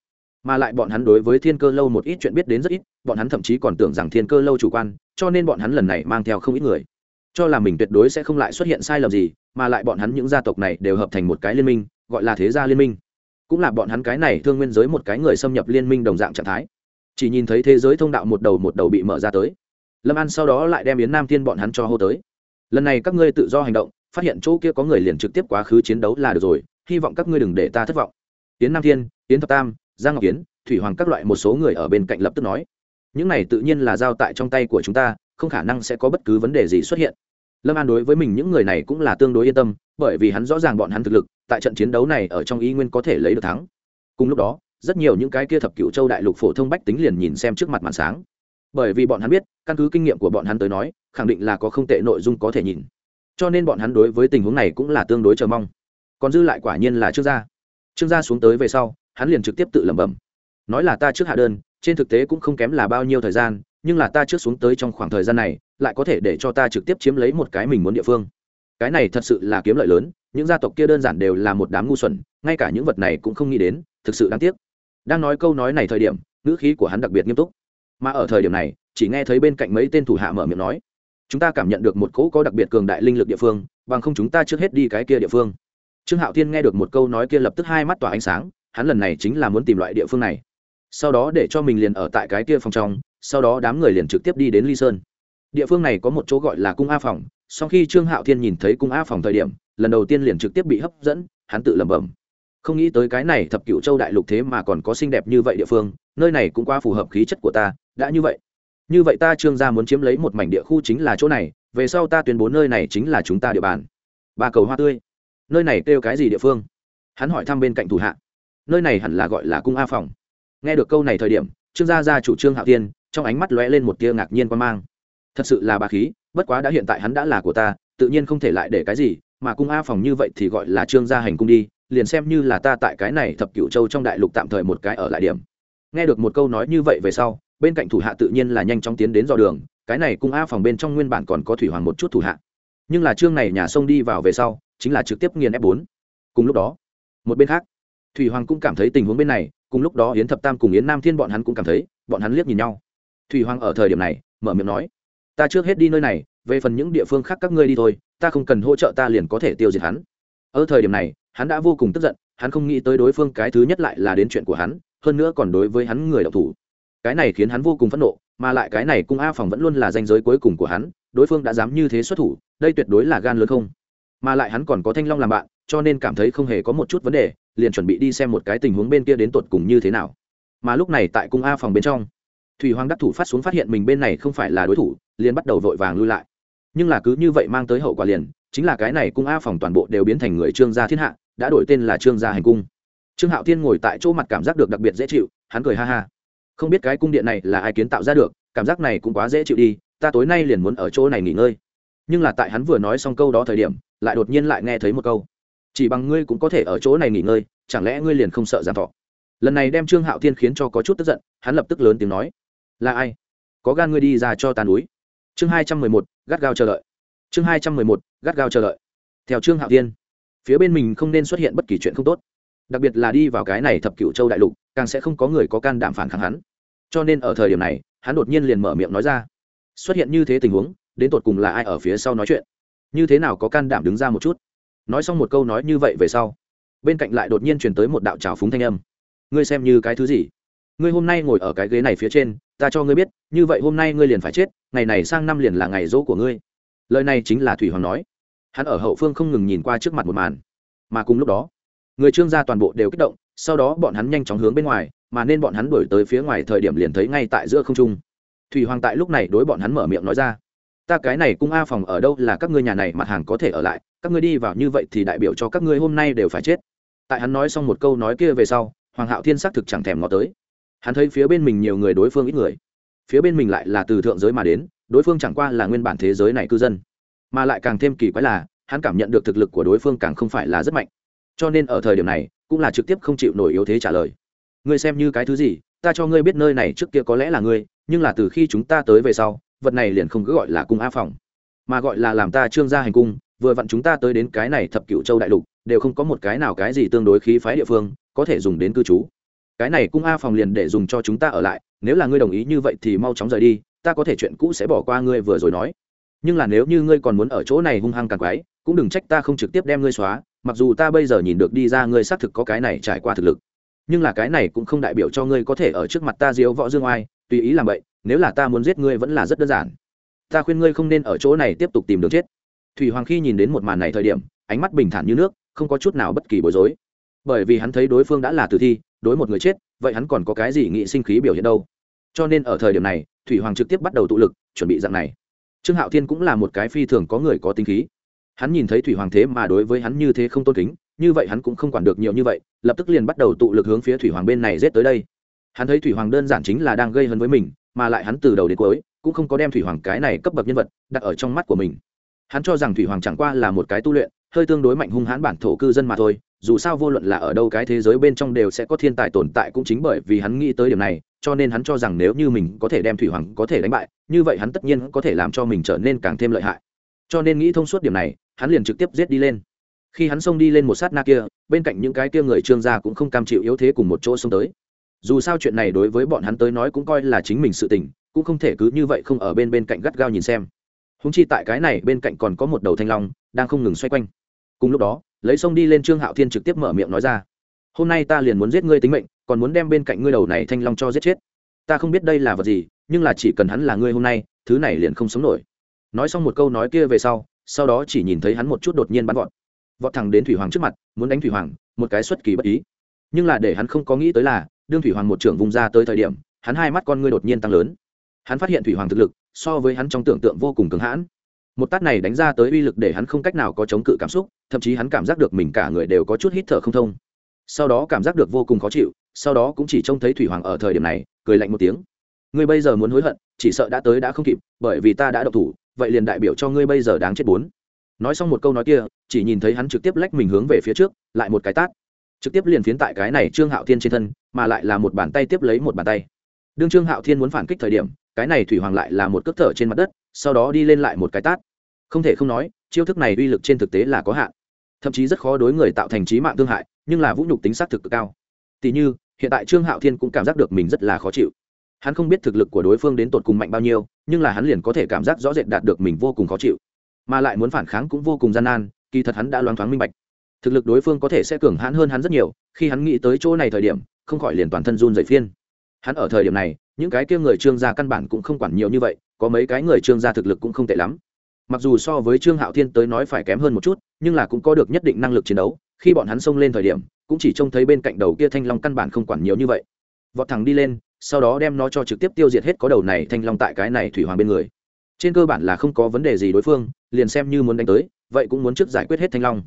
S1: Mà lại bọn hắn đối với thiên cơ lâu một ít chuyện biết đến rất ít, bọn hắn thậm chí còn tưởng rằng thiên cơ lâu chủ quan, cho nên bọn hắn lần này mang theo không ít người cho là mình tuyệt đối sẽ không lại xuất hiện sai lầm gì, mà lại bọn hắn những gia tộc này đều hợp thành một cái liên minh, gọi là thế gia liên minh. Cũng là bọn hắn cái này thương nguyên giới một cái người xâm nhập liên minh đồng dạng trạng thái. Chỉ nhìn thấy thế giới thông đạo một đầu một đầu bị mở ra tới. Lâm an sau đó lại đem yến nam thiên bọn hắn cho hô tới. Lần này các ngươi tự do hành động, phát hiện chỗ kia có người liền trực tiếp quá khứ chiến đấu là được rồi, hy vọng các ngươi đừng để ta thất vọng. Yến nam thiên, yến thập tam, giang ngọc yến, thủy hoàng các loại một số người ở bên cạnh lập tức nói. Những này tự nhiên là giao tại trong tay của chúng ta, không khả năng sẽ có bất cứ vấn đề gì xuất hiện lâm an đối với mình những người này cũng là tương đối yên tâm, bởi vì hắn rõ ràng bọn hắn thực lực, tại trận chiến đấu này ở trong y nguyên có thể lấy được thắng. Cùng lúc đó, rất nhiều những cái kia thập cựu châu đại lục phổ thông bách tính liền nhìn xem trước mặt màn sáng. Bởi vì bọn hắn biết, căn cứ kinh nghiệm của bọn hắn tới nói, khẳng định là có không tệ nội dung có thể nhìn. Cho nên bọn hắn đối với tình huống này cũng là tương đối chờ mong. Còn dư lại quả nhiên là trương gia. Trương gia xuống tới về sau, hắn liền trực tiếp tự lẩm bẩm. Nói là ta trước hạ đơn, trên thực tế cũng không kém là bao nhiêu thời gian nhưng là ta trước xuống tới trong khoảng thời gian này, lại có thể để cho ta trực tiếp chiếm lấy một cái mình muốn địa phương. Cái này thật sự là kiếm lợi lớn, những gia tộc kia đơn giản đều là một đám ngu xuẩn, ngay cả những vật này cũng không nghĩ đến, thực sự đáng tiếc. Đang nói câu nói này thời điểm, ngữ khí của hắn đặc biệt nghiêm túc. Mà ở thời điểm này, chỉ nghe thấy bên cạnh mấy tên thủ hạ mở miệng nói, chúng ta cảm nhận được một cỗ có đặc biệt cường đại linh lực địa phương, bằng không chúng ta trước hết đi cái kia địa phương. Trương hạo thiên nghe được một câu nói kia lập tức hai mắt tỏa ánh sáng, hắn lần này chính là muốn tìm loại địa phương này. Sau đó để cho mình liền ở tại cái kia phòng trong sau đó đám người liền trực tiếp đi đến ly sơn. Địa phương này có một chỗ gọi là cung a phòng, sau khi trương hạo thiên nhìn thấy cung a phòng thời điểm, lần đầu tiên liền trực tiếp bị hấp dẫn, hắn tự lẩm bẩm. Không nghĩ tới cái này thập cựu châu đại lục thế mà còn có xinh đẹp như vậy địa phương, nơi này cũng quá phù hợp khí chất của ta, đã như vậy. Như vậy ta trương gia muốn chiếm lấy một mảnh địa khu chính là chỗ này, về sau ta tuyên bố nơi này chính là chúng ta địa bàn. Ba cầu hoa tươi. Nơi này kêu cái gì địa phương? Hắn hỏi thăm bên cạnh thủ hạ. Nơi này hẳn là gọi là cung a phòng. Nghe được câu này thời điểm, trương gia gia chủ trương hạo tiên trong ánh mắt lóe lên một tia ngạc nhiên quan mang. Thật sự là bà khí, bất quá đã hiện tại hắn đã là của ta, tự nhiên không thể lại để cái gì, mà cung a phòng như vậy thì gọi là trương gia hành cung đi, liền xem như là ta tại cái này thập cửu châu trong đại lục tạm thời một cái ở lại điểm. Nghe được một câu nói như vậy về sau, bên cạnh thủ hạ tự nhiên là nhanh chóng tiến đến dò đường, cái này cung a phòng bên trong nguyên bản còn có thủy hoàng một chút thủ hạ. Nhưng là chương này nhà sông đi vào về sau, chính là trực tiếp nghiền f 4 cùng lúc đó, một bên khác, thủy hoàng cũng cảm thấy tình huống bên này, cùng lúc đó yến thập tam cùng yến nam thiên bọn hắn cũng cảm thấy, bọn hắn liếc nhìn nhau thủy hoàng ở thời điểm này, mở miệng nói, ta trước hết đi nơi này, về phần những địa phương khác các ngươi đi thôi, ta không cần hỗ trợ ta liền có thể tiêu diệt hắn. Ở thời điểm này, hắn đã vô cùng tức giận, hắn không nghĩ tới đối phương cái thứ nhất lại là đến chuyện của hắn, hơn nữa còn đối với hắn người đọc thủ. Cái này khiến hắn vô cùng phẫn nộ, mà lại cái này cung a phòng vẫn luôn là danh giới cuối cùng của hắn, đối phương đã dám như thế xuất thủ, đây tuyệt đối là gan lớn không. Mà lại hắn còn có thanh long làm bạn, cho nên cảm thấy không hề có một chút vấn đề, liền chuẩn bị đi xem một cái tình huống bên kia đến tột cùng như thế nào. Mà lúc này tại cung a phòng bên trong thủy hoàng đắc thủ phát xuống phát hiện mình bên này không phải là đối thủ, liền bắt đầu vội vàng lui lại. Nhưng là cứ như vậy mang tới hậu quả liền, chính là cái này cung a phòng toàn bộ đều biến thành người trương gia thiên hạ, đã đổi tên là trương gia hành cung. Trương hạo thiên ngồi tại chỗ mặt cảm giác được đặc biệt dễ chịu, hắn cười ha ha. Không biết cái cung điện này là ai kiến tạo ra được, cảm giác này cũng quá dễ chịu đi, ta tối nay liền muốn ở chỗ này nghỉ ngơi. Nhưng là tại hắn vừa nói xong câu đó thời điểm, lại đột nhiên lại nghe thấy một câu. Chỉ bằng ngươi cũng có thể ở chỗ này nghỉ ngơi, chẳng lẽ ngươi liền không sợ giảm thọ? Lần này đem trương hạo thiên khiến cho có chút tức giận, hắn lập tức lớn tiếng nói là ai? Có gan ngươi đi ra cho tàn núi. Chương hai trăm mười một gắt gao chờ đợi. Chương hai trăm mười một gắt gao chờ đợi. Theo trương hạo tiên, phía bên mình không nên xuất hiện bất kỳ chuyện không tốt. Đặc biệt là đi vào cái này thập cựu châu đại lục càng sẽ không có người có can đảm phản kháng hắn. Cho nên ở thời điểm này hắn đột nhiên liền mở miệng nói ra. Xuất hiện như thế tình huống đến tột cùng là ai ở phía sau nói chuyện? Như thế nào có can đảm đứng ra một chút? Nói xong một câu nói như vậy về sau bên cạnh lại đột nhiên truyền tới một đạo trào phúng thanh âm. Ngươi xem như cái thứ gì? Ngươi hôm nay ngồi ở cái ghế này phía trên, ta cho ngươi biết, như vậy hôm nay ngươi liền phải chết, ngày này sang năm liền là ngày dỗ của ngươi. Lời này chính là thủy hoàng nói. Hắn ở hậu phương không ngừng nhìn qua trước mặt một màn. Mà cùng lúc đó, người trương gia toàn bộ đều kích động, sau đó bọn hắn nhanh chóng hướng bên ngoài, mà nên bọn hắn đuổi tới phía ngoài thời điểm liền thấy ngay tại giữa không trung. Thủy hoàng tại lúc này đối bọn hắn mở miệng nói ra, ta cái này cung a phòng ở đâu là các ngươi nhà này mặt hàng có thể ở lại, các ngươi đi vào như vậy thì đại biểu cho các ngươi hôm nay đều phải chết. Tại hắn nói xong một câu nói kia về sau, hoàng hạo thiên xác thực chẳng thèm ngó tới hắn thấy phía bên mình nhiều người, đối phương ít người. Phía bên mình lại là từ thượng giới mà đến, đối phương chẳng qua là nguyên bản thế giới này cư dân. Mà lại càng thêm kỳ quái là, hắn cảm nhận được thực lực của đối phương càng không phải là rất mạnh. Cho nên ở thời điểm này, cũng là trực tiếp không chịu nổi yếu thế trả lời. Ngươi xem như cái thứ gì, ta cho ngươi biết nơi này trước kia có lẽ là ngươi, nhưng là từ khi chúng ta tới về sau, vật này liền không cứ gọi là cung a phòng, mà gọi là làm ta trương gia hành cung, vừa vặn chúng ta tới đến cái này thập cựu châu đại lục, đều không có một cái nào cái gì tương đối khí phái địa phương có thể dùng đến cư trú cái này cung a phòng liền để dùng cho chúng ta ở lại, nếu là ngươi đồng ý như vậy thì mau chóng rời đi, ta có thể chuyện cũ sẽ bỏ qua ngươi vừa rồi nói. Nhưng là nếu như ngươi còn muốn ở chỗ này hung hăng càng quái, cũng đừng trách ta không trực tiếp đem ngươi xóa, mặc dù ta bây giờ nhìn được đi ra ngươi xác thực có cái này trải qua thực lực. Nhưng là cái này cũng không đại biểu cho ngươi có thể ở trước mặt ta diếu võ dương oai, tùy ý làm vậy, nếu là ta muốn giết ngươi vẫn là rất đơn giản. Ta khuyên ngươi không nên ở chỗ này tiếp tục tìm đường chết. Thủy hoàng khi nhìn đến một màn này thời điểm, ánh mắt bình thản như nước, không có chút nào bất kỳ bối rối. Bởi vì hắn thấy đối phương đã là tử thi đối một người chết, vậy hắn còn có cái gì nghị sinh khí biểu hiện đâu? Cho nên ở thời điểm này, thủy hoàng trực tiếp bắt đầu tụ lực, chuẩn bị dạng này. Trương hạo thiên cũng là một cái phi thường có người có tinh khí. Hắn nhìn thấy thủy hoàng thế mà đối với hắn như thế không tôn kính, như vậy hắn cũng không quản được nhiều như vậy, lập tức liền bắt đầu tụ lực hướng phía thủy hoàng bên này rết tới đây. Hắn thấy thủy hoàng đơn giản chính là đang gây hấn với mình, mà lại hắn từ đầu đến cuối cũng không có đem thủy hoàng cái này cấp bậc nhân vật đặt ở trong mắt của mình. Hắn cho rằng thủy hoàng chẳng qua là một cái tu luyện hơi tương đối mạnh hung hãn bản thổ cư dân mà thôi, dù sao vô luận là ở đâu cái thế giới bên trong đều sẽ có thiên tài tồn tại cũng chính bởi vì hắn nghĩ tới điểm này, cho nên hắn cho rằng nếu như mình có thể đem thủy hoàng có thể đánh bại, như vậy hắn tất nhiên có thể làm cho mình trở nên càng thêm lợi hại. Cho nên nghĩ thông suốt điểm này, hắn liền trực tiếp giết đi lên. Khi hắn xông đi lên một sát na kia, bên cạnh những cái kia người trương gia cũng không cam chịu yếu thế cùng một chỗ xông tới. Dù sao chuyện này đối với bọn hắn tới nói cũng coi là chính mình sự tình, cũng không thể cứ như vậy không ở bên bên cạnh gắt gao nhìn xem. Húng chi tại cái này bên cạnh còn có một đầu thanh long, đang không ngừng xoay quanh cùng lúc đó, lấy sông đi lên trương hạo thiên trực tiếp mở miệng nói ra. Hôm nay ta liền muốn giết ngươi tính mệnh, còn muốn đem bên cạnh ngươi đầu này thanh long cho giết chết. Ta không biết đây là vật gì, nhưng là chỉ cần hắn là ngươi hôm nay, thứ này liền không sống nổi. Nói xong một câu nói kia về sau sau đó chỉ nhìn thấy hắn một chút đột nhiên bắn vọt. Vọt thẳng đến thủy hoàng trước mặt, muốn đánh thủy hoàng, một cái xuất kỳ bất ý. Nhưng là để hắn không có nghĩ tới là, đương thủy hoàng một trưởng vùng ra tới thời điểm, hắn hai mắt con ngươi đột nhiên tăng lớn. Hắn phát hiện thủy hoàng thực lực, so với hắn trong tưởng tượng vô cùng cứng hãn. Một tát này đánh ra tới uy lực để hắn không cách nào có chống cự cảm xúc thậm chí hắn cảm giác được mình cả người đều có chút hít thở không thông. Sau đó cảm giác được vô cùng khó chịu, sau đó cũng chỉ trông thấy thủy hoàng ở thời điểm này, cười lạnh một tiếng. Ngươi bây giờ muốn hối hận, chỉ sợ đã tới đã không kịp, bởi vì ta đã độc thủ, vậy liền đại biểu cho ngươi bây giờ đáng chết bốn. Nói xong một câu nói kia, chỉ nhìn thấy hắn trực tiếp lách mình hướng về phía trước, lại một cái tát. Trực tiếp liền phiến tại cái này trương hạo thiên trên thân, mà lại là một bàn tay tiếp lấy một bàn tay. Đương trương hạo thiên muốn phản kích thời điểm, cái này thủy hoàng lại là một cước thở trên mặt đất, sau đó đi lên lại một cái tát không thể không nói, chiêu thức này uy lực trên thực tế là có hạn. Thậm chí rất khó đối người tạo thành trí mạng thương hại, nhưng là vũ nhục tính xác thực cực cao. Tỉ như, hiện tại trương hạo thiên cũng cảm giác được mình rất là khó chịu. Hắn không biết thực lực của đối phương đến tột cùng mạnh bao nhiêu, nhưng là hắn liền có thể cảm giác rõ rệt đạt được mình vô cùng khó chịu. Mà lại muốn phản kháng cũng vô cùng gian nan, kỳ thật hắn đã loáng thoáng minh bạch. Thực lực đối phương có thể sẽ cường hãn hơn hắn rất nhiều, khi hắn nghĩ tới chỗ này thời điểm, không khỏi liền toàn thân run dậy phiên. Hắn ở thời điểm này, những cái kia người trương gia căn bản cũng không quản nhiều như vậy, có mấy cái người trương gia thực lực cũng không tệ lắm mặc dù so với trương hạo thiên tới nói phải kém hơn một chút, nhưng là cũng có được nhất định năng lực chiến đấu, khi bọn hắn xông lên thời điểm, cũng chỉ trông thấy bên cạnh đầu kia thanh long căn bản không quản nhiều như vậy. Vọt thẳng đi lên, sau đó đem nó cho trực tiếp tiêu diệt hết có đầu này thanh long tại cái này thủy hoàng bên người. Trên cơ bản là không có vấn đề gì đối phương, liền xem như muốn đánh tới, vậy cũng muốn trước giải quyết hết thanh long.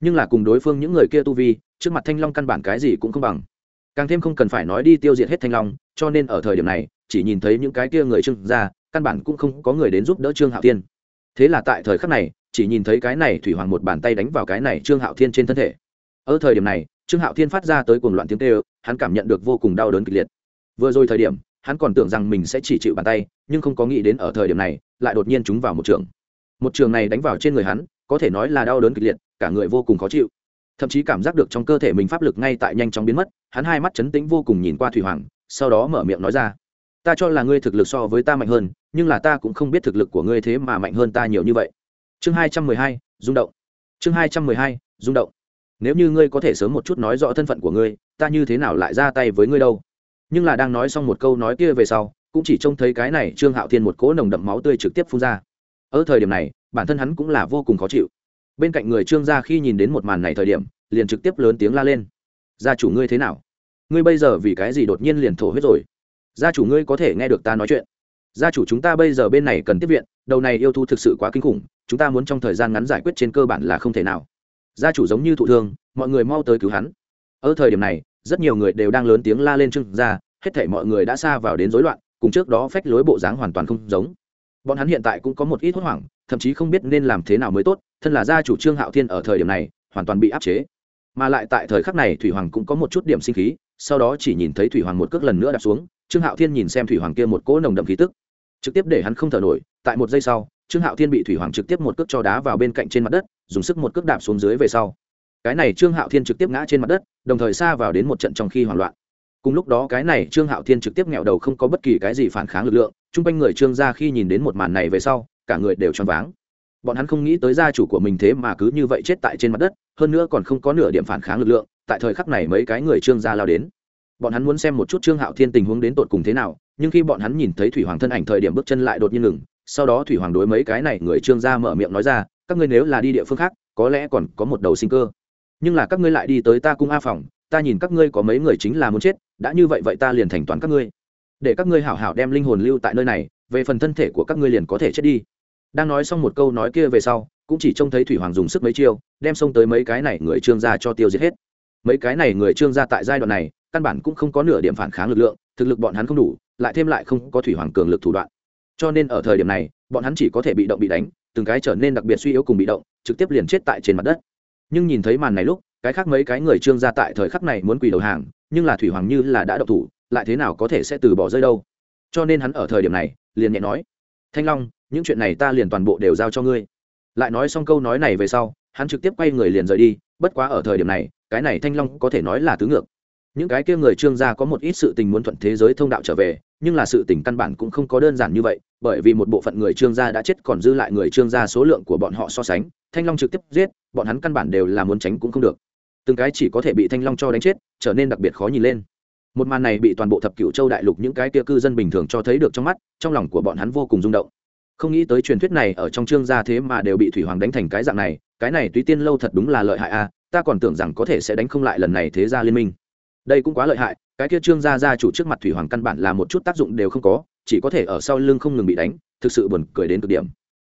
S1: Nhưng là cùng đối phương những người kia tu vi, trước mặt thanh long căn bản cái gì cũng không bằng. Càng thêm không cần phải nói đi tiêu diệt hết thanh long, cho nên ở thời điểm này, chỉ nhìn thấy những cái kia người trương ra, căn bản cũng không có người đến giúp đỡ trương hạo thiên thế là tại thời khắc này, chỉ nhìn thấy cái này thủy hoàng một bàn tay đánh vào cái này trương hạo thiên trên thân thể. Ở thời điểm này, trương hạo thiên phát ra tới cuồng loạn tiếng tê hắn cảm nhận được vô cùng đau đớn kịch liệt. Vừa rồi thời điểm, hắn còn tưởng rằng mình sẽ chỉ chịu bàn tay, nhưng không có nghĩ đến ở thời điểm này, lại đột nhiên chúng vào một trường. Một trường này đánh vào trên người hắn, có thể nói là đau đớn kịch liệt, cả người vô cùng khó chịu. Thậm chí cảm giác được trong cơ thể mình pháp lực ngay tại nhanh chóng biến mất, hắn hai mắt chấn tĩnh vô cùng nhìn qua thủy hoàng, sau đó mở miệng nói ra, ta cho là ngươi thực lực so với ta mạnh hơn nhưng là ta cũng không biết thực lực của ngươi thế mà mạnh hơn ta nhiều như vậy. Chương hai trăm mười hai, rung động. Chương hai trăm mười hai, rung động. Nếu như ngươi có thể sớm một chút nói rõ thân phận của ngươi, ta như thế nào lại ra tay với ngươi đâu? Nhưng là đang nói xong một câu nói kia về sau, cũng chỉ trông thấy cái này trương hạo thiên một cỗ nồng đậm máu tươi trực tiếp phun ra. Ở thời điểm này, bản thân hắn cũng là vô cùng khó chịu. Bên cạnh người trương gia khi nhìn đến một màn này thời điểm, liền trực tiếp lớn tiếng la lên. Gia chủ ngươi thế nào? Ngươi bây giờ vì cái gì đột nhiên liền thổ huyết rồi? Gia chủ ngươi có thể nghe được ta nói chuyện gia chủ chúng ta bây giờ bên này cần tiếp viện, đầu này yêu thu thực sự quá kinh khủng, chúng ta muốn trong thời gian ngắn giải quyết trên cơ bản là không thể nào. Gia chủ giống như thụ thương, mọi người mau tới cứu hắn. Ở thời điểm này, rất nhiều người đều đang lớn tiếng la lên trưng ra hết thể mọi người đã xa vào đến rối loạn, cùng trước đó phách lối bộ dáng hoàn toàn không giống. Bọn hắn hiện tại cũng có một ít hốt hoảng, thậm chí không biết nên làm thế nào mới tốt, thân là gia chủ trương hạo thiên ở thời điểm này, hoàn toàn bị áp chế. Mà lại tại thời khắc này, thủy hoàng cũng có một chút điểm sinh khí, sau đó chỉ nhìn thấy thủy hoàng một cước lần nữa đạp xuống trương hạo thiên nhìn xem thủy hoàng kia một cỗ nồng đậm khí tức, trực tiếp để hắn không thở nổi, tại một giây sau, trương hạo thiên bị thủy hoàng trực tiếp một cước cho đá vào bên cạnh trên mặt đất, dùng sức một cước đạp xuống dưới về sau. Cái này trương hạo thiên trực tiếp ngã trên mặt đất, đồng thời xa vào đến một trận trong khi hoảng loạn. Cùng lúc đó cái này trương hạo thiên trực tiếp nghẹo đầu không có bất kỳ cái gì phản kháng lực lượng, chung quanh người trương gia khi nhìn đến một màn này về sau, cả người đều choáng váng. Bọn hắn không nghĩ tới gia chủ của mình thế mà cứ như vậy chết tại trên mặt đất, hơn nữa còn không có nửa điểm phản kháng lực lượng, tại thời khắc này mấy cái người trương gia lao đến bọn hắn muốn xem một chút trương hạo thiên tình huống đến tột cùng thế nào, nhưng khi bọn hắn nhìn thấy thủy hoàng thân ảnh thời điểm bước chân lại đột nhiên ngừng, sau đó thủy hoàng đối mấy cái này người trương gia mở miệng nói ra, các ngươi nếu là đi địa phương khác, có lẽ còn có một đầu sinh cơ. Nhưng là các ngươi lại đi tới ta cung a phòng, ta nhìn các ngươi có mấy người chính là muốn chết, đã như vậy vậy ta liền thành toán các ngươi. Để các ngươi hảo hảo đem linh hồn lưu tại nơi này, về phần thân thể của các ngươi liền có thể chết đi. Đang nói xong một câu nói kia về sau, cũng chỉ trông thấy thủy hoàng dùng sức mấy chiêu, đem xông tới mấy cái này người trương gia cho tiêu diệt hết. Mấy cái này người trương gia tại giai đoạn này căn bản cũng không có nửa điểm phản kháng lực lượng, thực lực bọn hắn không đủ, lại thêm lại không có thủy hoàng cường lực thủ đoạn. Cho nên ở thời điểm này, bọn hắn chỉ có thể bị động bị đánh, từng cái trở nên đặc biệt suy yếu cùng bị động, trực tiếp liền chết tại trên mặt đất. Nhưng nhìn thấy màn này lúc, cái khác mấy cái người trương gia tại thời khắc này muốn quỳ đầu hàng, nhưng là thủy hoàng như là đã độc thủ, lại thế nào có thể sẽ từ bỏ rơi đâu? Cho nên hắn ở thời điểm này, liền nhẹ nói, thanh long, những chuyện này ta liền toàn bộ đều giao cho ngươi. Lại nói xong câu nói này về sau, hắn trực tiếp quay người liền rời đi, bất quá ở thời điểm này, cái này thanh long có thể nói là tứ ngược những cái kia người trương gia có một ít sự tình muốn thuận thế giới thông đạo trở về, nhưng là sự tình căn bản cũng không có đơn giản như vậy, bởi vì một bộ phận người trương gia đã chết còn dư lại người trương gia số lượng của bọn họ so sánh. Thanh long trực tiếp giết, bọn hắn căn bản đều là muốn tránh cũng không được. Từng cái chỉ có thể bị thanh long cho đánh chết, trở nên đặc biệt khó nhìn lên. Một màn này bị toàn bộ thập cựu châu đại lục những cái kia cư dân bình thường cho thấy được trong mắt, trong lòng của bọn hắn vô cùng rung động. Không nghĩ tới truyền thuyết này ở trong trương gia thế mà đều bị thủy hoàng đánh thành cái dạng này, cái này tuy tiên lâu thật đúng là lợi hại a, ta còn tưởng rằng có thể sẽ đánh không lại lần này thế gia liên minh đây cũng quá lợi hại, cái kia trương gia gia chủ trước mặt thủy hoàng căn bản là một chút tác dụng đều không có, chỉ có thể ở sau lưng không ngừng bị đánh, thực sự buồn cười đến cực điểm.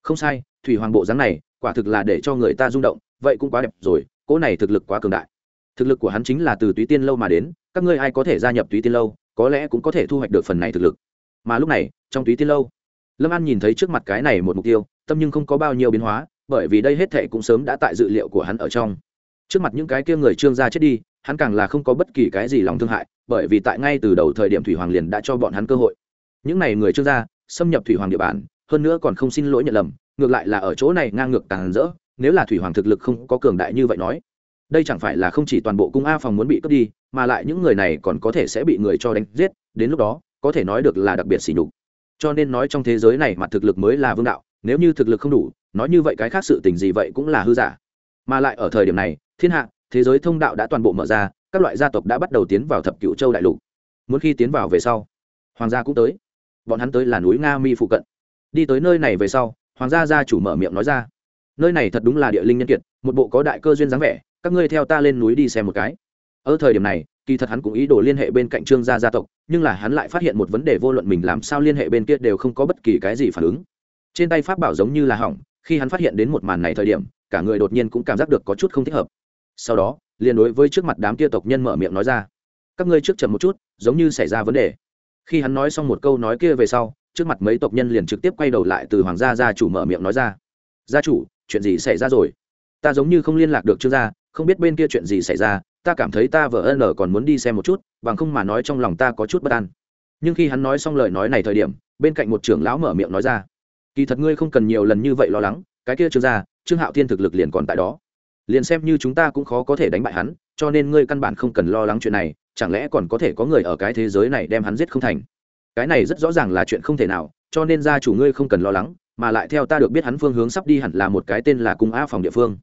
S1: Không sai, thủy hoàng bộ dáng này, quả thực là để cho người ta rung động, vậy cũng quá đẹp rồi, cỗ này thực lực quá cường đại. Thực lực của hắn chính là từ túy tiên lâu mà đến, các ngươi ai có thể gia nhập túy tiên lâu, có lẽ cũng có thể thu hoạch được phần này thực lực. Mà lúc này, trong túy tiên lâu, lâm an nhìn thấy trước mặt cái này một mục tiêu, tâm nhưng không có bao nhiêu biến hóa, bởi vì đây hết thệ cũng sớm đã tại dự liệu của hắn ở trong. Trước mặt những cái kia người trương gia chết đi hắn càng là không có bất kỳ cái gì lòng thương hại, bởi vì tại ngay từ đầu thời điểm thủy hoàng liền đã cho bọn hắn cơ hội. Những n à y người trương gia xâm nhập thủy hoàng địa bàn, hơn nữa còn không xin lỗi nhận lầm, ngược lại là ở chỗ này ngang ngược càng rỡ, nếu là thủy hoàng thực lực không có cường đại như vậy nói, đây chẳng phải là không chỉ toàn bộ cung a phòng muốn bị cướp đi, mà lại những người này còn có thể sẽ bị người cho đánh giết, đến lúc đó, có thể nói được là đặc biệt xỉ nhục. Cho nên nói trong thế giới này mặt thực lực mới là vương đạo, nếu như thực lực không đủ, nói như vậy cái khác sự tình gì vậy cũng là hư giả. Mà lại ở thời điểm này, thiên hạ thế giới thông đạo đã toàn bộ mở ra, các loại gia tộc đã bắt đầu tiến vào thập cựu châu đại lục. Muốn khi tiến vào về sau, hoàng gia cũng tới. Bọn hắn tới là núi nga mi phụ cận. Đi tới nơi này về sau, hoàng gia gia chủ mở miệng nói ra, nơi này thật đúng là địa linh nhân kiệt, một bộ có đại cơ duyên dáng vẻ, các ngươi theo ta lên núi đi xem một cái. Ở thời điểm này, kỳ thật hắn cũng ý đồ liên hệ bên cạnh trương gia gia tộc, nhưng là hắn lại phát hiện một vấn đề vô luận mình làm sao liên hệ bên kia đều không có bất kỳ cái gì phản ứng. Trên tay pháp bảo giống như là hỏng, khi hắn phát hiện đến một màn này thời điểm, cả người đột nhiên cũng cảm giác được có chút không thích hợp sau đó, liền đối với trước mặt đám kia tộc nhân mở miệng nói ra. Các ngươi trước chậm một chút, giống như xảy ra vấn đề. Khi hắn nói xong một câu nói kia về sau, trước mặt mấy tộc nhân liền trực tiếp quay đầu lại từ hoàng gia gia chủ mở miệng nói ra. Gia chủ, chuyện gì xảy ra rồi? Ta giống như không liên lạc được trương gia, không biết bên kia chuyện gì xảy ra, ta cảm thấy ta vợ ân còn muốn đi xem một chút, bằng không mà nói trong lòng ta có chút bất an. Nhưng khi hắn nói xong lời nói này thời điểm, bên cạnh một trưởng lão mở miệng nói ra. Kỳ thật ngươi không cần nhiều lần như vậy lo lắng, cái kia trương gia, trương hạo thiên thực lực liền còn tại đó liền xem như chúng ta cũng khó có thể đánh bại hắn, cho nên ngươi căn bản không cần lo lắng chuyện này, chẳng lẽ còn có thể có người ở cái thế giới này đem hắn giết không thành? Cái này rất rõ ràng là chuyện không thể nào, cho nên gia chủ ngươi không cần lo lắng, mà lại theo ta được biết hắn phương hướng sắp đi hẳn là một cái tên là cung a phòng địa phương.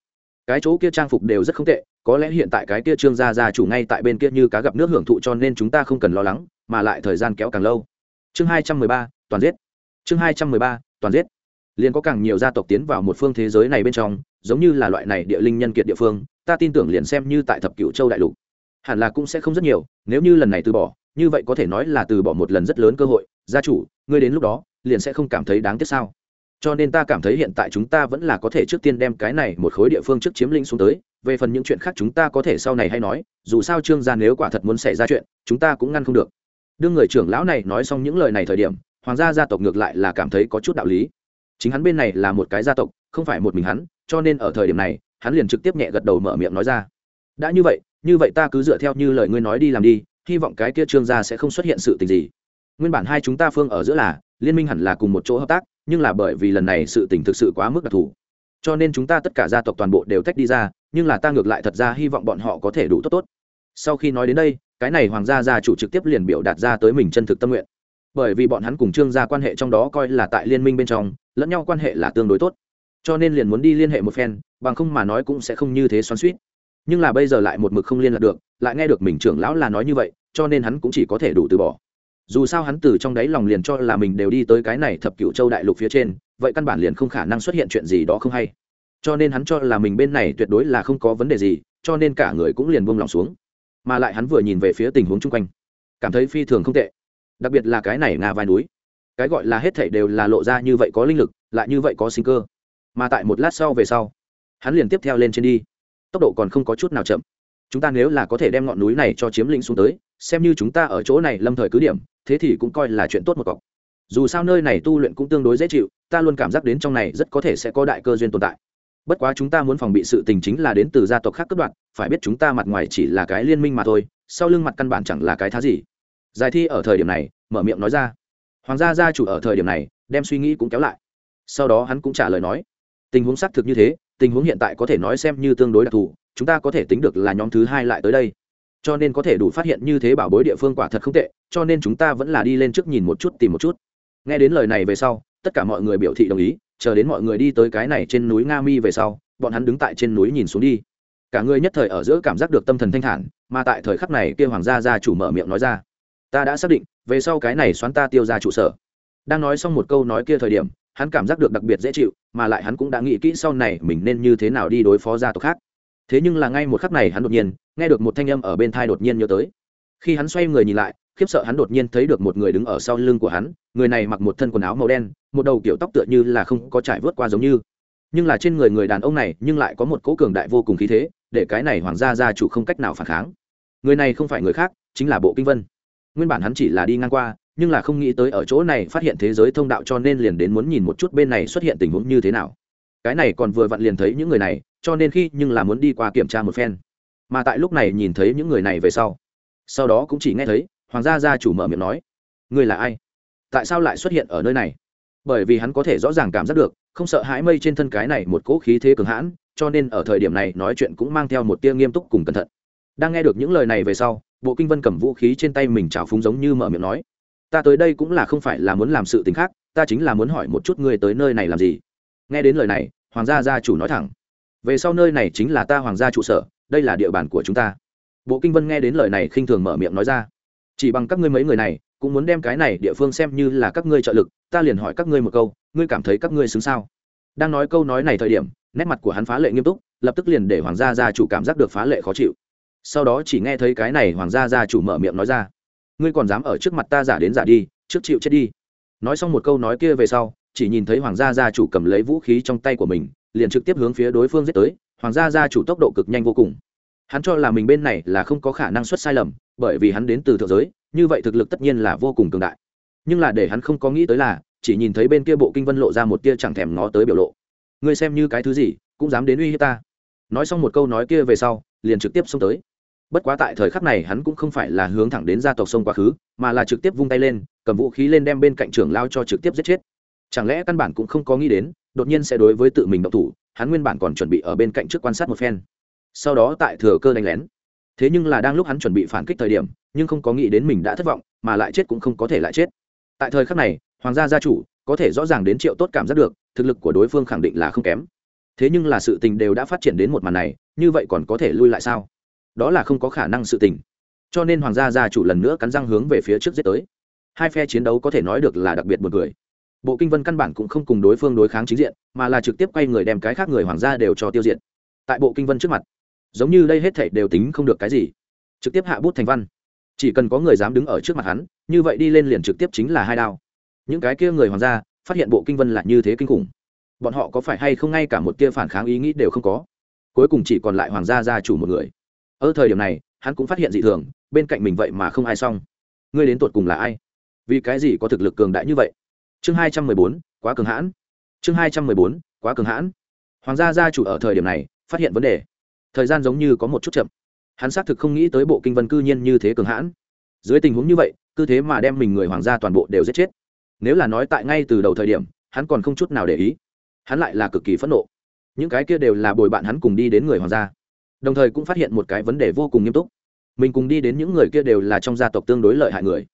S1: Cái chỗ kia trang phục đều rất không tệ, có lẽ hiện tại cái kia trương gia gia chủ ngay tại bên kia như cá gặp nước hưởng thụ cho nên chúng ta không cần lo lắng, mà lại thời gian kéo càng lâu. Chương hai trăm mười ba, toàn giết. Chương hai trăm mười ba, toàn giết liền có càng nhiều gia tộc tiến vào một phương thế giới này bên trong, giống như là loại này địa linh nhân kiệt địa phương, ta tin tưởng liền xem như tại thập cựu châu đại lục. Hẳn là cũng sẽ không rất nhiều, nếu như lần này từ bỏ, như vậy có thể nói là từ bỏ một lần rất lớn cơ hội. Gia chủ, ngươi đến lúc đó, liền sẽ không cảm thấy đáng tiếc sao? Cho nên ta cảm thấy hiện tại chúng ta vẫn là có thể trước tiên đem cái này một khối địa phương trước chiếm lĩnh xuống tới. Về phần những chuyện khác chúng ta có thể sau này hay nói, dù sao trương gia nếu quả thật muốn xảy ra chuyện, chúng ta cũng ngăn không được. Đương người trưởng lão này nói xong những lời này thời điểm, hoàng gia gia tộc ngược lại là cảm thấy có chút đạo lý chính hắn bên này là một cái gia tộc, không phải một mình hắn, cho nên ở thời điểm này, hắn liền trực tiếp nhẹ gật đầu mở miệng nói ra. Đã như vậy như vậy ta cứ dựa theo như lời ngươi nói đi làm đi, hy vọng cái kia trương gia sẽ không xuất hiện sự tình gì. Nguyên bản hai chúng ta phương ở giữa là, liên minh hẳn là cùng một chỗ hợp tác, nhưng là bởi vì lần này sự tình thực sự quá mức đặc thù. Cho nên chúng ta tất cả gia tộc toàn bộ đều tách đi ra, nhưng là ta ngược lại thật ra hy vọng bọn họ có thể đủ tốt tốt. Sau khi nói đến đây, cái này hoàng gia gia chủ trực tiếp liền biểu đạt ra tới mình chân thực tâm nguyện bởi vì bọn hắn cùng trương gia quan hệ trong đó coi là tại liên minh bên trong, lẫn nhau quan hệ là tương đối tốt. Cho nên liền muốn đi liên hệ một phen, bằng không mà nói cũng sẽ không như thế xoắn suýt nhưng là bây giờ lại một mực không liên lạc được, lại nghe được mình trưởng lão là nói như vậy, cho nên hắn cũng chỉ có thể đủ từ bỏ. Dù sao hắn từ trong đáy lòng liền cho là mình đều đi tới cái này thập cựu châu đại lục phía trên, vậy căn bản liền không khả năng xuất hiện chuyện gì đó không hay. Cho nên hắn cho là mình bên này tuyệt đối là không có vấn đề gì, cho nên cả người cũng liền buông lòng xuống. Mà lại hắn vừa nhìn về phía tình huống chung quanh, cảm thấy phi thường không tệ đặc biệt là cái này ngà vai núi. Cái gọi là hết thảy đều là lộ ra như vậy có linh lực, lại như vậy có sinh cơ. Mà tại một lát sau về sau, hắn liền tiếp theo lên trên đi. Tốc độ còn không có chút nào chậm. Chúng ta nếu là có thể đem ngọn núi này cho chiếm lĩnh xuống tới, xem như chúng ta ở chỗ này lâm thời cứ điểm, thế thì cũng coi là chuyện tốt một cọc. Dù sao nơi này tu luyện cũng tương đối dễ chịu, ta luôn cảm giác đến trong này rất có thể sẽ có đại cơ duyên tồn tại. Bất quá chúng ta muốn phòng bị sự tình chính là đến từ gia tộc khác cất đoạn phải biết chúng ta mặt ngoài chỉ là cái liên minh mà thôi, sau lưng mặt căn bản chẳng là cái thá gì giải thi ở thời điểm này, mở miệng nói ra. Hoàng gia gia chủ ở thời điểm này, đem suy nghĩ cũng kéo lại. Sau đó hắn cũng trả lời nói, tình huống xác thực như thế, tình huống hiện tại có thể nói xem như tương đối đặc thù, chúng ta có thể tính được là nhóm thứ hai lại tới đây. Cho nên có thể đủ phát hiện như thế bảo bối địa phương quả thật không tệ, cho nên chúng ta vẫn là đi lên trước nhìn một chút, tìm một chút. Nghe đến lời này về sau, tất cả mọi người biểu thị đồng ý, chờ đến mọi người đi tới cái này trên núi nga mi về sau, bọn hắn đứng tại trên núi nhìn xuống đi. Cả người nhất thời ở giữa cảm giác được tâm thần thanh thản, mà tại thời khắc này kia hoàng gia gia chủ mở miệng nói ra ta đã xác định, về sau cái này xoắn ta tiêu ra trụ sở. Đang nói xong một câu nói kia thời điểm, hắn cảm giác được đặc biệt dễ chịu, mà lại hắn cũng đã nghĩ kỹ sau này mình nên như thế nào đi đối phó gia tộc khác. Thế nhưng là ngay một khắc này hắn đột nhiên, nghe được một thanh âm ở bên thai đột nhiên nhớ tới. Khi hắn xoay người nhìn lại, khiếp sợ hắn đột nhiên thấy được một người đứng ở sau lưng của hắn, người này mặc một thân quần áo màu đen, một đầu kiểu tóc tựa như là không có trải vớt qua giống như. Nhưng là trên người người đàn ông này, nhưng lại có một cỗ cường đại vô cùng khí thế, để cái này hoàng gia gia chủ không cách nào phản kháng. Người này không phải người khác, chính là bộ kinh vân nguyên bản hắn chỉ là đi ngang qua, nhưng là không nghĩ tới ở chỗ này phát hiện thế giới thông đạo cho nên liền đến muốn nhìn một chút bên này xuất hiện tình huống như thế nào. Cái này còn vừa vặn liền thấy những người này, cho nên khi nhưng là muốn đi qua kiểm tra một phen. Mà tại lúc này nhìn thấy những người này về sau sau đó cũng chỉ nghe thấy, hoàng gia gia chủ mở miệng nói người là ai? Tại sao lại xuất hiện ở nơi này? Bởi vì hắn có thể rõ ràng cảm giác được, không sợ hãi mây trên thân cái này một cỗ khí thế cường hãn, cho nên ở thời điểm này nói chuyện cũng mang theo một tia nghiêm túc cùng cẩn thận. Đang nghe được những lời này về sau bộ kinh vân cầm vũ khí trên tay mình trào phúng giống như mở miệng nói, ta tới đây cũng là không phải là muốn làm sự tình khác, ta chính là muốn hỏi một chút ngươi tới nơi này làm gì? Nghe đến lời này, hoàng gia gia chủ nói thẳng, về sau nơi này chính là ta hoàng gia trụ sở, đây là địa bàn của chúng ta. Bộ kinh vân nghe đến lời này khinh thường mở miệng nói ra, chỉ bằng các ngươi mấy người này, cũng muốn đem cái này địa phương xem như là các ngươi trợ lực, ta liền hỏi các ngươi một câu, ngươi cảm thấy các ngươi xứng sao? Đang nói câu nói này thời điểm, nét mặt của hắn phá lệ nghiêm túc, lập tức liền để hoàng gia gia chủ cảm giác được phá lệ khó chịu sau đó chỉ nghe thấy cái này hoàng gia gia chủ mở miệng nói ra. Ngươi còn dám ở trước mặt ta giả đến giả đi, trước chịu chết đi. Nói xong một câu nói kia về sau, chỉ nhìn thấy hoàng gia gia chủ cầm lấy vũ khí trong tay của mình, liền trực tiếp hướng phía đối phương giết tới. Hoàng gia gia chủ tốc độ cực nhanh vô cùng. Hắn cho là mình bên này là không có khả năng xuất sai lầm, bởi vì hắn đến từ thượng giới, như vậy thực lực tất nhiên là vô cùng cường đại. Nhưng là để hắn không có nghĩ tới là, chỉ nhìn thấy bên kia bộ kinh vân lộ ra một tia chẳng thèm ngó tới biểu lộ. Ngươi xem như cái thứ gì, cũng dám đến uy hiếp ta. Nói xong một câu nói kia về sau liền trực tiếp xông tới. Bất quá tại thời khắc này hắn cũng không phải là hướng thẳng đến gia tộc sông quá khứ, mà là trực tiếp vung tay lên, cầm vũ khí lên đem bên cạnh trưởng lao cho trực tiếp giết chết. Chẳng lẽ căn bản cũng không có nghĩ đến, đột nhiên sẽ đối với tự mình độc thủ, hắn nguyên bản còn chuẩn bị ở bên cạnh trước quan sát một phen. Sau đó tại thừa cơ đánh lén. Thế nhưng là đang lúc hắn chuẩn bị phản kích thời điểm, nhưng không có nghĩ đến mình đã thất vọng, mà lại chết cũng không có thể lại chết. Tại thời khắc này, hoàng gia gia chủ có thể rõ ràng đến triệu tốt cảm giác được, thực lực của đối phương khẳng định là không kém thế nhưng là sự tình đều đã phát triển đến một màn này, như vậy còn có thể lui lại sao? Đó là không có khả năng sự tình. Cho nên hoàng gia gia chủ lần nữa cắn răng hướng về phía trước giết tới. Hai phe chiến đấu có thể nói được là đặc biệt một người bộ kinh vân căn bản cũng không cùng đối phương đối kháng chính diện, mà là trực tiếp quay người đem cái khác người hoàng gia đều cho tiêu diệt. Tại bộ kinh vân trước mặt, giống như đây hết thảy đều tính không được cái gì. Trực tiếp hạ bút thành văn. Chỉ cần có người dám đứng ở trước mặt hắn, như vậy đi lên liền trực tiếp chính là hai đao. Những cái kia người hoàng gia, phát hiện bộ kinh vân là như thế kinh khủng bọn họ có phải hay không ngay cả một tia phản kháng ý nghĩ đều không có? Cuối cùng chỉ còn lại hoàng gia gia chủ một người. Ở thời điểm này, hắn cũng phát hiện dị thường, bên cạnh mình vậy mà không ai xong. Ngươi đến tột cùng là ai? Vì cái gì có thực lực cường đại như vậy? Chương hai trăm mười bốn, quá cường hãn. Chương hai trăm mười bốn, quá cường hãn. Hoàng gia gia chủ ở thời điểm này, phát hiện vấn đề. Thời gian giống như có một chút chậm. Hắn xác thực không nghĩ tới bộ kinh vân cư nhiên như thế cường hãn. Dưới tình huống như vậy, cứ thế mà đem mình người hoàng gia toàn bộ đều giết chết. Nếu là nói tại ngay từ đầu thời điểm, hắn còn không chút nào để ý hắn lại là cực kỳ phẫn nộ. Những cái kia đều là bồi bạn hắn cùng đi đến người hoàng gia. Đồng thời cũng phát hiện một cái vấn đề vô cùng nghiêm túc. Mình cùng đi đến những người kia đều là trong gia tộc tương đối lợi hại người.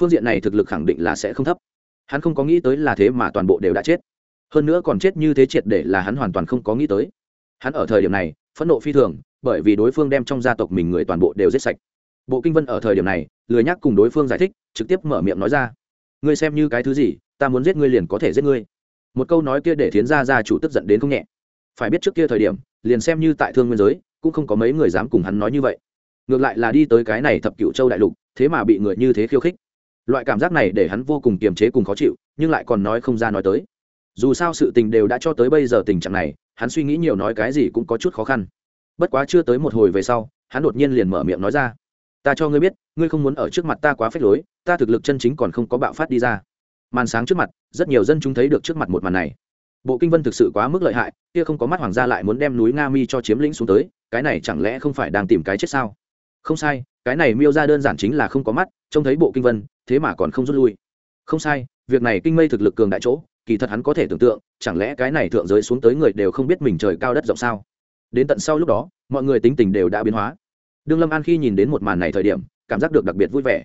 S1: Phương diện này thực lực khẳng định là sẽ không thấp. Hắn không có nghĩ tới là thế mà toàn bộ đều đã chết. Hơn nữa còn chết như thế triệt để là hắn hoàn toàn không có nghĩ tới. Hắn ở thời điểm này, phẫn nộ phi thường, bởi vì đối phương đem trong gia tộc mình người toàn bộ đều giết sạch. Bộ kinh vân ở thời điểm này, lười nhắc cùng đối phương giải thích, trực tiếp mở miệng nói ra. Ngươi xem như cái thứ gì, ta muốn giết ngươi liền có thể giết ngươi một câu nói kia để thiến gia gia chủ tức giận đến không nhẹ. Phải biết trước kia thời điểm, liền xem như tại thương nguyên giới, cũng không có mấy người dám cùng hắn nói như vậy. Ngược lại là đi tới cái này thập cựu châu đại lục, thế mà bị người như thế khiêu khích. Loại cảm giác này để hắn vô cùng kiềm chế cùng khó chịu, nhưng lại còn nói không ra nói tới. Dù sao sự tình đều đã cho tới bây giờ tình trạng này, hắn suy nghĩ nhiều nói cái gì cũng có chút khó khăn. Bất quá chưa tới một hồi về sau, hắn đột nhiên liền mở miệng nói ra. Ta cho ngươi biết, ngươi không muốn ở trước mặt ta quá phép lối, ta thực lực chân chính còn không có bạo phát đi ra màn sáng trước mặt, rất nhiều dân chúng thấy được trước mặt một màn này. Bộ kinh vân thực sự quá mức lợi hại, kia không có mắt hoàng gia lại muốn đem núi nga mi cho chiếm lĩnh xuống tới, cái này chẳng lẽ không phải đang tìm cái chết sao? Không sai, cái này miêu ra đơn giản chính là không có mắt, trông thấy bộ kinh vân, thế mà còn không rút lui. Không sai, việc này kinh mây thực lực cường đại chỗ, kỳ thật hắn có thể tưởng tượng, chẳng lẽ cái này thượng giới xuống tới người đều không biết mình trời cao đất rộng sao? Đến tận sau lúc đó, mọi người tính tình đều đã biến hóa. Đương lâm an khi nhìn đến một màn này thời điểm, cảm giác được đặc biệt vui vẻ.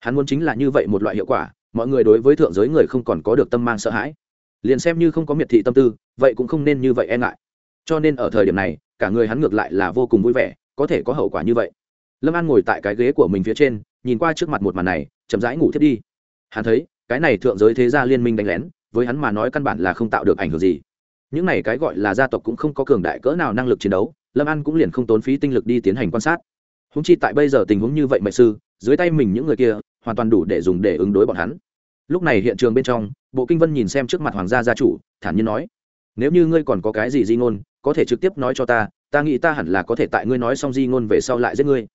S1: Hắn muốn chính là như vậy một loại hiệu quả mọi người đối với thượng giới người không còn có được tâm mang sợ hãi. Liền xem như không có miệt thị tâm tư, vậy cũng không nên như vậy e ngại. Cho nên ở thời điểm này, cả người hắn ngược lại là vô cùng vui vẻ, có thể có hậu quả như vậy. Lâm an ngồi tại cái ghế của mình phía trên, nhìn qua trước mặt một màn này, chậm rãi ngủ thiết đi. Hắn thấy, cái này thượng giới thế gia liên minh đánh lén, với hắn mà nói căn bản là không tạo được ảnh hưởng gì. Những này cái gọi là gia tộc cũng không có cường đại cỡ nào năng lực chiến đấu, lâm an cũng liền không tốn phí tinh lực đi tiến hành quan sát. Húng chi tại bây giờ tình huống như vậy mệnh sư, dưới tay mình những người kia hoàn toàn đủ để dùng để ứng đối bọn hắn. Lúc này hiện trường bên trong, bộ kinh vân nhìn xem trước mặt hoàng gia gia chủ, thản nhiên nói, nếu như ngươi còn có cái gì di ngôn, có thể trực tiếp nói cho ta ta nghĩ ta hẳn là có thể tại ngươi nói xong di ngôn về sau lại giết ngươi.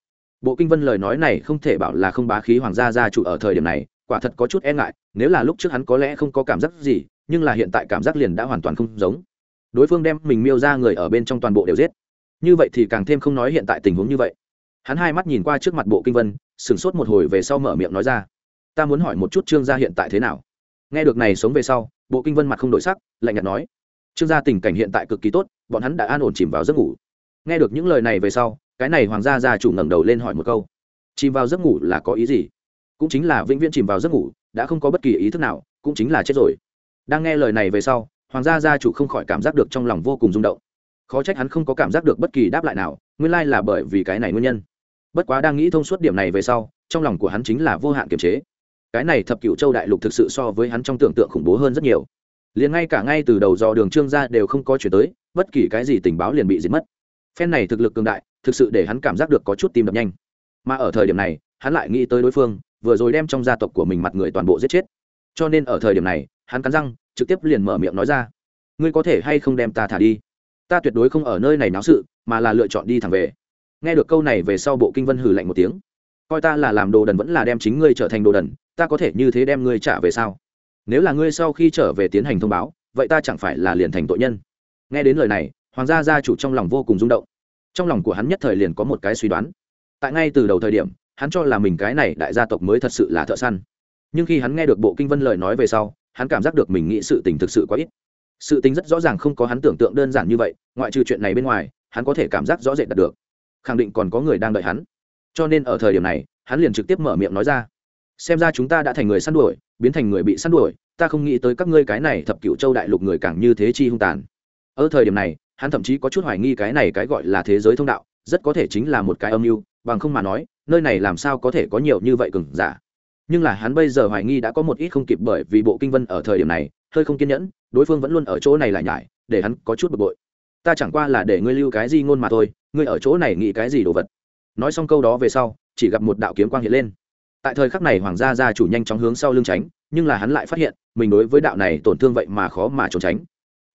S1: Bộ kinh vân lời nói này không thể bảo là không bá khí hoàng gia gia chủ ở thời điểm này, quả thật có chút e ngại, nếu là lúc trước hắn có lẽ không có cảm giác gì, nhưng là hiện tại cảm giác liền đã hoàn toàn không giống. Đối phương đem mình miêu ra người ở bên trong toàn bộ đều giết. Như vậy thì càng thêm không nói hiện tại tình huống như vậy. Hắn hai mắt nhìn qua trước mặt bộ kinh vân sửng sốt một hồi về sau mở miệng nói ra. Ta muốn hỏi một chút trương gia hiện tại thế nào? Nghe được này sống về sau, bộ kinh vân mặt không đổi sắc, lạnh nhạt nói. Trương gia tình cảnh hiện tại cực kỳ tốt, bọn hắn đã an ổn chìm vào giấc ngủ. Nghe được những lời này về sau, cái này hoàng gia gia chủ ngẩng đầu lên hỏi một câu. Chìm vào giấc ngủ là có ý gì? Cũng chính là vĩnh viễn chìm vào giấc ngủ, đã không có bất kỳ ý thức nào, cũng chính là chết rồi. Đang nghe lời này về sau, hoàng gia gia chủ không khỏi cảm giác được trong lòng vô cùng rung động. Khó trách hắn không có cảm giác được bất kỳ đáp lại nào, nguyên lai là bởi vì cái này nguyên nhân bất quá đang nghĩ thông suốt điểm này về sau, trong lòng của hắn chính là vô hạn kiềm chế. Cái này thập cựu châu đại lục thực sự so với hắn trong tưởng tượng khủng bố hơn rất nhiều. Liền ngay cả ngay từ đầu do đường trương ra đều không có chuyển tới, bất kỳ cái gì tình báo liền bị diệt mất. Phen này thực lực cường đại, thực sự để hắn cảm giác được có chút tim đập nhanh. Mà ở thời điểm này, hắn lại nghĩ tới đối phương, vừa rồi đem trong gia tộc của mình mặt người toàn bộ giết chết. Cho nên ở thời điểm này, hắn cắn răng, trực tiếp liền mở miệng nói ra. Ngươi có thể hay không đem ta thả đi? Ta tuyệt đối không ở nơi này náo sự, mà là lựa chọn đi thẳng về nghe được câu này về sau bộ kinh vân hừ lạnh một tiếng. Coi ta là làm đồ đần vẫn là đem chính ngươi trở thành đồ đần, ta có thể như thế đem ngươi trả về sao? Nếu là ngươi sau khi trở về tiến hành thông báo, vậy ta chẳng phải là liền thành tội nhân? Nghe đến lời này, hoàng gia gia chủ trong lòng vô cùng rung động. Trong lòng của hắn nhất thời liền có một cái suy đoán. Tại ngay từ đầu thời điểm, hắn cho là mình cái này đại gia tộc mới thật sự là thợ săn. Nhưng khi hắn nghe được bộ kinh vân lời nói về sau, hắn cảm giác được mình nghĩ sự tình thực sự quá ít. Sự tình rất rõ ràng không có hắn tưởng tượng đơn giản như vậy, ngoại trừ chuyện này bên ngoài, hắn có thể cảm giác rõ rệt đạt được khẳng định còn có người đang đợi hắn. Cho nên ở thời điểm này, hắn liền trực tiếp mở miệng nói ra. Xem ra chúng ta đã thành người săn đuổi, biến thành người bị săn đuổi, ta không nghĩ tới các ngươi cái này thập cựu châu đại lục người càng như thế chi hung tàn. Ở thời điểm này, hắn thậm chí có chút hoài nghi cái này cái gọi là thế giới thông đạo, rất có thể chính là một cái âm mưu, bằng không mà nói, nơi này làm sao có thể có nhiều như vậy cừng giả. Nhưng là hắn bây giờ hoài nghi đã có một ít không kịp bởi vì bộ kinh vân ở thời điểm này, hơi không kiên nhẫn, đối phương vẫn luôn ở chỗ này lại nhải, để hắn có chút bực bội. Ta chẳng qua là để ngươi lưu cái gì ngôn mà thôi ngươi ở chỗ này nghĩ cái gì đồ vật? Nói xong câu đó về sau, chỉ gặp một đạo kiếm quang hiện lên. Tại thời khắc này hoàng gia gia chủ nhanh chóng hướng sau lưng tránh, nhưng là hắn lại phát hiện, mình đối với đạo này tổn thương vậy mà khó mà trốn tránh.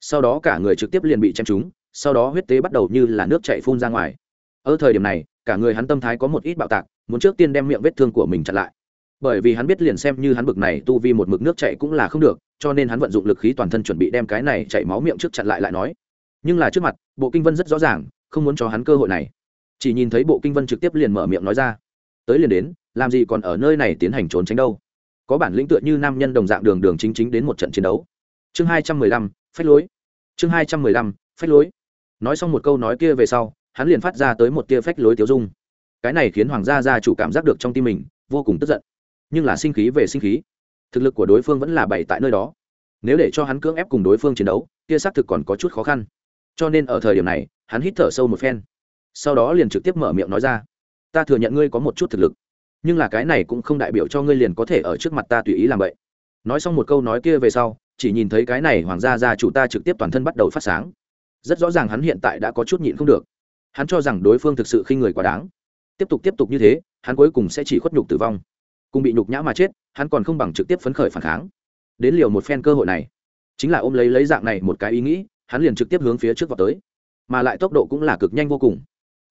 S1: Sau đó cả người trực tiếp liền bị chém trúng, sau đó huyết tế bắt đầu như là nước chạy phun ra ngoài. Ở thời điểm này, cả người hắn tâm thái có một ít bạo tạc, muốn trước tiên đem miệng vết thương của mình chặn lại. Bởi vì hắn biết liền xem như hắn bực này tu vi một mực nước chạy cũng là không được, cho nên hắn vận dụng lực khí toàn thân chuẩn bị đem cái này chạy máu miệng trước chặn lại lại nói. Nhưng là trước mặt, bộ kinh vân rất rõ ràng không muốn cho hắn cơ hội này. Chỉ nhìn thấy bộ kinh vân trực tiếp liền mở miệng nói ra. Tới liền đến, làm gì còn ở nơi này tiến hành trốn tránh đâu. Có bản lĩnh tựa như nam nhân đồng dạng đường đường chính chính đến một trận chiến đấu. Chương hai trăm mười lăm, phách lối. Chương hai trăm mười lăm, phách lối. Nói xong một câu nói kia về sau, hắn liền phát ra tới một tia phách lối tiêu dung. Cái này khiến hoàng gia gia chủ cảm giác được trong tim mình vô cùng tức giận. Nhưng là sinh khí về sinh khí. Thực lực của đối phương vẫn là bày tại nơi đó. Nếu để cho hắn cưỡng ép cùng đối phương chiến đấu, kia xác thực còn có chút khó khăn cho nên ở thời điểm này, hắn hít thở sâu một phen. Sau đó liền trực tiếp mở miệng nói ra, ta thừa nhận ngươi có một chút thực lực, nhưng là cái này cũng không đại biểu cho ngươi liền có thể ở trước mặt ta tùy ý làm vậy. Nói xong một câu nói kia về sau, chỉ nhìn thấy cái này hoàng gia gia chủ ta trực tiếp toàn thân bắt đầu phát sáng. Rất rõ ràng hắn hiện tại đã có chút nhịn không được. Hắn cho rằng đối phương thực sự khi người quá đáng. Tiếp tục tiếp tục như thế, hắn cuối cùng sẽ chỉ khuất nhục tử vong. Cùng bị nhục nhã mà chết, hắn còn không bằng trực tiếp phấn khởi phản kháng. Đến liều một phen cơ hội này, chính là ôm lấy lấy dạng này một cái ý nghĩ hắn liền trực tiếp hướng phía trước vào tới. Mà lại tốc độ cũng là cực nhanh vô cùng.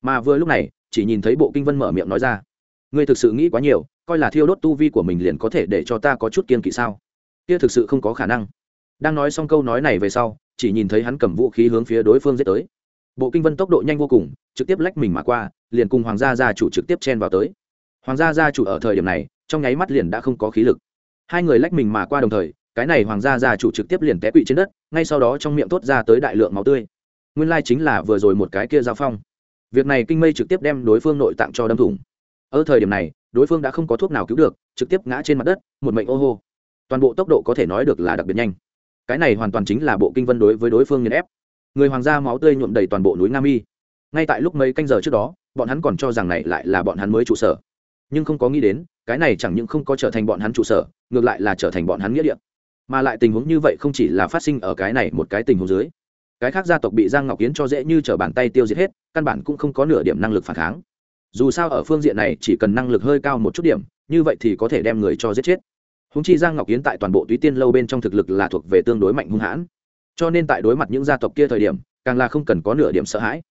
S1: Mà vừa lúc này, chỉ nhìn thấy bộ kinh vân mở miệng nói ra, ngươi thực sự nghĩ quá nhiều, coi là thiêu đốt tu vi của mình liền có thể để cho ta có chút kiên kỵ sao? Kia thực sự không có khả năng. Đang nói xong câu nói này về sau, chỉ nhìn thấy hắn cầm vũ khí hướng phía đối phương giết tới. Bộ kinh vân tốc độ nhanh vô cùng, trực tiếp lách mình mà qua, liền cùng hoàng gia gia chủ trực tiếp chen vào tới. Hoàng gia gia chủ ở thời điểm này, trong nháy mắt liền đã không có khí lực. Hai người lách mình mà qua đồng thời cái này hoàng gia gia chủ trực tiếp liền té quỵ trên đất, ngay sau đó trong miệng thốt ra tới đại lượng máu tươi. Nguyên lai chính là vừa rồi một cái kia giao phong. Việc này kinh mây trực tiếp đem đối phương nội tạng cho đâm thủng. Ở thời điểm này, đối phương đã không có thuốc nào cứu được, trực tiếp ngã trên mặt đất, một mệnh ô hô. Toàn bộ tốc độ có thể nói được là đặc biệt nhanh. Cái này hoàn toàn chính là bộ kinh vân đối với đối phương nghiền ép. Người hoàng gia máu tươi nhuộm đầy toàn bộ núi nam y ngay tại lúc mấy canh giờ trước đó, bọn hắn còn cho rằng này lại là bọn hắn mới trụ sở. Nhưng không có nghĩ đến, cái này chẳng những không có trở thành bọn hắn trụ sở, ngược lại là trở thành bọn hắn nghĩa địa mà lại tình huống như vậy không chỉ là phát sinh ở cái này một cái tình huống dưới. Cái khác gia tộc bị giang ngọc kiến cho dễ như t r ở bàn tay tiêu diệt hết, căn bản cũng không có nửa điểm năng lực phản kháng. Dù sao ở phương diện này chỉ cần năng lực hơi cao một chút điểm, như vậy thì có thể đem người cho giết chết. Húng chi giang ngọc kiến tại toàn bộ túy tiên lâu bên trong thực lực là thuộc về tương đối mạnh hung hãn. Cho nên tại đối mặt những gia tộc kia thời điểm, càng là không cần có nửa điểm sợ hãi.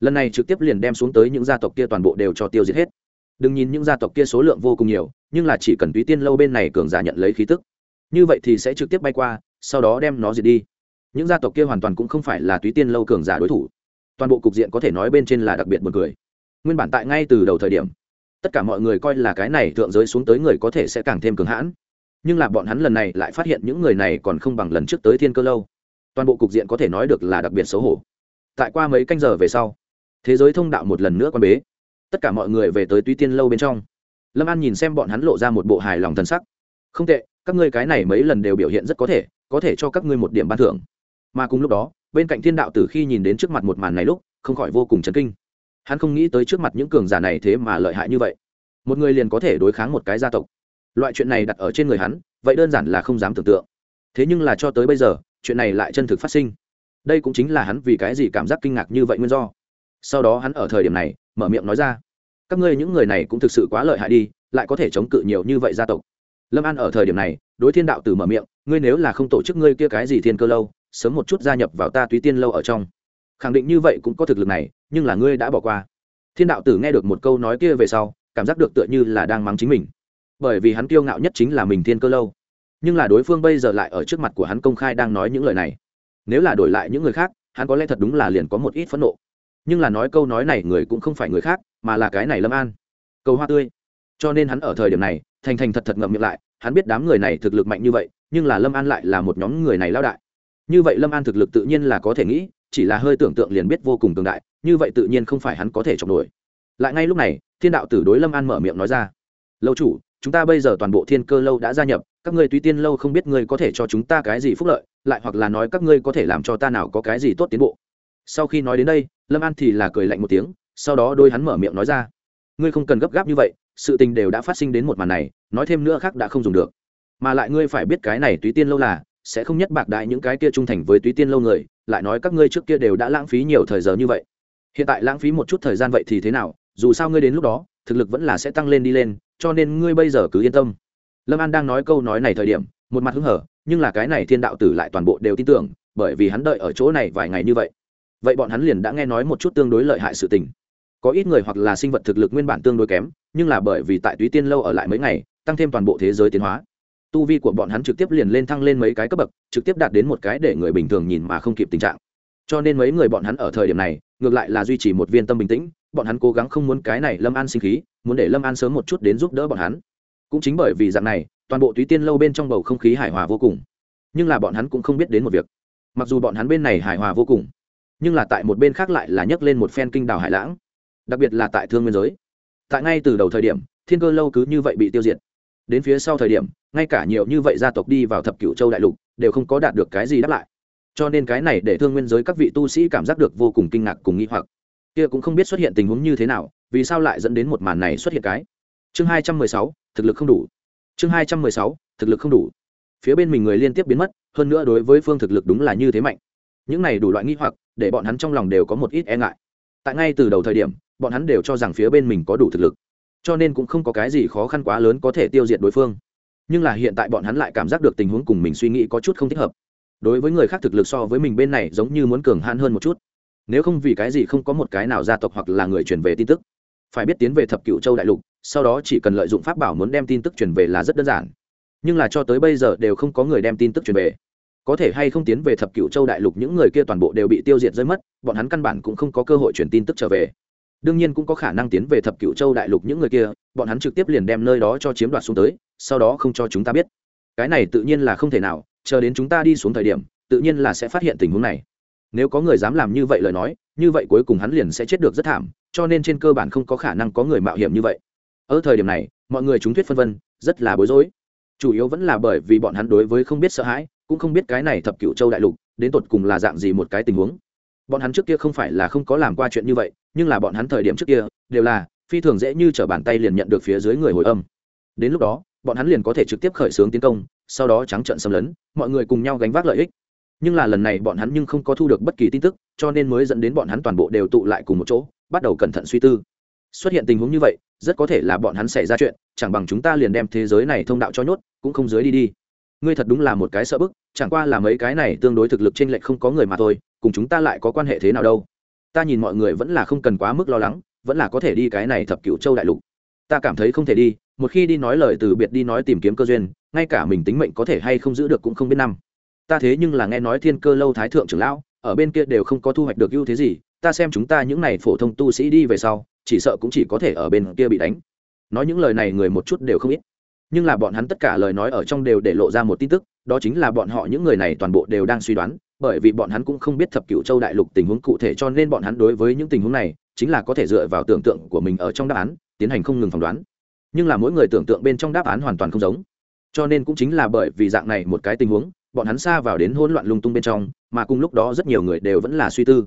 S1: Lần này trực tiếp liền đem xuống tới những gia tộc kia toàn bộ đều cho tiêu diệt hết. Đừng nhìn những gia tộc kia số lượng vô cùng nhiều, nhưng là chỉ cần túy tiên lâu bên này cường giả nhận lấy khí tức như vậy thì sẽ trực tiếp bay qua, sau đó đem nó diệt đi. Những gia tộc kia hoàn toàn cũng không phải là túy tiên lâu cường giả đối thủ. Toàn bộ cục diện có thể nói bên trên là đặc biệt b u ồ n cười. Nguyên bản tại ngay từ đầu thời điểm, tất cả mọi người coi là cái này thượng giới xuống tới người có thể sẽ càng thêm cường hãn. Nhưng là bọn hắn lần này lại phát hiện những người này còn không bằng lần trước tới thiên cơ lâu. Toàn bộ cục diện có thể nói được là đặc biệt xấu hổ. Tại qua mấy canh giờ về sau, thế giới thông đạo một lần nữa quan bế. Tất cả mọi người về tới túy tiên lâu bên trong. Lâm an nhìn xem bọn hắn lộ ra một bộ hài lòng thân sắc. Không tệ các ngươi cái này mấy lần đều biểu hiện rất có thể có thể cho các ngươi một điểm ban thưởng. Mà cùng lúc đó, bên cạnh thiên đạo tử khi nhìn đến trước mặt một màn này lúc, không khỏi vô cùng chấn kinh. Hắn không nghĩ tới trước mặt những cường giả này thế mà lợi hại như vậy. Một người liền có thể đối kháng một cái gia tộc. Loại chuyện này đặt ở trên người hắn, vậy đơn giản là không dám tưởng tượng. Thế nhưng là cho tới bây giờ, chuyện này lại chân thực phát sinh. Đây cũng chính là hắn vì cái gì cảm giác kinh ngạc như vậy nguyên do. Sau đó hắn ở thời điểm này, mở miệng nói ra. Các ngươi những người này cũng thực sự quá lợi hại đi, lại có thể chống cự nhiều như vậy gia tộc lâm an ở thời điểm này, đối thiên đạo tử mở miệng, ngươi nếu là không tổ chức ngươi kia cái gì thiên cơ lâu, sớm một chút gia nhập vào ta túy tiên lâu ở trong. Khẳng định như vậy cũng có thực lực này, nhưng là ngươi đã bỏ qua. Thiên đạo tử nghe được một câu nói kia về sau, cảm giác được tựa như là đang mắng chính mình. Bởi vì hắn kiêu ngạo nhất chính là mình thiên cơ lâu. Nhưng là đối phương bây giờ lại ở trước mặt của hắn công khai đang nói những lời này. Nếu là đổi lại những người khác, hắn có lẽ thật đúng là liền có một ít phẫn nộ. Nhưng là nói câu nói này người cũng không phải người khác, mà là cái này lâm an. Cầu hoa tươi cho nên hắn ở thời điểm này, thành thành thật thật ngậm miệng lại, hắn biết đám người này thực lực mạnh như vậy, nhưng là lâm an lại là một nhóm người này lao đại. Như vậy lâm an thực lực tự nhiên là có thể nghĩ, chỉ là hơi tưởng tượng liền biết vô cùng tương đại, như vậy tự nhiên không phải hắn có thể chọc nổi. Lại ngay lúc này, thiên đạo tử đối lâm an mở miệng nói ra, lâu chủ, chúng ta bây giờ toàn bộ thiên cơ lâu đã gia nhập, các ngươi tùy tiên lâu không biết ngươi có thể cho chúng ta cái gì phúc lợi, lại hoặc là nói các ngươi có thể làm cho ta nào có cái gì tốt tiến bộ. Sau khi nói đến đây, lâm an thì là cười lạnh một tiếng, sau đó đôi hắn mở miệng nói ra, ngươi không cần gấp gáp như vậy sự tình đều đã phát sinh đến một màn này, nói thêm nữa khác đã không dùng được. Mà lại ngươi phải biết cái này túy tiên lâu là, sẽ không nhất bạc đại những cái kia trung thành với túy tiên lâu người, lại nói các ngươi trước kia đều đã lãng phí nhiều thời giờ như vậy. Hiện tại lãng phí một chút thời gian vậy thì thế nào, dù sao ngươi đến lúc đó, thực lực vẫn là sẽ tăng lên đi lên, cho nên ngươi bây giờ cứ yên tâm. Lâm an đang nói câu nói này thời điểm, một mặt hứng hở, nhưng là cái này thiên đạo tử lại toàn bộ đều tin tưởng, bởi vì hắn đợi ở chỗ này vài ngày như vậy. Vậy bọn hắn liền đã nghe nói một chút tương đối lợi hại sự tình. Có ít người hoặc là sinh vật thực lực nguyên bản tương đối kém nhưng là bởi vì tại túy tiên lâu ở lại mấy ngày, tăng thêm toàn bộ thế giới tiến hóa. Tu vi của bọn hắn trực tiếp liền lên thăng lên mấy cái cấp bậc, trực tiếp đạt đến một cái để người bình thường nhìn mà không kịp tình trạng. Cho nên mấy người bọn hắn ở thời điểm này, ngược lại là duy trì một viên tâm bình tĩnh, bọn hắn cố gắng không muốn cái này lâm an sinh khí, muốn để lâm an sớm một chút đến giúp đỡ bọn hắn. Cũng chính bởi vì dạng này, toàn bộ túy tiên lâu bên trong bầu không khí hài hòa vô cùng. Nhưng là bọn hắn cũng không biết đến một việc. Mặc dù bọn hắn bên này hài hòa vô cùng, nhưng là tại một bên khác lại là nhấc lên một phen kinh đảo hải lãng. Đặc biệt là tại thương nguyên giới tại ngay từ đầu thời điểm, thiên cơ lâu cứ như vậy bị tiêu diệt. Đến phía sau thời điểm, ngay cả nhiều như vậy gia tộc đi vào thập cửu châu đại lục, đều không có đạt được cái gì đáp lại. Cho nên cái này để thương nguyên giới các vị tu sĩ cảm giác được vô cùng kinh ngạc cùng nghi hoặc. Kia cũng không biết xuất hiện tình huống như thế nào, vì sao lại dẫn đến một màn này xuất hiện cái. Chương hai trăm mười sáu, thực lực không đủ. Chương hai trăm mười sáu, thực lực không đủ. Phía bên mình người liên tiếp biến mất, hơn nữa đối với phương thực lực đúng là như thế mạnh. Những này đủ loại nghi hoặc, để bọn hắn trong lòng đều có một ít e ngại tại ngay từ đầu thời điểm, bọn hắn đều cho rằng phía bên mình có đủ thực lực, cho nên cũng không có cái gì khó khăn quá lớn có thể tiêu diệt đối phương. Nhưng là hiện tại bọn hắn lại cảm giác được tình huống cùng mình suy nghĩ có chút không thích hợp. Đối với người khác thực lực so với mình bên này giống như muốn cường hãn hơn một chút. Nếu không vì cái gì không có một cái nào gia tộc hoặc là người truyền về tin tức. Phải biết tiến về thập cựu châu đại lục, sau đó chỉ cần lợi dụng pháp bảo muốn đem tin tức truyền về là rất đơn giản. Nhưng là cho tới bây giờ đều không có người đem tin tức truyền về có thể hay không tiến về thập cựu châu đại lục, những người kia toàn bộ đều bị tiêu diệt rơi mất, bọn hắn căn bản cũng không có cơ hội truyền tin tức trở về. Đương nhiên cũng có khả năng tiến về thập cựu châu đại lục những người kia, bọn hắn trực tiếp liền đem nơi đó cho chiếm đoạt xuống tới, sau đó không cho chúng ta biết. Cái này tự nhiên là không thể nào, chờ đến chúng ta đi xuống thời điểm, tự nhiên là sẽ phát hiện tình huống này. Nếu có người dám làm như vậy lời nói, như vậy cuối cùng hắn liền sẽ chết được rất thảm, cho nên trên cơ bản không có khả năng có người mạo hiểm như vậy. Ở thời điểm này, mọi người chúng thuyết phân vân, rất là bối rối. Chủ yếu vẫn là bởi vì bọn hắn đối với không biết sợ hãi cũng không biết cái này thập cựu châu đại lục đến tột cùng là dạng gì một cái tình huống. Bọn hắn trước kia không phải là không có làm qua chuyện như vậy, nhưng là bọn hắn thời điểm trước kia đều là phi thường dễ như t r ở bàn tay liền nhận được phía dưới người hồi âm. Đến lúc đó, bọn hắn liền có thể trực tiếp khởi xướng tiến công, sau đó trắng trận xâm lấn, mọi người cùng nhau gánh vác lợi ích. Nhưng là lần này bọn hắn nhưng không có thu được bất kỳ tin tức, cho nên mới dẫn đến bọn hắn toàn bộ đều tụ lại cùng một chỗ, bắt đầu cẩn thận suy tư. Xuất hiện tình huống như vậy, rất có thể là bọn hắn xảy ra chuyện, chẳng bằng chúng ta liền đem thế giới này thông đạo cho nhốt, cũng không dưới đi đi ngươi thật đúng là một cái sợ bức, chẳng qua là mấy cái này tương đối thực lực t r ê n lệch không có người mà thôi, cùng chúng ta lại có quan hệ thế nào đâu. Ta nhìn mọi người vẫn là không cần quá mức lo lắng, vẫn là có thể đi cái này thập cựu châu đại lục. Ta cảm thấy không thể đi, một khi đi nói lời từ biệt đi nói tìm kiếm cơ duyên, ngay cả mình tính mệnh có thể hay không giữ được cũng không biết năm. Ta thế nhưng là nghe nói thiên cơ lâu thái thượng trưởng lão, ở bên kia đều không có thu hoạch được ưu thế gì, ta xem chúng ta những này phổ thông tu sĩ đi về sau, chỉ sợ cũng chỉ có thể ở bên kia bị đánh. Nói những lời này người một chút đều không ít nhưng là bọn hắn tất cả lời nói ở trong đều để lộ ra một tin tức, đó chính là bọn họ những người này toàn bộ đều đang suy đoán, bởi vì bọn hắn cũng không biết thập cựu châu đại lục tình huống cụ thể cho nên bọn hắn đối với những tình huống này chính là có thể dựa vào tưởng tượng của mình ở trong đáp án, tiến hành không ngừng phỏng đoán. Nhưng là mỗi người tưởng tượng bên trong đáp án hoàn toàn không giống. Cho nên cũng chính là bởi vì dạng này một cái tình huống, bọn hắn xa vào đến hỗn loạn lung tung bên trong, mà cùng lúc đó rất nhiều người đều vẫn là suy tư.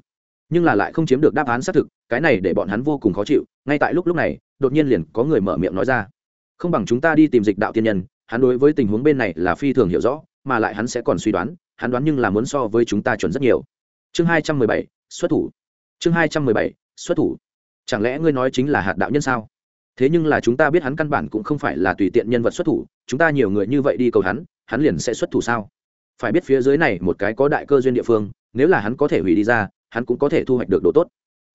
S1: Nhưng là lại không chiếm được đáp án xác thực, cái này để bọn hắn vô cùng khó chịu, ngay tại lúc lúc này, đột nhiên liền có người mở miệng nói ra không bằng chúng ta đi tìm dịch đạo tiên nhân, hắn đối với tình huống bên này là phi thường hiểu rõ, mà lại hắn sẽ còn suy đoán, hắn đoán nhưng là muốn so với chúng ta chuẩn rất nhiều. Chương hai trăm mười bảy, xuất thủ. Chương hai trăm mười bảy, xuất thủ. Chẳng lẽ ngươi nói chính là hạt đạo nhân sao? Thế nhưng là chúng ta biết hắn căn bản cũng không phải là tùy tiện nhân vật xuất thủ, chúng ta nhiều người như vậy đi cầu hắn hắn liền sẽ xuất thủ sao? Phải biết phía dưới này một cái có đại cơ duyên địa phương, nếu là hắn có thể hủy đi ra, hắn cũng có thể thu hoạch được độ tốt.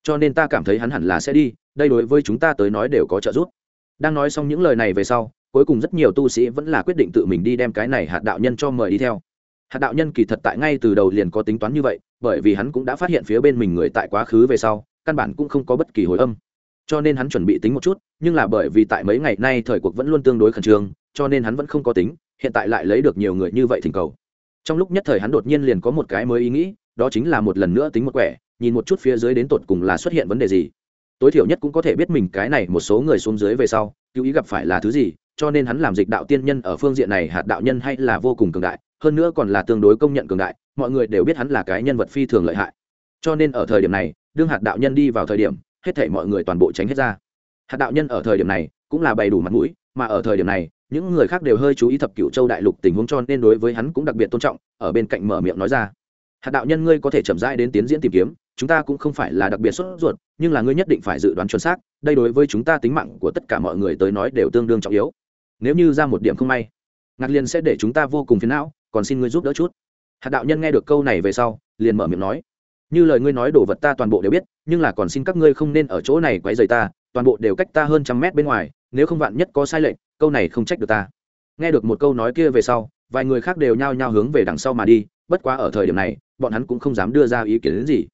S1: Cho nên ta cảm thấy hắn hẳn là sẽ đi, đây đối với chúng ta tới nói đều có trợ giúp đang nói xong những lời này về sau, cuối cùng rất nhiều tu sĩ vẫn là quyết định tự mình đi đem cái này hạt đạo nhân cho mời đi theo. Hạt đạo nhân kỳ thật tại ngay từ đầu liền có tính toán như vậy, bởi vì hắn cũng đã phát hiện phía bên mình người tại quá khứ về sau, căn bản cũng không có bất kỳ hồi âm. Cho nên hắn chuẩn bị tính một chút, nhưng là bởi vì tại mấy ngày nay thời cuộc vẫn luôn tương đối khẩn trương, cho nên hắn vẫn không có tính, hiện tại lại lấy được nhiều người như vậy thỉnh cầu. Trong lúc nhất thời hắn đột nhiên liền có một cái mới ý nghĩ, đó chính là một lần nữa tính một quẻ, nhìn một chút phía dưới đến tột cùng là xuất hiện vấn đề gì tối thiểu nhất cũng có thể biết mình cái này một số người xuống dưới về sau cứu ý gặp phải là thứ gì, cho nên hắn làm dịch đạo tiên nhân ở phương diện này hạt đạo nhân hay là vô cùng cường đại, hơn nữa còn là tương đối công nhận cường đại, mọi người đều biết hắn là cái nhân vật phi thường lợi hại. Cho nên ở thời điểm này, đương hạt đạo nhân đi vào thời điểm, hết thể mọi người toàn bộ tránh hết ra. Hạt đạo nhân ở thời điểm này, cũng là bày đủ mặt mũi, mà ở thời điểm này, những người khác đều hơi chú ý thập cựu châu đại lục tình huống cho nên đối với hắn cũng đặc biệt tôn trọng, ở bên cạnh mở miệng nói ra. Hạt đạo nhân ngươi có thể chậm rãi đến tiến diễn tìm kiếm chúng ta cũng không phải là đặc biệt sốt ruột, nhưng là ngươi nhất định phải dự đoán chuẩn xác, đây đối với chúng ta tính mạng của tất cả mọi người tới nói đều tương đương trọng yếu. Nếu như ra một điểm không may, ngạc liền sẽ để chúng ta vô cùng phiền não, còn xin ngươi giúp đỡ chút. Hạt đạo nhân nghe được câu này về sau, liền mở miệng nói, như lời ngươi nói đồ vật ta toàn bộ đều biết, nhưng là còn xin các ngươi không nên ở chỗ này quấy rầy ta, toàn bộ đều cách ta hơn trăm mét bên ngoài, nếu không vạn nhất có sai lệch, câu này không trách được ta. Nghe được một câu nói kia về sau, vài người khác đều nhao nhao hướng về đằng sau mà đi, bất quá ở thời điểm này, bọn hắn cũng không dám đưa ra ý kiến đến gì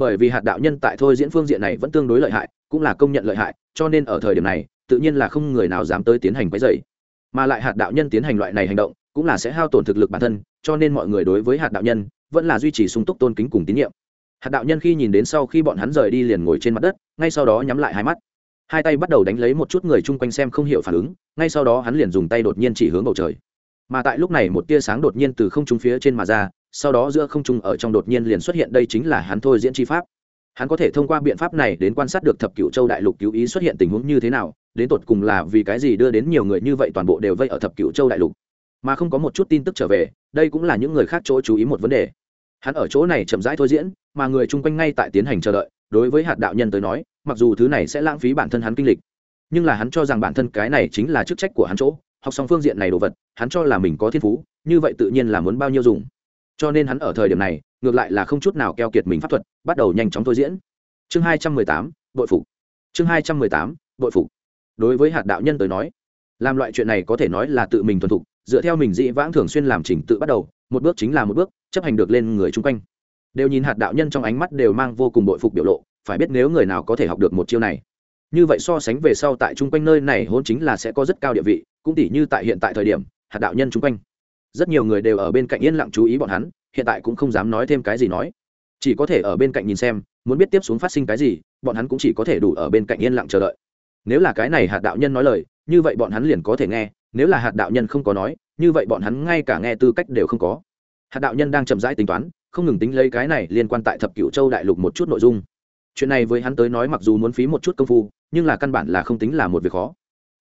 S1: bởi vì hạt đạo nhân tại thôi diễn phương diện này vẫn tương đối lợi hại, cũng là công nhận lợi hại, cho nên ở thời điểm này, tự nhiên là không người nào dám tới tiến hành quấy dày mà lại hạt đạo nhân tiến hành loại này hành động, cũng là sẽ hao tổn thực lực bản thân, cho nên mọi người đối với hạt đạo nhân, vẫn là duy trì sung túc tôn kính cùng tín nhiệm. Hạt đạo nhân khi nhìn đến sau khi bọn hắn rời đi liền ngồi trên mặt đất, ngay sau đó nhắm lại hai mắt. Hai tay bắt đầu đánh lấy một chút người chung quanh xem không hiểu phản ứng, ngay sau đó hắn liền dùng tay đột nhiên chỉ hướng bầu trời. Mà tại lúc này một tia sáng đột nhiên từ không trung phía trên mà ra sau đó giữa không trung ở trong đột nhiên liền xuất hiện đây chính là hắn thôi diễn chi pháp. Hắn có thể thông qua biện pháp này đến quan sát được thập cựu châu đại lục cứu ý xuất hiện tình huống như thế nào, đến tột cùng là vì cái gì đưa đến nhiều người như vậy toàn bộ đều vây ở thập cựu châu đại lục. Mà không có một chút tin tức trở về, đây cũng là những người khác chỗ chú ý một vấn đề. Hắn ở chỗ này chậm rãi thôi diễn, mà người chung quanh ngay tại tiến hành chờ đợi, đối với hạt đạo nhân tới nói, mặc dù thứ này sẽ lãng phí bản thân hắn kinh lịch, nhưng là hắn cho rằng bản thân cái này chính là chức trách của hắn chỗ, học xong phương diện này đồ vật, hắn cho là mình có thiên phú, như vậy tự nhiên là muốn bao nhiêu dùng cho nên hắn ở thời điểm này, ngược lại là không chút nào keo kiệt mình pháp thuật, bắt đầu nhanh chóng thôi diễn. Chương hai trăm mười tám, bội phục. Chương hai trăm mười tám, bội phục. Đối với hạt đạo nhân tới nói, làm loại chuyện này có thể nói là tự mình thuần thục, dựa theo mình dĩ vãng thường xuyên làm trình tự bắt đầu, một bước chính là một bước, chấp hành được lên người chung quanh. Đều nhìn hạt đạo nhân trong ánh mắt đều mang vô cùng bội phục biểu lộ, phải biết nếu người nào có thể học được một chiêu này, như vậy so sánh về sau tại chung quanh nơi này hôn chính là sẽ có rất cao địa vị, cũng tỉ như tại hiện tại thời điểm, hạt đạo nhân chung quanh rất nhiều người đều ở bên cạnh yên lặng chú ý bọn hắn, hiện tại cũng không dám nói thêm cái gì nói. Chỉ có thể ở bên cạnh nhìn xem, muốn biết tiếp xuống phát sinh cái gì, bọn hắn cũng chỉ có thể đủ ở bên cạnh yên lặng chờ đợi. Nếu là cái này hạt đạo nhân nói lời, như vậy bọn hắn liền có thể nghe, nếu là hạt đạo nhân không có nói, như vậy bọn hắn ngay cả nghe tư cách đều không có. Hạt đạo nhân đang chậm rãi tính toán, không ngừng tính lấy cái này liên quan tại thập cựu châu đại lục một chút nội dung. Chuyện này với hắn tới nói mặc dù muốn phí một chút công phu, nhưng là căn bản là không tính là một việc khó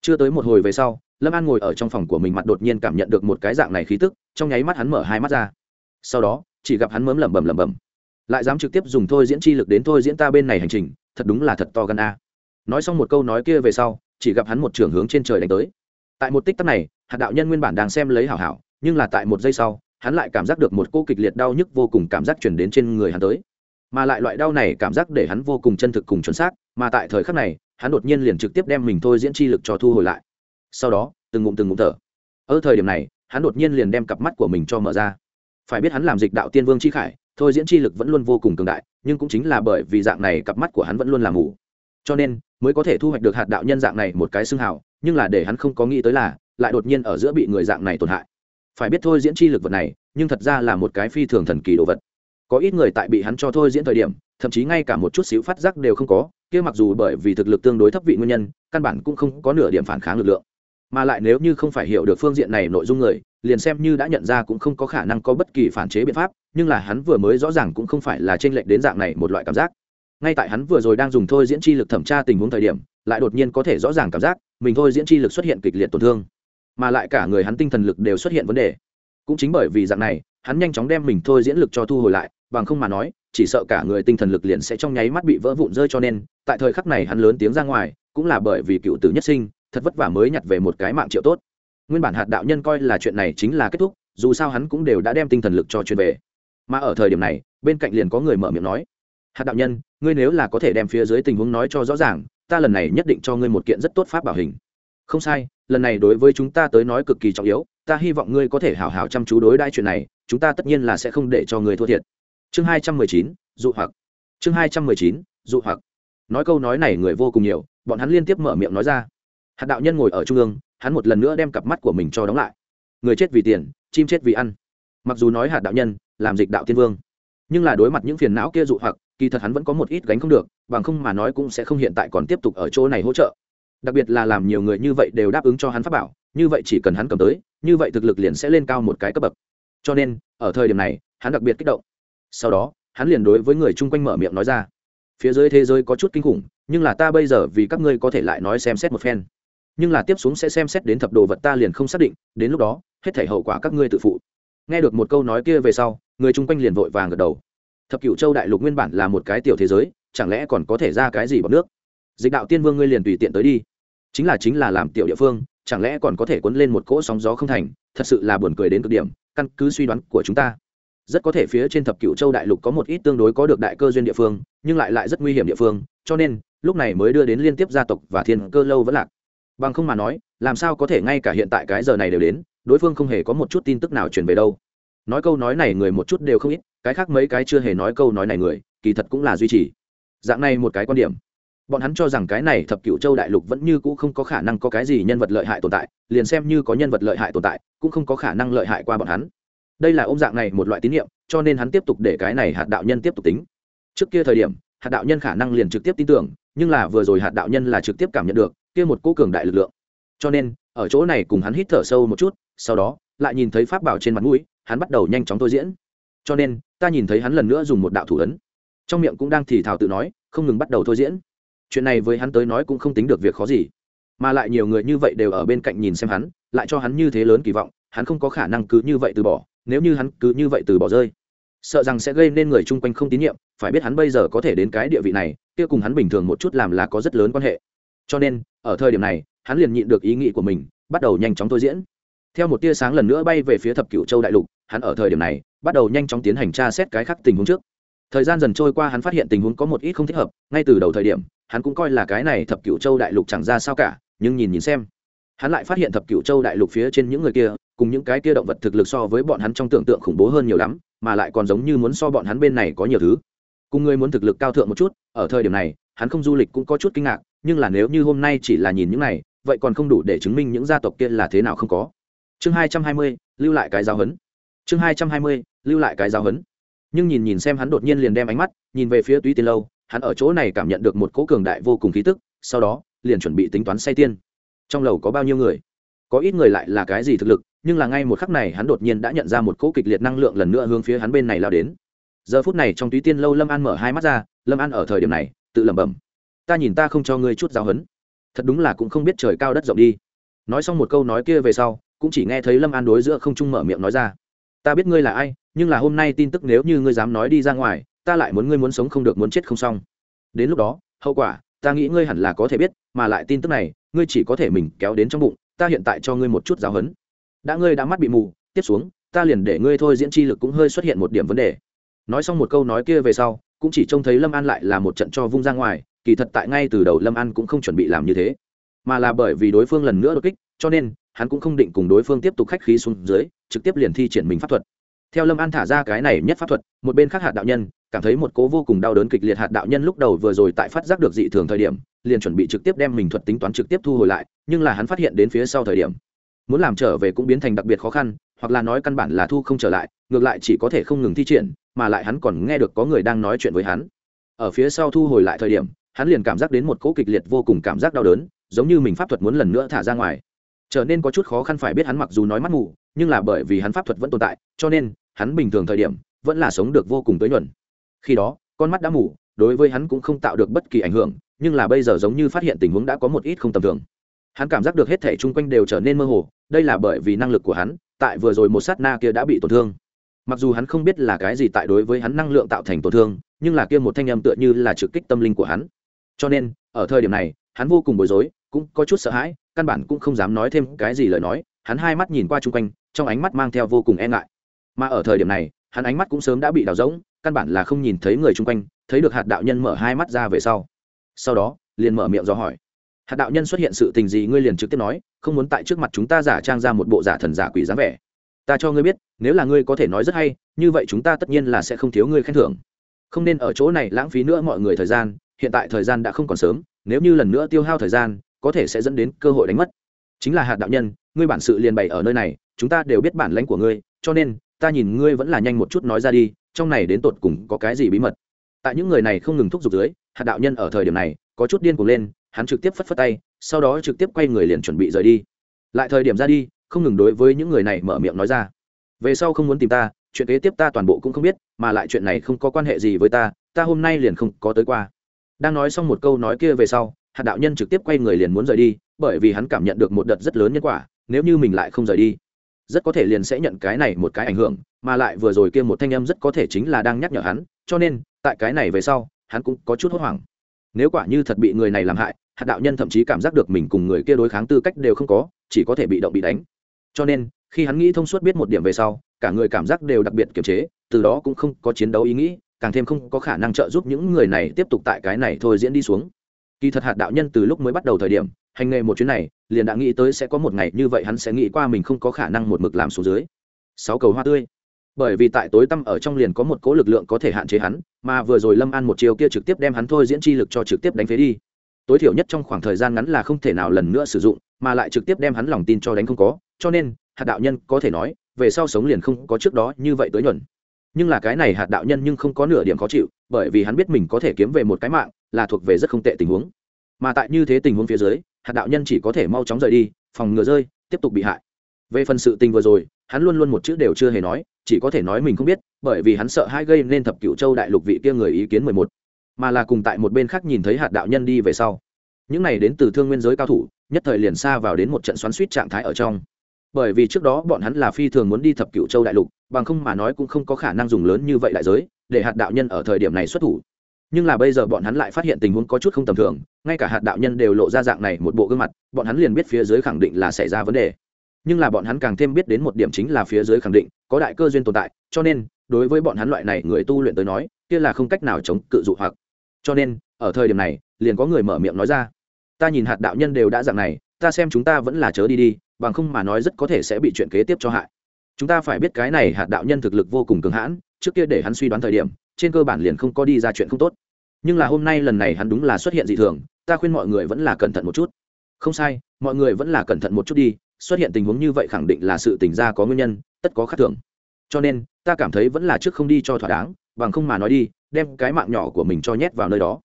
S1: chưa tới một hồi về sau, lâm an ngồi ở trong phòng của mình mặt đột nhiên cảm nhận được một cái dạng này khí tức, trong nháy mắt hắn mở hai mắt ra. Sau đó, chỉ gặp hắn mớm lẩm bẩm lẩm bẩm. Lại dám trực tiếp dùng thôi diễn chi lực đến thôi diễn ta bên này hành trình, thật đúng là thật to gan a. Nói xong một câu nói kia về sau, chỉ gặp hắn một trường hướng trên trời đánh tới. Tại một tích tắc này, hạt đạo nhân nguyên bản đang xem lấy hảo hảo, nhưng là tại một giây sau, hắn lại cảm giác được một cô kịch liệt đau nhức vô cùng cảm giác chuyển đến trên người hắn tới. Mà lại loại đau này cảm giác để hắn vô cùng chân thực cùng chuẩn xác, mà tại thời khắc này hắn đột nhiên liền trực tiếp đem mình thôi diễn chi lực cho thu hồi lại. Sau đó từng ngụm từng ngụm thở. Ở thời điểm này hắn đột nhiên liền đem cặp mắt của mình cho mở ra. Phải biết hắn làm dịch đạo tiên vương chi khải thôi diễn chi lực vẫn luôn vô cùng cường đại nhưng cũng chính là bởi vì dạng này cặp mắt của hắn vẫn luôn là ngủ, cho nên mới có thể thu hoạch được hạt đạo nhân dạng này một cái xương hào nhưng là để hắn không có nghĩ tới là lại đột nhiên ở giữa bị người dạng này tổn hại. Phải biết thôi diễn chi lực vật này nhưng thật ra là một cái phi thường thần kỳ đồ vật có ít người tại bị hắn cho thôi diễn thời điểm, thậm chí ngay cả một chút xíu phát giác đều không có, kia mặc dù bởi vì thực lực tương đối thấp vị nguyên nhân, căn bản cũng không có nửa điểm phản kháng lực lượng. Mà lại nếu như không phải hiểu được phương diện này nội dung người, liền xem như đã nhận ra cũng không có khả năng có bất kỳ phản chế biện pháp, nhưng là hắn vừa mới rõ ràng cũng không phải là t r ê n lệch đến dạng này một loại cảm giác. Ngay tại hắn vừa rồi đang dùng thôi diễn chi lực thẩm tra tình huống thời điểm, lại đột nhiên có thể rõ ràng cảm giác, mình thôi diễn chi lực xuất hiện kịch liệt tổn thương. Mà lại cả người hắn tinh thần lực đều xuất hiện vấn đề. Cũng chính bởi vì dạng này, hắn nhanh chóng đem mình thôi diễn lực cho thu hồi lại bằng không mà nói, chỉ sợ cả người tinh thần lực liền sẽ trong nháy mắt bị vỡ vụn rơi cho nên, tại thời khắc này hắn lớn tiếng ra ngoài, cũng là bởi vì cựu tử nhất sinh, thật vất vả mới nhặt về một cái mạng triệu tốt. Nguyên bản hạt đạo nhân coi là chuyện này chính là kết thúc, dù sao hắn cũng đều đã đem tinh thần lực cho truyền về. Mà ở thời điểm này, bên cạnh liền có người mở miệng nói, hạt đạo nhân, ngươi nếu là có thể đem phía dưới tình huống nói cho rõ ràng, ta lần này nhất định cho ngươi một kiện rất tốt pháp bảo hình. Không sai, lần này đối với chúng ta tới nói cực kỳ trọng yếu, ta hy vọng ngươi có thể hào hào chăm chú đối đãi chuyện này, chúng ta tất nhiên là sẽ không để cho ngươi thua thiệt chương hai trăm mười chín, dụ hoặc. Chương hai trăm mười chín, dụ hoặc. Nói câu nói này người vô cùng nhiều, bọn hắn liên tiếp mở miệng nói ra. Hạt đạo nhân ngồi ở trung ương, hắn một lần nữa đem cặp mắt của mình cho đóng lại. Người chết vì tiền, chim chết vì ăn. Mặc dù nói hạt đạo nhân, làm dịch đạo tiên vương, nhưng là đối mặt những phiền não kia dụ hoặc, kỳ thật hắn vẫn có một ít gánh không được, bằng không mà nói cũng sẽ không hiện tại còn tiếp tục ở chỗ này hỗ trợ. Đặc biệt là làm nhiều người như vậy đều đáp ứng cho hắn pháp bảo, như vậy chỉ cần hắn cầm tới, như vậy thực lực liền sẽ lên cao một cái cấp bậc. Cho nên, ở thời điểm này, hắn đặc biệt kích động sau đó, hắn liền đối với người chung quanh mở miệng nói ra. Phía dưới thế giới có chút kinh khủng, nhưng là ta bây giờ vì các ngươi có thể lại nói xem xét một phen. Nhưng là tiếp xuống sẽ xem xét đến thập đồ vật ta liền không xác định, đến lúc đó, hết thể hậu quả các ngươi tự phụ. Nghe được một câu nói kia về sau, người chung quanh liền vội vàng gật đầu. Thập cựu châu đại lục nguyên bản là một cái tiểu thế giới, chẳng lẽ còn có thể ra cái gì bằng nước? Dịch đạo tiên vương ngươi liền tùy tiện tới đi. Chính là chính là làm tiểu địa phương, chẳng lẽ còn có thể quấn lên một cỗ sóng gió không thành, thật sự là buồn cười đến cực điểm, căn cứ suy đoán của chúng ta rất có thể phía trên thập cựu châu đại lục có một ít tương đối có được đại cơ duyên địa phương, nhưng lại lại rất nguy hiểm địa phương, cho nên, lúc này mới đưa đến liên tiếp gia tộc và thiên cơ lâu vẫn lạc. Bằng không mà nói, làm sao có thể ngay cả hiện tại cái giờ này đều đến, đối phương không hề có một chút tin tức nào truyền về đâu. Nói câu nói này người một chút đều không ít, cái khác mấy cái chưa hề nói câu nói này người, kỳ thật cũng là duy trì. Dạng này một cái quan điểm. Bọn hắn cho rằng cái này thập cựu châu đại lục vẫn như cũ không có khả năng có cái gì nhân vật lợi hại tồn tại, liền xem như có nhân vật lợi hại tồn tại, cũng không có khả năng lợi hại qua bọn hắn đây là ôm dạng này một loại tín nhiệm cho nên hắn tiếp tục để cái này hạt đạo nhân tiếp tục tính. Trước kia thời điểm, hạt đạo nhân khả năng liền trực tiếp tin tưởng, nhưng là vừa rồi hạt đạo nhân là trực tiếp cảm nhận được, kia một cỗ cường đại lực lượng. Cho nên, ở chỗ này cùng hắn hít thở sâu một chút, sau đó, lại nhìn thấy pháp bảo trên mặt mũi, hắn bắt đầu nhanh chóng thôi diễn. Cho nên, ta nhìn thấy hắn lần nữa dùng một đạo thủ ấn. Trong miệng cũng đang thì thào tự nói, không ngừng bắt đầu thôi diễn. Chuyện này với hắn tới nói cũng không tính được việc khó gì. Mà lại nhiều người như vậy đều ở bên cạnh nhìn xem hắn, lại cho hắn như thế lớn kỳ vọng, hắn không có khả năng cứ như vậy từ bỏ nếu như hắn cứ như vậy từ bỏ rơi, sợ rằng sẽ gây nên người chung quanh không tín nhiệm, phải biết hắn bây giờ có thể đến cái địa vị này, kia cùng hắn bình thường một chút làm là có rất lớn quan hệ. Cho nên, ở thời điểm này, hắn liền nhịn được ý nghĩ của mình, bắt đầu nhanh chóng thôi diễn. Theo một tia sáng lần nữa bay về phía thập cựu châu đại lục, hắn ở thời điểm này, bắt đầu nhanh chóng tiến hành tra xét cái khác tình huống trước. Thời gian dần trôi qua hắn phát hiện tình huống có một ít không thích hợp, ngay từ đầu thời điểm, hắn cũng coi là cái này thập cựu châu đại lục chẳng ra sao cả, nhưng nhìn nhìn xem hắn lại phát hiện thập cựu châu đại lục phía trên những người kia, cùng những cái kia động vật thực lực so với bọn hắn trong tưởng tượng khủng bố hơn nhiều lắm, mà lại còn giống như muốn so bọn hắn bên này có nhiều thứ. Cùng người muốn thực lực cao thượng một chút, ở thời điểm này, hắn không du lịch cũng có chút kinh ngạc, nhưng là nếu như hôm nay chỉ là nhìn những này, vậy còn không đủ để chứng minh những gia tộc kia là thế nào không có. Chương hai trăm hai mươi, lưu lại cái giáo hấn chương hai trăm hai mươi, lưu lại cái giáo hấn nhưng nhìn nhìn xem hắn đột nhiên liền đem ánh mắt nhìn về phía túy tiên lâu, hắn ở chỗ này cảm nhận được một cỗ cường đại vô cùng khí tức, sau đó, liền chuẩn bị tính toán say tiên trong lầu có bao nhiêu người? Có ít người lại là cái gì thực lực, nhưng là ngay một khắc này hắn đột nhiên đã nhận ra một cỗ kịch liệt năng lượng lần nữa hướng phía hắn bên này lao đến. Giờ phút này trong túy tiên lâu lâm an mở hai mắt ra, lâm an ở thời điểm này, tự lẩm bẩm, ta nhìn ta không cho ngươi chút giáo hấn thật đúng là cũng không biết trời cao đất rộng đi. Nói xong một câu nói kia về sau, cũng chỉ nghe thấy lâm an đối giữa không trung mở miệng nói ra, ta biết ngươi là ai, nhưng là hôm nay tin tức nếu như ngươi dám nói đi ra ngoài, ta lại muốn ngươi muốn sống không được muốn chết không xong. Đến lúc đó, hậu quả, ta nghĩ ngươi hẳn là có thể biết, mà lại tin tức này ngươi chỉ có thể mình kéo đến trong bụng, ta hiện tại cho ngươi một chút giáo hấn. Đã ngươi đã mắt bị mù, tiếp xuống, ta liền để ngươi thôi diễn chi lực cũng hơi xuất hiện một điểm vấn đề. Nói xong một câu nói kia về sau, cũng chỉ trông thấy lâm an lại là một trận cho vung ra ngoài, kỳ thật tại ngay từ đầu lâm an cũng không chuẩn bị làm như thế. Mà là bởi vì đối phương lần nữa đột kích, cho nên, hắn cũng không định cùng đối phương tiếp tục khách khí xuống dưới, trực tiếp liền thi triển mình pháp thuật. Theo lâm an thả ra cái này nhất pháp thuật, một bên khác hạt đạo nhân cảm thấy một cố vô cùng đau đớn kịch liệt hạt đạo nhân lúc đầu vừa rồi tại phát giác được dị thường thời điểm, liền chuẩn bị trực tiếp đem mình thuật tính toán trực tiếp thu hồi lại, nhưng là hắn phát hiện đến phía sau thời điểm, muốn làm trở về cũng biến thành đặc biệt khó khăn, hoặc là nói căn bản là thu không trở lại, ngược lại chỉ có thể không ngừng thi triển, mà lại hắn còn nghe được có người đang nói chuyện với hắn. Ở phía sau thu hồi lại thời điểm, hắn liền cảm giác đến một cỗ kịch liệt vô cùng cảm giác đau đớn, giống như mình pháp thuật muốn lần nữa thả ra ngoài. Trở nên có chút khó khăn phải biết hắn mặc dù nói mắt mù, nhưng là bởi vì hắn pháp thuật vẫn tồn tại, cho nên, hắn bình thường thời điểm, vẫn là sống được vô cùng tới nhuận khi đó, con mắt đã mù, đối với hắn cũng không tạo được bất kỳ ảnh hưởng, nhưng là bây giờ giống như phát hiện tình huống đã có một ít không tầm thường. Hắn cảm giác được hết thể chung quanh đều trở nên mơ hồ, đây là bởi vì năng lực của hắn, tại vừa rồi một sát na kia đã bị tổn thương. Mặc dù hắn không biết là cái gì tại đối với hắn năng lượng tạo thành tổn thương, nhưng là kia một thanh âm tựa như là trực kích tâm linh của hắn. Cho nên, ở thời điểm này, hắn vô cùng bối rối, cũng có chút sợ hãi, căn bản cũng không dám nói thêm cái gì lời nói, hắn hai mắt nhìn qua chung quanh, trong ánh mắt mang theo vô cùng e ngại. Mà ở thời điểm này hắn ánh mắt cũng sớm đã bị đào rỗng, căn bản là không nhìn thấy người chung quanh, thấy được hạt đạo nhân mở hai mắt ra về sau. Sau đó, liền mở miệng do hỏi. Hạt đạo nhân xuất hiện sự tình gì ngươi liền trực tiếp nói, không muốn tại trước mặt chúng ta giả trang ra một bộ giả thần giả quỷ dáng vẻ. Ta cho ngươi biết, nếu là ngươi có thể nói rất hay, như vậy chúng ta tất nhiên là sẽ không thiếu ngươi khen thưởng. Không nên ở chỗ này lãng phí nữa mọi người thời gian, hiện tại thời gian đã không còn sớm, nếu như lần nữa tiêu hao thời gian, có thể sẽ dẫn đến cơ hội đánh mất. Chính là hạt đạo nhân, ngươi bản sự liền bày ở nơi này, chúng ta đều biết bản lãnh của ngươi, cho nên ta nhìn ngươi vẫn là nhanh một chút nói ra đi, trong này đến tột cùng có cái gì bí mật? Tại những người này không ngừng thúc giục dưới, hạt đạo nhân ở thời điểm này, có chút điên cuồng lên, hắn trực tiếp phất phất tay, sau đó trực tiếp quay người liền chuẩn bị rời đi. Lại thời điểm ra đi, không ngừng đối với những người này mở miệng nói ra. Về sau không muốn tìm ta, chuyện kế tiếp ta toàn bộ cũng không biết, mà lại chuyện này không có quan hệ gì với ta ta hôm nay liền không có tới qua. Đang nói xong một câu nói kia về sau, hạt đạo nhân trực tiếp quay người liền muốn rời đi, bởi vì hắn cảm nhận được một đợt rất lớn nhân quả, nếu như mình lại không rời đi rất có thể liền sẽ nhận cái này một cái ảnh hưởng, mà lại vừa rồi kia một thanh âm rất có thể chính là đang nhắc nhở hắn, cho nên, tại cái này về sau, hắn cũng có chút hốt hoảng. Nếu quả như thật bị người này làm hại, hạt đạo nhân thậm chí cảm giác được mình cùng người kia đối kháng tư cách đều không có, chỉ có thể bị động bị đánh. Cho nên, khi hắn nghĩ thông suốt biết một điểm về sau, cả người cảm giác đều đặc biệt kiềm chế, từ đó cũng không có chiến đấu ý nghĩ, càng thêm không có khả năng trợ giúp những người này tiếp tục tại cái này thôi diễn đi xuống kỳ thật hạt đạo nhân từ lúc mới bắt đầu thời điểm, hành nghề một chuyến này, liền đã nghĩ tới sẽ có một ngày như vậy hắn sẽ nghĩ qua mình không có khả năng một mực làm số dưới. Sáu cầu hoa tươi. Bởi vì tại tối tăm ở trong liền có một cỗ lực lượng có thể hạn chế hắn, mà vừa rồi lâm an một chiều kia trực tiếp đem hắn thôi diễn chi lực cho trực tiếp đánh phế đi. Tối thiểu nhất trong khoảng thời gian ngắn là không thể nào lần nữa sử dụng, mà lại trực tiếp đem hắn lòng tin cho đánh không có, cho nên, hạt đạo nhân có thể nói, về sau sống liền không có trước đó như vậy tới nhuận. Nhưng là cái này hạt đạo nhân nhưng không có nửa điểm khó chịu, bởi vì hắn biết mình có thể kiếm về một cái mạng là thuộc về rất không tệ tình huống. Mà tại như thế tình huống phía dưới, hạt đạo nhân chỉ có thể mau chóng rời đi, phòng ngừa rơi, tiếp tục bị hại. Về phần sự tình vừa rồi, hắn luôn luôn một chữ đều chưa hề nói, chỉ có thể nói mình không biết, bởi vì hắn sợ hai gây nên thập cựu châu đại lục vị kia người ý kiến mười một. Mà là cùng tại một bên khác nhìn thấy hạt đạo nhân đi về sau. Những này đến từ thương nguyên giới cao thủ, nhất thời liền xa vào đến một trận xoắn suýt trạng thái ở trong. Bởi vì trước đó bọn hắn là phi thường muốn đi thập cựu châu đại lục, bằng không mà nói cũng không có khả năng dùng lớn như vậy đại giới, để hạt đạo nhân ở thời điểm này xuất thủ nhưng là bây giờ bọn hắn lại phát hiện tình huống có chút không tầm thường, ngay cả hạt đạo nhân đều lộ ra dạng này một bộ gương mặt, bọn hắn liền biết phía dưới khẳng định là xảy ra vấn đề. Nhưng là bọn hắn càng thêm biết đến một điểm chính là phía dưới khẳng định, có đại cơ duyên tồn tại, cho nên, đối với bọn hắn loại này người tu luyện tới nói, kia là không cách nào chống cự dụ hoặc. Cho nên, ở thời điểm này, liền có người mở miệng nói ra, ta nhìn hạt đạo nhân đều đã dạng này, ta xem chúng ta vẫn là chớ đi đi, bằng không mà nói rất có thể sẽ bị chuyện kế tiếp cho hại. Chúng ta phải biết cái này hạt đạo nhân thực lực vô cùng cường hãn, trước kia để hắn suy đoán thời điểm trên cơ bản liền không có đi ra chuyện không tốt. Nhưng là hôm nay lần này hắn đúng là xuất hiện dị thường, ta khuyên mọi người vẫn là cẩn thận một chút. Không sai, mọi người vẫn là cẩn thận một chút đi, xuất hiện tình huống như vậy khẳng định là sự tình ra có nguyên nhân, tất có khác thường. Cho nên, ta cảm thấy vẫn là trước không đi cho thỏa đáng, bằng không mà nói đi, đem cái mạng nhỏ của mình cho nhét vào nơi đó.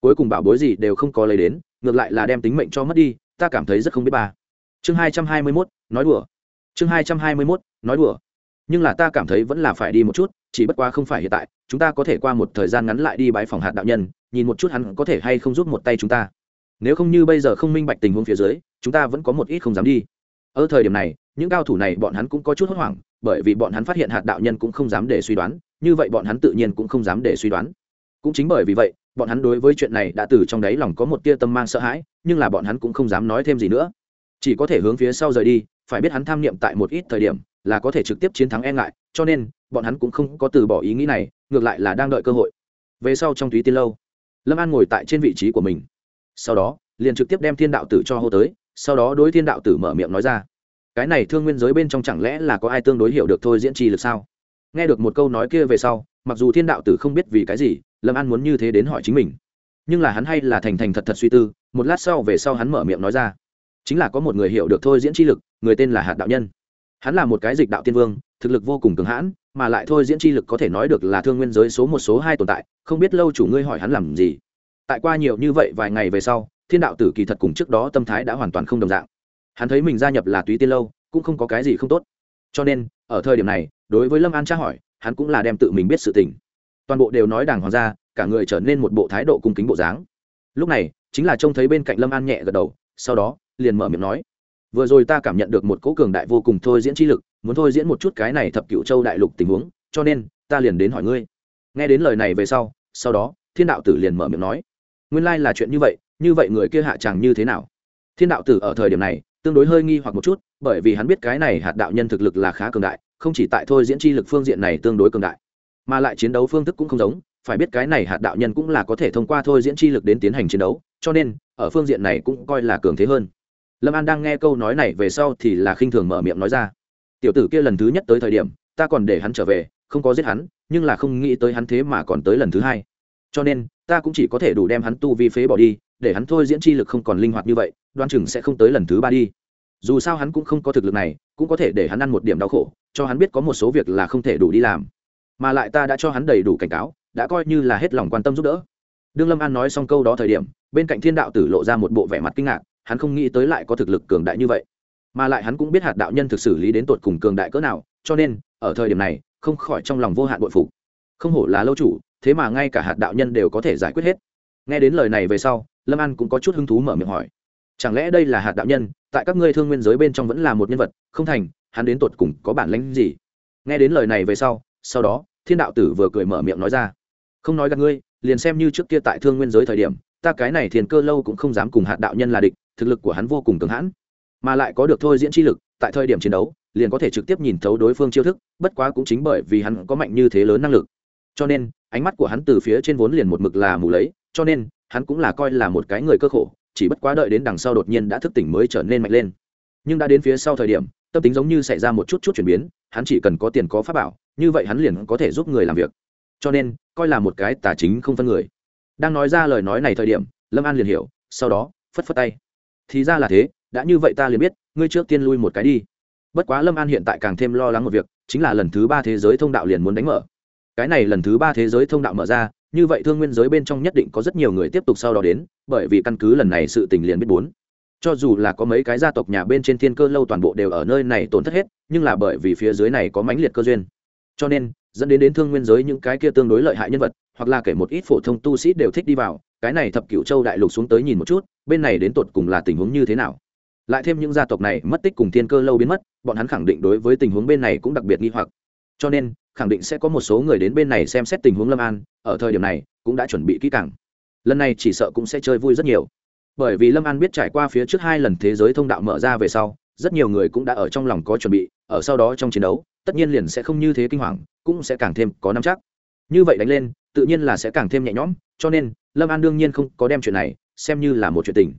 S1: Cuối cùng bảo bối gì đều không có lấy đến, ngược lại là đem tính mệnh cho mất đi, ta cảm thấy rất không biết ba. Chương hai trăm hai mươi mốt, nói đùa. Chương hai trăm hai mươi mốt, nói đùa. Nhưng là ta cảm thấy vẫn là phải đi một chút chỉ bất quá không phải hiện tại, chúng ta có thể qua một thời gian ngắn lại đi bãi phòng hạt đạo nhân, nhìn một chút hắn có thể hay không giúp một tay chúng ta. Nếu không như bây giờ không minh bạch tình huống phía dưới, chúng ta vẫn có một ít không dám đi. Ở thời điểm này, những cao thủ này bọn hắn cũng có chút hốt hoảng, bởi vì bọn hắn phát hiện hạt đạo nhân cũng không dám để suy đoán, như vậy bọn hắn tự nhiên cũng không dám để suy đoán. Cũng chính bởi vì vậy, bọn hắn đối với chuyện này đã từ trong đáy lòng có một tia tâm mang sợ hãi, nhưng là bọn hắn cũng không dám nói thêm gì nữa. Chỉ có thể hướng phía sau rời đi, phải biết hắn tham niệm tại một ít thời điểm là có thể trực tiếp chiến thắng e ngại, cho nên, bọn hắn cũng không có từ bỏ ý nghĩ này, ngược lại là đang đợi cơ hội. Về sau trong thúy tiên lâu, lâm an ngồi tại trên vị trí của mình. Sau đó, liền trực tiếp đem thiên đạo tử cho hô tới, sau đó đối thiên đạo tử mở miệng nói ra. Cái này thương nguyên giới bên trong chẳng lẽ là có ai tương đối hiểu được thôi diễn trì lực sao? Nghe được một câu nói kia về sau, mặc dù thiên đạo tử không biết vì cái gì, lâm an muốn như thế đến hỏi chính mình. Nhưng là hắn hay là thành thành thật thật suy tư, một lát sau về sau hắn mở miệng nói ra. Chính là có một người hiểu được thôi diễn chi lực, người tên là hạt đạo nhân hắn là một cái dịch đạo tiên vương, thực lực vô cùng cường hãn, mà lại thôi diễn chi lực có thể nói được là thương nguyên giới số một số hai tồn tại, không biết lâu chủ ngươi hỏi hắn làm gì. Tại qua nhiều như vậy vài ngày về sau, thiên đạo tử kỳ thật cùng trước đó tâm thái đã hoàn toàn không đồng dạng. Hắn thấy mình gia nhập là túy tiên lâu, cũng không có cái gì không tốt. Cho nên, ở thời điểm này, đối với lâm an tra hỏi, hắn cũng là đem tự mình biết sự tình. Toàn bộ đều nói đàng hoàng ra, cả người trở nên một bộ thái độ cung kính bộ dáng. Lúc này, chính là trông thấy bên cạnh lâm an nhẹ gật đầu, sau đó, liền mở miệng nói vừa rồi ta cảm nhận được một cỗ cường đại vô cùng thôi diễn chi lực, muốn thôi diễn một chút cái này thập cựu châu đại lục tình huống, cho nên, ta liền đến hỏi ngươi. Nghe đến lời này về sau sau đó, thiên đạo tử liền mở miệng nói. Nguyên lai là chuyện như vậy như vậy người kia hạ chàng như thế nào? Thiên đạo tử ở thời điểm này, tương đối hơi nghi hoặc một chút, bởi vì hắn biết cái này hạt đạo nhân thực lực là khá cường đại, không chỉ tại thôi diễn chi lực phương diện này tương đối cường đại, mà lại chiến đấu phương thức cũng không giống, phải biết cái này hạt đạo nhân cũng là có thể thông qua thôi diễn chi lực đến tiến hành chiến đấu, cho nên, ở phương diện này cũng coi là cường thế hơn lâm an đang nghe câu nói này về sau thì là khinh thường mở miệng nói ra. Tiểu tử kia lần thứ nhất tới thời điểm, ta còn để hắn trở về, không có giết hắn, nhưng là không nghĩ tới hắn thế mà còn tới lần thứ hai. Cho nên, ta cũng chỉ có thể đủ đem hắn tu vi phế bỏ đi, để hắn thôi diễn chi lực không còn linh hoạt như vậy đoan chừng sẽ không tới lần thứ ba đi. Dù sao hắn cũng không có thực lực này, cũng có thể để hắn ăn một điểm đau khổ, cho hắn biết có một số việc là không thể đủ đi làm. Mà lại ta đã cho hắn đầy đủ cảnh cáo, đã coi như là hết lòng quan tâm giúp đỡ. Đương lâm an nói xong câu đó thời điểm, bên cạnh thiên đạo tử lộ ra một bộ vẻ mặt kinh ngạc hắn không nghĩ tới lại có thực lực cường đại như vậy. Mà lại hắn cũng biết hạt đạo nhân thực xử lý đến tột cùng cường đại cỡ nào, cho nên, ở thời điểm này, không khỏi trong lòng vô hạn bội phục. Không hổ là lâu chủ, thế mà ngay cả hạt đạo nhân đều có thể giải quyết hết. Nghe đến lời này về sau, lâm an cũng có chút hứng thú mở miệng hỏi. Chẳng lẽ đây là hạt đạo nhân, tại các ngươi thương nguyên giới bên trong vẫn là một nhân vật, không thành, hắn đến tột cùng có bản lãnh gì? Nghe đến lời này về sau sau đó, thiên đạo tử vừa cười mở miệng nói ra. Không nói gặp ngươi, liền xem như trước kia tại thương nguyên giới thời điểm ta cái này thiền cơ lâu cũng không dám cùng hạt đạo nhân là địch, thực lực của hắn vô cùng cường hãn. Mà lại có được thôi diễn chi lực, tại thời điểm chiến đấu, liền có thể trực tiếp nhìn thấu đối phương chiêu thức, bất quá cũng chính bởi vì hắn có mạnh như thế lớn năng lực. Cho nên, ánh mắt của hắn từ phía trên vốn liền một mực là mù lấy, cho nên, hắn cũng là coi là một cái người cơ khổ, chỉ bất quá đợi đến đằng sau đột nhiên đã thức tỉnh mới trở nên mạnh lên. Nhưng đã đến phía sau thời điểm, tâm tính giống như xảy ra một chút chút chuyển biến, hắn chỉ cần có tiền có pháp bảo, như vậy hắn liền có thể giúp người làm việc. Cho nên, coi là một cái tà chính không phân người đang nói ra lời nói này thời điểm, lâm an liền hiểu, sau đó, phất phất tay. Thì ra là thế, đã như vậy ta liền biết, ngươi trước tiên lui một cái đi. Bất quá lâm an hiện tại càng thêm lo lắng một việc, chính là lần thứ ba thế giới thông đạo liền muốn đánh mở. Cái này lần thứ ba thế giới thông đạo mở ra, như vậy thương nguyên giới bên trong nhất định có rất nhiều người tiếp tục sau đó đến, bởi vì căn cứ lần này sự tình liền biết bốn. Cho dù là có mấy cái gia tộc nhà bên trên thiên cơ lâu toàn bộ đều ở nơi này tổn thất hết, nhưng là bởi vì phía dưới này có mãnh liệt cơ duyên. Cho nên dẫn đến đến thương nguyên giới những cái kia tương đối lợi hại nhân vật, hoặc là kể một ít phổ thông tu sĩ đều thích đi vào, cái này thập cửu châu đại lục xuống tới nhìn một chút, bên này đến tột cùng là tình huống như thế nào. Lại thêm những gia tộc này mất tích cùng thiên cơ lâu biến mất, bọn hắn khẳng định đối với tình huống bên này cũng đặc biệt nghi hoặc. Cho nên, khẳng định sẽ có một số người đến bên này xem xét tình huống lâm an, ở thời điểm này, cũng đã chuẩn bị kỹ càng. Lần này chỉ sợ cũng sẽ chơi vui rất nhiều. Bởi vì lâm an biết trải qua phía trước hai lần thế giới thông đạo mở ra về sau, rất nhiều người cũng đã ở trong lòng có chuẩn bị, ở sau đó trong chiến đấu tất nhiên liền sẽ không như thế kinh hoàng, cũng sẽ càng thêm có năm chắc. Như vậy đánh lên, tự nhiên là sẽ càng thêm nhẹ nhõm, cho nên, lâm an đương nhiên không có đem chuyện này xem như là một chuyện tình.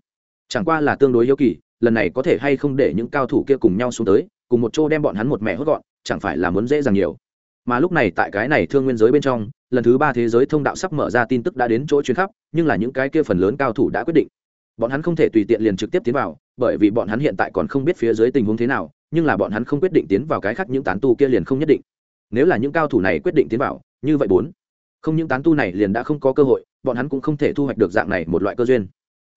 S1: Chẳng qua là tương đối yếu kỳ, lần này có thể hay không để những cao thủ kia cùng nhau xuống tới, cùng một chỗ đem bọn hắn một mẹ hốt gọn, chẳng phải là muốn dễ dàng nhiều. Mà lúc này tại cái này thương nguyên giới bên trong, lần thứ ba thế giới thông đạo sắp mở ra tin tức đã đến chỗ chuyến khắp, nhưng là những cái kia phần lớn cao thủ đã quyết định bọn hắn không thể tùy tiện liền trực tiếp tiến vào, bởi vì bọn hắn hiện tại còn không biết phía dưới tình huống thế nào, nhưng là bọn hắn không quyết định tiến vào cái khác những tán tu kia liền không nhất định. Nếu là những cao thủ này quyết định tiến vào, như vậy bốn. Không những tán tu này liền đã không có cơ hội, bọn hắn cũng không thể thu hoạch được dạng này một loại cơ duyên.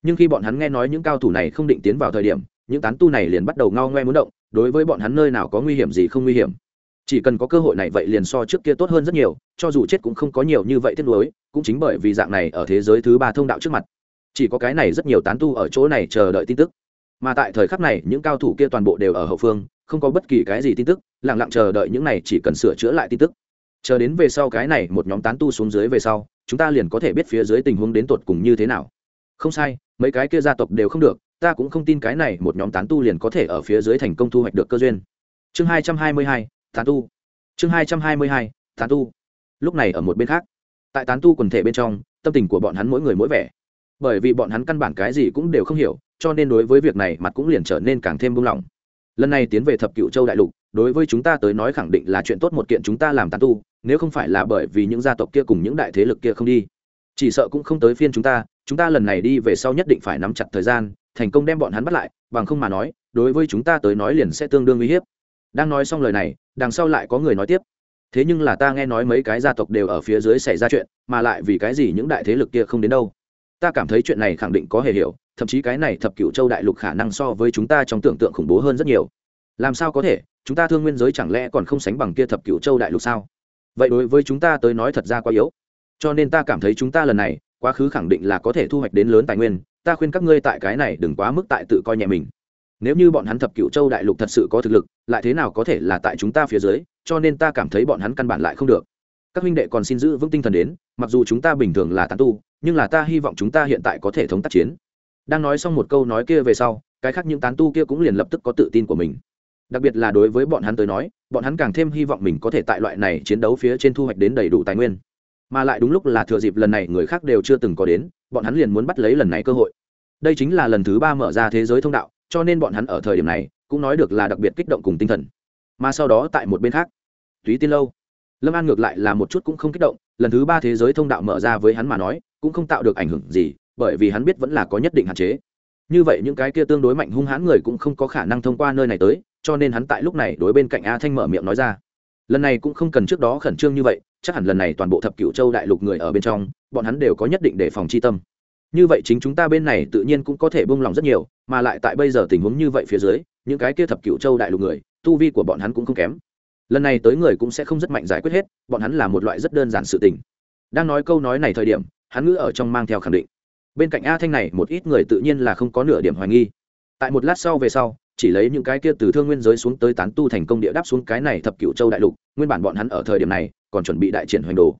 S1: Nhưng khi bọn hắn nghe nói những cao thủ này không định tiến vào thời điểm, những tán tu này liền bắt đầu ngao ngoe muốn động, đối với bọn hắn nơi nào có nguy hiểm gì không nguy hiểm. Chỉ cần có cơ hội này vậy liền so trước kia tốt hơn rất nhiều, cho dù chết cũng không có nhiều như vậy tiếc nuối, cũng chính bởi vì dạng này ở thế giới thứ ba thông đạo trước mặt chỉ có cái này rất nhiều tán tu ở chỗ này chờ đợi tin tức. Mà tại thời khắc này, những cao thủ kia toàn bộ đều ở hậu phương, không có bất kỳ cái gì tin tức lẳng lặng chờ đợi những này chỉ cần sửa chữa lại tin tức. Chờ đến về sau cái này một nhóm tán tu xuống dưới về sau, chúng ta liền có thể biết phía dưới tình huống đến tột cùng như thế nào. Không sai, mấy cái kia gia tộc đều không được, ta cũng không tin cái này một nhóm tán tu liền có thể ở phía dưới thành công thu hoạch được cơ duyên. Chương hai trăm hai mươi hai, tán tu. Chương hai trăm hai mươi hai, tán tu. Lúc này ở một bên khác, tại tán tu quần thể bên trong, tâm tình của bọn hắn mỗi người mỗi vẻ bởi vì bọn hắn căn bản cái gì cũng đều không hiểu, cho nên đối với việc này mặt cũng liền trở nên càng thêm buông lỏng. Lần này tiến về thập cựu châu đại lục, đối với chúng ta tới nói khẳng định là chuyện tốt một kiện chúng ta làm tàn tu, nếu không phải là bởi vì những gia tộc kia cùng những đại thế lực kia không đi. Chỉ sợ cũng không tới phiên chúng ta chúng ta lần này đi về sau nhất định phải nắm chặt thời gian, thành công đem bọn hắn bắt lại, bằng không mà nói, đối với chúng ta tới nói liền sẽ tương đương uy hiếp. Đang nói xong lời này, đằng sau lại có người nói tiếp. Thế nhưng là ta nghe nói mấy cái gia tộc đều ở phía dưới xảy ra chuyện, mà lại vì cái gì những đại thế lực kia không đến đâu? Ta cảm thấy chuyện này khẳng định có hề hiểu, thậm chí cái này thập cựu châu đại lục khả năng so với chúng ta trong tưởng tượng khủng bố hơn rất nhiều. Làm sao có thể? Chúng ta thương nguyên giới chẳng lẽ còn không sánh bằng kia thập cựu châu đại lục sao? Vậy đối với chúng ta tới nói thật ra quá yếu. Cho nên ta cảm thấy chúng ta lần này, quá khứ khẳng định là có thể thu hoạch đến lớn tài nguyên. Ta khuyên các ngươi tại cái này đừng quá mức tại tự coi nhẹ mình. Nếu như bọn hắn thập cựu châu đại lục thật sự có thực lực, lại thế nào có thể là tại chúng ta phía dưới? Cho nên ta cảm thấy bọn hắn căn bản lại không được. Các huynh đệ còn xin giữ vững tinh thần đến, mặc dù chúng ta bình thường là tán tu nhưng là ta hy vọng chúng ta hiện tại có thể thống tác chiến. Đang nói xong một câu nói kia về sau, cái khác những tán tu kia cũng liền lập tức có tự tin của mình. Đặc biệt là đối với bọn hắn tới nói, bọn hắn càng thêm hy vọng mình có thể tại loại này chiến đấu phía trên thu hoạch đến đầy đủ tài nguyên. Mà lại đúng lúc là thừa dịp lần này người khác đều chưa từng có đến, bọn hắn liền muốn bắt lấy lần này cơ hội. Đây chính là lần thứ ba mở ra thế giới thông đạo, cho nên bọn hắn ở thời điểm này, cũng nói được là đặc biệt kích động cùng tinh thần. Mà sau đó tại một bên khác, túy tiên lâu, lâm an ngược lại là một chút cũng không kích động, lần thứ ba thế giới thông đạo mở ra với hắn mà nói cũng không tạo được ảnh hưởng gì, bởi vì hắn biết vẫn là có nhất định hạn chế. Như vậy những cái kia tương đối mạnh hung hãn người cũng không có khả năng thông qua nơi này tới, cho nên hắn tại lúc này đối bên cạnh a thanh mở miệng nói ra. Lần này cũng không cần trước đó khẩn trương như vậy, chắc hẳn lần này toàn bộ thập cựu châu đại lục người ở bên trong, bọn hắn đều có nhất định để phòng chi tâm. Như vậy chính chúng ta bên này tự nhiên cũng có thể buông lòng rất nhiều, mà lại tại bây giờ tình huống như vậy phía dưới, những cái kia thập cựu châu đại lục người, tu vi của bọn hắn cũng không kém. Lần này tới người cũng sẽ không rất mạnh giải quyết hết, bọn hắn là một loại rất đơn giản sự tình. Đang nói câu nói này thời điểm hắn ngữ ở trong mang theo khẳng định. Bên cạnh a thanh này, một ít người tự nhiên là không có nửa điểm hoài nghi. Tại một lát sau về sau, chỉ lấy những cái kia từ thương nguyên giới xuống tới tán tu thành công địa đáp xuống cái này thập cựu châu đại lục, nguyên bản bọn hắn ở thời điểm này, còn chuẩn bị đại triển hoành đồ.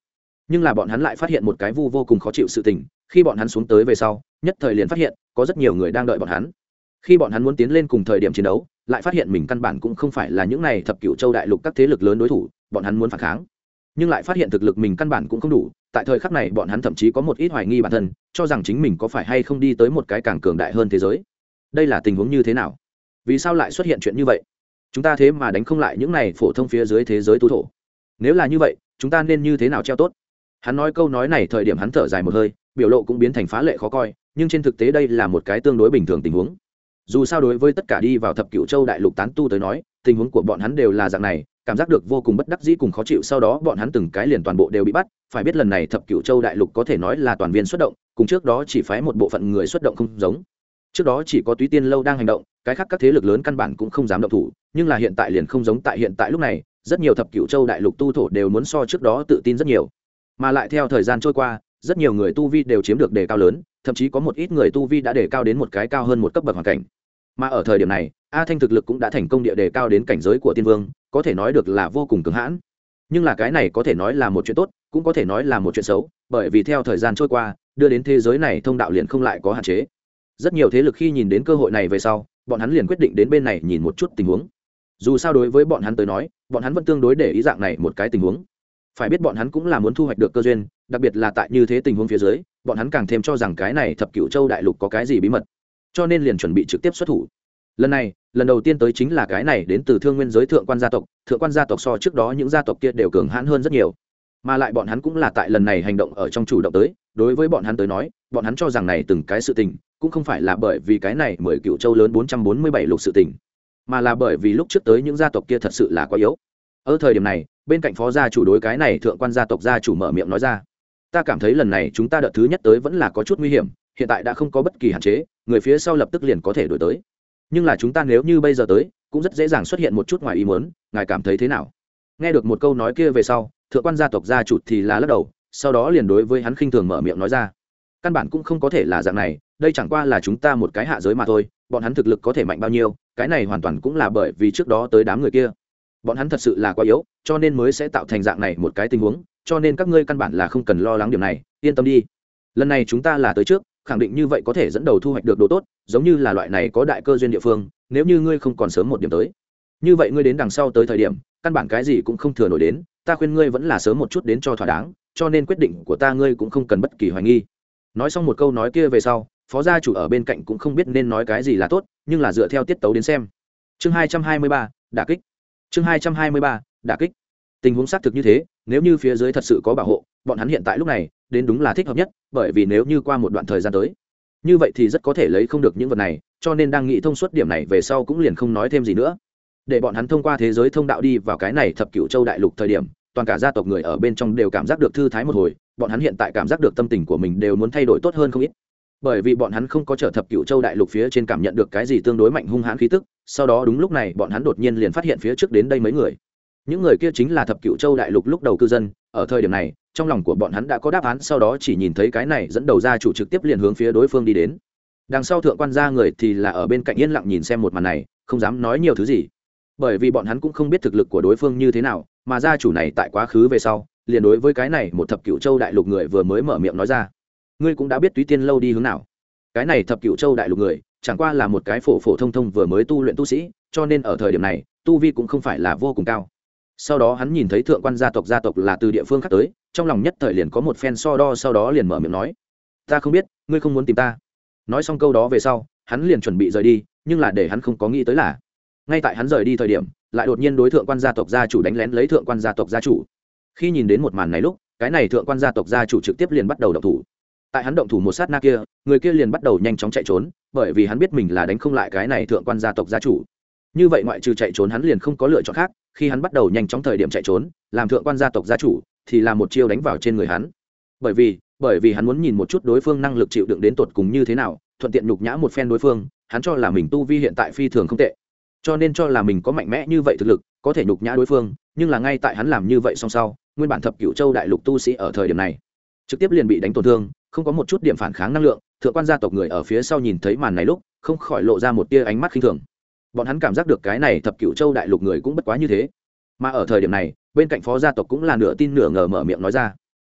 S1: Nhưng là bọn hắn lại phát hiện một cái vu vô cùng khó chịu sự tình, khi bọn hắn xuống tới về sau, nhất thời liền phát hiện, có rất nhiều người đang đợi bọn hắn. Khi bọn hắn muốn tiến lên cùng thời điểm chiến đấu, lại phát hiện mình căn bản cũng không phải là những này thập cựu châu đại lục các thế lực lớn đối thủ, bọn hắn muốn phản kháng nhưng lại phát hiện thực lực mình căn bản cũng không đủ, tại thời khắc này bọn hắn thậm chí có một ít hoài nghi bản thân, cho rằng chính mình có phải hay không đi tới một cái càng cường đại hơn thế giới. Đây là tình huống như thế nào? Vì sao lại xuất hiện chuyện như vậy? Chúng ta thế mà đánh không lại những này phổ thông phía dưới thế giới tu thổ. Nếu là như vậy, chúng ta nên như thế nào treo tốt? Hắn nói câu nói này thời điểm hắn thở dài một hơi, biểu lộ cũng biến thành phá lệ khó coi, nhưng trên thực tế đây là một cái tương đối bình thường tình huống. Dù sao đối với tất cả đi vào thập cựu châu đại lục tán tu tới nói, tình huống của bọn hắn đều là dạng này cảm giác được vô cùng bất đắc dĩ cùng khó chịu, sau đó bọn hắn từng cái liền toàn bộ đều bị bắt. Phải biết lần này thập cựu châu đại lục có thể nói là toàn viên xuất động, cùng trước đó chỉ phái một bộ phận người xuất động không giống. Trước đó chỉ có túy tiên lâu đang hành động, cái khác các thế lực lớn căn bản cũng không dám động thủ, nhưng là hiện tại liền không giống tại hiện tại lúc này, rất nhiều thập cựu châu đại lục tu thổ đều muốn so trước đó tự tin rất nhiều. Mà lại theo thời gian trôi qua, rất nhiều người tu vi đều chiếm được đề cao lớn, thậm chí có một ít người tu vi đã đề cao đến một cái cao hơn một cấp bậc hoàn cảnh. Mà ở thời điểm này, a thanh thực lực cũng đã thành công địa đề cao đến cảnh giới của tiên vương có thể nói được là vô cùng cứng hãn. Nhưng là cái này có thể nói là một chuyện tốt, cũng có thể nói là một chuyện xấu, bởi vì theo thời gian trôi qua, đưa đến thế giới này thông đạo liền không lại có hạn chế. Rất nhiều thế lực khi nhìn đến cơ hội này về sau, bọn hắn liền quyết định đến bên này nhìn một chút tình huống. Dù sao đối với bọn hắn tới nói, bọn hắn vẫn tương đối để ý dạng này một cái tình huống. Phải biết bọn hắn cũng là muốn thu hoạch được cơ duyên, đặc biệt là tại như thế tình huống phía dưới, bọn hắn càng thêm cho rằng cái này thập cựu châu đại lục có cái gì bí mật. Cho nên liền chuẩn bị trực tiếp xuất thủ lần này, lần đầu tiên tới chính là cái này đến từ thương nguyên giới thượng quan gia tộc, thượng quan gia tộc so trước đó những gia tộc kia đều cường hãn hơn rất nhiều. Mà lại bọn hắn cũng là tại lần này hành động ở trong chủ động tới, đối với bọn hắn tới nói, bọn hắn cho rằng này từng cái sự tình, cũng không phải là bởi vì cái này mười cựu châu lớn bốn trăm bốn mươi bảy lục sự tình, mà là bởi vì lúc trước tới những gia tộc kia thật sự là quá yếu. Ở thời điểm này, bên cạnh phó gia chủ đối cái này thượng quan gia tộc gia chủ mở miệng nói ra, ta cảm thấy lần này chúng ta đợt thứ nhất tới vẫn là có chút nguy hiểm, hiện tại đã không có bất kỳ hạn chế, người phía sau lập tức liền có thể đổi tới nhưng là chúng ta nếu như bây giờ tới, cũng rất dễ dàng xuất hiện một chút ngoài ý muốn, ngài cảm thấy thế nào? Nghe được một câu nói kia về sau, thượng quan gia tộc gia chủ thì là lắc đầu, sau đó liền đối với hắn khinh thường mở miệng nói ra. Căn bản cũng không có thể là dạng này, đây chẳng qua là chúng ta một cái hạ giới mà thôi, bọn hắn thực lực có thể mạnh bao nhiêu, cái này hoàn toàn cũng là bởi vì trước đó tới đám người kia. Bọn hắn thật sự là quá yếu, cho nên mới sẽ tạo thành dạng này một cái tình huống, cho nên các ngươi căn bản là không cần lo lắng điểm này, yên tâm đi. Lần này chúng ta là tới trước khẳng định như vậy có thể dẫn đầu thu hoạch được đồ tốt, giống như là loại này có đại cơ duyên địa phương, nếu như ngươi không còn sớm một điểm tới. Như vậy ngươi đến đằng sau tới thời điểm, căn bản cái gì cũng không thừa nổi đến, ta khuyên ngươi vẫn là sớm một chút đến cho thỏa đáng, cho nên quyết định của ta ngươi cũng không cần bất kỳ hoài nghi. Nói xong một câu nói kia về sau, phó gia chủ ở bên cạnh cũng không biết nên nói cái gì là tốt, nhưng là dựa theo tiết tấu đến xem. Chương hai trăm hai mươi ba kích. Chương hai trăm hai mươi ba kích. Tình huống xác thực như thế, nếu như phía dưới thật sự có bảo hộ, bọn hắn hiện tại lúc này đến đúng là thích hợp nhất, bởi vì nếu như qua một đoạn thời gian tới, như vậy thì rất có thể lấy không được những vật này, cho nên đang nghĩ thông suốt điểm này về sau cũng liền không nói thêm gì nữa. Để bọn hắn thông qua thế giới thông đạo đi vào cái này thập cựu châu đại lục thời điểm, toàn cả gia tộc người ở bên trong đều cảm giác được thư thái một hồi, bọn hắn hiện tại cảm giác được tâm tình của mình đều muốn thay đổi tốt hơn không ít. Bởi vì bọn hắn không có trở thập cựu châu đại lục phía trên cảm nhận được cái gì tương đối mạnh hung hãn khí tức, sau đó đúng lúc này bọn hắn đột nhiên liền phát hiện phía trước đến đây mấy người. Những người kia chính là thập cựu châu đại lục lúc đầu cư dân, ở thời điểm này trong lòng của bọn hắn đã có đáp án, sau đó chỉ nhìn thấy cái này, dẫn đầu ra chủ trực tiếp liền hướng phía đối phương đi đến. Đằng sau thượng quan gia người thì là ở bên cạnh yên lặng nhìn xem một màn này, không dám nói nhiều thứ gì. Bởi vì bọn hắn cũng không biết thực lực của đối phương như thế nào, mà gia chủ này tại quá khứ về sau, liền đối với cái này một thập cựu châu đại lục người vừa mới mở miệng nói ra. Ngươi cũng đã biết túy tiên lâu đi hướng nào. Cái này thập cựu châu đại lục người, chẳng qua là một cái phổ phổ thông thông vừa mới tu luyện tu sĩ, cho nên ở thời điểm này, tu vi cũng không phải là vô cùng cao. Sau đó hắn nhìn thấy thượng quan gia tộc gia tộc là từ địa phương khác tới trong lòng nhất thời liền có một phen so đo sau đó liền mở miệng nói, ta không biết, ngươi không muốn tìm ta. Nói xong câu đó về sau, hắn liền chuẩn bị rời đi, nhưng là để hắn không có nghĩ tới là, ngay tại hắn rời đi thời điểm, lại đột nhiên đối thượng quan gia tộc gia chủ đánh lén lấy thượng quan gia tộc gia chủ. Khi nhìn đến một màn này lúc, cái này thượng quan gia tộc gia chủ trực tiếp liền bắt đầu động thủ. Tại hắn động thủ một sát na kia, người kia liền bắt đầu nhanh chóng chạy trốn, bởi vì hắn biết mình là đánh không lại cái này thượng quan gia tộc gia chủ. Như vậy ngoại trừ chạy trốn hắn liền không có lựa chọn khác, khi hắn bắt đầu nhanh chóng thời điểm chạy trốn, làm thượng quan gia tộc gia chủ thì là một chiêu đánh vào trên người hắn. Bởi vì bởi vì hắn muốn nhìn một chút đối phương năng lực chịu đựng đến tột cùng như thế nào, thuận tiện nhục nhã một phen đối phương, hắn cho là mình tu vi hiện tại phi thường không tệ. Cho nên cho là mình có mạnh mẽ như vậy thực lực, có thể nhục nhã đối phương, nhưng là ngay tại hắn làm như vậy song sau, nguyên bản thập cựu châu đại lục tu sĩ ở thời điểm này, trực tiếp liền bị đánh tổn thương, không có một chút điểm phản kháng năng lượng, thượng quan gia tộc người ở phía sau nhìn thấy màn này lúc, không khỏi lộ ra một tia ánh mắt khinh thường. Bọn hắn cảm giác được cái này thập cựu châu đại lục người cũng bất quá như thế mà ở thời điểm này, bên cạnh phó gia tộc cũng là nửa tin nửa ngờ mở miệng nói ra.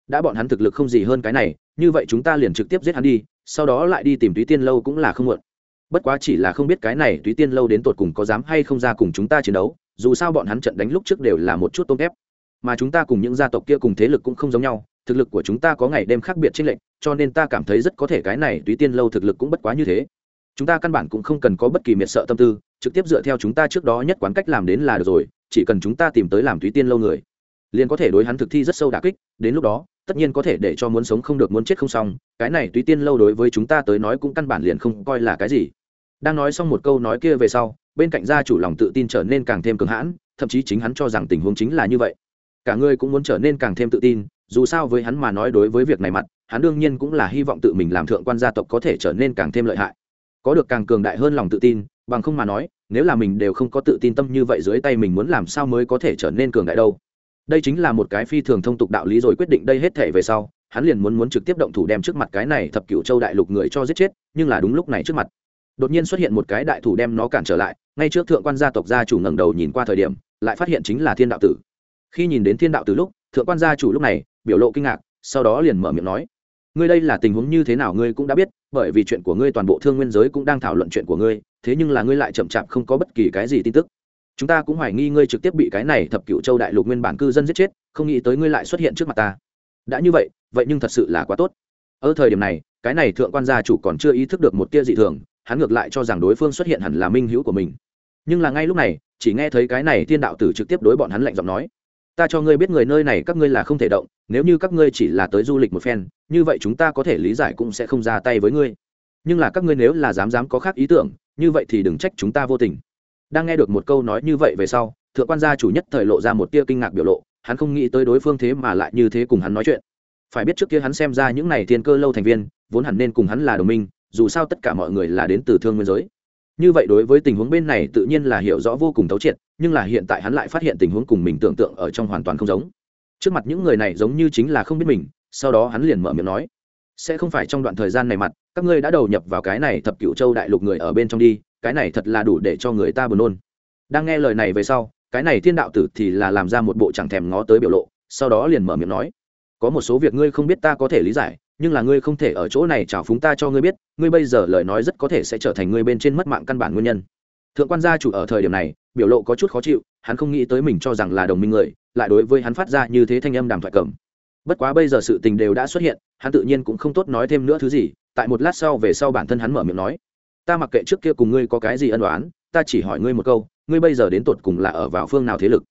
S1: Đã bọn hắn thực lực không gì hơn cái này, như vậy chúng ta liền trực tiếp giết hắn đi, sau đó lại đi tìm túy tiên lâu cũng là không muộn. Bất quá chỉ là không biết cái này túy tiên lâu đến tột cùng có dám hay không ra cùng chúng ta chiến đấu, dù sao bọn hắn trận đánh lúc trước đều là một chút tôm kép mà chúng ta cùng những gia tộc kia cùng thế lực cũng không giống nhau, thực lực của chúng ta có ngày đêm khác biệt trên lệnh cho nên ta cảm thấy rất có thể cái này túy tiên lâu thực lực cũng bất quá như thế. Chúng ta căn bản cũng không cần có bất kỳ miệt sợ tâm tư, trực tiếp dựa theo chúng ta trước đó nhất quán cách làm đến là được rồi chỉ cần chúng ta tìm tới làm túy tiên lâu người, liền có thể đối hắn thực thi rất sâu đà kích, đến lúc đó, tất nhiên có thể để cho muốn sống không được muốn chết không xong, cái này túy tiên lâu đối với chúng ta tới nói cũng căn bản liền không coi là cái gì. Đang nói xong một câu nói kia về sau, bên cạnh gia chủ lòng tự tin trở nên càng thêm cứng hãn, thậm chí chính hắn cho rằng tình huống chính là như vậy. Cả ngươi cũng muốn trở nên càng thêm tự tin, dù sao với hắn mà nói đối với việc này mặt, hắn đương nhiên cũng là hy vọng tự mình làm thượng quan gia tộc có thể trở nên càng thêm lợi hại. Có được càng cường đại hơn lòng tự tin, bằng không mà nói nếu là mình đều không có tự tin tâm như vậy dưới tay mình muốn làm sao mới có thể trở nên cường đại đâu? Đây chính là một cái phi thường thông tục đạo lý rồi quyết định đây hết thể về sau, hắn liền muốn muốn trực tiếp động thủ đem trước mặt cái này thập cựu châu đại lục người cho giết chết, nhưng là đúng lúc này trước mặt, đột nhiên xuất hiện một cái đại thủ đem nó cản trở lại, ngay trước thượng quan gia tộc gia chủ ngẩng đầu nhìn qua thời điểm, lại phát hiện chính là thiên đạo tử. Khi nhìn đến thiên đạo tử lúc, thượng quan gia chủ lúc này, biểu lộ kinh ngạc, sau đó liền mở miệng nói ngươi đây là tình huống như thế nào ngươi cũng đã biết, bởi vì chuyện của ngươi toàn bộ thương nguyên giới cũng đang thảo luận chuyện của ngươi, thế nhưng là ngươi lại chậm chạp không có bất kỳ cái gì tin tức. Chúng ta cũng hoài nghi ngươi trực tiếp bị cái này thập cựu châu đại lục nguyên bản cư dân giết chết, không nghĩ tới ngươi lại xuất hiện trước mặt ta. Đã như vậy vậy nhưng thật sự là quá tốt. Ở thời điểm này, cái này thượng quan gia chủ còn chưa ý thức được một tia dị thường, hắn ngược lại cho rằng đối phương xuất hiện hẳn là minh hữu của mình. Nhưng là ngay lúc này, chỉ nghe thấy cái này thiên đạo tử trực tiếp đối bọn hắn lạnh giọng nói ta cho ngươi biết người nơi này các ngươi là không thể động, nếu như các ngươi chỉ là tới du lịch một phen, như vậy chúng ta có thể lý giải cũng sẽ không ra tay với ngươi. Nhưng là các ngươi nếu là dám dám có khác ý tưởng, như vậy thì đừng trách chúng ta vô tình. Đang nghe được một câu nói như vậy về sau, thượng quan gia chủ nhất thời lộ ra một tia kinh ngạc biểu lộ, hắn không nghĩ tới đối phương thế mà lại như thế cùng hắn nói chuyện. Phải biết trước kia hắn xem ra những này thiên cơ lâu thành viên, vốn hẳn nên cùng hắn là đồng minh, dù sao tất cả mọi người là đến từ thương nguyên giới. Như vậy đối với tình huống bên này tự nhiên là hiểu rõ vô cùng thấu triệt nhưng là hiện tại hắn lại phát hiện tình huống cùng mình tưởng tượng ở trong hoàn toàn không giống. Trước mặt những người này giống như chính là không biết mình, sau đó hắn liền mở miệng nói, sẽ không phải trong đoạn thời gian này mặt, các ngươi đã đầu nhập vào cái này thập cựu châu đại lục người ở bên trong đi, cái này thật là đủ để cho người ta buồn nôn. Đang nghe lời này về sau, cái này thiên đạo tử thì là làm ra một bộ chẳng thèm ngó tới biểu lộ, sau đó liền mở miệng nói, có một số việc ngươi không biết ta có thể lý giải, nhưng là ngươi không thể ở chỗ này trào phúng ta cho ngươi biết, ngươi bây giờ lời nói rất có thể sẽ trở thành ngươi bên trên mất mạng căn bản nguyên nhân. Thượng quan gia chủ ở thời điểm này biểu lộ có chút khó chịu, hắn không nghĩ tới mình cho rằng là đồng minh người, lại đối với hắn phát ra như thế thanh âm đàm thoại cầm. Bất quá bây giờ sự tình đều đã xuất hiện, hắn tự nhiên cũng không tốt nói thêm nữa thứ gì, tại một lát sau về sau bản thân hắn mở miệng nói, ta mặc kệ trước kia cùng ngươi có cái gì ân đoán ta chỉ hỏi ngươi một câu, ngươi bây giờ đến tột cùng là ở vào phương nào thế lực?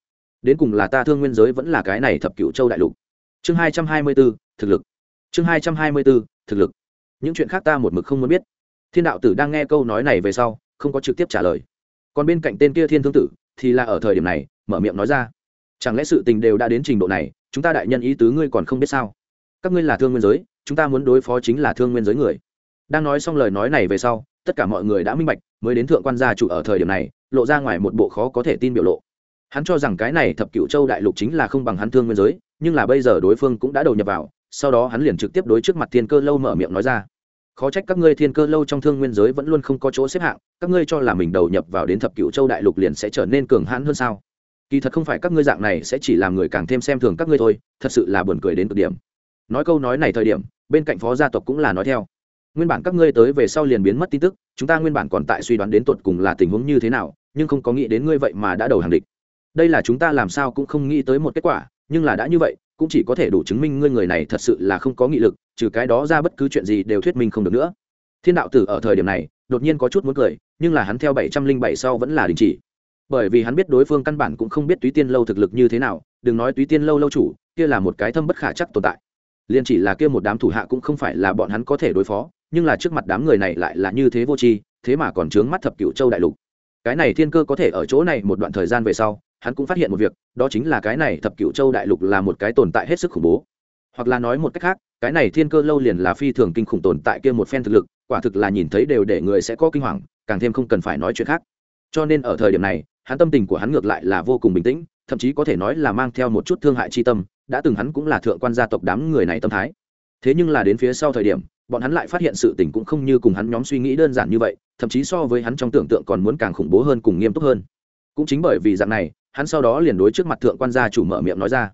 S1: Đến cùng là ta thương nguyên giới vẫn là cái này thập cựu châu đại lục? Chương hai trăm hai mươi b ố thực lực. Chương hai trăm hai mươi b ố thực lực. Những chuyện khác ta một mực không muốn biết. Thiên đạo tử đang nghe câu nói này về sau, không có trực tiếp trả lời còn bên cạnh tên kia thiên thương tử thì là ở thời điểm này, mở miệng nói ra. Chẳng lẽ sự tình đều đã đến trình độ này, chúng ta đại nhân ý tứ ngươi còn không biết sao? Các ngươi là thương nguyên giới, chúng ta muốn đối phó chính là thương nguyên giới người. Đang nói xong lời nói này về sau, tất cả mọi người đã minh bạch, mới đến thượng quan gia chủ ở thời điểm này, lộ ra ngoài một bộ khó có thể tin biểu lộ. Hắn cho rằng cái này thập cựu châu đại lục chính là không bằng hắn thương nguyên giới, nhưng là bây giờ đối phương cũng đã đầu nhập vào, sau đó hắn liền trực tiếp đối trước mặt thiên cơ lâu mở miệng nói ra khó trách các ngươi thiên cơ lâu trong thương nguyên giới vẫn luôn không có chỗ xếp hạng, các ngươi cho là mình đầu nhập vào đến thập cựu châu đại lục liền sẽ trở nên cường hãn hơn sao? Kỳ thật không phải các ngươi dạng này sẽ chỉ làm người càng thêm xem thường các ngươi thôi, thật sự là buồn cười đến cực điểm. Nói câu nói này thời điểm, bên cạnh phó gia tộc cũng là nói theo. Nguyên bản các ngươi tới về sau liền biến mất tin tức, chúng ta nguyên bản còn tại suy đoán đến tột cùng là tình huống như thế nào, nhưng không có nghĩ đến ngươi vậy mà đã đầu hàng địch. Đây là chúng ta làm sao cũng không nghĩ tới một kết quả, nhưng là đã như vậy cũng chỉ có thể đủ chứng minh ngươi người này thật sự là không có nghị lực, trừ cái đó ra bất cứ chuyện gì đều thuyết minh không được nữa. Thiên đạo tử ở thời điểm này, đột nhiên có chút muốn cười, nhưng là hắn theo bảy trăm linh bảy sau vẫn là đình chỉ. Bởi vì hắn biết đối phương căn bản cũng không biết túy tiên lâu thực lực như thế nào, đừng nói túy tiên lâu lâu chủ, kia là một cái thâm bất khả chắc tồn tại. Liền chỉ là kia một đám thủ hạ cũng không phải là bọn hắn có thể đối phó, nhưng là trước mặt đám người này lại là như thế vô tri, thế mà còn trướng mắt thập cựu châu đại lục. Cái này thiên cơ có thể ở chỗ này một đoạn thời gian về sau hắn cũng phát hiện một việc, đó chính là cái này thập cựu châu đại lục là một cái tồn tại hết sức khủng bố. Hoặc là nói một cách khác, cái này thiên cơ lâu liền là phi thường kinh khủng tồn tại kia một phen thực lực, quả thực là nhìn thấy đều để người sẽ có kinh hoàng, càng thêm không cần phải nói chuyện khác. Cho nên ở thời điểm này, hắn tâm tình của hắn ngược lại là vô cùng bình tĩnh, thậm chí có thể nói là mang theo một chút thương hại chi tâm, đã từng hắn cũng là thượng quan gia tộc đám người này tâm thái. Thế nhưng là đến phía sau thời điểm, bọn hắn lại phát hiện sự tình cũng không như cùng hắn nhóm suy nghĩ đơn giản như vậy, thậm chí so với hắn trong tưởng tượng còn muốn càng khủng bố hơn cùng nghiêm túc hơn. Cũng chính bởi vì dạng này hắn sau đó liền đối trước mặt thượng quan gia chủ mở miệng nói ra,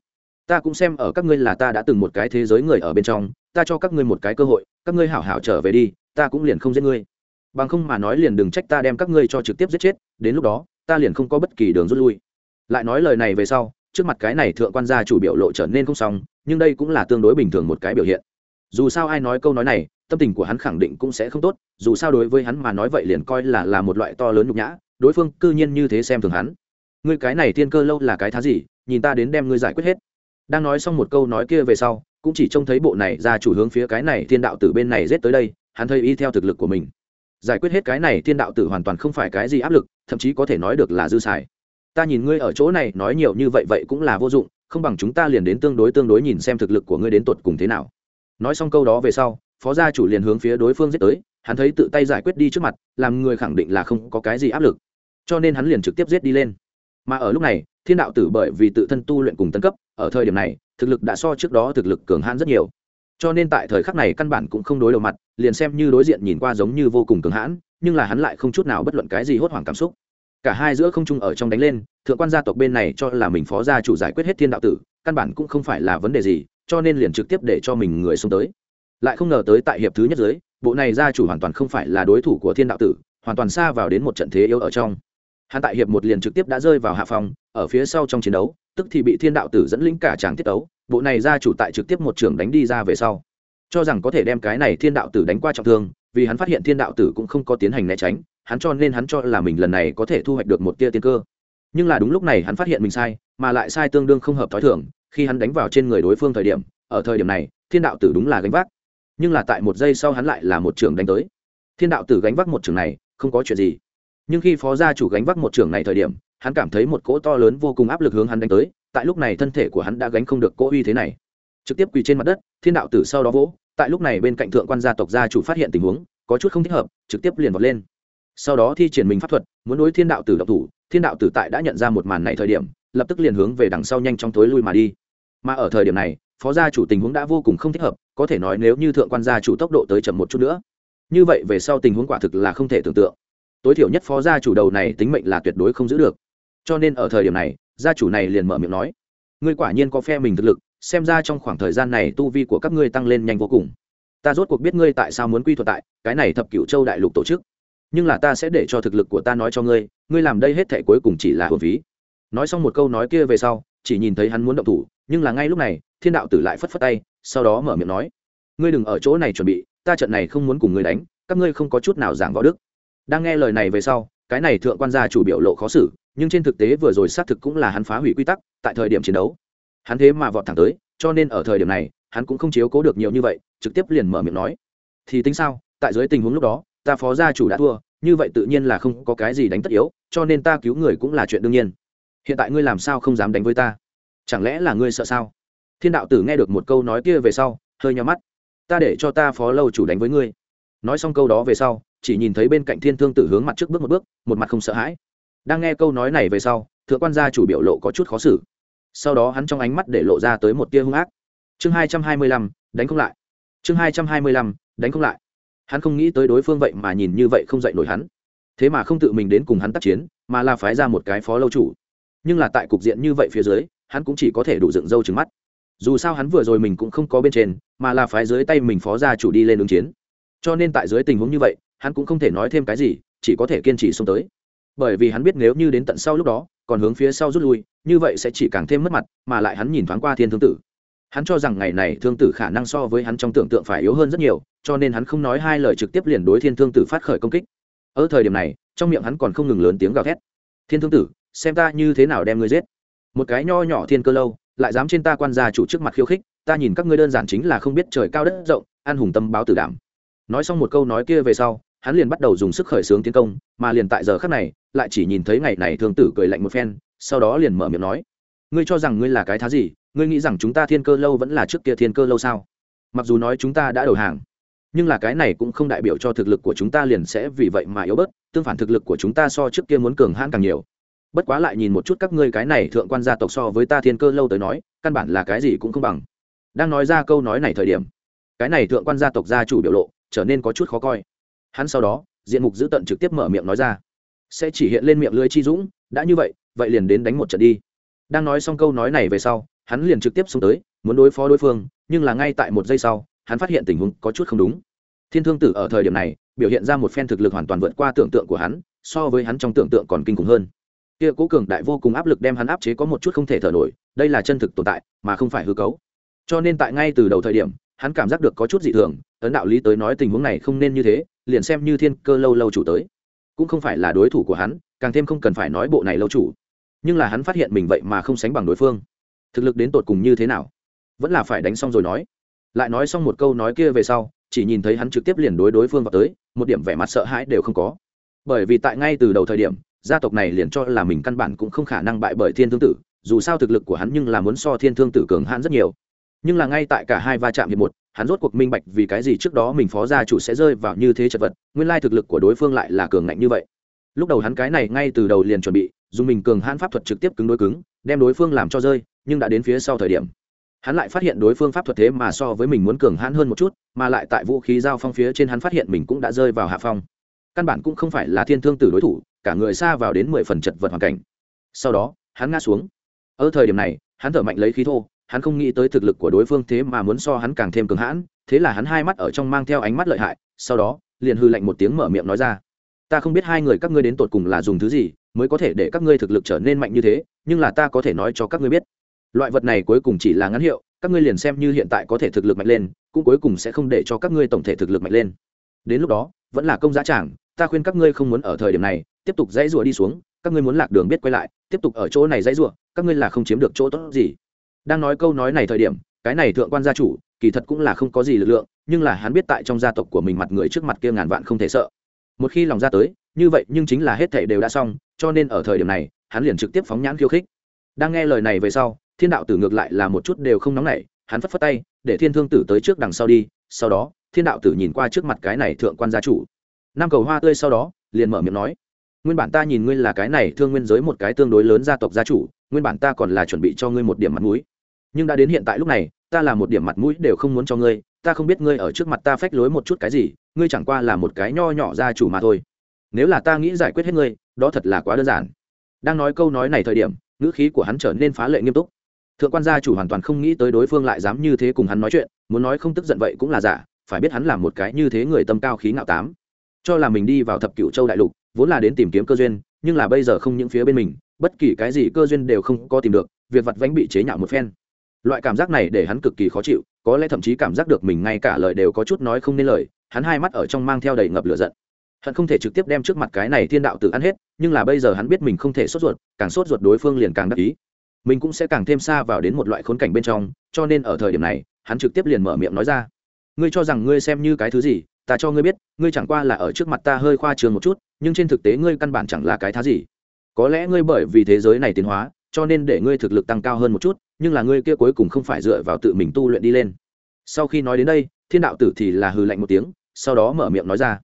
S1: ta cũng xem ở các ngươi là ta đã từng một cái thế giới người ở bên trong, ta cho các ngươi một cái cơ hội, các ngươi hảo hảo trở về đi, ta cũng liền không giết ngươi. Bằng không mà nói liền đừng trách ta đem các ngươi cho trực tiếp giết chết, đến lúc đó, ta liền không có bất kỳ đường rút lui. Lại nói lời này về sau, trước mặt cái này thượng quan gia chủ biểu lộ trở nên không xong, nhưng đây cũng là tương đối bình thường một cái biểu hiện. Dù sao ai nói câu nói này, tâm tình của hắn khẳng định cũng sẽ không tốt, dù sao đối với hắn mà nói vậy liền coi là là một loại to lớn nhục nhã, đối phương cư nhiên như thế xem thường hắn ngươi cái này thiên cơ lâu là cái thá gì, nhìn ta đến đem ngươi giải quyết hết. Đang nói xong một câu nói kia về sau, cũng chỉ trông thấy bộ này ra chủ hướng phía cái này thiên đạo tử bên này rết tới đây, hắn thấy y theo thực lực của mình. Giải quyết hết cái này thiên đạo tử hoàn toàn không phải cái gì áp lực, thậm chí có thể nói được là dư xài. Ta nhìn ngươi ở chỗ này nói nhiều như vậy vậy cũng là vô dụng, không bằng chúng ta liền đến tương đối tương đối nhìn xem thực lực của ngươi đến tột cùng thế nào. Nói xong câu đó về sau, phó gia chủ liền hướng phía đối phương giết tới, hắn thấy tự tay giải quyết đi trước mặt, làm người khẳng định là không có cái gì áp lực. Cho nên hắn liền trực tiếp giết đi lên mà ở lúc này, thiên đạo tử bởi vì tự thân tu luyện cùng tân cấp, ở thời điểm này, thực lực đã so trước đó thực lực cường hãn rất nhiều. Cho nên tại thời khắc này căn bản cũng không đối đầu mặt, liền xem như đối diện nhìn qua giống như vô cùng cường hãn, nhưng là hắn lại không chút nào bất luận cái gì hốt hoảng cảm xúc. Cả hai giữa không trung ở trong đánh lên, thượng quan gia tộc bên này cho là mình phó gia chủ giải quyết hết thiên đạo tử, căn bản cũng không phải là vấn đề gì, cho nên liền trực tiếp để cho mình người xông tới. Lại không ngờ tới tại hiệp thứ nhất giới, bộ này gia chủ hoàn toàn không phải là đối thủ của thiên đạo tử, hoàn toàn xa vào đến một trận thế yếu ở trong hắn tại hiệp một liền trực tiếp đã rơi vào hạ phòng, ở phía sau trong chiến đấu, tức thì bị thiên đạo tử dẫn lĩnh cả tràng tiết đấu bộ này ra chủ tại trực tiếp một trường đánh đi ra về sau. Cho rằng có thể đem cái này thiên đạo tử đánh qua trọng thương, vì hắn phát hiện thiên đạo tử cũng không có tiến hành né tránh, hắn cho nên hắn cho là mình lần này có thể thu hoạch được một tia tiên cơ. Nhưng là đúng lúc này hắn phát hiện mình sai, mà lại sai tương đương không hợp t h ó i thưởng khi hắn đánh vào trên người đối phương thời điểm, ở thời điểm này, thiên đạo tử đúng là gánh vác. Nhưng là tại một giây sau hắn lại là một trường đánh tới. Thiên đạo tử gánh vác một trường này, không có chuyện gì nhưng khi phó gia chủ gánh vác một trường này thời điểm, hắn cảm thấy một cỗ to lớn vô cùng áp lực hướng hắn đánh tới, tại lúc này thân thể của hắn đã gánh không được cỗ uy thế này. Trực tiếp quỳ trên mặt đất, thiên đạo tử sau đó vỗ, tại lúc này bên cạnh thượng quan gia tộc gia chủ phát hiện tình huống, có chút không thích hợp, trực tiếp liền vọt lên. Sau đó thi triển mình pháp thuật, muốn đối thiên đạo tử độc thủ, thiên đạo tử tại đã nhận ra một màn này thời điểm, lập tức liền hướng về đằng sau nhanh trong tối lui mà đi. Mà ở thời điểm này, phó gia chủ tình huống đã vô cùng không thích hợp, có thể nói nếu như thượng quan gia chủ tốc độ tới chậm một chút nữa, như vậy về sau tình huống quả thực là không thể tưởng tượng tối thiểu nhất phó gia chủ đầu này tính mệnh là tuyệt đối không giữ được. Cho nên ở thời điểm này, gia chủ này liền mở miệng nói, ngươi quả nhiên có phe mình thực lực, xem ra trong khoảng thời gian này tu vi của các ngươi tăng lên nhanh vô cùng. Ta rốt cuộc biết ngươi tại sao muốn quy thuật tại, cái này thập cửu châu đại lục tổ chức. Nhưng là ta sẽ để cho thực lực của ta nói cho ngươi ngươi làm đây hết thể cuối cùng chỉ là hồn phí. Nói xong một câu nói kia về sau, chỉ nhìn thấy hắn muốn động thủ, nhưng là ngay lúc này, thiên đạo tử lại phất phất tay, sau đó mở miệng nói, ngươi đừng ở chỗ này chuẩn bị, ta trận này không muốn cùng ngươi đánh, các ngươi không có chút nào giảng võ đức đang nghe lời này về sau, cái này thượng quan gia chủ biểu lộ khó xử, nhưng trên thực tế vừa rồi xác thực cũng là hắn phá hủy quy tắc, tại thời điểm chiến đấu. Hắn thế mà vọt thẳng tới, cho nên ở thời điểm này, hắn cũng không chiếu cố được nhiều như vậy, trực tiếp liền mở miệng nói. Thì tính sao, tại dưới tình huống lúc đó, ta phó gia chủ đã thua, như vậy tự nhiên là không có cái gì đánh tất yếu, cho nên ta cứu người cũng là chuyện đương nhiên. Hiện tại ngươi làm sao không dám đánh với ta? Chẳng lẽ là ngươi sợ sao? Thiên đạo tử nghe được một câu nói kia về sau, hơi nhắm mắt. Ta để cho ta phó lâu chủ đánh với ngươi. Nói xong câu đó về sau chỉ nhìn thấy bên cạnh thiên thương tử hướng mặt trước bước một bước, một mặt không sợ hãi. Đang nghe câu nói này về sau, thượng quan gia chủ biểu lộ có chút khó xử. Sau đó hắn trong ánh mắt để lộ ra tới một tia hung ác. Chương hai trăm hai mươi lăm, đánh không lại. Chương hai trăm hai mươi lăm, đánh không lại. Hắn không nghĩ tới đối phương vậy mà nhìn như vậy không dạy nổi hắn. Thế mà không tự mình đến cùng hắn tác chiến, mà là phái ra một cái phó lâu chủ. Nhưng là tại cục diện như vậy phía dưới, hắn cũng chỉ có thể đủ dựng râu trứng mắt. Dù sao hắn vừa rồi mình cũng không có bên trên, mà là phái dưới tay mình phó gia chủ đi lên ứng chiến. Cho nên tại dưới tình huống như vậy hắn cũng không thể nói thêm cái gì, chỉ có thể kiên trì xuống tới. Bởi vì hắn biết nếu như đến tận sau lúc đó, còn hướng phía sau rút lui, như vậy sẽ chỉ càng thêm mất mặt, mà lại hắn nhìn thoáng qua thiên thương tử. Hắn cho rằng ngày này thương tử khả năng so với hắn trong tưởng tượng phải yếu hơn rất nhiều, cho nên hắn không nói hai lời trực tiếp liền đối thiên thương tử phát khởi công kích. Ở thời điểm này, trong miệng hắn còn không ngừng lớn tiếng gào thét. Thiên thương tử, xem ta như thế nào đem ngươi giết? Một cái nho nhỏ thiên cơ lâu, lại dám trên ta quan gia chủ trước mặt khiêu khích, ta nhìn các ngươi đơn giản chính là không biết trời cao đất rộng, an hùng tâm báo tử đảm. Nói xong một câu nói kia về sau hắn liền bắt đầu dùng sức khởi xướng tiến công, mà liền tại giờ khắc này, lại chỉ nhìn thấy ngày này thương tử cười lạnh một phen, sau đó liền mở miệng nói, ngươi cho rằng ngươi là cái thá gì? Ngươi nghĩ rằng chúng ta thiên cơ lâu vẫn là trước kia thiên cơ lâu sao? Mặc dù nói chúng ta đã đầu hàng, nhưng là cái này cũng không đại biểu cho thực lực của chúng ta liền sẽ vì vậy mà yếu bớt, tương phản thực lực của chúng ta so trước kia muốn cường hãn càng nhiều. Bất quá lại nhìn một chút các ngươi cái này thượng quan gia tộc so với ta thiên cơ lâu tới nói, căn bản là cái gì cũng không bằng. Đang nói ra câu nói này thời điểm, cái này thượng quan gia tộc gia chủ biểu lộ trở nên có chút khó coi hắn sau đó, diện mục giữ tận trực tiếp mở miệng nói ra. Sẽ chỉ hiện lên miệng lưới chi dũng, đã như vậy vậy liền đến đánh một trận đi. Đang nói xong câu nói này về sau, hắn liền trực tiếp xuống tới, muốn đối phó đối phương, nhưng là ngay tại một giây sau, hắn phát hiện tình huống có chút không đúng. Thiên thương tử ở thời điểm này, biểu hiện ra một phen thực lực hoàn toàn vượt qua tưởng tượng của hắn, so với hắn trong tưởng tượng còn kinh khủng hơn. Kia cố cường đại vô cùng áp lực đem hắn áp chế có một chút không thể thở nổi, đây là chân thực tồn tại, mà không phải hư cấu. Cho nên tại ngay từ đầu thời điểm hắn cảm giác được có chút dị thường, ấn đạo lý tới nói tình huống này không nên như thế, liền xem như thiên cơ lâu lâu chủ tới. Cũng không phải là đối thủ của hắn, càng thêm không cần phải nói bộ này lâu chủ. Nhưng là hắn phát hiện mình vậy mà không sánh bằng đối phương. Thực lực đến tột cùng như thế nào? Vẫn là phải đánh xong rồi nói. Lại nói xong một câu nói kia về sau, chỉ nhìn thấy hắn trực tiếp liền đối đối phương vào tới, một điểm vẻ mặt sợ hãi đều không có. Bởi vì tại ngay từ đầu thời điểm, gia tộc này liền cho là mình căn bản cũng không khả năng bại bởi thiên thương tử, dù sao thực lực của hắn nhưng là muốn so thiên thương tử cường hãn rất nhiều nhưng là ngay tại cả hai va chạm hiệp một, hắn rốt cuộc minh bạch vì cái gì trước đó mình phó gia chủ sẽ rơi vào như thế chật vật, nguyên lai thực lực của đối phương lại là cường ngạnh như vậy. Lúc đầu hắn cái này ngay từ đầu liền chuẩn bị, dùng mình cường hãn pháp thuật trực tiếp cứng đối cứng, đem đối phương làm cho rơi, nhưng đã đến phía sau thời điểm, hắn lại phát hiện đối phương pháp thuật thế mà so với mình muốn cường hãn hơn một chút, mà lại tại vũ khí giao phong phía trên hắn phát hiện mình cũng đã rơi vào hạ phong. Căn bản cũng không phải là thiên thương tử đối thủ, cả người xa vào đến mười phần chật vật hoàn cảnh. Sau đó, hắn ngã xuống. Ở thời điểm này, hắn thở mạnh lấy khí thô hắn không nghĩ tới thực lực của đối phương thế mà muốn so hắn càng thêm cường hãn, thế là hắn hai mắt ở trong mang theo ánh mắt lợi hại, sau đó, liền hư lạnh một tiếng mở miệng nói ra. Ta không biết hai người các ngươi đến tột cùng là dùng thứ gì mới có thể để các ngươi thực lực trở nên mạnh như thế, nhưng là ta có thể nói cho các ngươi biết. Loại vật này cuối cùng chỉ là ngắn hiệu, các ngươi liền xem như hiện tại có thể thực lực mạnh lên, cũng cuối cùng sẽ không để cho các ngươi tổng thể thực lực mạnh lên. Đến lúc đó, vẫn là công giá trảng ta khuyên các ngươi không muốn ở thời điểm này, tiếp tục dãy rủa đi xuống, các ngươi muốn lạc đường biết quay lại, tiếp tục ở chỗ này dãy rủa, các ngươi là không chiếm được chỗ tốt gì đang nói câu nói này thời điểm, cái này thượng quan gia chủ, kỳ thật cũng là không có gì lực lượng, nhưng là hắn biết tại trong gia tộc của mình mặt người trước mặt kia ngàn vạn không thể sợ. Một khi lòng ra tới, như vậy nhưng chính là hết thể đều đã xong, cho nên ở thời điểm này, hắn liền trực tiếp phóng nhãn khiêu khích. Đang nghe lời này về sau, thiên đạo tử ngược lại là một chút đều không nóng nảy, hắn phất phất tay, để thiên thương tử tới trước đằng sau đi, sau đó, thiên đạo tử nhìn qua trước mặt cái này thượng quan gia chủ. Năm cầu hoa tươi sau đó, liền mở miệng nói, nguyên bản ta nhìn ngươi là cái này thương nguyên giới một cái tương đối lớn gia tộc gia chủ, nguyên bản ta còn là chuẩn bị cho ngươi một điểm mặt mũi nhưng đã đến hiện tại lúc này, ta là một điểm mặt mũi đều không muốn cho ngươi, ta không biết ngươi ở trước mặt ta phách lối một chút cái gì, ngươi chẳng qua là một cái nho nhỏ gia chủ mà thôi. Nếu là ta nghĩ giải quyết hết ngươi, đó thật là quá đơn giản. Đang nói câu nói này thời điểm, ngữ khí của hắn trở nên phá lệ nghiêm túc. Thượng quan gia chủ hoàn toàn không nghĩ tới đối phương lại dám như thế cùng hắn nói chuyện, muốn nói không tức giận vậy cũng là giả, phải biết hắn là một cái như thế người tâm cao khí ngạo tám. Cho là mình đi vào thập cựu châu đại lục, vốn là đến tìm kiếm cơ duyên, nhưng là bây giờ không những phía bên mình, bất kỳ cái gì cơ duyên đều không có tìm được, việc vặt vánh bị chế nhạo một phen loại cảm giác này để hắn cực kỳ khó chịu, có lẽ thậm chí cảm giác được mình ngay cả lời đều có chút nói không nên lời, hắn hai mắt ở trong mang theo đầy ngập lửa giận. Hắn không thể trực tiếp đem trước mặt cái này thiên đạo tự ăn hết, nhưng là bây giờ hắn biết mình không thể sốt ruột, càng sốt ruột đối phương liền càng đắc ý. Mình cũng sẽ càng thêm xa vào đến một loại khốn cảnh bên trong, cho nên ở thời điểm này, hắn trực tiếp liền mở miệng nói ra. Ngươi cho rằng ngươi xem như cái thứ gì, ta cho ngươi biết, ngươi chẳng qua là ở trước mặt ta hơi khoa trường một chút, nhưng trên thực tế ngươi căn bản chẳng là cái thá gì. Có lẽ ngươi bởi vì thế giới này tiến hóa cho nên để ngươi thực lực tăng cao hơn một chút, nhưng là ngươi kia cuối cùng không phải dựa vào tự mình tu luyện đi lên. Sau khi nói đến đây, thiên đạo tử thì là hừ lạnh một tiếng, sau đó mở miệng nói ra.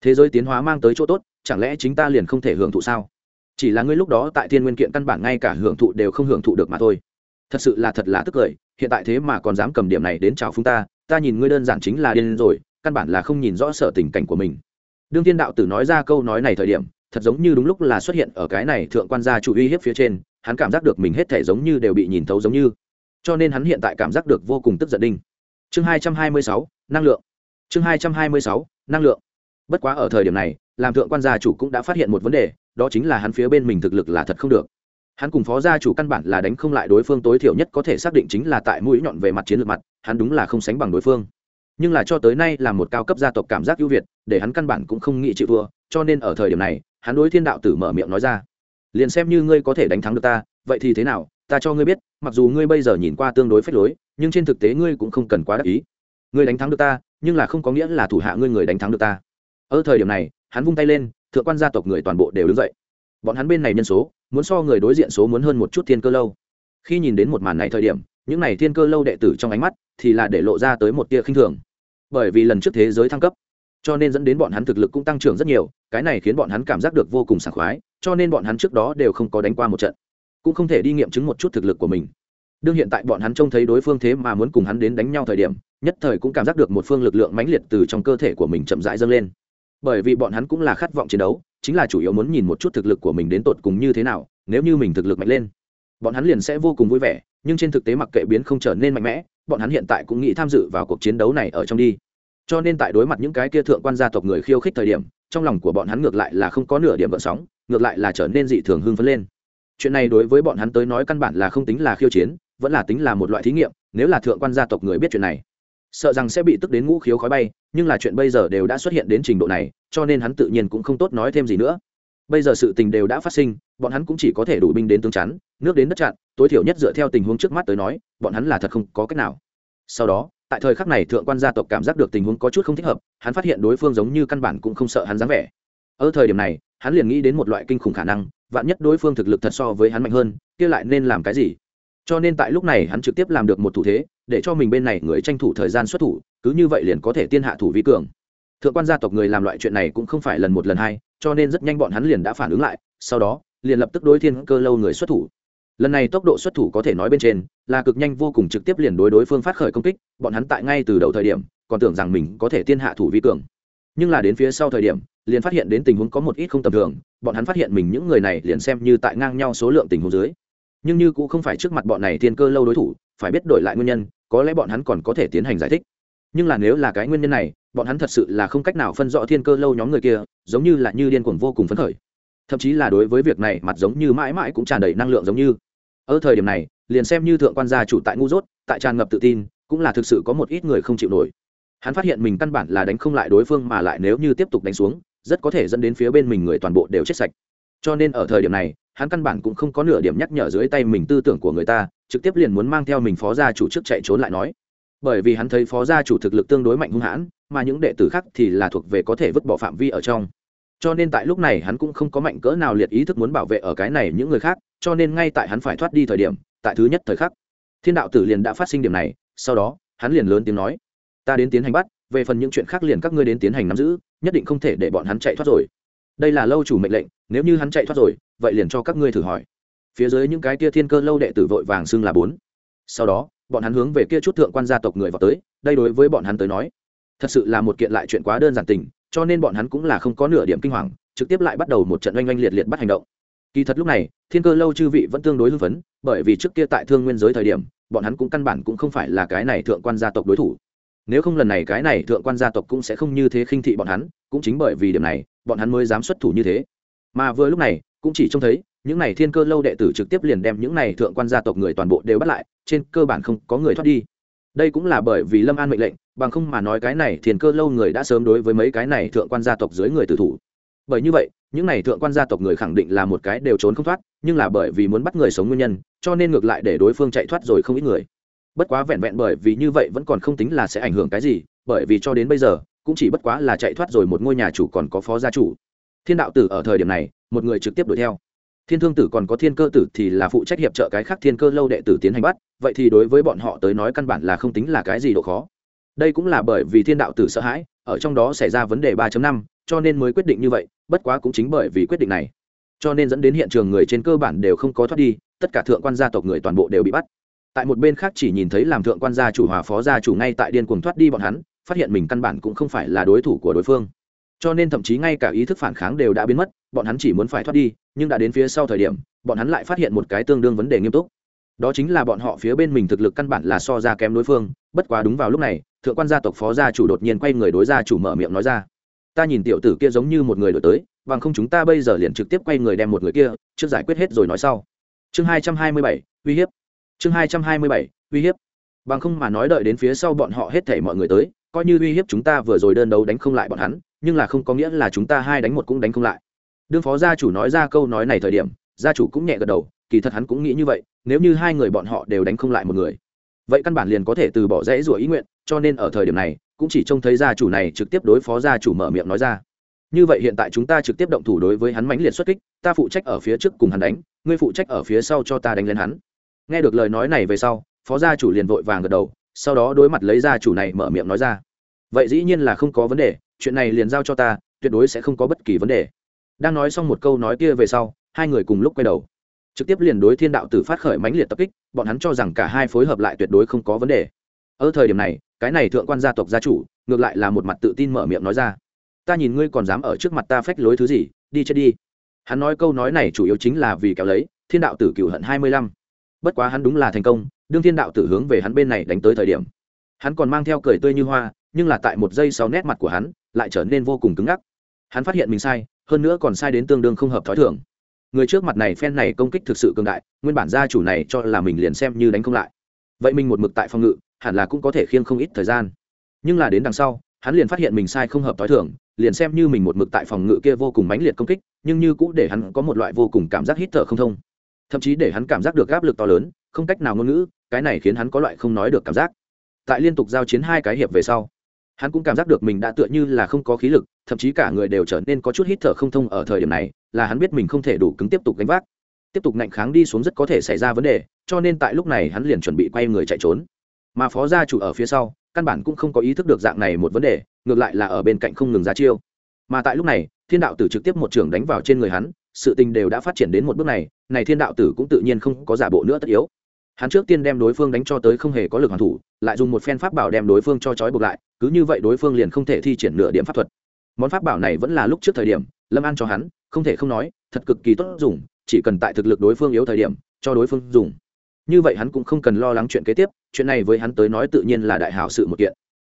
S1: Thế giới tiến hóa mang tới chỗ tốt, chẳng lẽ chính ta liền không thể hưởng thụ sao? Chỉ là ngươi lúc đó tại thiên nguyên kiện căn bản ngay cả hưởng thụ đều không hưởng thụ được mà thôi. Thật sự là thật là tức cười, hiện tại thế mà còn dám cầm điểm này đến chào phúng ta ta nhìn ngươi đơn giản chính là điên rồi, căn bản là không nhìn rõ sở tình cảnh của mình. Đương thiên đạo tử nói ra câu nói này thời điểm, thật giống như đúng lúc là xuất hiện ở cái này thượng quan gia chủ uy hiếp phía trên hắn cảm giác được mình hết thể giống như đều bị nhìn thấu giống như. Cho nên hắn hiện tại cảm giác được vô cùng tức giận đinh. Chương hai trăm hai mươi sáu, năng lượng. Chương hai trăm hai mươi sáu, năng lượng. Bất quá ở thời điểm này, làm thượng quan gia chủ cũng đã phát hiện một vấn đề, đó chính là hắn phía bên mình thực lực là thật không được. Hắn cùng phó gia chủ căn bản là đánh không lại đối phương tối thiểu nhất có thể xác định chính là tại mũi nhọn về mặt chiến lược mặt, hắn đúng là không sánh bằng đối phương. Nhưng là cho tới nay là một cao cấp gia tộc cảm giác ưu việt, để hắn căn bản cũng không nghĩ chịu thua, cho nên ở thời điểm này, hắn đối thiên đạo tử mở miệng nói ra liền xem như ngươi có thể đánh thắng được ta, vậy thì thế nào? Ta cho ngươi biết, mặc dù ngươi bây giờ nhìn qua tương đối phép lối, nhưng trên thực tế ngươi cũng không cần quá đắc ý. Ngươi đánh thắng được ta, nhưng là không có nghĩa là thủ hạ ngươi người đánh thắng được ta. Ở thời điểm này, hắn vung tay lên, thượng quan gia tộc người toàn bộ đều đứng dậy. Bọn hắn bên này nhân số, muốn so người đối diện số muốn hơn một chút thiên cơ lâu. Khi nhìn đến một màn này thời điểm, những n à y thiên cơ lâu đệ tử trong ánh mắt thì là để lộ ra tới một tia khinh thường. Bởi vì lần trước thế giới thăng cấp cho nên dẫn đến bọn hắn thực lực cũng tăng trưởng rất nhiều, cái này khiến bọn hắn cảm giác được vô cùng sảng khoái, cho nên bọn hắn trước đó đều không có đánh qua một trận, cũng không thể đi nghiệm chứng một chút thực lực của mình. Đương hiện tại bọn hắn trông thấy đối phương thế mà muốn cùng hắn đến đánh nhau thời điểm, nhất thời cũng cảm giác được một phương lực lượng mãnh liệt từ trong cơ thể của mình chậm rãi dâng lên. Bởi vì bọn hắn cũng là khát vọng chiến đấu, chính là chủ yếu muốn nhìn một chút thực lực của mình đến tột cùng như thế nào, nếu như mình thực lực mạnh lên, bọn hắn liền sẽ vô cùng vui vẻ, nhưng trên thực tế mặc kệ biến không trở nên mạnh mẽ, bọn hắn hiện tại cũng nghĩ tham dự vào cuộc chiến đấu này ở trong đi cho nên tại đối mặt những cái kia thượng quan gia tộc người khiêu khích thời điểm, trong lòng của bọn hắn ngược lại là không có nửa điểm gợn sóng, ngược lại là trở nên dị thường hưng phấn lên. Chuyện này đối với bọn hắn tới nói căn bản là không tính là khiêu chiến, vẫn là tính là một loại thí nghiệm, nếu là thượng quan gia tộc người biết chuyện này, sợ rằng sẽ bị tức đến ngũ khiếu khói bay, nhưng là chuyện bây giờ đều đã xuất hiện đến trình độ này, cho nên hắn tự nhiên cũng không tốt nói thêm gì nữa. Bây giờ sự tình đều đã phát sinh, bọn hắn cũng chỉ có thể đủ binh đến tương chắn, nước đến đất chặn, tối thiểu nhất dựa theo tình huống trước mắt tới nói, bọn hắn là thật không có cách nào. Sau đó tại thời khắc này thượng quan gia tộc cảm giác được tình huống có chút không thích hợp, hắn phát hiện đối phương giống như căn bản cũng không sợ hắn dáng vẻ. Ở thời điểm này, hắn liền nghĩ đến một loại kinh khủng khả năng, vạn nhất đối phương thực lực thật so với hắn mạnh hơn, kia lại nên làm cái gì? Cho nên tại lúc này hắn trực tiếp làm được một thủ thế, để cho mình bên này người tranh thủ thời gian xuất thủ, cứ như vậy liền có thể tiên hạ thủ vi cường. Thượng quan gia tộc người làm loại chuyện này cũng không phải lần một lần hai, cho nên rất nhanh bọn hắn liền đã phản ứng lại, sau đó, liền lập tức đối thiên cơ lâu người xuất thủ lần này tốc độ xuất thủ có thể nói bên trên, là cực nhanh vô cùng trực tiếp liền đối đối phương phát khởi công kích, bọn hắn tại ngay từ đầu thời điểm, còn tưởng rằng mình có thể tiên hạ thủ vi cường. Nhưng là đến phía sau thời điểm, liền phát hiện đến tình huống có một ít không tầm thường, bọn hắn phát hiện mình những người này liền xem như tại ngang nhau số lượng tình huống dưới. Nhưng như cũng không phải trước mặt bọn này thiên cơ lâu đối thủ, phải biết đổi lại nguyên nhân, có lẽ bọn hắn còn có thể tiến hành giải thích. Nhưng là nếu là cái nguyên nhân này, bọn hắn thật sự là không cách nào phân rõ thiên cơ lâu nhóm người kia, giống như là như điên cuồng vô cùng phấn khởi thậm chí là đối với việc này mặt giống như mãi mãi cũng tràn đầy năng lượng giống như. Ở thời điểm này, liền xem như thượng quan gia chủ tại ngu dốt, tại tràn ngập tự tin, cũng là thực sự có một ít người không chịu nổi. Hắn phát hiện mình căn bản là đánh không lại đối phương mà lại nếu như tiếp tục đánh xuống, rất có thể dẫn đến phía bên mình người toàn bộ đều chết sạch. Cho nên ở thời điểm này, hắn căn bản cũng không có nửa điểm nhắc nhở dưới tay mình tư tưởng của người ta, trực tiếp liền muốn mang theo mình phó gia chủ trước chạy trốn lại nói. Bởi vì hắn thấy phó gia chủ thực lực tương đối mạnh hung hãn, mà những đệ tử khác thì là thuộc về có thể vứt bỏ phạm vi ở trong cho nên tại lúc này hắn cũng không có mạnh cỡ nào liệt ý thức muốn bảo vệ ở cái này những người khác, cho nên ngay tại hắn phải thoát đi thời điểm, tại thứ nhất thời khắc, thiên đạo tử liền đã phát sinh điểm này, sau đó, hắn liền lớn tiếng nói, ta đến tiến hành bắt, về phần những chuyện khác liền các ngươi đến tiến hành nắm giữ, nhất định không thể để bọn hắn chạy thoát rồi. Đây là lâu chủ mệnh lệnh, nếu như hắn chạy thoát rồi, vậy liền cho các ngươi thử hỏi. Phía dưới những cái kia thiên cơ lâu đệ tử vội vàng xưng là bốn. Sau đó, bọn hắn hướng về kia chút thượng quan gia tộc người vào tới, đây đối với bọn hắn tới nói, thật sự là một kiện lại chuyện quá đơn giản tình cho nên bọn hắn cũng là không có nửa điểm kinh hoàng, trực tiếp lại bắt đầu một trận oanh oanh liệt liệt bắt hành động. Kỳ thật lúc này, thiên cơ lâu chư vị vẫn tương đối hưng phấn, bởi vì trước kia tại thương nguyên giới thời điểm, bọn hắn cũng căn bản cũng không phải là cái này thượng quan gia tộc đối thủ. Nếu không lần này cái này thượng quan gia tộc cũng sẽ không như thế khinh thị bọn hắn, cũng chính bởi vì điểm này, bọn hắn mới dám xuất thủ như thế. Mà vừa lúc này, cũng chỉ trông thấy, những này thiên cơ lâu đệ tử trực tiếp liền đem những này thượng quan gia tộc người toàn bộ đều bắt lại, trên cơ bản không có người thoát đi đây cũng là bởi vì lâm an mệnh lệnh, bằng không mà nói cái này thiên cơ lâu người đã sớm đối với mấy cái này thượng quan gia tộc dưới người tử thủ. Bởi như vậy, những này thượng quan gia tộc người khẳng định là một cái đều trốn không thoát, nhưng là bởi vì muốn bắt người sống nguyên nhân, cho nên ngược lại để đối phương chạy thoát rồi không ít người. Bất quá vẹn vẹn bởi vì như vậy vẫn còn không tính là sẽ ảnh hưởng cái gì, bởi vì cho đến bây giờ, cũng chỉ bất quá là chạy thoát rồi một ngôi nhà chủ còn có phó gia chủ. Thiên đạo tử ở thời điểm này, một người trực tiếp đuổi theo thiên thương tử còn có thiên cơ tử thì là phụ trách hiệp trợ cái khác thiên cơ lâu đệ tử tiến hành bắt, vậy thì đối với bọn họ tới nói căn bản là không tính là cái gì độ khó. Đây cũng là bởi vì thiên đạo tử sợ hãi, ở trong đó xảy ra vấn đề ba năm, cho nên mới quyết định như vậy, bất quá cũng chính bởi vì quyết định này. Cho nên dẫn đến hiện trường người trên cơ bản đều không có thoát đi, tất cả thượng quan gia tộc người toàn bộ đều bị bắt. Tại một bên khác chỉ nhìn thấy làm thượng quan gia chủ hòa phó gia chủ ngay tại điên cuồng thoát đi bọn hắn, phát hiện mình căn bản cũng không phải là đối thủ của đối phương. Cho nên thậm chí ngay cả ý thức phản kháng đều đã biến mất bọn hắn chỉ muốn phải thoát đi, nhưng đã đến phía sau thời điểm, bọn hắn lại phát hiện một cái tương đương vấn đề nghiêm túc. Đó chính là bọn họ phía bên mình thực lực căn bản là so ra kém đối phương, bất quá đúng vào lúc này, thượng quan gia tộc phó gia chủ đột nhiên quay người đối gia chủ mở miệng nói ra. Ta nhìn tiểu tử kia giống như một người đổi tới, bằng không chúng ta bây giờ liền trực tiếp quay người đem một người kia, trước giải quyết hết rồi nói sau. Chương hai trăm hai mươi bảy, uy hiếp. Chương hai trăm hai mươi bảy, uy hiếp. Bằng không mà nói đợi đến phía sau bọn họ hết thảy mọi người tới, coi như uy hiếp chúng ta vừa rồi đơn đấu đánh không lại bọn hắn, nhưng là không có nghĩa là chúng ta hai đánh một cũng đánh không lại đương phó gia chủ nói ra câu nói này thời điểm, gia chủ cũng nhẹ gật đầu, kỳ thật hắn cũng nghĩ như vậy, nếu như hai người bọn họ đều đánh không lại một người, vậy căn bản liền có thể từ bỏ rẽ rủa ý nguyện, cho nên ở thời điểm này, cũng chỉ trông thấy gia chủ này trực tiếp đối phó gia chủ mở miệng nói ra. Như vậy hiện tại chúng ta trực tiếp động thủ đối với hắn mãnh liệt xuất kích, ta phụ trách ở phía trước cùng hắn đánh, ngươi phụ trách ở phía sau cho ta đánh lên hắn. Nghe được lời nói này về sau, phó gia chủ liền vội vàng gật đầu, sau đó đối mặt lấy gia chủ này mở miệng nói ra. Vậy dĩ nhiên là không có vấn đề, chuyện này liền giao cho ta, tuyệt đối sẽ không có bất kỳ vấn đề đang nói xong một câu nói kia về sau, hai người cùng lúc quay đầu. Trực tiếp liền đối thiên đạo tử phát khởi mãnh liệt tập kích, bọn hắn cho rằng cả hai phối hợp lại tuyệt đối không có vấn đề. Ở thời điểm này, cái này thượng quan gia tộc gia chủ, ngược lại là một mặt tự tin mở miệng nói ra. Ta nhìn ngươi còn dám ở trước mặt ta phách lối thứ gì, đi chết đi. Hắn nói câu nói này chủ yếu chính là vì kéo lấy, thiên đạo tử cựu hận hai mươi lăm. Bất quá hắn đúng là thành công, đương thiên đạo tử hướng về hắn bên này đánh tới thời điểm. Hắn còn mang theo cười tươi như hoa, nhưng là tại một giây sau nét mặt của hắn, lại trở nên vô cùng cứng ngắc. Hắn phát hiện mình sai hơn nữa còn sai đến tương đương không hợp thói thường. Người trước mặt này phen này công kích thực sự cường đại, nguyên bản gia chủ này cho là mình liền xem như đánh không lại. Vậy mình một mực tại phòng ngự, hẳn là cũng có thể khiêng không ít thời gian. Nhưng là đến đằng sau, hắn liền phát hiện mình sai không hợp t h i thường, liền xem như mình một mực tại phòng ngự kia vô cùng mãnh liệt công kích, nhưng như cũ để hắn có một loại vô cùng cảm giác hít thở không thông. Thậm chí để hắn cảm giác được áp lực to lớn, không cách nào ngôn ngữ, cái này khiến hắn có loại không nói được cảm giác. Tại liên tục giao chiến hai cái hiệp về sau hắn cũng cảm giác được mình đã tựa như là không có khí lực, thậm chí cả người đều trở nên có chút hít thở không thông ở thời điểm này, là hắn biết mình không thể đủ cứng tiếp tục gánh vác. Tiếp tục ngạnh kháng đi xuống rất có thể xảy ra vấn đề, cho nên tại lúc này hắn liền chuẩn bị quay người chạy trốn. Mà phó gia chủ ở phía sau, căn bản cũng không có ý thức được dạng này một vấn đề, ngược lại là ở bên cạnh không ngừng ra chiêu. Mà tại lúc này, thiên đạo tử trực tiếp một trường đánh vào trên người hắn, sự tình đều đã phát triển đến một bước này này thiên đạo tử cũng tự nhiên không có giả bộ nữa tất yếu. Hắn trước tiên đem đối phương đánh cho tới không hề có lực hoàn thủ, lại dùng một phen pháp bảo đem đối phương cho trói buộc lại cứ như vậy đối phương liền không thể thi triển nửa điểm pháp thuật. Món pháp bảo này vẫn là lúc trước thời điểm, lâm an cho hắn, không thể không nói, thật cực kỳ tốt dùng, chỉ cần tại thực lực đối phương yếu thời điểm, cho đối phương dùng. Như vậy hắn cũng không cần lo lắng chuyện kế tiếp, chuyện này với hắn tới nói tự nhiên là đại hảo sự một kiện.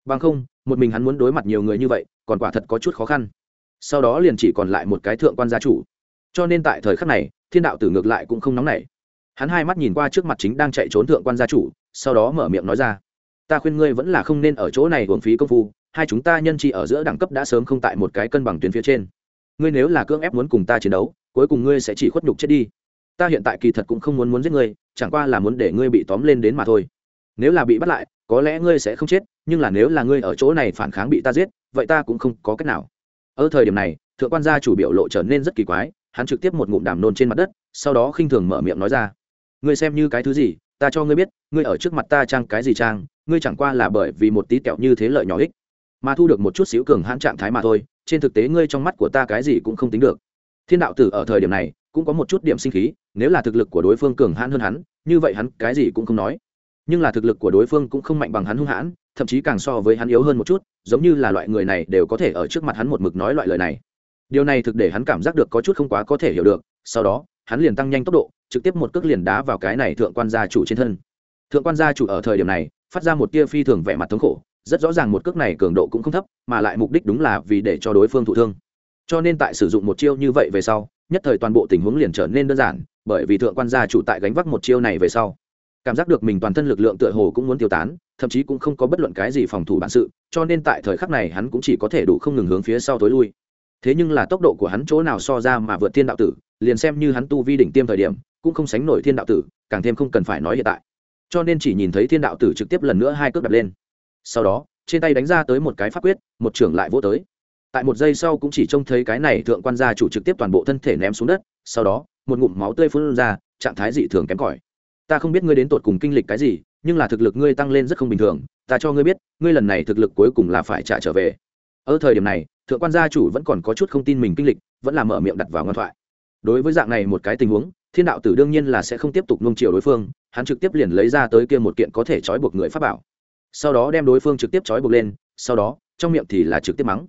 S1: Bằng không, một mình hắn muốn đối mặt nhiều người như vậy, còn quả thật có chút khó khăn. Sau đó liền chỉ còn lại một cái thượng quan gia chủ. Cho nên tại thời khắc này, thiên đạo tử ngược lại cũng không nóng nảy. Hắn hai mắt nhìn qua trước mặt chính đang chạy trốn thượng quan gia chủ, sau đó mở miệng nói ra ta khuyên ngươi vẫn là không nên ở chỗ này uống phí công phu, hai chúng ta nhân trị ở giữa đẳng cấp đã sớm không tại một cái cân bằng tuyến phía trên. Ngươi nếu là cưỡng ép muốn cùng ta chiến đấu, cuối cùng ngươi sẽ chỉ khuất nhục chết đi. Ta hiện tại kỳ thật cũng không muốn muốn giết ngươi, chẳng qua là muốn để ngươi bị tóm lên đến mà thôi. Nếu là bị bắt lại, có lẽ ngươi sẽ không chết, nhưng là nếu là ngươi ở chỗ này phản kháng bị ta giết, vậy ta cũng không có cách nào. Ở thời điểm này, thượng quan gia chủ biểu lộ trở nên rất kỳ quái, hắn trực tiếp một ngụm đàm nôn trên mặt đất, sau đó khinh thường mở miệng nói ra. Ngươi xem như cái thứ gì, ta cho ngươi biết, ngươi ở trước mặt ta trang cái gì trang ngươi chẳng qua là bởi vì một tí kẹo như thế lợi nhỏ ích, mà thu được một chút xíu cường hãn trạng thái mà thôi, trên thực tế ngươi trong mắt của ta cái gì cũng không tính được. Thiên đạo tử ở thời điểm này, cũng có một chút điểm sinh khí, nếu là thực lực của đối phương cường hãn hơn hắn, như vậy hắn cái gì cũng không nói. Nhưng là thực lực của đối phương cũng không mạnh bằng hắn hung hãn, thậm chí càng so với hắn yếu hơn một chút, giống như là loại người này đều có thể ở trước mặt hắn một mực nói loại lời này. Điều này thực để hắn cảm giác được có chút không quá có thể hiểu được, sau đó, hắn liền tăng nhanh tốc độ, trực tiếp một cước liền đá vào cái này thượng quan gia chủ trên thân. Thượng quan gia chủ ở thời điểm này phát ra một tia phi thường vẻ mặt thống khổ, rất rõ ràng một cước này cường độ cũng không thấp, mà lại mục đích đúng là vì để cho đối phương thụ thương. Cho nên tại sử dụng một chiêu như vậy về sau, nhất thời toàn bộ tình huống liền trở nên đơn giản, bởi vì thượng quan gia chủ tại gánh vác một chiêu này về sau, cảm giác được mình toàn thân lực lượng tựa hồ cũng muốn tiêu tán, thậm chí cũng không có bất luận cái gì phòng thủ bản sự, cho nên tại thời khắc này hắn cũng chỉ có thể đủ không ngừng hướng phía sau tối lui. Thế nhưng là tốc độ của hắn chỗ nào so ra mà vượt thiên đạo tử, liền xem như hắn tu vi đỉnh tiêm thời điểm, cũng không sánh nổi thiên đạo tử, càng thêm không cần phải nói hiện tại cho nên chỉ nhìn thấy thiên đạo tử trực tiếp lần nữa hai cước đặt lên. Sau đó, trên tay đánh ra tới một cái pháp quyết, một trưởng lại vô tới. Tại một giây sau cũng chỉ trông thấy cái này thượng quan gia chủ trực tiếp toàn bộ thân thể ném xuống đất, sau đó, một ngụm máu tươi phun ra, trạng thái dị thường kém cỏi. Ta không biết ngươi đến tột cùng kinh lịch cái gì, nhưng là thực lực ngươi tăng lên rất không bình thường, ta cho ngươi biết, ngươi lần này thực lực cuối cùng là phải trả trở về. Ở thời điểm này, thượng quan gia chủ vẫn còn có chút không tin mình kinh lịch, vẫn là mở miệng đặt vào ngoan thoại. Đối với dạng này một cái tình huống thiên đạo tử đương nhiên là sẽ không tiếp tục nung chiều đối phương, hắn trực tiếp liền lấy ra tới kia một kiện có thể trói buộc người pháp bảo. Sau đó đem đối phương trực tiếp trói buộc lên, sau đó, trong miệng thì là trực tiếp mắng.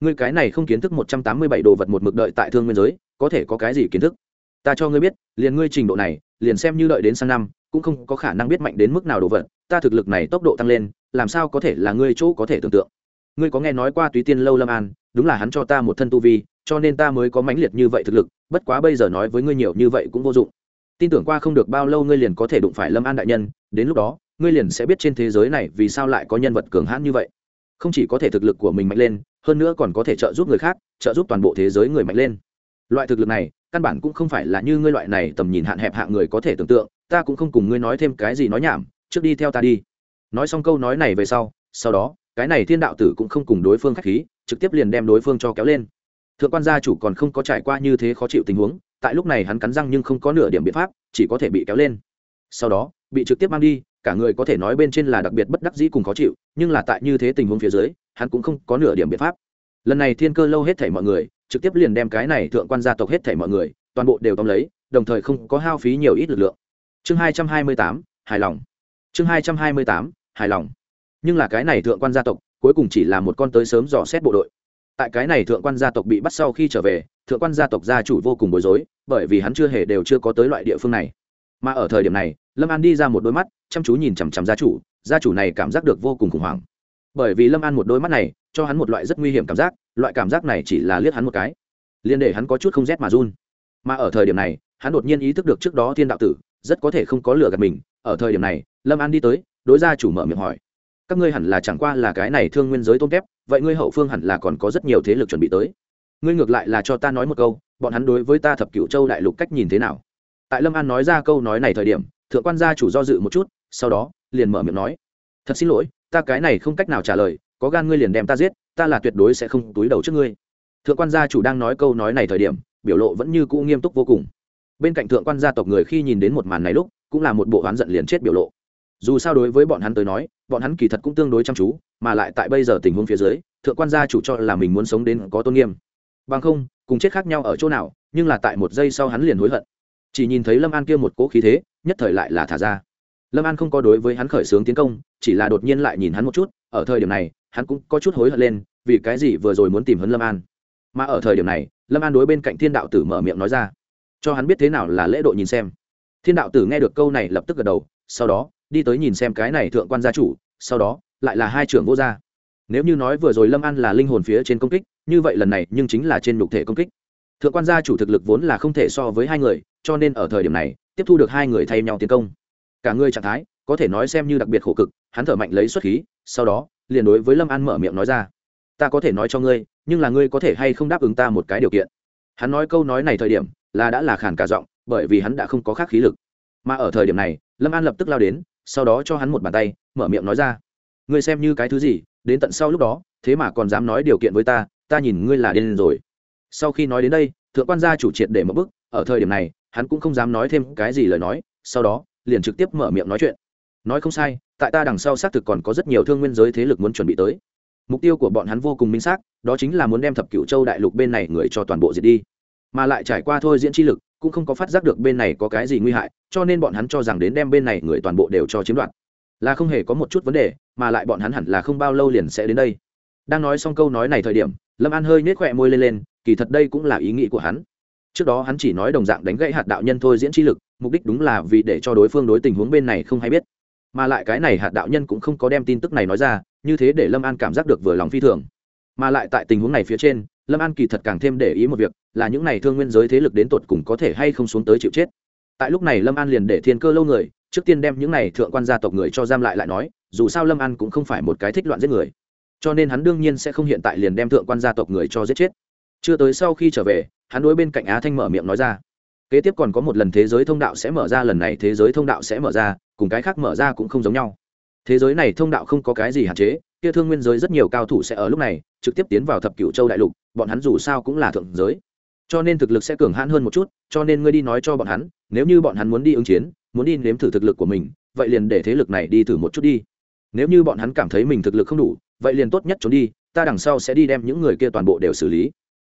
S1: Ngươi cái này không kiến thức một trăm tám mươi bảy đồ vật một mực đợi tại thương nguyên giới, có thể có cái gì kiến thức? Ta cho ngươi biết, liền ngươi trình độ này, liền xem như đợi đến sang năm, cũng không có khả năng biết mạnh đến mức nào đồ vật, ta thực lực này tốc độ tăng lên, làm sao có thể là ngươi chỗ có thể tưởng tượng? Ngươi có nghe nói qua túy tiên lâu lâm an, đúng là hắn cho ta một thân tu vi cho nên ta mới có mãnh liệt như vậy thực lực, bất quá bây giờ nói với ngươi nhiều như vậy cũng vô dụng. Tin tưởng qua không được bao lâu ngươi liền có thể đụng phải lâm an đại nhân, đến lúc đó, ngươi liền sẽ biết trên thế giới này vì sao lại có nhân vật cường hãn như vậy. Không chỉ có thể thực lực của mình mạnh lên, hơn nữa còn có thể trợ giúp người khác, trợ giúp toàn bộ thế giới người mạnh lên. Loại thực lực này, căn bản cũng không phải là như ngươi loại này tầm nhìn hạn hẹp hạ người có thể tưởng tượng, ta cũng không cùng ngươi nói thêm cái gì nói nhảm, trước đi theo ta đi. Nói xong câu nói này về sau sau đó, cái này thiên đạo tử cũng không cùng đối phương k h á c h khí, trực tiếp liền đem đối phương cho kéo lên thượng quan gia chủ còn không có trải qua như thế khó chịu tình huống, tại lúc này hắn cắn răng nhưng không có nửa điểm biện pháp, chỉ có thể bị kéo lên. Sau đó, bị trực tiếp mang đi, cả người có thể nói bên trên là đặc biệt bất đắc dĩ cùng khó chịu, nhưng là tại như thế tình huống phía dưới, hắn cũng không có nửa điểm biện pháp. Lần này thiên cơ lâu hết thảy mọi người, trực tiếp liền đem cái này thượng quan gia tộc hết thảy mọi người, toàn bộ đều tóm lấy, đồng thời không có hao phí nhiều ít lực lượng. Chương hai trăm hai mươi tám, hài lòng. Chương hai trăm hai mươi tám, hài lòng. Nhưng là cái này thượng quan gia tộc, cuối cùng chỉ là một con tới sớm dò xét bộ đội tại cái này thượng quan gia tộc bị bắt sau khi trở về, thượng quan gia tộc gia chủ vô cùng bối rối, bởi vì hắn chưa hề đều chưa có tới loại địa phương này. Mà ở thời điểm này, lâm an đi ra một đôi mắt, chăm chú nhìn chằm chằm gia chủ gia chủ này cảm giác được vô cùng khủng hoảng. Bởi vì lâm an một đôi mắt này, cho hắn một loại rất nguy hiểm cảm giác, loại cảm giác này chỉ là liếc hắn một cái liên để hắn có chút không rét mà run. Mà ở thời điểm này, hắn đột nhiên ý thức được trước đó thiên đạo tử rất có thể không có lửa gạt mình. Ở thời điểm này, lâm an đi tới, đối gia chủ mở miệng hỏi, các ngươi hẳn là chẳng qua là cái này thương nguyên giới tôm kép vậy ngươi hậu phương hẳn là còn có rất nhiều thế lực chuẩn bị tới. Ngươi ngược lại là cho ta nói một câu, bọn hắn đối với ta thập cựu châu đại lục cách nhìn thế nào? Tại lâm an nói ra câu nói này thời điểm, thượng quan gia chủ do dự một chút, sau đó, liền mở miệng nói. Thật xin lỗi, ta cái này không cách nào trả lời, có gan ngươi liền đem ta giết, ta là tuyệt đối sẽ không túi đầu trước ngươi. Thượng quan gia chủ đang nói câu nói này thời điểm, biểu lộ vẫn như cũ nghiêm túc vô cùng. Bên cạnh thượng quan gia tộc người khi nhìn đến một màn này lúc, cũng là một bộ oán giận liền chết biểu lộ dù sao đối với bọn hắn tới nói, bọn hắn kỳ thật cũng tương đối chăm chú, mà lại tại bây giờ tình huống phía dưới, thượng quan gia chủ cho là mình muốn sống đến có tôn nghiêm. Bằng không, cùng chết khác nhau ở chỗ nào, nhưng là tại một giây sau hắn liền hối hận. Chỉ nhìn thấy lâm an kia một cỗ khí thế, nhất thời lại là thả ra. Lâm an không có đối với hắn khởi xướng tiến công, chỉ là đột nhiên lại nhìn hắn một chút, ở thời điểm này, hắn cũng có chút hối hận lên, vì cái gì vừa rồi muốn tìm hấn lâm an. Mà ở thời điểm này, lâm an đối bên cạnh thiên đạo tử mở miệng nói ra, cho hắn biết thế nào là lễ độ nhìn xem. Thiên đạo tử nghe được câu này lập tức gật đầu, sau đó đi tới nhìn xem cái này thượng quan gia chủ, sau đó, lại là hai trưởng vô gia. Nếu như nói vừa rồi lâm an là linh hồn phía trên công kích, như vậy lần này nhưng chính là trên nhục thể công kích. Thượng quan gia chủ thực lực vốn là không thể so với hai người, cho nên ở thời điểm này, tiếp thu được hai người thay nhau tiến công. Cả người trạng thái, có thể nói xem như đặc biệt khổ cực, hắn thở mạnh lấy xuất khí, sau đó, liền đối với lâm an mở miệng nói ra. Ta có thể nói cho ngươi, nhưng là ngươi có thể hay không đáp ứng ta một cái điều kiện? Hắn nói câu nói này thời điểm, là đã là khản cả giọng, bởi vì hắn đã không có khác khí lực. Mà ở thời điểm này, lâm an lập tức lao đến sau đó cho hắn một bàn tay, mở miệng nói ra, ngươi xem như cái thứ gì, đến tận sau lúc đó, thế mà còn dám nói điều kiện với ta ta nhìn ngươi là điên rồi. Sau khi nói đến đây, thượng quan gia chủ triệt để một bức ở thời điểm này, hắn cũng không dám nói thêm cái gì lời nói, sau đó, liền trực tiếp mở miệng nói chuyện. Nói không sai, tại ta đằng sau xác thực còn có rất nhiều thương nguyên giới thế lực muốn chuẩn bị tới. Mục tiêu của bọn hắn vô cùng minh xác, đó chính là muốn đem thập cửu châu đại lục bên này người cho toàn bộ diệt đi. Mà lại trải qua thôi diễn chi lực cũng không có phát giác được bên này có cái gì nguy hại, cho nên bọn hắn cho rằng đến đem bên này người toàn bộ đều cho chiếm đoạt. Là không hề có một chút vấn đề, mà lại bọn hắn hẳn là không bao lâu liền sẽ đến đây. Đang nói xong câu nói này thời điểm, lâm an hơi nhếch khỏe môi lên lên, kỳ thật đây cũng là ý nghĩ của hắn. Trước đó hắn chỉ nói đồng dạng đánh gãy hạt đạo nhân thôi diễn chi lực, mục đích đúng là vì để cho đối phương đối tình huống bên này không hay biết. Mà lại cái này hạt đạo nhân cũng không có đem tin tức này nói ra, như thế để lâm an cảm giác được vừa lòng phi thường. Mà lại tại tình huống này phía trên lâm an kỳ thật càng thêm để ý một việc, là những này thương nguyên giới thế lực đến tột cùng có thể hay không xuống tới chịu chết. Tại lúc này lâm an liền để thiên cơ lâu người, trước tiên đem những này thượng quan gia tộc người cho giam lại lại nói, dù sao lâm an cũng không phải một cái thích loạn giết người. Cho nên hắn đương nhiên sẽ không hiện tại liền đem thượng quan gia tộc người cho giết chết. Chưa tới sau khi trở về, hắn đối bên cạnh á thanh mở miệng nói ra. Kế tiếp còn có một lần thế giới thông đạo sẽ mở ra, lần này thế giới thông đạo sẽ mở ra, cùng cái khác mở ra cũng không giống nhau. Thế giới này thông đạo không có cái gì hạn chế, kia thương nguyên giới rất nhiều cao thủ sẽ ở lúc này, trực tiếp tiến vào thập cửu châu đại lục bọn hắn dù sao cũng là thượng giới. Cho nên thực lực sẽ cường hãn hơn một chút, cho nên ngươi đi nói cho bọn hắn, nếu như bọn hắn muốn đi ứng chiến, muốn đi nếm thử thực lực của mình, vậy liền để thế lực này đi thử một chút đi. Nếu như bọn hắn cảm thấy mình thực lực không đủ, vậy liền tốt nhất trốn đi, ta đằng sau sẽ đi đem những người kia toàn bộ đều xử lý.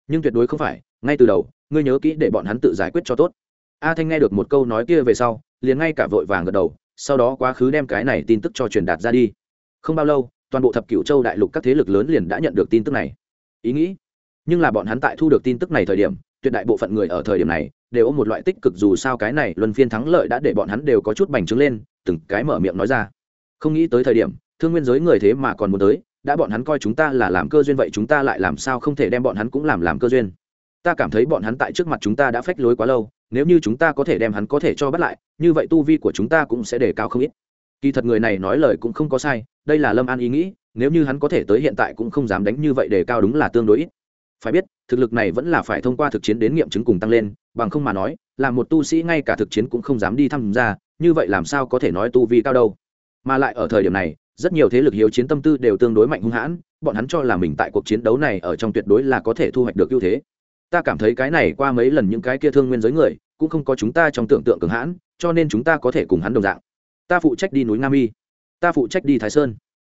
S1: Nhưng tuyệt đối không phải, ngay từ đầu, ngươi nhớ kỹ để bọn hắn tự giải quyết cho tốt. A thanh nghe được một câu nói kia về sau, liền ngay cả vội vàng gật đầu, sau đó quá khứ đem cái này tin tức cho truyền đạt ra đi. Không bao lâu, toàn bộ thập cửu châu đại lục các thế lực lớn liền đã nhận được tin tức này. Ý nghĩ? Nhưng là bọn hắn tại thu được tin tức này thời điểm, tuyệt đại bộ phận người ở thời điểm này đều ôm một loại tích cực dù sao cái này luân phiên thắng lợi đã để bọn hắn đều có chút bành trướng lên, từng cái mở miệng nói ra. Không nghĩ tới thời điểm, thương nguyên giới người thế mà còn muốn tới, đã bọn hắn coi chúng ta là làm cơ duyên vậy chúng ta lại làm sao không thể đem bọn hắn cũng làm làm cơ duyên. Ta cảm thấy bọn hắn tại trước mặt chúng ta đã phách lối quá lâu, nếu như chúng ta có thể đem hắn có thể cho bắt lại, như vậy tu vi của chúng ta cũng sẽ đề cao không ít. Kỳ thật người này nói lời cũng không có sai, đây là lâm an ý nghĩ, nếu như hắn có thể tới hiện tại cũng không dám đánh như vậy đề cao đúng là tương đối ít phải biết, thực lực này vẫn là phải thông qua thực chiến đến nghiệm chứng cùng tăng lên, bằng không mà nói, là một tu sĩ ngay cả thực chiến cũng không dám đi tham gia, như vậy làm sao có thể nói tu vi cao đâu. Mà lại ở thời điểm này, rất nhiều thế lực hiếu chiến tâm tư đều tương đối mạnh hung hãn, bọn hắn cho là mình tại cuộc chiến đấu này ở trong tuyệt đối là có thể thu hoạch được ưu thế. Ta cảm thấy cái này qua mấy lần những cái kia thương nguyên giới người, cũng không có chúng ta trong tưởng tượng cường hãn, cho nên chúng ta có thể cùng hắn đồng dạng. Ta phụ trách đi núi nam y ta phụ trách đi thái sơn.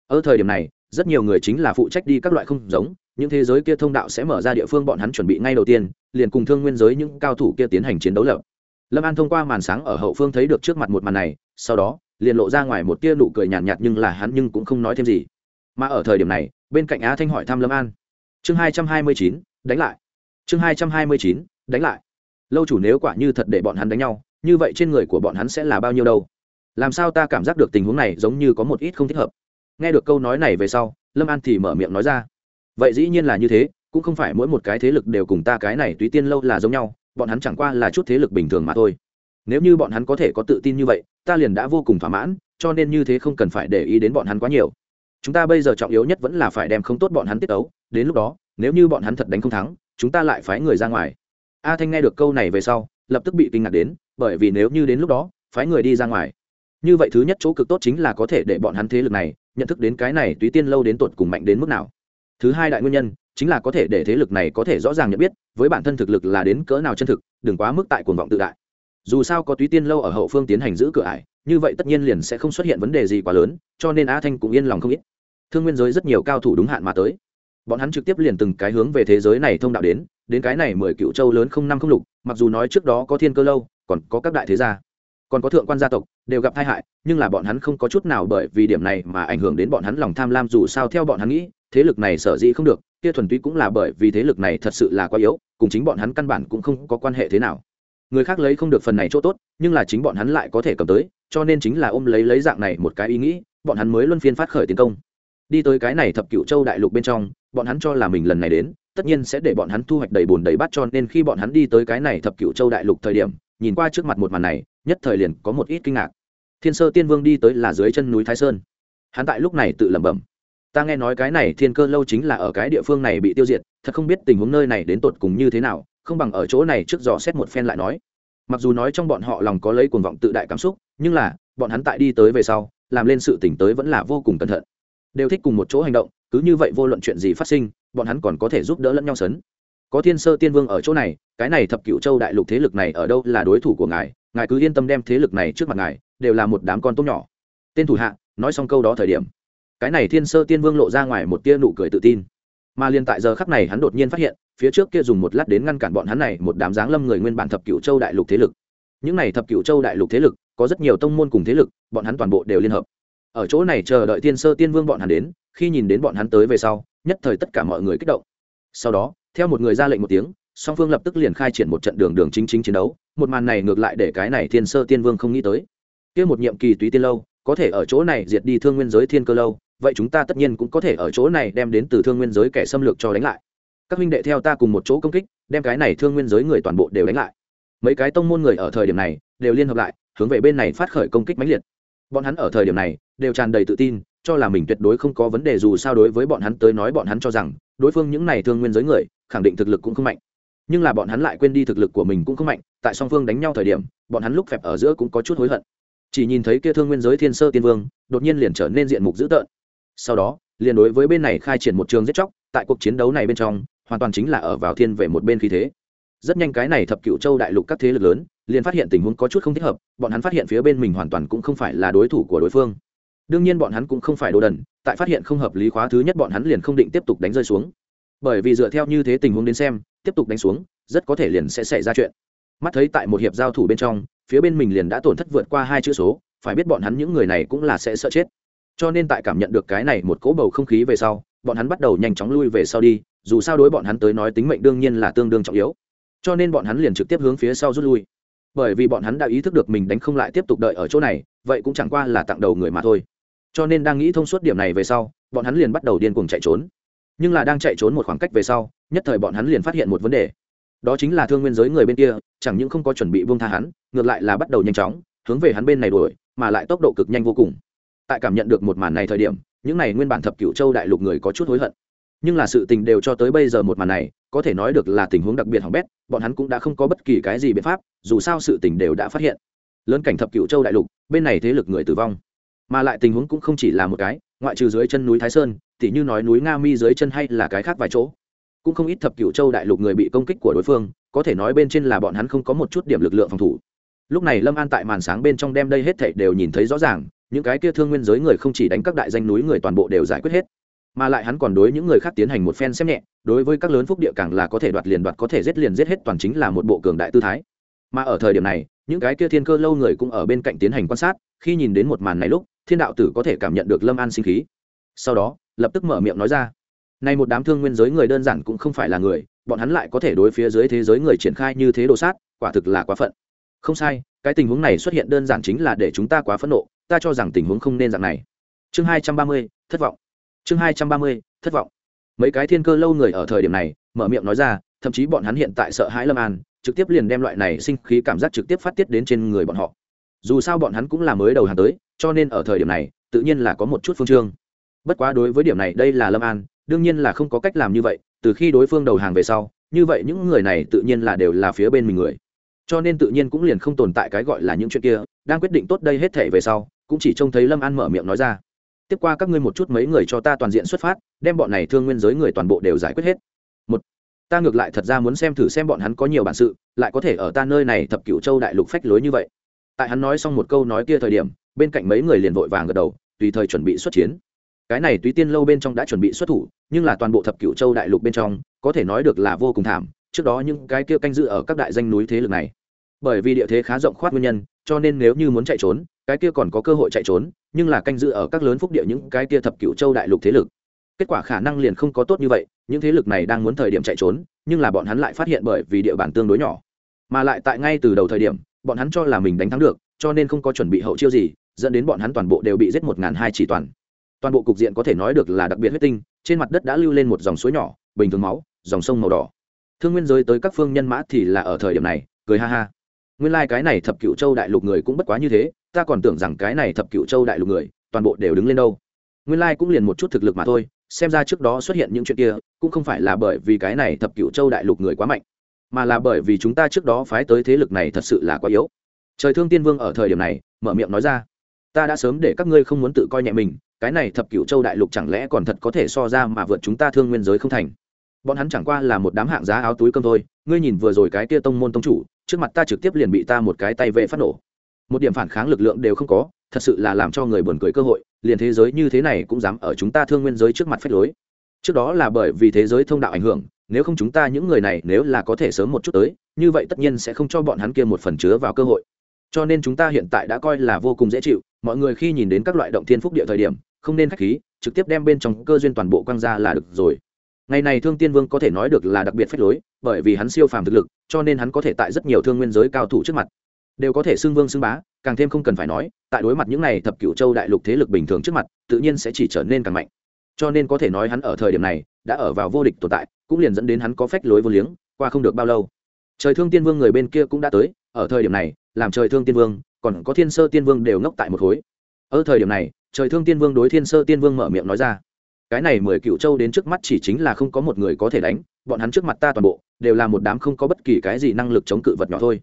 S1: Ở thời điểm này, rất nhiều người chính là phụ trách đi các loại không giống những thế giới kia thông đạo sẽ mở ra địa phương bọn hắn chuẩn bị ngay đầu tiên liền cùng thương nguyên giới những cao thủ kia tiến hành chiến đấu lập. Lâm an thông qua màn sáng ở hậu phương thấy được trước mặt một màn này sau đó liền lộ ra ngoài một tia nụ cười nhàn nhạt, nhạt nhưng là hắn nhưng cũng không nói thêm gì. Mà ở thời điểm này bên cạnh á thanh hỏi thăm lâm an. Chương hai trăm hai mươi chín đánh lại. Chương hai trăm hai mươi chín đánh lại. Lâu chủ nếu quả như thật để bọn hắn đánh nhau như vậy trên người của bọn hắn sẽ là bao nhiêu đâu? Làm sao ta cảm giác được tình huống này giống như có một ít không thích hợp? Nghe được câu nói này về sau lâm an thì mở miệng nói ra vậy dĩ nhiên là như thế, cũng không phải mỗi một cái thế lực đều cùng ta cái này túy tiên lâu là giống nhau, bọn hắn chẳng qua là chút thế lực bình thường mà thôi. Nếu như bọn hắn có thể có tự tin như vậy, ta liền đã vô cùng thỏa mãn, cho nên như thế không cần phải để ý đến bọn hắn quá nhiều. Chúng ta bây giờ trọng yếu nhất vẫn là phải đem không tốt bọn hắn tiết ấu đến lúc đó, nếu như bọn hắn thật đánh không thắng, chúng ta lại phái người ra ngoài. A thanh nghe được câu này về sau, lập tức bị kinh ngạc đến, bởi vì nếu như đến lúc đó, phái người đi ra ngoài. Như vậy thứ nhất chỗ cực tốt chính là có thể để bọn hắn thế lực này, nhận thức đến cái này túy tiên lâu đến tột cùng mạnh đến mức nào thứ hai đại nguyên nhân chính là có thể để thế lực này có thể rõ ràng nhận biết với bản thân thực lực là đến cỡ nào chân thực, đừng quá mức tại cuồng vọng tự đại. Dù sao có túy tiên lâu ở hậu phương tiến hành giữ cửa ải, như vậy tất nhiên liền sẽ không xuất hiện vấn đề gì quá lớn, cho nên a thanh cũng yên lòng không ít. Thương nguyên giới rất nhiều cao thủ đúng hạn mà tới. Bọn hắn trực tiếp liền từng cái hướng về thế giới này thông đạo đến đến cái này mười cựu châu lớn không năm không lục, mặc dù nói trước đó có thiên cơ lâu, còn có các đại thế gia, còn có thượng quan gia tộc, đều gặp tai hại, nhưng là bọn hắn không có chút nào bởi vì điểm này mà ảnh hưởng đến bọn hắn lòng tham lam dù sao theo bọn hắn nghĩ thế lực này sở dĩ không được, kia thuần túy cũng là bởi vì thế lực này thật sự là quá yếu, cùng chính bọn hắn căn bản cũng không có quan hệ thế nào. Người khác lấy không được phần này chỗ tốt, nhưng là chính bọn hắn lại có thể cầm tới, cho nên chính là ôm lấy lấy dạng này một cái ý nghĩ, bọn hắn mới luân phiên phát khởi tiến công. Đi tới cái này thập cựu châu đại lục bên trong, bọn hắn cho là mình lần này đến, tất nhiên sẽ để bọn hắn thu hoạch đầy bùn đầy bát cho nên khi bọn hắn đi tới cái này thập cựu châu đại lục thời điểm, nhìn qua trước mặt một màn này, nhất thời liền có một ít kinh ngạc. Thiên sơ tiên vương đi tới là dưới chân núi thái sơn. Hắn tại lúc này tự lẩm bẩm ta nghe nói cái này thiên cơ lâu chính là ở cái địa phương này bị tiêu diệt, thật không biết tình huống nơi này đến tột cùng như thế nào, không bằng ở chỗ này trước dò xét một phen lại nói. Mặc dù nói trong bọn họ lòng có lấy cuồng vọng tự đại cảm xúc, nhưng là, bọn hắn tại đi tới về sau, làm lên sự tỉnh tới vẫn là vô cùng cẩn thận. Đều thích cùng một chỗ hành động, cứ như vậy vô luận chuyện gì phát sinh, bọn hắn còn có thể giúp đỡ lẫn nhau sấn. Có thiên sơ tiên vương ở chỗ này, cái này thập cựu châu đại lục thế lực này ở đâu là đối thủ của ngài ngài cứ yên tâm đem thế lực này trước mặt ngài, đều là một đám con tốt nhỏ. Tên thủ hạ, nói xong câu đó thời điểm cái này thiên sơ tiên vương lộ ra ngoài một tia nụ cười tự tin. Mà liền tại giờ khắc này hắn đột nhiên phát hiện, phía trước kia dùng một lát đến ngăn cản bọn hắn này, một đám giáng lâm người nguyên bản thập cựu châu đại lục thế lực. Những này thập cựu châu đại lục thế lực, có rất nhiều tông môn cùng thế lực, bọn hắn toàn bộ đều liên hợp. Ở chỗ này chờ đợi thiên sơ tiên vương bọn hắn đến, khi nhìn đến bọn hắn tới về sau, nhất thời tất cả mọi người kích động. Sau đó, theo một người ra lệnh một tiếng, song phương lập tức liền khai triển một trận đường đường chính chính chiến đấu, một màn này ngược lại để cái này thiên sơ tiên vương không nghĩ tới. Kia một nhiệm kỳ túy tiên lâu, có thể ở chỗ này diệt đi thương nguyên giới thiên cơ lâu vậy chúng ta tất nhiên cũng có thể ở chỗ này đem đến từ thương nguyên giới kẻ xâm lược cho đánh lại. Các huynh đệ theo ta cùng một chỗ công kích, đem cái này thương nguyên giới người toàn bộ đều đánh lại. Mấy cái tông môn người ở thời điểm này đều liên hợp lại, hướng về bên này phát khởi công kích mãnh liệt. Bọn hắn ở thời điểm này đều tràn đầy tự tin, cho là mình tuyệt đối không có vấn đề dù sao đối với bọn hắn tới nói bọn hắn cho rằng, đối phương những này thương nguyên giới người, khẳng định thực lực cũng không mạnh. Nhưng là bọn hắn lại quên đi thực lực của mình cũng không mạnh, tại song phương đánh nhau thời điểm, bọn hắn lúc phẹp ở giữa cũng có chút hối hận. Chỉ nhìn thấy kia thương nguyên giới thiên sơ tiên vương, đột nhiên liền trở nên diện mục dữ tợn sau đó, liền đối với bên này khai triển một trường giết chóc, tại cuộc chiến đấu này bên trong, hoàn toàn chính là ở vào thiên về một bên khí thế. Rất nhanh cái này thập cựu châu đại lục các thế lực lớn, liền phát hiện tình huống có chút không thích hợp, bọn hắn phát hiện phía bên mình hoàn toàn cũng không phải là đối thủ của đối phương. Đương nhiên bọn hắn cũng không phải đồ đần, tại phát hiện không hợp lý khóa thứ nhất bọn hắn liền không định tiếp tục đánh rơi xuống. Bởi vì dựa theo như thế tình huống đến xem, tiếp tục đánh xuống, rất có thể liền sẽ xảy ra chuyện. Mắt thấy tại một hiệp giao thủ bên trong, phía bên mình liền đã tổn thất vượt qua hai chữ số, phải biết bọn hắn những người này cũng là sẽ sợ chết cho nên tại cảm nhận được cái này một cỗ bầu không khí về sau, bọn hắn bắt đầu nhanh chóng lui về sau đi, dù sao đối bọn hắn tới nói tính mệnh đương nhiên là tương đương trọng yếu. Cho nên bọn hắn liền trực tiếp hướng phía sau rút lui. Bởi vì bọn hắn đã ý thức được mình đánh không lại tiếp tục đợi ở chỗ này, vậy cũng chẳng qua là tặng đầu người mà thôi. Cho nên đang nghĩ thông suốt điểm này về sau, bọn hắn liền bắt đầu điên cuồng chạy trốn. Nhưng là đang chạy trốn một khoảng cách về sau, nhất thời bọn hắn liền phát hiện một vấn đề. Đó chính là thương nguyên giới người bên kia, chẳng những không có chuẩn bị buông tha hắn, ngược lại là bắt đầu nhanh chóng hướng về hắn bên này đuổi, mà lại tốc độ cực nhanh vô cùng tại cảm nhận được một màn này thời điểm, những này nguyên bản thập cựu châu đại lục người có chút hối hận. Nhưng là sự tình đều cho tới bây giờ một màn này, có thể nói được là tình huống đặc biệt hỏng bét, bọn hắn cũng đã không có bất kỳ cái gì biện pháp, dù sao sự tình đều đã phát hiện. Lớn cảnh thập cựu châu đại lục, bên này thế lực người tử vong. Mà lại tình huống cũng không chỉ là một cái, ngoại trừ dưới chân núi thái sơn thì như nói núi nga mi dưới chân hay là cái khác vài chỗ. Cũng không ít thập cựu châu đại lục người bị công kích của đối phương, có thể nói bên trên là bọn hắn không có một chút điểm lực lượng phòng thủ. Lúc này lâm an tại màn sáng bên trong đem đây hết thảy đều nhìn thấy rõ ràng những cái kia thương nguyên giới người không chỉ đánh các đại danh núi người toàn bộ đều giải quyết hết, mà lại hắn còn đối những người khác tiến hành một phen xem nhẹ, đối với các lớn phúc địa càng là có thể đoạt liền đoạt, có thể giết liền giết hết, toàn chính là một bộ cường đại tư thái. Mà ở thời điểm này, những cái kia thiên cơ lâu người cũng ở bên cạnh tiến hành quan sát, khi nhìn đến một màn này lúc, thiên đạo tử có thể cảm nhận được lâm an sinh khí. Sau đó, lập tức mở miệng nói ra nay một đám thương nguyên giới người đơn giản cũng không phải là người, bọn hắn lại có thể đối phía dưới thế giới người triển khai như thế đồ sát, quả thực là quá phận. Không sai, cái tình huống này xuất hiện đơn giản chính là để chúng ta quá phẫn nộ ta cho rằng tình huống không nên dạng này. Chương hai trăm ba mươi, thất vọng. Chương hai trăm ba mươi, thất vọng. Mấy cái thiên cơ lâu người ở thời điểm này, mở miệng nói ra, thậm chí bọn hắn hiện tại sợ hãi lâm an, trực tiếp liền đem loại này sinh khí cảm giác trực tiếp phát tiết đến trên người bọn họ. Dù sao bọn hắn cũng là mới đầu hàng tới, cho nên ở thời điểm này, tự nhiên là có một chút phương trương. Bất quá đối với điểm này đây là lâm an, đương nhiên là không có cách làm như vậy, từ khi đối phương đầu hàng về sau, như vậy những người này tự nhiên là đều là phía bên mình người. Cho nên tự nhiên cũng liền không tồn tại cái gọi là những chuyện kia đang quyết định tốt đây hết thể về sau, cũng chỉ trông thấy lâm an mở miệng nói ra. Tiếp qua các ngươi một chút mấy người cho ta toàn diện xuất phát, đem bọn này thương nguyên giới người toàn bộ đều giải quyết hết. Một, ta ngược lại thật ra muốn xem thử xem bọn hắn có nhiều bản sự, lại có thể ở ta nơi này thập cựu châu đại lục phách lối như vậy. Tại hắn nói xong một câu nói kia thời điểm, bên cạnh mấy người liền vội vàng gật đầu, tùy thời chuẩn bị xuất chiến. Cái này túy tiên lâu bên trong đã chuẩn bị xuất thủ, nhưng là toàn bộ thập cựu châu đại lục bên trong, có thể nói được là vô cùng thảm. Trước đó những cái kia canh dự ở các đại danh núi thế lực này bởi vì địa thế khá rộng khoát nguyên nhân, cho nên nếu như muốn chạy trốn, cái kia còn có cơ hội chạy trốn, nhưng là canh dự ở các lớn phúc địa những cái kia thập cựu châu đại lục thế lực. Kết quả khả năng liền không có tốt như vậy, những thế lực này đang muốn thời điểm chạy trốn, nhưng là bọn hắn lại phát hiện bởi vì địa bàn tương đối nhỏ. Mà lại tại ngay từ đầu thời điểm, bọn hắn cho là mình đánh thắng được, cho nên không có chuẩn bị hậu chiêu gì, dẫn đến bọn hắn toàn bộ đều bị giết một ngàn hai chỉ toàn. Toàn bộ cục diện có thể nói được là đặc biệt huyết tinh, trên mặt đất đã lưu lên một dòng suối nhỏ, bình thường máu, dòng sông màu đỏ. Thương nguyên giới tới các phương nhân mã thì là ở thời điểm này, cười ha ha nguyên lai、like、cái này thập cựu châu đại lục người cũng bất quá như thế, ta còn tưởng rằng cái này thập cựu châu đại lục người, toàn bộ đều đứng lên đâu. Nguyên lai、like、cũng liền một chút thực lực mà thôi, xem ra trước đó xuất hiện những chuyện kia, cũng không phải là bởi vì cái này thập cựu châu đại lục người quá mạnh, mà là bởi vì chúng ta trước đó phái tới thế lực này thật sự là quá yếu. Trời thương tiên vương ở thời điểm này, mở miệng nói ra, ta đã sớm để các ngươi không muốn tự coi nhẹ mình, cái này thập cựu châu đại lục chẳng lẽ còn thật có thể so ra mà vượt chúng ta thương nguyên giới không thành? Bọn hắn chẳng qua là một đám hạng giá áo túi cơm thôi, ngươi nhìn vừa rồi cái kia tông môn tông chủ trước mặt ta trực tiếp liền bị ta một cái tay vệ phát nổ. Một điểm phản kháng lực lượng đều không có, thật sự là làm cho người buồn cười cơ hội, liền thế giới như thế này cũng dám ở chúng ta thương nguyên giới trước mặt phép lối. Trước đó là bởi vì thế giới thông đạo ảnh hưởng, nếu không chúng ta những người này nếu là có thể sớm một chút tới, như vậy tất nhiên sẽ không cho bọn hắn kia một phần chứa vào cơ hội. Cho nên chúng ta hiện tại đã coi là vô cùng dễ chịu, mọi người khi nhìn đến các loại động thiên phúc địa thời điểm, không nên khách khí, trực tiếp đem bên trong cơ duyên toàn bộ quăng ra là được rồi. Ngày này thương tiên vương có thể nói được là đặc biệt phách lối bởi vì hắn siêu phàm thực lực, cho nên hắn có thể tại rất nhiều thương nguyên giới cao thủ trước mặt, đều có thể xưng vương xưng bá, càng thêm không cần phải nói, tại đối mặt những này thập cựu châu đại lục thế lực bình thường trước mặt, tự nhiên sẽ chỉ trở nên càng mạnh. Cho nên có thể nói hắn ở thời điểm này, đã ở vào vô địch tồn tại, cũng liền dẫn đến hắn có phách lối vô liếng, qua không được bao lâu. Trời thương tiên vương người bên kia cũng đã tới, ở thời điểm này, làm trời thương tiên vương, còn có thiên sơ tiên vương đều ngốc tại một khối. Ở thời điểm này, trời thương tiên vương đối thiên sơ tiên vương mở miệng nói ra, cái này mười cựu châu đến trước mắt chỉ chính là không có một người có thể đánh bọn hắn trước mặt ta toàn bộ, đều là một đám không có bất kỳ cái gì năng lực chống cự vật nhỏ thôi.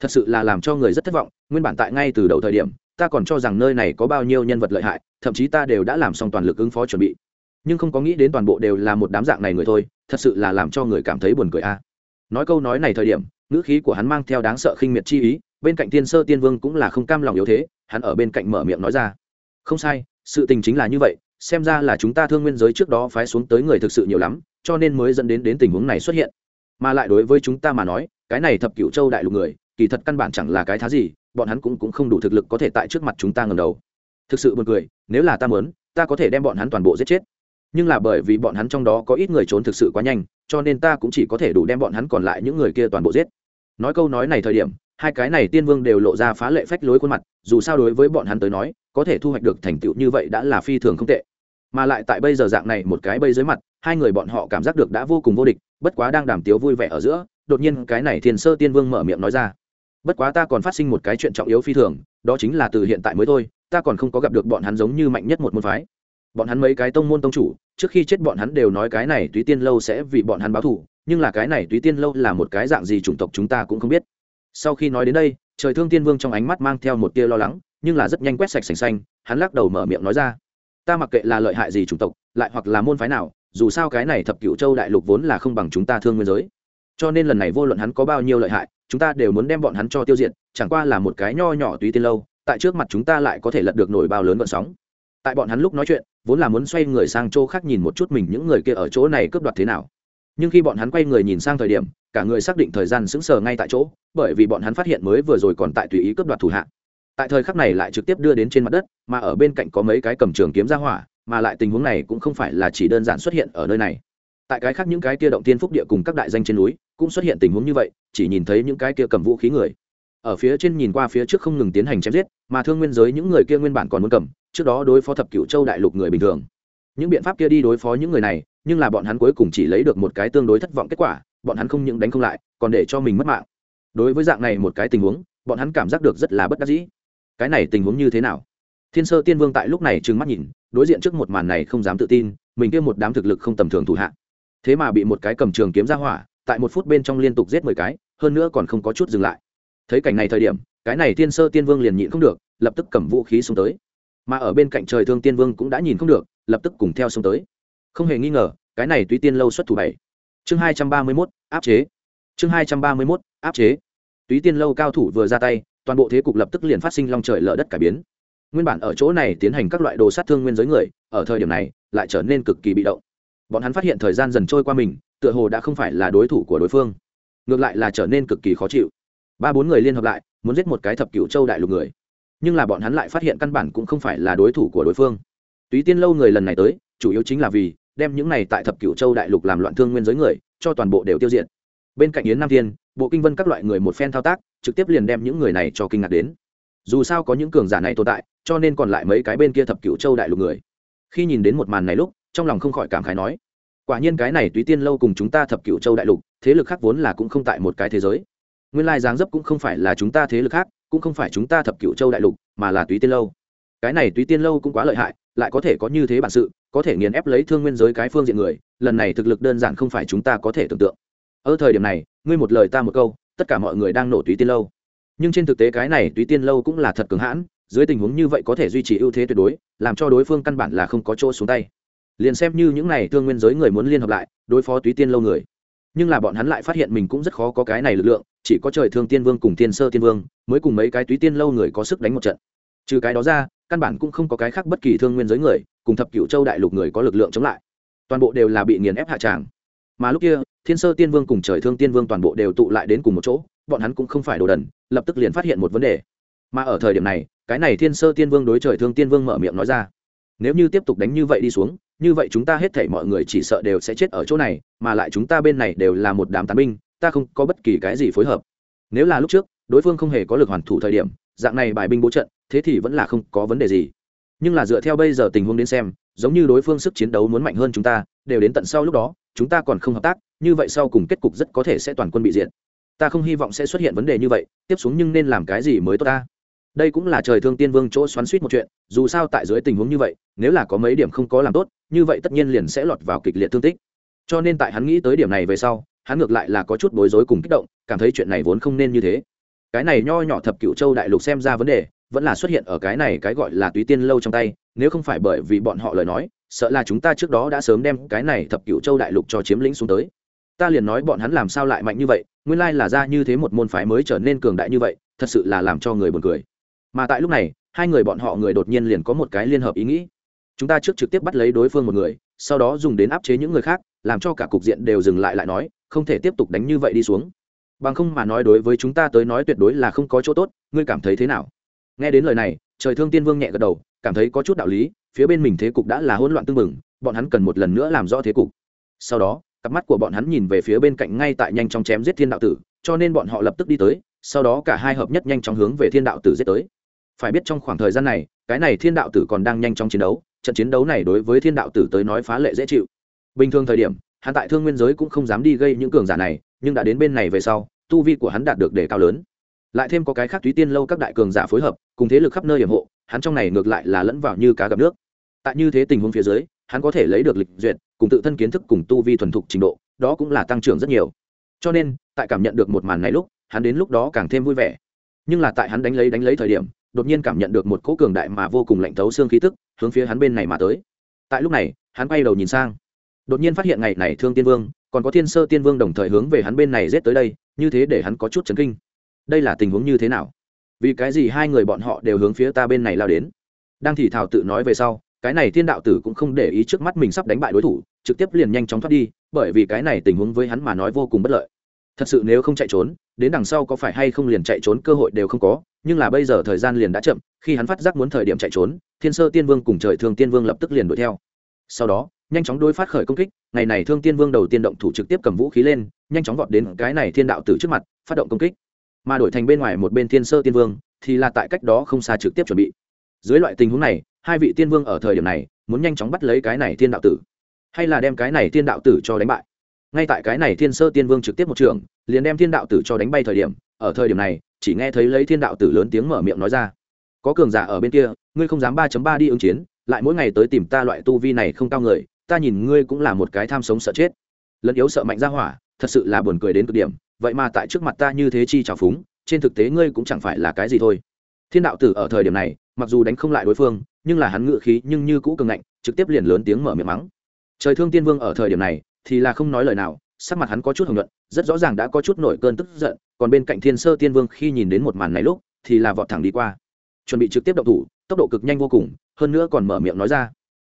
S1: Thật sự là làm cho người rất thất vọng, nguyên bản tại ngay từ đầu thời điểm, ta còn cho rằng nơi này có bao nhiêu nhân vật lợi hại, thậm chí ta đều đã làm xong toàn lực ứng phó chuẩn bị. Nhưng không có nghĩ đến toàn bộ đều là một đám dạng này người thôi, thật sự là làm cho người cảm thấy buồn cười a. À. Nói câu nói này thời điểm, ngữ khí của hắn mang theo đáng sợ khinh miệt chi ý, bên cạnh tiên sơ tiên vương cũng là không cam lòng yếu thế, hắn ở bên cạnh mở miệng nói ra. Không sai, sự tình chính là như vậy, xem ra là chúng ta thương nguyên giới trước đó phái xuống tới người thực sự nhiều lắm cho nên mới dẫn đến đến tình huống này xuất hiện. Mà lại đối với chúng ta mà nói cái này thập cựu châu đại lục người kỳ thật căn bản chẳng là cái thá gì bọn hắn cũng, cũng không đủ thực lực có thể tại trước mặt chúng ta ngầm đầu. Thực sự buồn cười nếu là ta mớn ta có thể đem bọn hắn toàn bộ giết chết. Nhưng là bởi vì bọn hắn trong đó có ít người trốn thực sự quá nhanh cho nên ta cũng chỉ có thể đủ đem bọn hắn còn lại những người kia toàn bộ giết. Nói câu nói này thời điểm hai cái này tiên vương đều lộ ra phá lệ phách lối khuôn mặt dù sao đối với bọn hắn tới nói có thể thu hoạch được thành tựu như vậy đã là phi thường không tệ. Mà lại tại bây giờ dạng này một cái bây dưới mặt hai người bọn họ cảm giác được đã vô cùng vô địch, bất quá đang đàm tiếu vui vẻ ở giữa, đột nhiên cái này thiên sơ tiên vương mở miệng nói ra. Bất quá ta còn phát sinh một cái chuyện trọng yếu phi thường, đó chính là từ hiện tại mới thôi, ta còn không có gặp được bọn hắn giống như mạnh nhất một môn phái. Bọn hắn mấy cái tông môn tông chủ, trước khi chết bọn hắn đều nói cái này túy tiên lâu sẽ vì bọn hắn báo thù, nhưng là cái này túy tiên lâu là một cái dạng gì chủng tộc chúng ta cũng không biết. Sau khi nói đến đây, trời thương tiên vương trong ánh mắt mang theo một tia lo lắng, nhưng là rất nhanh quét sạch sành xanh, hắn lắc đầu mở miệng nói ra. Ta mặc kệ là lợi hại gì chủng tộc, lại hoặc là môn phái nào dù sao cái này thập cựu châu đại lục vốn là không bằng chúng ta thương nguyên giới. Cho nên lần này vô luận hắn có bao nhiêu lợi hại, chúng ta đều muốn đem bọn hắn cho tiêu diệt, chẳng qua là một cái nho nhỏ tùy tiên lâu, tại trước mặt chúng ta lại có thể lật được nổi bao lớn vận sóng. Tại bọn hắn lúc nói chuyện, vốn là muốn xoay người sang chỗ khác nhìn một chút mình những người kia ở chỗ này cướp đoạt thế nào. Nhưng khi bọn hắn quay người nhìn sang thời điểm, cả người xác định thời gian sững sờ ngay tại chỗ, bởi vì bọn hắn phát hiện mới vừa rồi còn tại tùy ý cướp đoạt thủ hạ. Tại thời khắc này lại trực tiếp đưa đến trên mặt đất, mà ở bên cạnh có mấy cái cầm trường kiếm ra hỏa mà lại tình huống này cũng không phải là chỉ đơn giản xuất hiện ở nơi này. Tại cái khác những cái kia động tiên phúc địa cùng các đại danh trên núi, cũng xuất hiện tình huống như vậy, chỉ nhìn thấy những cái kia cầm vũ khí người. Ở phía trên nhìn qua phía trước không ngừng tiến hành chém giết, mà thương nguyên giới những người kia nguyên bản còn muốn cầm, trước đó đối phó thập cựu châu đại lục người bình thường. Những biện pháp kia đi đối phó những người này, nhưng là bọn hắn cuối cùng chỉ lấy được một cái tương đối thất vọng kết quả, bọn hắn không những đánh không lại, còn để cho mình mất mạng. Đối với dạng này một cái tình huống, bọn hắn cảm giác được rất là bất đắc dĩ. Cái này tình huống như thế nào? Thiên sơ tiên vương tại lúc này trừng mắt nhìn, đối diện trước một màn này không dám tự tin, mình kia một đám thực lực không tầm thường thủ hạ. Thế mà bị một cái cầm trường kiếm ra hỏa, tại một phút bên trong liên tục giết mười cái, hơn nữa còn không có chút dừng lại. Thấy cảnh này thời điểm, cái này thiên sơ tiên vương liền nhịn không được, lập tức cầm vũ khí xuống tới. Mà ở bên cạnh trời thương tiên vương cũng đã nhìn không được, lập tức cùng theo xuống tới. Không hề nghi ngờ, cái này tuy tiên lâu xuất thủ bảy. Chương hai trăm ba mươi mốt, áp chế. Chương hai trăm ba mươi mốt, áp chế. Túy tiên lâu cao thủ vừa ra tay, toàn bộ thế cục lập tức liền phát sinh long trời lở đất cải biến nguyên bản ở chỗ này tiến hành các loại đồ sát thương nguyên giới người, ở thời điểm này, lại trở nên cực kỳ bị động. Bọn hắn phát hiện thời gian dần trôi qua mình, tựa hồ đã không phải là đối thủ của đối phương, ngược lại là trở nên cực kỳ khó chịu. Ba bốn người liên hợp lại, muốn giết một cái thập cựu châu đại lục người. Nhưng là bọn hắn lại phát hiện căn bản cũng không phải là đối thủ của đối phương. Túy tiên lâu người lần này tới, chủ yếu chính là vì đem những này tại thập cựu châu đại lục làm loạn thương nguyên giới người, cho toàn bộ đều tiêu diệt. Bên cạnh yến nam thiên, bộ kinh vân các loại người một phen thao tác, trực tiếp liền đem những người này cho kinh ngạc đến dù sao có những cường giả này tồn tại, cho nên còn lại mấy cái bên kia thập cựu châu đại lục người. Khi nhìn đến một màn này lúc, trong lòng không khỏi cảm khái nói, quả nhiên cái này túy tiên lâu cùng chúng ta thập cựu châu đại lục, thế lực khác vốn là cũng không tại một cái thế giới. Nguyên lai dáng dấp cũng không phải là chúng ta thế lực khác, cũng không phải chúng ta thập cựu châu đại lục, mà là túy tiên lâu. Cái này túy tiên lâu cũng quá lợi hại, lại có thể có như thế bản sự, có thể nghiền ép lấy thương nguyên giới cái phương diện người, lần này thực lực đơn giản không phải chúng ta có thể tưởng tượng. Ở thời điểm này, ngươi một lời ta một câu, tất cả mọi người đang nổ túy tiên lâu nhưng trên thực tế cái này túy tiên lâu cũng là thật cứng hãn, dưới tình huống như vậy có thể duy trì ưu thế tuyệt đối, làm cho đối phương căn bản là không có chỗ xuống tay. Liền xem như những này thương nguyên giới người muốn liên hợp lại, đối phó túy tiên lâu người. Nhưng là bọn hắn lại phát hiện mình cũng rất khó có cái này lực lượng, chỉ có trời thương tiên vương cùng tiên sơ tiên vương, mới cùng mấy cái túy tiên lâu người có sức đánh một trận. Trừ cái đó ra, căn bản cũng không có cái khác bất kỳ thương nguyên giới người, cùng thập cựu châu đại lục người có lực lượng chống lại. Toàn bộ đều là bị nghiền ép hạ tràng. Mà lúc kia, thiên sơ tiên vương cùng trời thương tiên vương toàn bộ đều tụ lại đến cùng một chỗ bọn hắn cũng không phải đồ đần, lập tức liền phát hiện một vấn đề. Mà ở thời điểm này, cái này thiên sơ tiên vương đối trời thương tiên vương mở miệng nói ra, nếu như tiếp tục đánh như vậy đi xuống, như vậy chúng ta hết thảy mọi người chỉ sợ đều sẽ chết ở chỗ này, mà lại chúng ta bên này đều là một đám tán binh, ta không có bất kỳ cái gì phối hợp. Nếu là lúc trước, đối phương không hề có lực hoàn thủ thời điểm, dạng này bài binh bố trận, thế thì vẫn là không có vấn đề gì. Nhưng là dựa theo bây giờ tình huống đến xem, giống như đối phương sức chiến đấu muốn mạnh hơn chúng ta, đều đến tận sau lúc đó, chúng ta còn không hợp tác, như vậy sau cùng kết cục rất có thể sẽ toàn quân bị diệt ta không hy vọng sẽ xuất hiện vấn đề như vậy, tiếp xuống nhưng nên làm cái gì mới tốt ta? Đây cũng là trời thương tiên vương chỗ xoắn suýt một chuyện, dù sao tại dưới tình huống như vậy, nếu là có mấy điểm không có làm tốt, như vậy tất nhiên liền sẽ lọt vào kịch liệt thương tích. Cho nên tại hắn nghĩ tới điểm này về sau, hắn ngược lại là có chút bối rối cùng kích động, cảm thấy chuyện này vốn không nên như thế. Cái này nho nhỏ thập cựu châu đại lục xem ra vấn đề, vẫn là xuất hiện ở cái này cái gọi là túy tiên lâu trong tay, nếu không phải bởi vì bọn họ lời nói, sợ là chúng ta trước đó đã sớm đem cái này thập cựu châu đại lục cho chiếm lĩnh xuống tới. Ta liền nói bọn hắn làm sao lại mạnh như vậy nguyên lai là ra như thế một môn phái mới trở nên cường đại như vậy, thật sự là làm cho người buồn cười. Mà tại lúc này, hai người bọn họ người đột nhiên liền có một cái liên hợp ý nghĩ. Chúng ta trước trực tiếp bắt lấy đối phương một người, sau đó dùng đến áp chế những người khác, làm cho cả cục diện đều dừng lại lại nói, không thể tiếp tục đánh như vậy đi xuống. Bằng không mà nói đối với chúng ta tới nói tuyệt đối là không có chỗ tốt, ngươi cảm thấy thế nào? Nghe đến lời này, trời thương tiên vương nhẹ gật đầu, cảm thấy có chút đạo lý, phía bên mình thế cục đã là hỗn loạn tưng bừng, bọn hắn cần một lần nữa làm rõ thế cục. Sau đó cặp mắt của bọn hắn nhìn về phía bên cạnh ngay tại nhanh chóng chém giết thiên đạo tử, cho nên bọn họ lập tức đi tới, sau đó cả hai hợp nhất nhanh chóng hướng về thiên đạo tử giết tới. Phải biết trong khoảng thời gian này, cái này thiên đạo tử còn đang nhanh chóng chiến đấu, trận chiến đấu này đối với thiên đạo tử tới nói phá lệ dễ chịu. Bình thường thời điểm, hắn tại thương nguyên giới cũng không dám đi gây những cường giả này, nhưng đã đến bên này về sau, tu vi của hắn đạt được đề cao lớn. Lại thêm có cái khác túy tiên lâu các đại cường giả phối hợp, cùng thế lực khắp nơi hiểm hộ, hắn trong này ngược lại là lẫn vào như cá gặp nước. Tại như thế tình huống phía dưới hắn có thể lấy được lịch duyệt, cùng tự thân kiến thức cùng tu vi thuần thục trình độ, đó cũng là tăng trưởng rất nhiều. Cho nên, tại cảm nhận được một màn này lúc, hắn đến lúc đó càng thêm vui vẻ. Nhưng là tại hắn đánh lấy đánh lấy thời điểm, đột nhiên cảm nhận được một cỗ cường đại mà vô cùng lạnh thấu xương khí tức hướng phía hắn bên này mà tới. Tại lúc này, hắn quay đầu nhìn sang. Đột nhiên phát hiện ngày này thương tiên vương, còn có thiên sơ tiên vương đồng thời hướng về hắn bên này rết tới đây, như thế để hắn có chút chấn kinh. Đây là tình huống như thế nào? Vì cái gì hai người bọn họ đều hướng phía ta bên này lao đến? Đang thì thảo tự nói về sau cái này thiên đạo tử cũng không để ý trước mắt mình sắp đánh bại đối thủ, trực tiếp liền nhanh chóng thoát đi, bởi vì cái này tình huống với hắn mà nói vô cùng bất lợi. Thật sự nếu không chạy trốn, đến đằng sau có phải hay không liền chạy trốn cơ hội đều không có, nhưng là bây giờ thời gian liền đã chậm, khi hắn phát giác muốn thời điểm chạy trốn, thiên sơ tiên vương cùng trời thương tiên vương lập tức liền đuổi theo. Sau đó, nhanh chóng đối phát khởi công kích, ngày này thương tiên vương đầu tiên động thủ trực tiếp cầm vũ khí lên, nhanh chóng vọt đến cái này thiên đạo tử trước mặt, phát động công kích. Mà đổi thành bên ngoài một bên thiên sơ tiên vương, thì là tại cách đó không xa trực tiếp chuẩn bị. Dưới loại tình huống này hai vị tiên vương ở thời điểm này muốn nhanh chóng bắt lấy cái này thiên đạo tử, hay là đem cái này thiên đạo tử cho đánh bại? Ngay tại cái này thiên sơ tiên vương trực tiếp một trường, liền đem thiên đạo tử cho đánh bay thời điểm, ở thời điểm này, chỉ nghe thấy lấy thiên đạo tử lớn tiếng mở miệng nói ra, có cường giả ở bên kia, ngươi không dám ba chấm ba đi ứng chiến, lại mỗi ngày tới tìm ta loại tu vi này không cao người, ta nhìn ngươi cũng là một cái tham sống sợ chết. Lẫn yếu sợ mạnh ra hỏa, thật sự là buồn cười đến cực điểm, vậy mà tại trước mặt ta như thế chi trào phúng, trên thực tế ngươi cũng chẳng phải là cái gì thôi. Thiên đạo tử ở thời điểm này, mặc dù đánh không lại đối phương nhưng là hắn ngự khí nhưng như cũ cường ngạnh, trực tiếp liền lớn tiếng mở miệng mắng. Trời thương tiên vương ở thời điểm này, thì là không nói lời nào, sắc mặt hắn có chút hồng nhuận, rất rõ ràng đã có chút nổi cơn tức giận, còn bên cạnh thiên sơ tiên vương khi nhìn đến một màn này lúc, thì là vọt thẳng đi qua. Chuẩn bị trực tiếp động thủ, tốc độ cực nhanh vô cùng, hơn nữa còn mở miệng nói ra.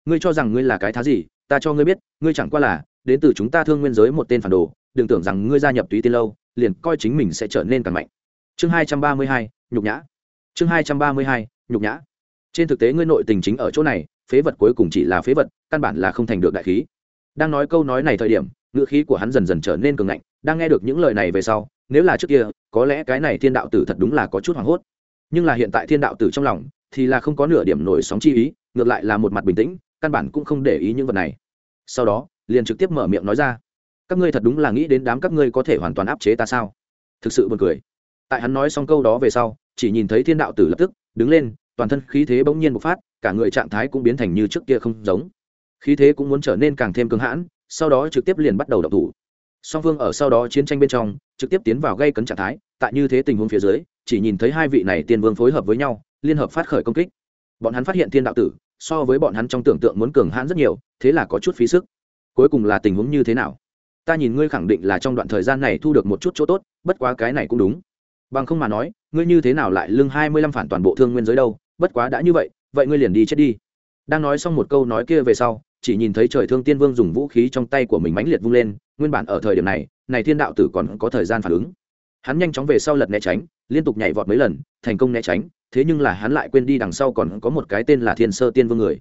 S1: Ngươi cho rằng ngươi là cái thá gì, ta cho ngươi biết, ngươi chẳng qua là, đến từ chúng ta thương nguyên giới một tên phản đồ, đừng tưởng rằng ngươi gia nhập túy tiên lâu, liền coi chính mình sẽ trở nên càng mạnh. Chương hai trăm ba mươi hai, nhục nhã. Chương hai trăm ba mươi hai, nhục nhã trên thực tế ngươi nội tình chính ở chỗ này, phế vật cuối cùng chỉ là phế vật, căn bản là không thành được đại khí. Đang nói câu nói này thời điểm, ngữ khí của hắn dần dần trở nên cường ngạnh, đang nghe được những lời này về sau, nếu là trước kia, có lẽ cái này thiên đạo tử thật đúng là có chút hoảng hốt. Nhưng là hiện tại thiên đạo tử trong lòng, thì là không có nửa điểm nổi sóng chi ý, ngược lại là một mặt bình tĩnh, căn bản cũng không để ý những vật này. Sau đó, liền trực tiếp mở miệng nói ra, các ngươi thật đúng là nghĩ đến đám các ngươi có thể hoàn toàn áp chế ta sao? Thực sự buồn cười. Tại hắn nói xong câu đó về sau, chỉ nhìn thấy thiên đạo tử lập tức, đứng lên toàn thân khí thế bỗng nhiên bộc phát, cả người trạng thái cũng biến thành như trước kia không giống. Khí thế cũng muốn trở nên càng thêm cứng hãn, sau đó trực tiếp liền bắt đầu đập thủ. Song phương ở sau đó chiến tranh bên trong, trực tiếp tiến vào gây cấn trạng thái, tại như thế tình huống phía dưới, chỉ nhìn thấy hai vị này tiên vương phối hợp với nhau, liên hợp phát khởi công kích. Bọn hắn phát hiện thiên đạo tử, so với bọn hắn trong tưởng tượng muốn cường hãn rất nhiều, thế là có chút phí sức. Cuối cùng là tình huống như thế nào? Ta nhìn ngươi khẳng định là trong đoạn thời gian này thu được một chút chỗ tốt, bất quá cái này cũng đúng. Bằng không mà nói, ngươi như thế nào lại lưng hai mươi lăm phản toàn bộ thương nguyên giới đâu? Bất quá đã như vậy vậy ngươi liền đi chết đi. Đang nói xong một câu nói kia về sau, chỉ nhìn thấy trời thương tiên vương dùng vũ khí trong tay của mình mãnh liệt vung lên, nguyên bản ở thời điểm này này thiên đạo tử còn có thời gian phản ứng. Hắn nhanh chóng về sau lật né tránh, liên tục nhảy vọt mấy lần, thành công né tránh, thế nhưng là hắn lại quên đi đằng sau còn có một cái tên là thiên sơ tiên vương người.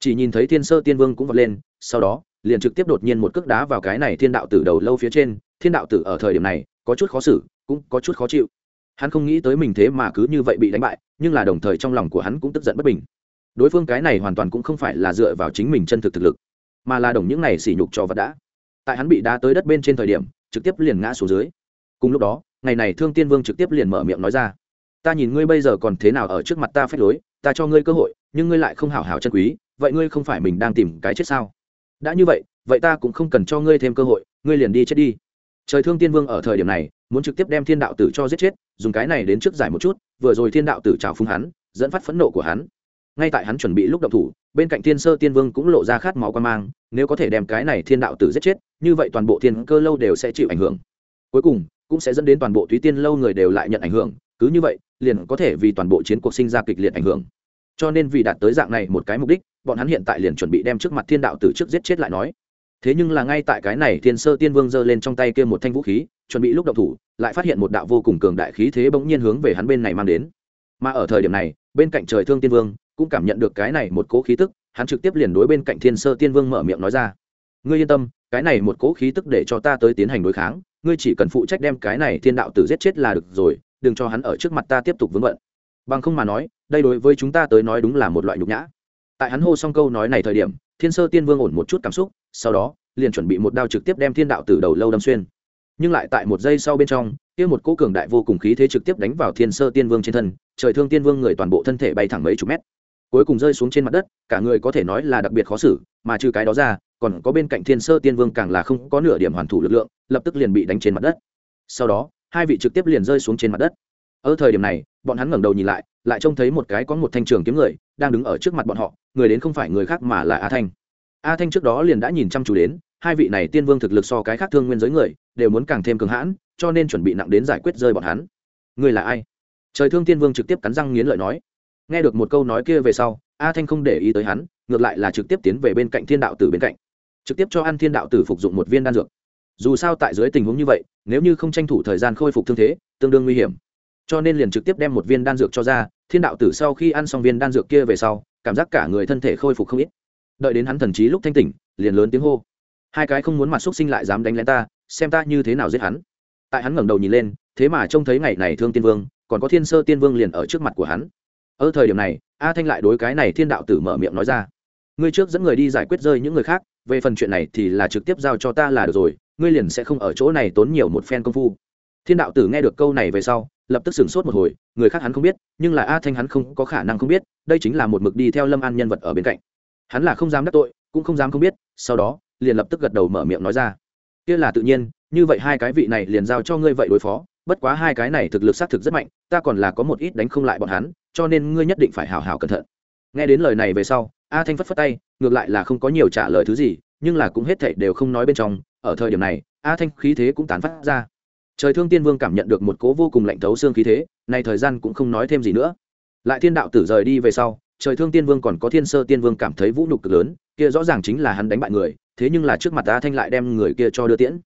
S1: Chỉ nhìn thấy thiên sơ tiên vương cũng vọt lên, sau đó, liền trực tiếp đột nhiên một cước đá vào cái này thiên đạo tử đầu lâu phía trên. Thiên đạo tử ở thời điểm này, có chút khó xử, cũng có chút khó chịu hắn không nghĩ tới mình thế mà cứ như vậy bị đánh bại, nhưng là đồng thời trong lòng của hắn cũng tức giận bất bình. Đối phương cái này hoàn toàn cũng không phải là dựa vào chính mình chân thực thực lực, mà là đồng những này sỉ nhục cho vật đã. Tại hắn bị đá tới đất bên trên thời điểm, trực tiếp liền ngã xuống dưới. Cùng lúc đó, ngày này thương tiên vương trực tiếp liền mở miệng nói ra, ta nhìn ngươi bây giờ còn thế nào ở trước mặt ta phép lối, ta cho ngươi cơ hội, nhưng ngươi lại không hảo hảo chân quý, vậy ngươi không phải mình đang tìm cái chết sao? Đã như vậy vậy ta cũng không cần cho ngươi thêm cơ hội, ngươi liền đi chết đi trời thương tiên vương ở thời điểm này, muốn trực tiếp đem thiên đạo tử cho giết chết, dùng cái này đến trước giải một chút, vừa rồi thiên đạo tử trào phúng hắn, dẫn phát phẫn nộ của hắn. Ngay tại hắn chuẩn bị lúc động thủ, bên cạnh thiên sơ tiên vương cũng lộ ra khát máu quan mang, nếu có thể đem cái này thiên đạo tử giết chết, như vậy toàn bộ thiên cơ lâu đều sẽ chịu ảnh hưởng. Cuối cùng, cũng sẽ dẫn đến toàn bộ thúy tiên lâu người đều lại nhận ảnh hưởng, cứ như vậy, liền có thể vì toàn bộ chiến cuộc sinh ra kịch liệt ảnh hưởng. Cho nên vì đạt tới dạng này một cái mục đích, bọn hắn hiện tại liền chuẩn bị đem trước mặt thiên đạo tử trước giết chết lại nói thế nhưng là ngay tại cái này thiên sơ tiên vương giơ lên trong tay kia một thanh vũ khí, chuẩn bị lúc động thủ, lại phát hiện một đạo vô cùng cường đại khí thế bỗng nhiên hướng về hắn bên này mang đến. Mà ở thời điểm này, bên cạnh trời thương tiên vương cũng cảm nhận được cái này một cố khí tức, hắn trực tiếp liền đối bên cạnh thiên sơ tiên vương mở miệng nói ra. Ngươi yên tâm, cái này một cố khí tức để cho ta tới tiến hành đối kháng, ngươi chỉ cần phụ trách đem cái này thiên đạo tử giết chết là được rồi, đừng cho hắn ở trước mặt ta tiếp tục vướng bận. Bằng không mà nói, đây đối với chúng ta tới nói đúng là một loại nhục nhã. Tại hắn hô xong câu nói này thời điểm, thiên sơ tiên vương ổn một chút cảm xúc sau đó, liền chuẩn bị một đao trực tiếp đem thiên đạo tử đầu lâu đâm xuyên. Nhưng lại tại một giây sau bên trong, kia một cỗ cường đại vô cùng khí thế trực tiếp đánh vào thiên sơ tiên vương trên thân, trời thương tiên vương người toàn bộ thân thể bay thẳng mấy chục mét. Cuối cùng rơi xuống trên mặt đất, cả người có thể nói là đặc biệt khó xử, mà trừ cái đó ra, còn có bên cạnh thiên sơ tiên vương càng là không có nửa điểm hoàn thủ lực lượng, lập tức liền bị đánh trên mặt đất. Sau đó, hai vị trực tiếp liền rơi xuống trên mặt đất. Ở thời điểm này, bọn hắn ngẩng đầu nhìn lại lại trông thấy một cái có một thanh trường kiếm người, đang đứng ở trước mặt bọn họ, người đến không phải người khác mà là a thanh a thanh trước đó liền đã nhìn chăm chú đến, hai vị này tiên vương thực lực so cái khác thương nguyên giới người, đều muốn càng thêm cường hãn, cho nên chuẩn bị nặng đến giải quyết rơi bọn hắn. Người là ai? Trời thương tiên vương trực tiếp cắn răng nghiến lợi nói. Nghe được một câu nói kia về sau, a thanh không để ý tới hắn, ngược lại là trực tiếp tiến về bên cạnh thiên đạo tử bên cạnh. Trực tiếp cho ăn thiên đạo tử phục dụng một viên đan dược. Dù sao tại dưới tình huống như vậy, nếu như không tranh thủ thời gian khôi phục thương thế, tương đương nguy hiểm. Cho nên liền trực tiếp đem một viên đan dược cho ra, thiên đạo tử sau khi ăn xong viên đan dược kia về sau, cảm giác cả người thân thể khôi phục không ít đợi đến hắn thần trí lúc thanh tỉnh, liền lớn tiếng hô. Hai cái không muốn mặt xúc sinh lại dám đánh lén ta, xem ta như thế nào giết hắn. Tại hắn ngẩng đầu nhìn lên, thế mà trông thấy ngày này thương tiên vương, còn có thiên sơ tiên vương liền ở trước mặt của hắn. Ở thời điểm này, a thanh lại đối cái này thiên đạo tử mở miệng nói ra. Ngươi trước dẫn người đi giải quyết rơi những người khác, về phần chuyện này thì là trực tiếp giao cho ta là được rồi, ngươi liền sẽ không ở chỗ này tốn nhiều một phen công phu. Thiên đạo tử nghe được câu này về sau, lập tức sửng sốt một hồi, người khác hắn không biết, nhưng là a thanh hắn không có khả năng không biết, đây chính là một mực đi theo lâm an nhân vật ở bên cạnh hắn là không dám đắc tội, cũng không dám không biết, sau đó, liền lập tức gật đầu mở miệng nói ra. Kia là tự nhiên, như vậy hai cái vị này liền giao cho ngươi vậy đối phó, bất quá hai cái này thực lực xác thực rất mạnh, ta còn là có một ít đánh không lại bọn hắn, cho nên ngươi nhất định phải hào hào cẩn thận. Nghe đến lời này về sau, a thanh phất phất tay, ngược lại là không có nhiều trả lời thứ gì, nhưng là cũng hết thảy đều không nói bên trong. Ở thời điểm này, a thanh khí thế cũng tán phát ra. Trời thương tiên vương cảm nhận được một cố vô cùng lạnh thấu xương khí thế này thời gian cũng không nói thêm gì nữa. Lại thiên đạo tử rời đi về sau trời thương tiên vương còn có thiên sơ tiên vương cảm thấy vũ nhục cực lớn, kia rõ ràng chính là hắn đánh bại người, thế nhưng là trước mặt ta thanh lại đem người kia cho đưa tiễn.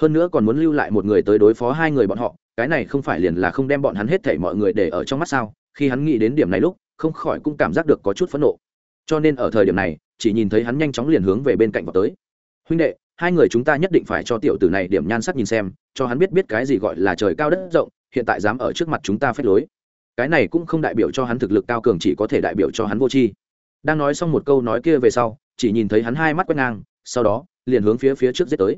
S1: Hơn nữa còn muốn lưu lại một người tới đối phó hai người bọn họ, cái này không phải liền là không đem bọn hắn hết thảy mọi người để ở trong mắt sao? Khi hắn nghĩ đến điểm này lúc, không khỏi cũng cảm giác được có chút phẫn nộ. Cho nên ở thời điểm này, chỉ nhìn thấy hắn nhanh chóng liền hướng về bên cạnh vào tới. Huynh đệ, hai người chúng ta nhất định phải cho tiểu tử này điểm nhan sắc nhìn xem, cho hắn biết biết cái gì gọi là trời cao đất rộng, hiện tại dám ở trước mặt chúng ta phép lối cái này cũng không đại biểu cho hắn thực lực cao cường, chỉ có thể đại biểu cho hắn vô tri. Đang nói xong một câu nói kia về sau, chỉ nhìn thấy hắn hai mắt quét ngang, sau đó, liền hướng phía phía trước giết tới.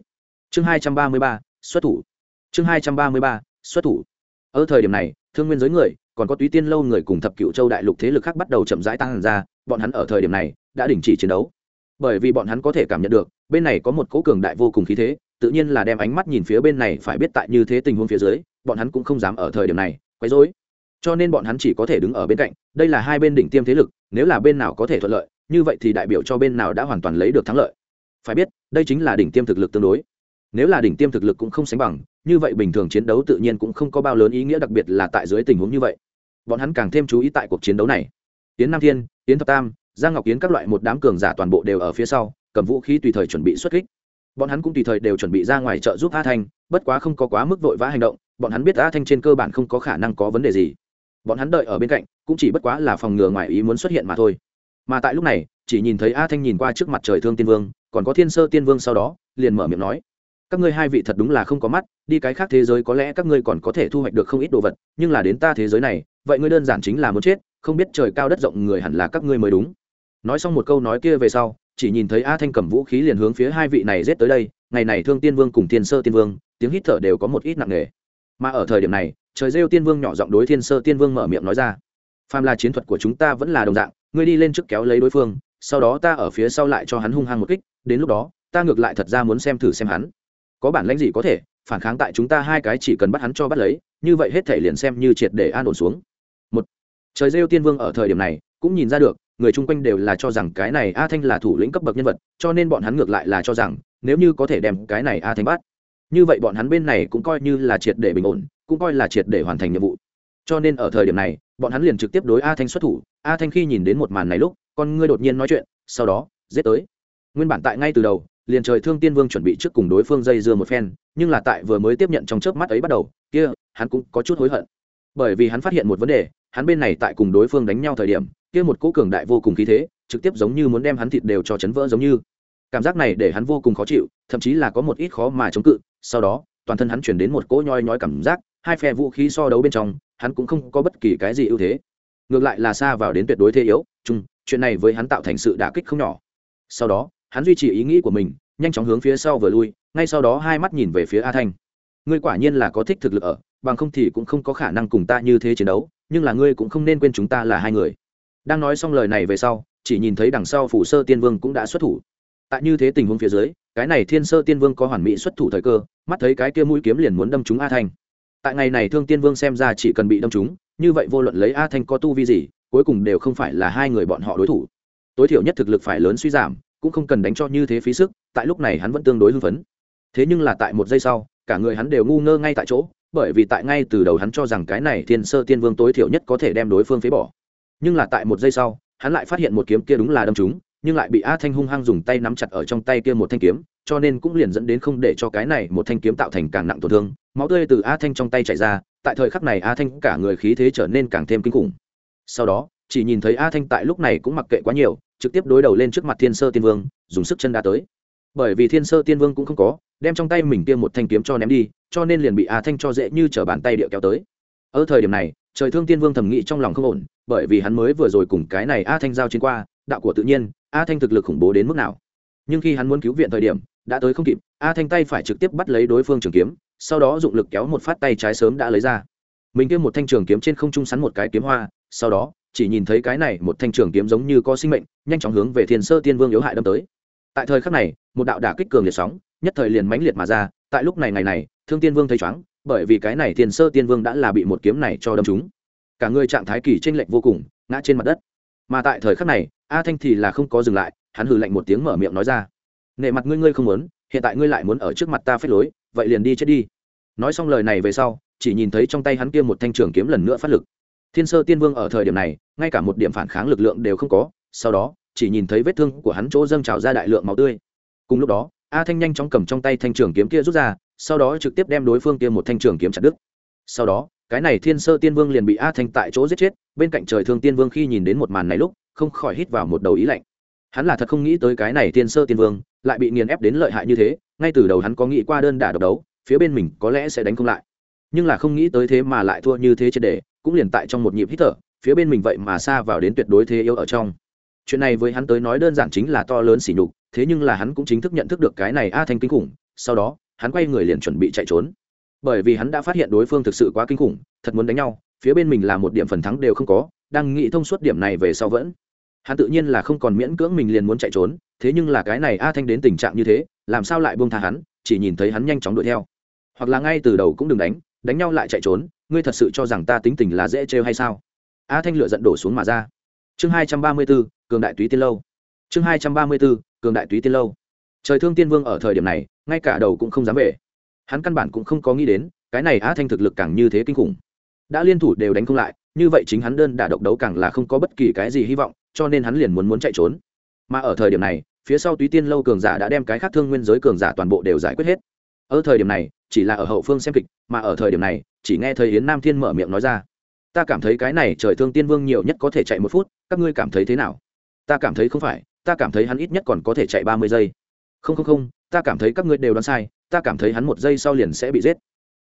S1: Chương hai trăm ba mươi ba, xuất thủ. Chương hai trăm ba mươi ba, xuất thủ. Ở thời điểm này, thương nguyên giới người, còn có túy tiên lâu người cùng thập cựu châu đại lục thế lực khác bắt đầu chậm rãi tăng ra, bọn hắn ở thời điểm này, đã đình chỉ chiến đấu. Bởi vì bọn hắn có thể cảm nhận được, bên này có một cố cường đại vô cùng khí thế, tự nhiên là đem ánh mắt nhìn phía bên này, phải biết tại như thế tình huống phía dưới, bọn hắn cũng không dám ở thời điểm này, quấy rối cho nên bọn hắn chỉ có thể đứng ở bên cạnh, đây là hai bên đỉnh tiêm thế lực, nếu là bên nào có thể thuận lợi, như vậy thì đại biểu cho bên nào đã hoàn toàn lấy được thắng lợi. Phải biết, đây chính là đỉnh tiêm thực lực tương đối. Nếu là đỉnh tiêm thực lực cũng không sánh bằng, như vậy bình thường chiến đấu tự nhiên cũng không có bao lớn ý nghĩa đặc biệt là tại dưới tình huống như vậy. Bọn hắn càng thêm chú ý tại cuộc chiến đấu này. Tiến nam thiên tiến thập tam, giang ngọc kiến các loại một đám cường giả toàn bộ đều ở phía sau, cầm vũ khí tùy thời chuẩn bị xuất kích. Bọn hắn cũng tùy thời đều chuẩn bị ra ngoài trợ giúp a thanh, bất quá không có quá mức vội vã hành động, bọn hắn biết a thanh trên cơ bản không có khả năng có vấn đề gì bọn hắn đợi ở bên cạnh, cũng chỉ bất quá là phòng ngừa ngoài ý muốn xuất hiện mà thôi. Mà tại lúc này, chỉ nhìn thấy a thanh nhìn qua trước mặt trời thương tiên vương, còn có thiên sơ tiên vương sau đó, liền mở miệng nói, các ngươi hai vị thật đúng là không có mắt, đi cái khác thế giới có lẽ các ngươi còn có thể thu hoạch được không ít đồ vật, nhưng là đến ta thế giới này, vậy ngươi đơn giản chính là muốn chết, không biết trời cao đất rộng người hẳn là các ngươi mới đúng. Nói xong một câu nói kia về sau, chỉ nhìn thấy a thanh cầm vũ khí liền hướng phía hai vị này rết tới đây, ngày này thương tiên vương cùng thiên sơ tiên vương, tiếng hít thở đều có một ít nặng nề. Mà ở thời điểm này trời rêu tiên vương nhỏ giọng đối thiên sơ tiên vương mở miệng nói ra. Phàm là chiến thuật của chúng ta vẫn là đồng dạng, ngươi đi lên trước kéo lấy đối phương, sau đó ta ở phía sau lại cho hắn hung hăng một kích, đến lúc đó, ta ngược lại thật ra muốn xem thử xem hắn. Có bản lãnh gì có thể, phản kháng tại chúng ta hai cái chỉ cần bắt hắn cho bắt lấy, như vậy hết thể liền xem như triệt để an ổn xuống. Một, trời rêu tiên vương ở thời điểm này, cũng nhìn ra được, người chung quanh đều là cho rằng cái này a thanh là thủ lĩnh cấp bậc nhân vật, cho nên bọn hắn ngược lại là cho rằng, nếu như có thể đem cái này a thanh bắt, như vậy bọn hắn bên này cũng coi như là triệt để bình ổn cũng coi là triệt để hoàn thành nhiệm vụ. Cho nên ở thời điểm này, bọn hắn liền trực tiếp đối a thanh xuất thủ. A thanh khi nhìn đến một màn này lúc, con ngươi đột nhiên nói chuyện, sau đó, giết tới. Nguyên bản tại ngay từ đầu, liền trời thương tiên vương chuẩn bị trước cùng đối phương dây dưa một phen, nhưng là tại vừa mới tiếp nhận trong chớp mắt ấy bắt đầu, kia, hắn cũng có chút hối hận. Bởi vì hắn phát hiện một vấn đề, hắn bên này tại cùng đối phương đánh nhau thời điểm, kia một cỗ cường đại vô cùng khí thế, trực tiếp giống như muốn đem hắn thịt đều cho chấn vỡ giống như. Cảm giác này để hắn vô cùng khó chịu, thậm chí là có một ít khó mà chống cự, sau đó, toàn thân hắn chuyển đến một cỗ nhoi nhói cảm giác hai phe vũ khí so đấu bên trong, hắn cũng không có bất kỳ cái gì ưu thế. Ngược lại là xa vào đến tuyệt đối thế yếu, chung, chuyện này với hắn tạo thành sự đả kích không nhỏ. Sau đó, hắn duy trì ý nghĩ của mình, nhanh chóng hướng phía sau vừa lui, ngay sau đó hai mắt nhìn về phía a thanh. Ngươi quả nhiên là có thích thực lực ở, bằng không thì cũng không có khả năng cùng ta như thế chiến đấu, nhưng là ngươi cũng không nên quên chúng ta là hai người. Đang nói xong lời này về sau, chỉ nhìn thấy đằng sau phủ sơ tiên vương cũng đã xuất thủ. Tại như thế tình huống phía dưới, cái này thiên sơ tiên vương có hoàn mỹ xuất thủ thời cơ, mắt thấy cái kia mũi kiếm liền muốn đâm trúng a thanh tại ngày này thương tiên vương xem ra chỉ cần bị đâm trúng, như vậy vô luận lấy a thanh có tu vi gì, cuối cùng đều không phải là hai người bọn họ đối thủ. Tối thiểu nhất thực lực phải lớn suy giảm, cũng không cần đánh cho như thế phí sức, tại lúc này hắn vẫn tương đối hưng phấn. Thế nhưng là tại một giây sau, cả người hắn đều ngu ngơ ngay tại chỗ, bởi vì tại ngay từ đầu hắn cho rằng cái này thiên sơ tiên vương tối thiểu nhất có thể đem đối phương phế bỏ. Nhưng là tại một giây sau, hắn lại phát hiện một kiếm kia đúng là đâm trúng, nhưng lại bị a thanh hung hăng dùng tay nắm chặt ở trong tay kia một thanh kiếm, cho nên cũng liền dẫn đến không để cho cái này một thanh kiếm tạo thành càng nặng tổn thương máu tươi từ a thanh trong tay chảy ra, tại thời khắc này a thanh cả người khí thế trở nên càng thêm kinh khủng. Sau đó, chỉ nhìn thấy a thanh tại lúc này cũng mặc kệ quá nhiều, trực tiếp đối đầu lên trước mặt thiên sơ tiên vương, dùng sức chân đá tới. Bởi vì thiên sơ tiên vương cũng không có, đem trong tay mình kia một thanh kiếm cho ném đi, cho nên liền bị a thanh cho dễ như t bàn tay điệu kéo tới. Ở thời điểm này, trời thương tiên vương thầm nghĩ trong lòng không ổn, bởi vì hắn mới vừa rồi cùng cái này a thanh giao chiến qua, đạo của tự nhiên, a thanh thực lực khủng bố đến mức nào. Nhưng khi hắn muốn cứu viện thời điểm, đã tới không kịp, a thanh tay phải trực tiếp bắt lấy đối phương trường kiếm sau đó dụng lực kéo một phát tay trái sớm đã lấy ra. Mình kêu một thanh trường kiếm trên không trung sắn một cái kiếm hoa, sau đó, chỉ nhìn thấy cái này một thanh trường kiếm giống như có sinh mệnh, nhanh chóng hướng về thiên sơ tiên vương yếu hại đâm tới. Tại thời khắc này, một đạo đả kích cường liệt sóng, nhất thời liền mãnh liệt mà ra, tại lúc này ngày này, thương tiên vương thấy chóng, bởi vì cái này thiên sơ tiên vương đã là bị một kiếm này cho đâm trúng. Cả người trạng thái kỳ tranh lệch vô cùng, ngã trên mặt đất. Mà tại thời khắc này, a thanh thì là không có dừng lại, hắn hừ lạnh một tiếng mở miệng nói ra. Nệ mặt ngươi ngươi không muốn, hiện tại ngươi lại muốn ở trước mặt ta phép lối, vậy liền đi chết đi nói xong lời này về sau, chỉ nhìn thấy trong tay hắn kia một thanh trường kiếm lần nữa phát lực. Thiên sơ tiên vương ở thời điểm này, ngay cả một điểm phản kháng lực lượng đều không có, sau đó, chỉ nhìn thấy vết thương của hắn chỗ dâng trào ra đại lượng máu tươi. Cùng lúc đó, a thanh nhanh chóng cầm trong tay thanh trường kiếm kia rút ra, sau đó trực tiếp đem đối phương kia một thanh trường kiếm chặt đứt. Sau đó, cái này thiên sơ tiên vương liền bị a thanh tại chỗ giết chết, bên cạnh trời thương tiên vương khi nhìn đến một màn này lúc, không khỏi hít vào một đầu ý lạnh. Hắn là thật không nghĩ tới cái này thiên sơ tiên vương, lại bị nghiền ép đến lợi hại như thế, ngay từ đầu hắn có nghĩ qua đơn đả độc đấu phía bên mình có lẽ sẽ đánh không lại. Nhưng là không nghĩ tới thế mà lại thua như thế trên đề cũng liền tại trong một nhịp hít thở, phía bên mình vậy mà xa vào đến tuyệt đối thế yếu ở trong. Chuyện này với hắn tới nói đơn giản chính là to lớn sỉ nhục, thế nhưng là hắn cũng chính thức nhận thức được cái này a thanh kinh khủng, sau đó, hắn quay người liền chuẩn bị chạy trốn. Bởi vì hắn đã phát hiện đối phương thực sự quá kinh khủng, thật muốn đánh nhau, phía bên mình là một điểm phần thắng đều không có, đang nghĩ thông suốt điểm này về sau vẫn. Hắn tự nhiên là không còn miễn cưỡng mình liền muốn chạy trốn, thế nhưng là cái này a thanh đến tình trạng như thế, làm sao lại buông tha hắn, chỉ nhìn thấy hắn nhanh chóng đuổi theo hoặc là ngay từ đầu cũng đừng đánh đánh nhau lại chạy trốn, ngươi thật sự cho rằng ta tính tình là dễ trêu hay sao? A thanh lựa giận đổ xuống mà ra. Chương hai trăm ba mươi b ố cường đại túy tiên lâu. Chương hai trăm ba mươi b ố cường đại túy tiên lâu. Trời thương tiên vương ở thời điểm này, ngay cả đầu cũng không dám về. Hắn căn bản cũng không có nghĩ đến, cái này a thanh thực lực càng như thế kinh khủng. Đã liên thủ đều đánh không lại, như vậy chính hắn đơn đả độc đấu càng là không có bất kỳ cái gì hy vọng, cho nên hắn liền muốn muốn chạy trốn. Mà ở thời điểm này, phía sau túy tiên lâu cường giả đã đem cái khác thương nguyên giới cường giả toàn bộ đều giải quyết hết ở thời điểm này, chỉ là ở hậu phương xem kịch, mà ở thời điểm này, chỉ nghe thấy yến nam thiên mở miệng nói ra. Ta cảm thấy cái này trời thương tiên vương nhiều nhất có thể chạy một phút, các ngươi cảm thấy thế nào? Ta cảm thấy không phải, ta cảm thấy hắn ít nhất còn có thể chạy ba mươi giây. Không không không, ta cảm thấy các ngươi đều đoán sai, ta cảm thấy hắn một giây sau liền sẽ bị giết.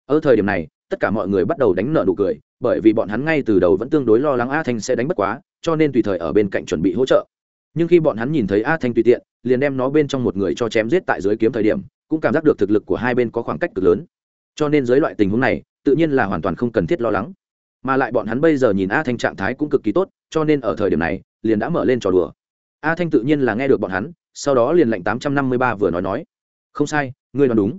S1: Ở thời điểm này, tất cả mọi người bắt đầu đánh nợ nụ cười, bởi vì bọn hắn ngay từ đầu vẫn tương đối lo lắng a thanh sẽ đánh bất quá, cho nên tùy thời ở bên cạnh chuẩn bị hỗ trợ. Nhưng khi bọn hắn nhìn thấy a thanh tùy tiện, liền đem nó bên trong một người cho chém giết tại dưới kiếm thời điểm cũng cảm giác được thực lực của hai bên có khoảng cách cực lớn. Cho nên dưới loại tình huống này, tự nhiên là hoàn toàn không cần thiết lo lắng. Mà lại bọn hắn bây giờ nhìn a thanh trạng thái cũng cực kỳ tốt, cho nên ở thời điểm này, liền đã mở lên trò đùa. A thanh tự nhiên là nghe được bọn hắn, sau đó liền lệnh tám trăm năm mươi ba vừa nói nói. Không sai, ngươi nói đúng.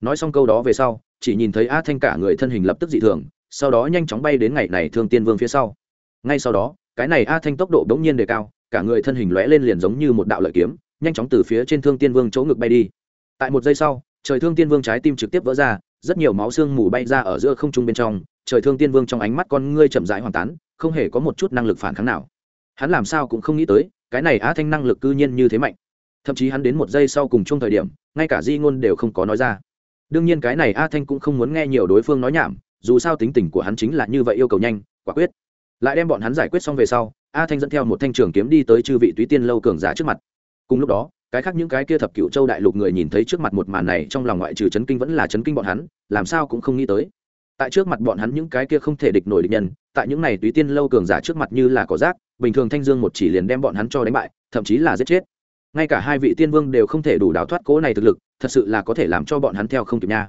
S1: Nói xong câu đó về sau, chỉ nhìn thấy a thanh cả người thân hình lập tức dị thường, sau đó nhanh chóng bay đến ngày này thương tiên vương phía sau. Ngay sau đó, cái này a thanh tốc độ bỗng nhiên đề cao, cả người thân hình lóe lên liền giống như một đạo lợi kiếm, nhanh chóng từ phía trên thương tiên vương chỗ ngực bay đi tại một giây sau, trời thương tiên vương trái tim trực tiếp vỡ ra, rất nhiều máu xương mù bay ra ở giữa không trung bên trong, trời thương tiên vương trong ánh mắt con ngươi chậm rãi hoàn tán, không hề có một chút năng lực phản kháng nào. Hắn làm sao cũng không nghĩ tới, cái này á thanh năng lực cư nhiên như thế mạnh. Thậm chí hắn đến một giây sau cùng chung thời điểm, ngay cả di ngôn đều không có nói ra. Đương nhiên cái này a thanh cũng không muốn nghe nhiều đối phương nói nhảm, dù sao tính tình của hắn chính là như vậy yêu cầu nhanh, quả quyết. Lại đem bọn hắn giải quyết xong về sau a thanh dẫn theo một thanh trường kiếm đi tới chư vị túy tiên lâu cường giả trước mặt. Cùng lúc đó cái khác những cái kia thập cựu châu đại lục người nhìn thấy trước mặt một màn này, trong lòng ngoại trừ chấn kinh vẫn là chấn kinh bọn hắn, làm sao cũng không nghĩ tới. Tại trước mặt bọn hắn những cái kia không thể địch nổi địch nhân, tại những này túy tiên lâu cường giả trước mặt như là cỏ rác, bình thường thanh dương một chỉ liền đem bọn hắn cho đánh bại, thậm chí là giết chết. Ngay cả hai vị tiên vương đều không thể đủ đào thoát cố này thực lực, thật sự là có thể làm cho bọn hắn theo không kịp nha.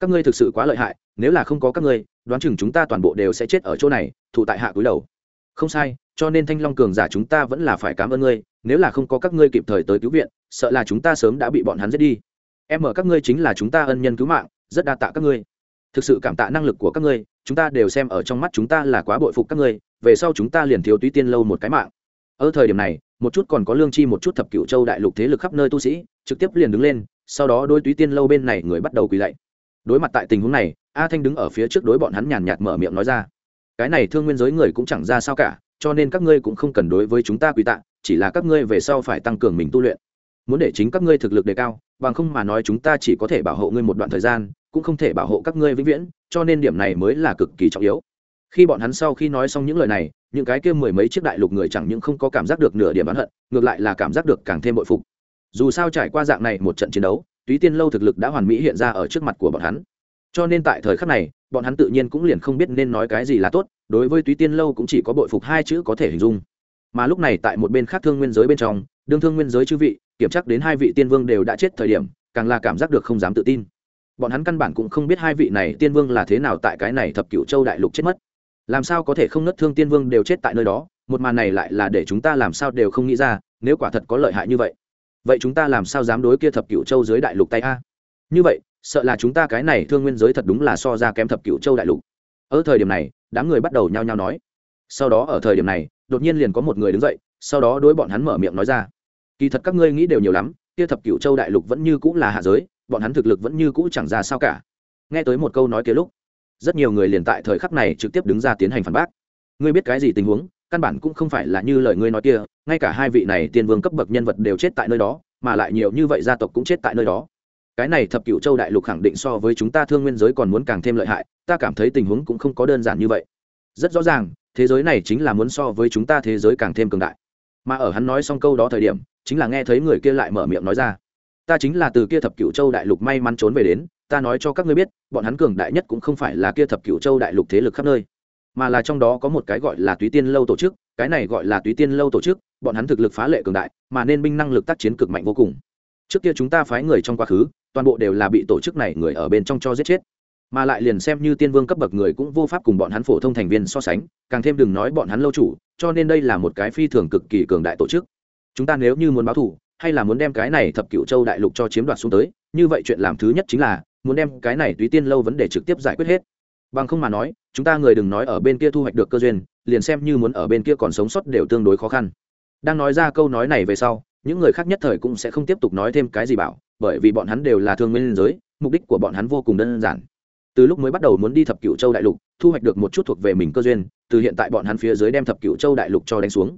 S1: Các ngươi thực sự quá lợi hại, nếu là không có các ngươi, đoán chừng chúng ta toàn bộ đều sẽ chết ở chỗ này, thụ tại hạ cúi đầu. Không sai, cho nên thanh long cường giả chúng ta vẫn là phải cảm ơn ngươi nếu là không có các ngươi kịp thời tới cứu viện, sợ là chúng ta sớm đã bị bọn hắn giết đi. Em mở các ngươi chính là chúng ta ân nhân cứu mạng, rất đa tạ các ngươi. Thực sự cảm tạ năng lực của các ngươi, chúng ta đều xem ở trong mắt chúng ta là quá bội phục các ngươi, về sau chúng ta liền thiếu túy tiên lâu một cái mạng. Ở thời điểm này, một chút còn có lương chi một chút thập cựu châu đại lục thế lực khắp nơi tu sĩ, trực tiếp liền đứng lên, sau đó đôi túy tiên lâu bên này người bắt đầu quỳ lạy. Đối mặt tại tình huống này, a thanh đứng ở phía trước đối bọn hắn nhàn nhạt mở miệng nói ra. Cái này thương nguyên giới người cũng chẳng ra sao cả cho nên các ngươi cũng không cần đối với chúng ta quy tạ, chỉ là các ngươi về sau phải tăng cường mình tu luyện. Muốn để chính các ngươi thực lực đề cao, bằng không mà nói chúng ta chỉ có thể bảo hộ ngươi một đoạn thời gian, cũng không thể bảo hộ các ngươi vĩnh viễn, cho nên điểm này mới là cực kỳ trọng yếu. Khi bọn hắn sau khi nói xong những lời này, những cái kia mười mấy chiếc đại lục người chẳng những không có cảm giác được nửa điểm oán hận, ngược lại là cảm giác được càng thêm bội phục. Dù sao trải qua dạng này một trận chiến đấu, túy tiên lâu thực lực đã hoàn mỹ hiện ra ở trước mặt của bọn hắn cho nên tại thời khắc này, bọn hắn tự nhiên cũng liền không biết nên nói cái gì là tốt, đối với túy tiên lâu cũng chỉ có bội phục hai chữ có thể hình dung. Mà lúc này tại một bên khác thương nguyên giới bên trong, đương thương nguyên giới chư vị, kiểm chắc đến hai vị tiên vương đều đã chết thời điểm, càng là cảm giác được không dám tự tin. Bọn hắn căn bản cũng không biết hai vị này tiên vương là thế nào tại cái này thập cựu châu đại lục chết mất. Làm sao có thể không nất thương tiên vương đều chết tại nơi đó, một màn này lại là để chúng ta làm sao đều không nghĩ ra, nếu quả thật có lợi hại như vậy. Vậy chúng ta làm sao dám đối kia thập cựu châu dưới đại lục tay a? Như vậy sợ là chúng ta cái này thương nguyên giới thật đúng là so ra kém thập cựu châu đại lục. Ở thời điểm này, đám người bắt đầu nhao nhao nói. Sau đó ở thời điểm này, đột nhiên liền có một người đứng dậy, sau đó đối bọn hắn mở miệng nói ra. Kỳ thật các ngươi nghĩ đều nhiều lắm, kia thập cựu châu đại lục vẫn như cũ là hạ giới, bọn hắn thực lực vẫn như cũ chẳng ra sao cả. Nghe tới một câu nói kia lúc, rất nhiều người liền tại thời khắc này trực tiếp đứng ra tiến hành phản bác. Ngươi biết cái gì tình huống, căn bản cũng không phải là như lời ngươi nói kia, ngay cả hai vị này tiên vương cấp bậc nhân vật đều chết tại nơi đó, mà lại nhiều như vậy gia tộc cũng chết tại nơi đó cái này thập cựu châu đại lục khẳng định so với chúng ta thương nguyên giới còn muốn càng thêm lợi hại, ta cảm thấy tình huống cũng không có đơn giản như vậy. Rất rõ ràng, thế giới này chính là muốn so với chúng ta thế giới càng thêm cường đại. Mà ở hắn nói xong câu đó thời điểm, chính là nghe thấy người kia lại mở miệng nói ra. Ta chính là từ kia thập cựu châu đại lục may mắn trốn về đến, ta nói cho các ngươi biết, bọn hắn cường đại nhất cũng không phải là kia thập cựu châu đại lục thế lực khắp nơi, mà là trong đó có một cái gọi là túy tiên lâu tổ chức, cái này gọi là túy tiên lâu tổ chức, bọn hắn thực lực phá lệ cường đại, mà nên binh năng lực tác chiến cực mạnh vô cùng. Trước kia chúng ta phái người trong quá khứ toàn bộ đều là bị tổ chức này người ở bên trong cho giết chết. Mà lại liền xem như tiên vương cấp bậc người cũng vô pháp cùng bọn hắn phổ thông thành viên so sánh, càng thêm đừng nói bọn hắn lâu chủ, cho nên đây là một cái phi thường cực kỳ cường đại tổ chức. Chúng ta nếu như muốn báo thù, hay là muốn đem cái này thập cựu châu đại lục cho chiếm đoạt xuống tới, như vậy chuyện làm thứ nhất chính là, muốn đem cái này túy tiên lâu vấn đề trực tiếp giải quyết hết. Bằng không mà nói, chúng ta người đừng nói ở bên kia thu hoạch được cơ duyên, liền xem như muốn ở bên kia còn sống sót đều tương đối khó khăn. Đang nói ra câu nói này về sau, những người khác nhất thời cũng sẽ không tiếp tục nói thêm cái gì bảo bởi vì bọn hắn đều là thương nguyên giới, mục đích của bọn hắn vô cùng đơn giản. Từ lúc mới bắt đầu muốn đi thập cựu châu đại lục, thu hoạch được một chút thuộc về mình cơ duyên, từ hiện tại bọn hắn phía dưới đem thập cựu châu đại lục cho đánh xuống.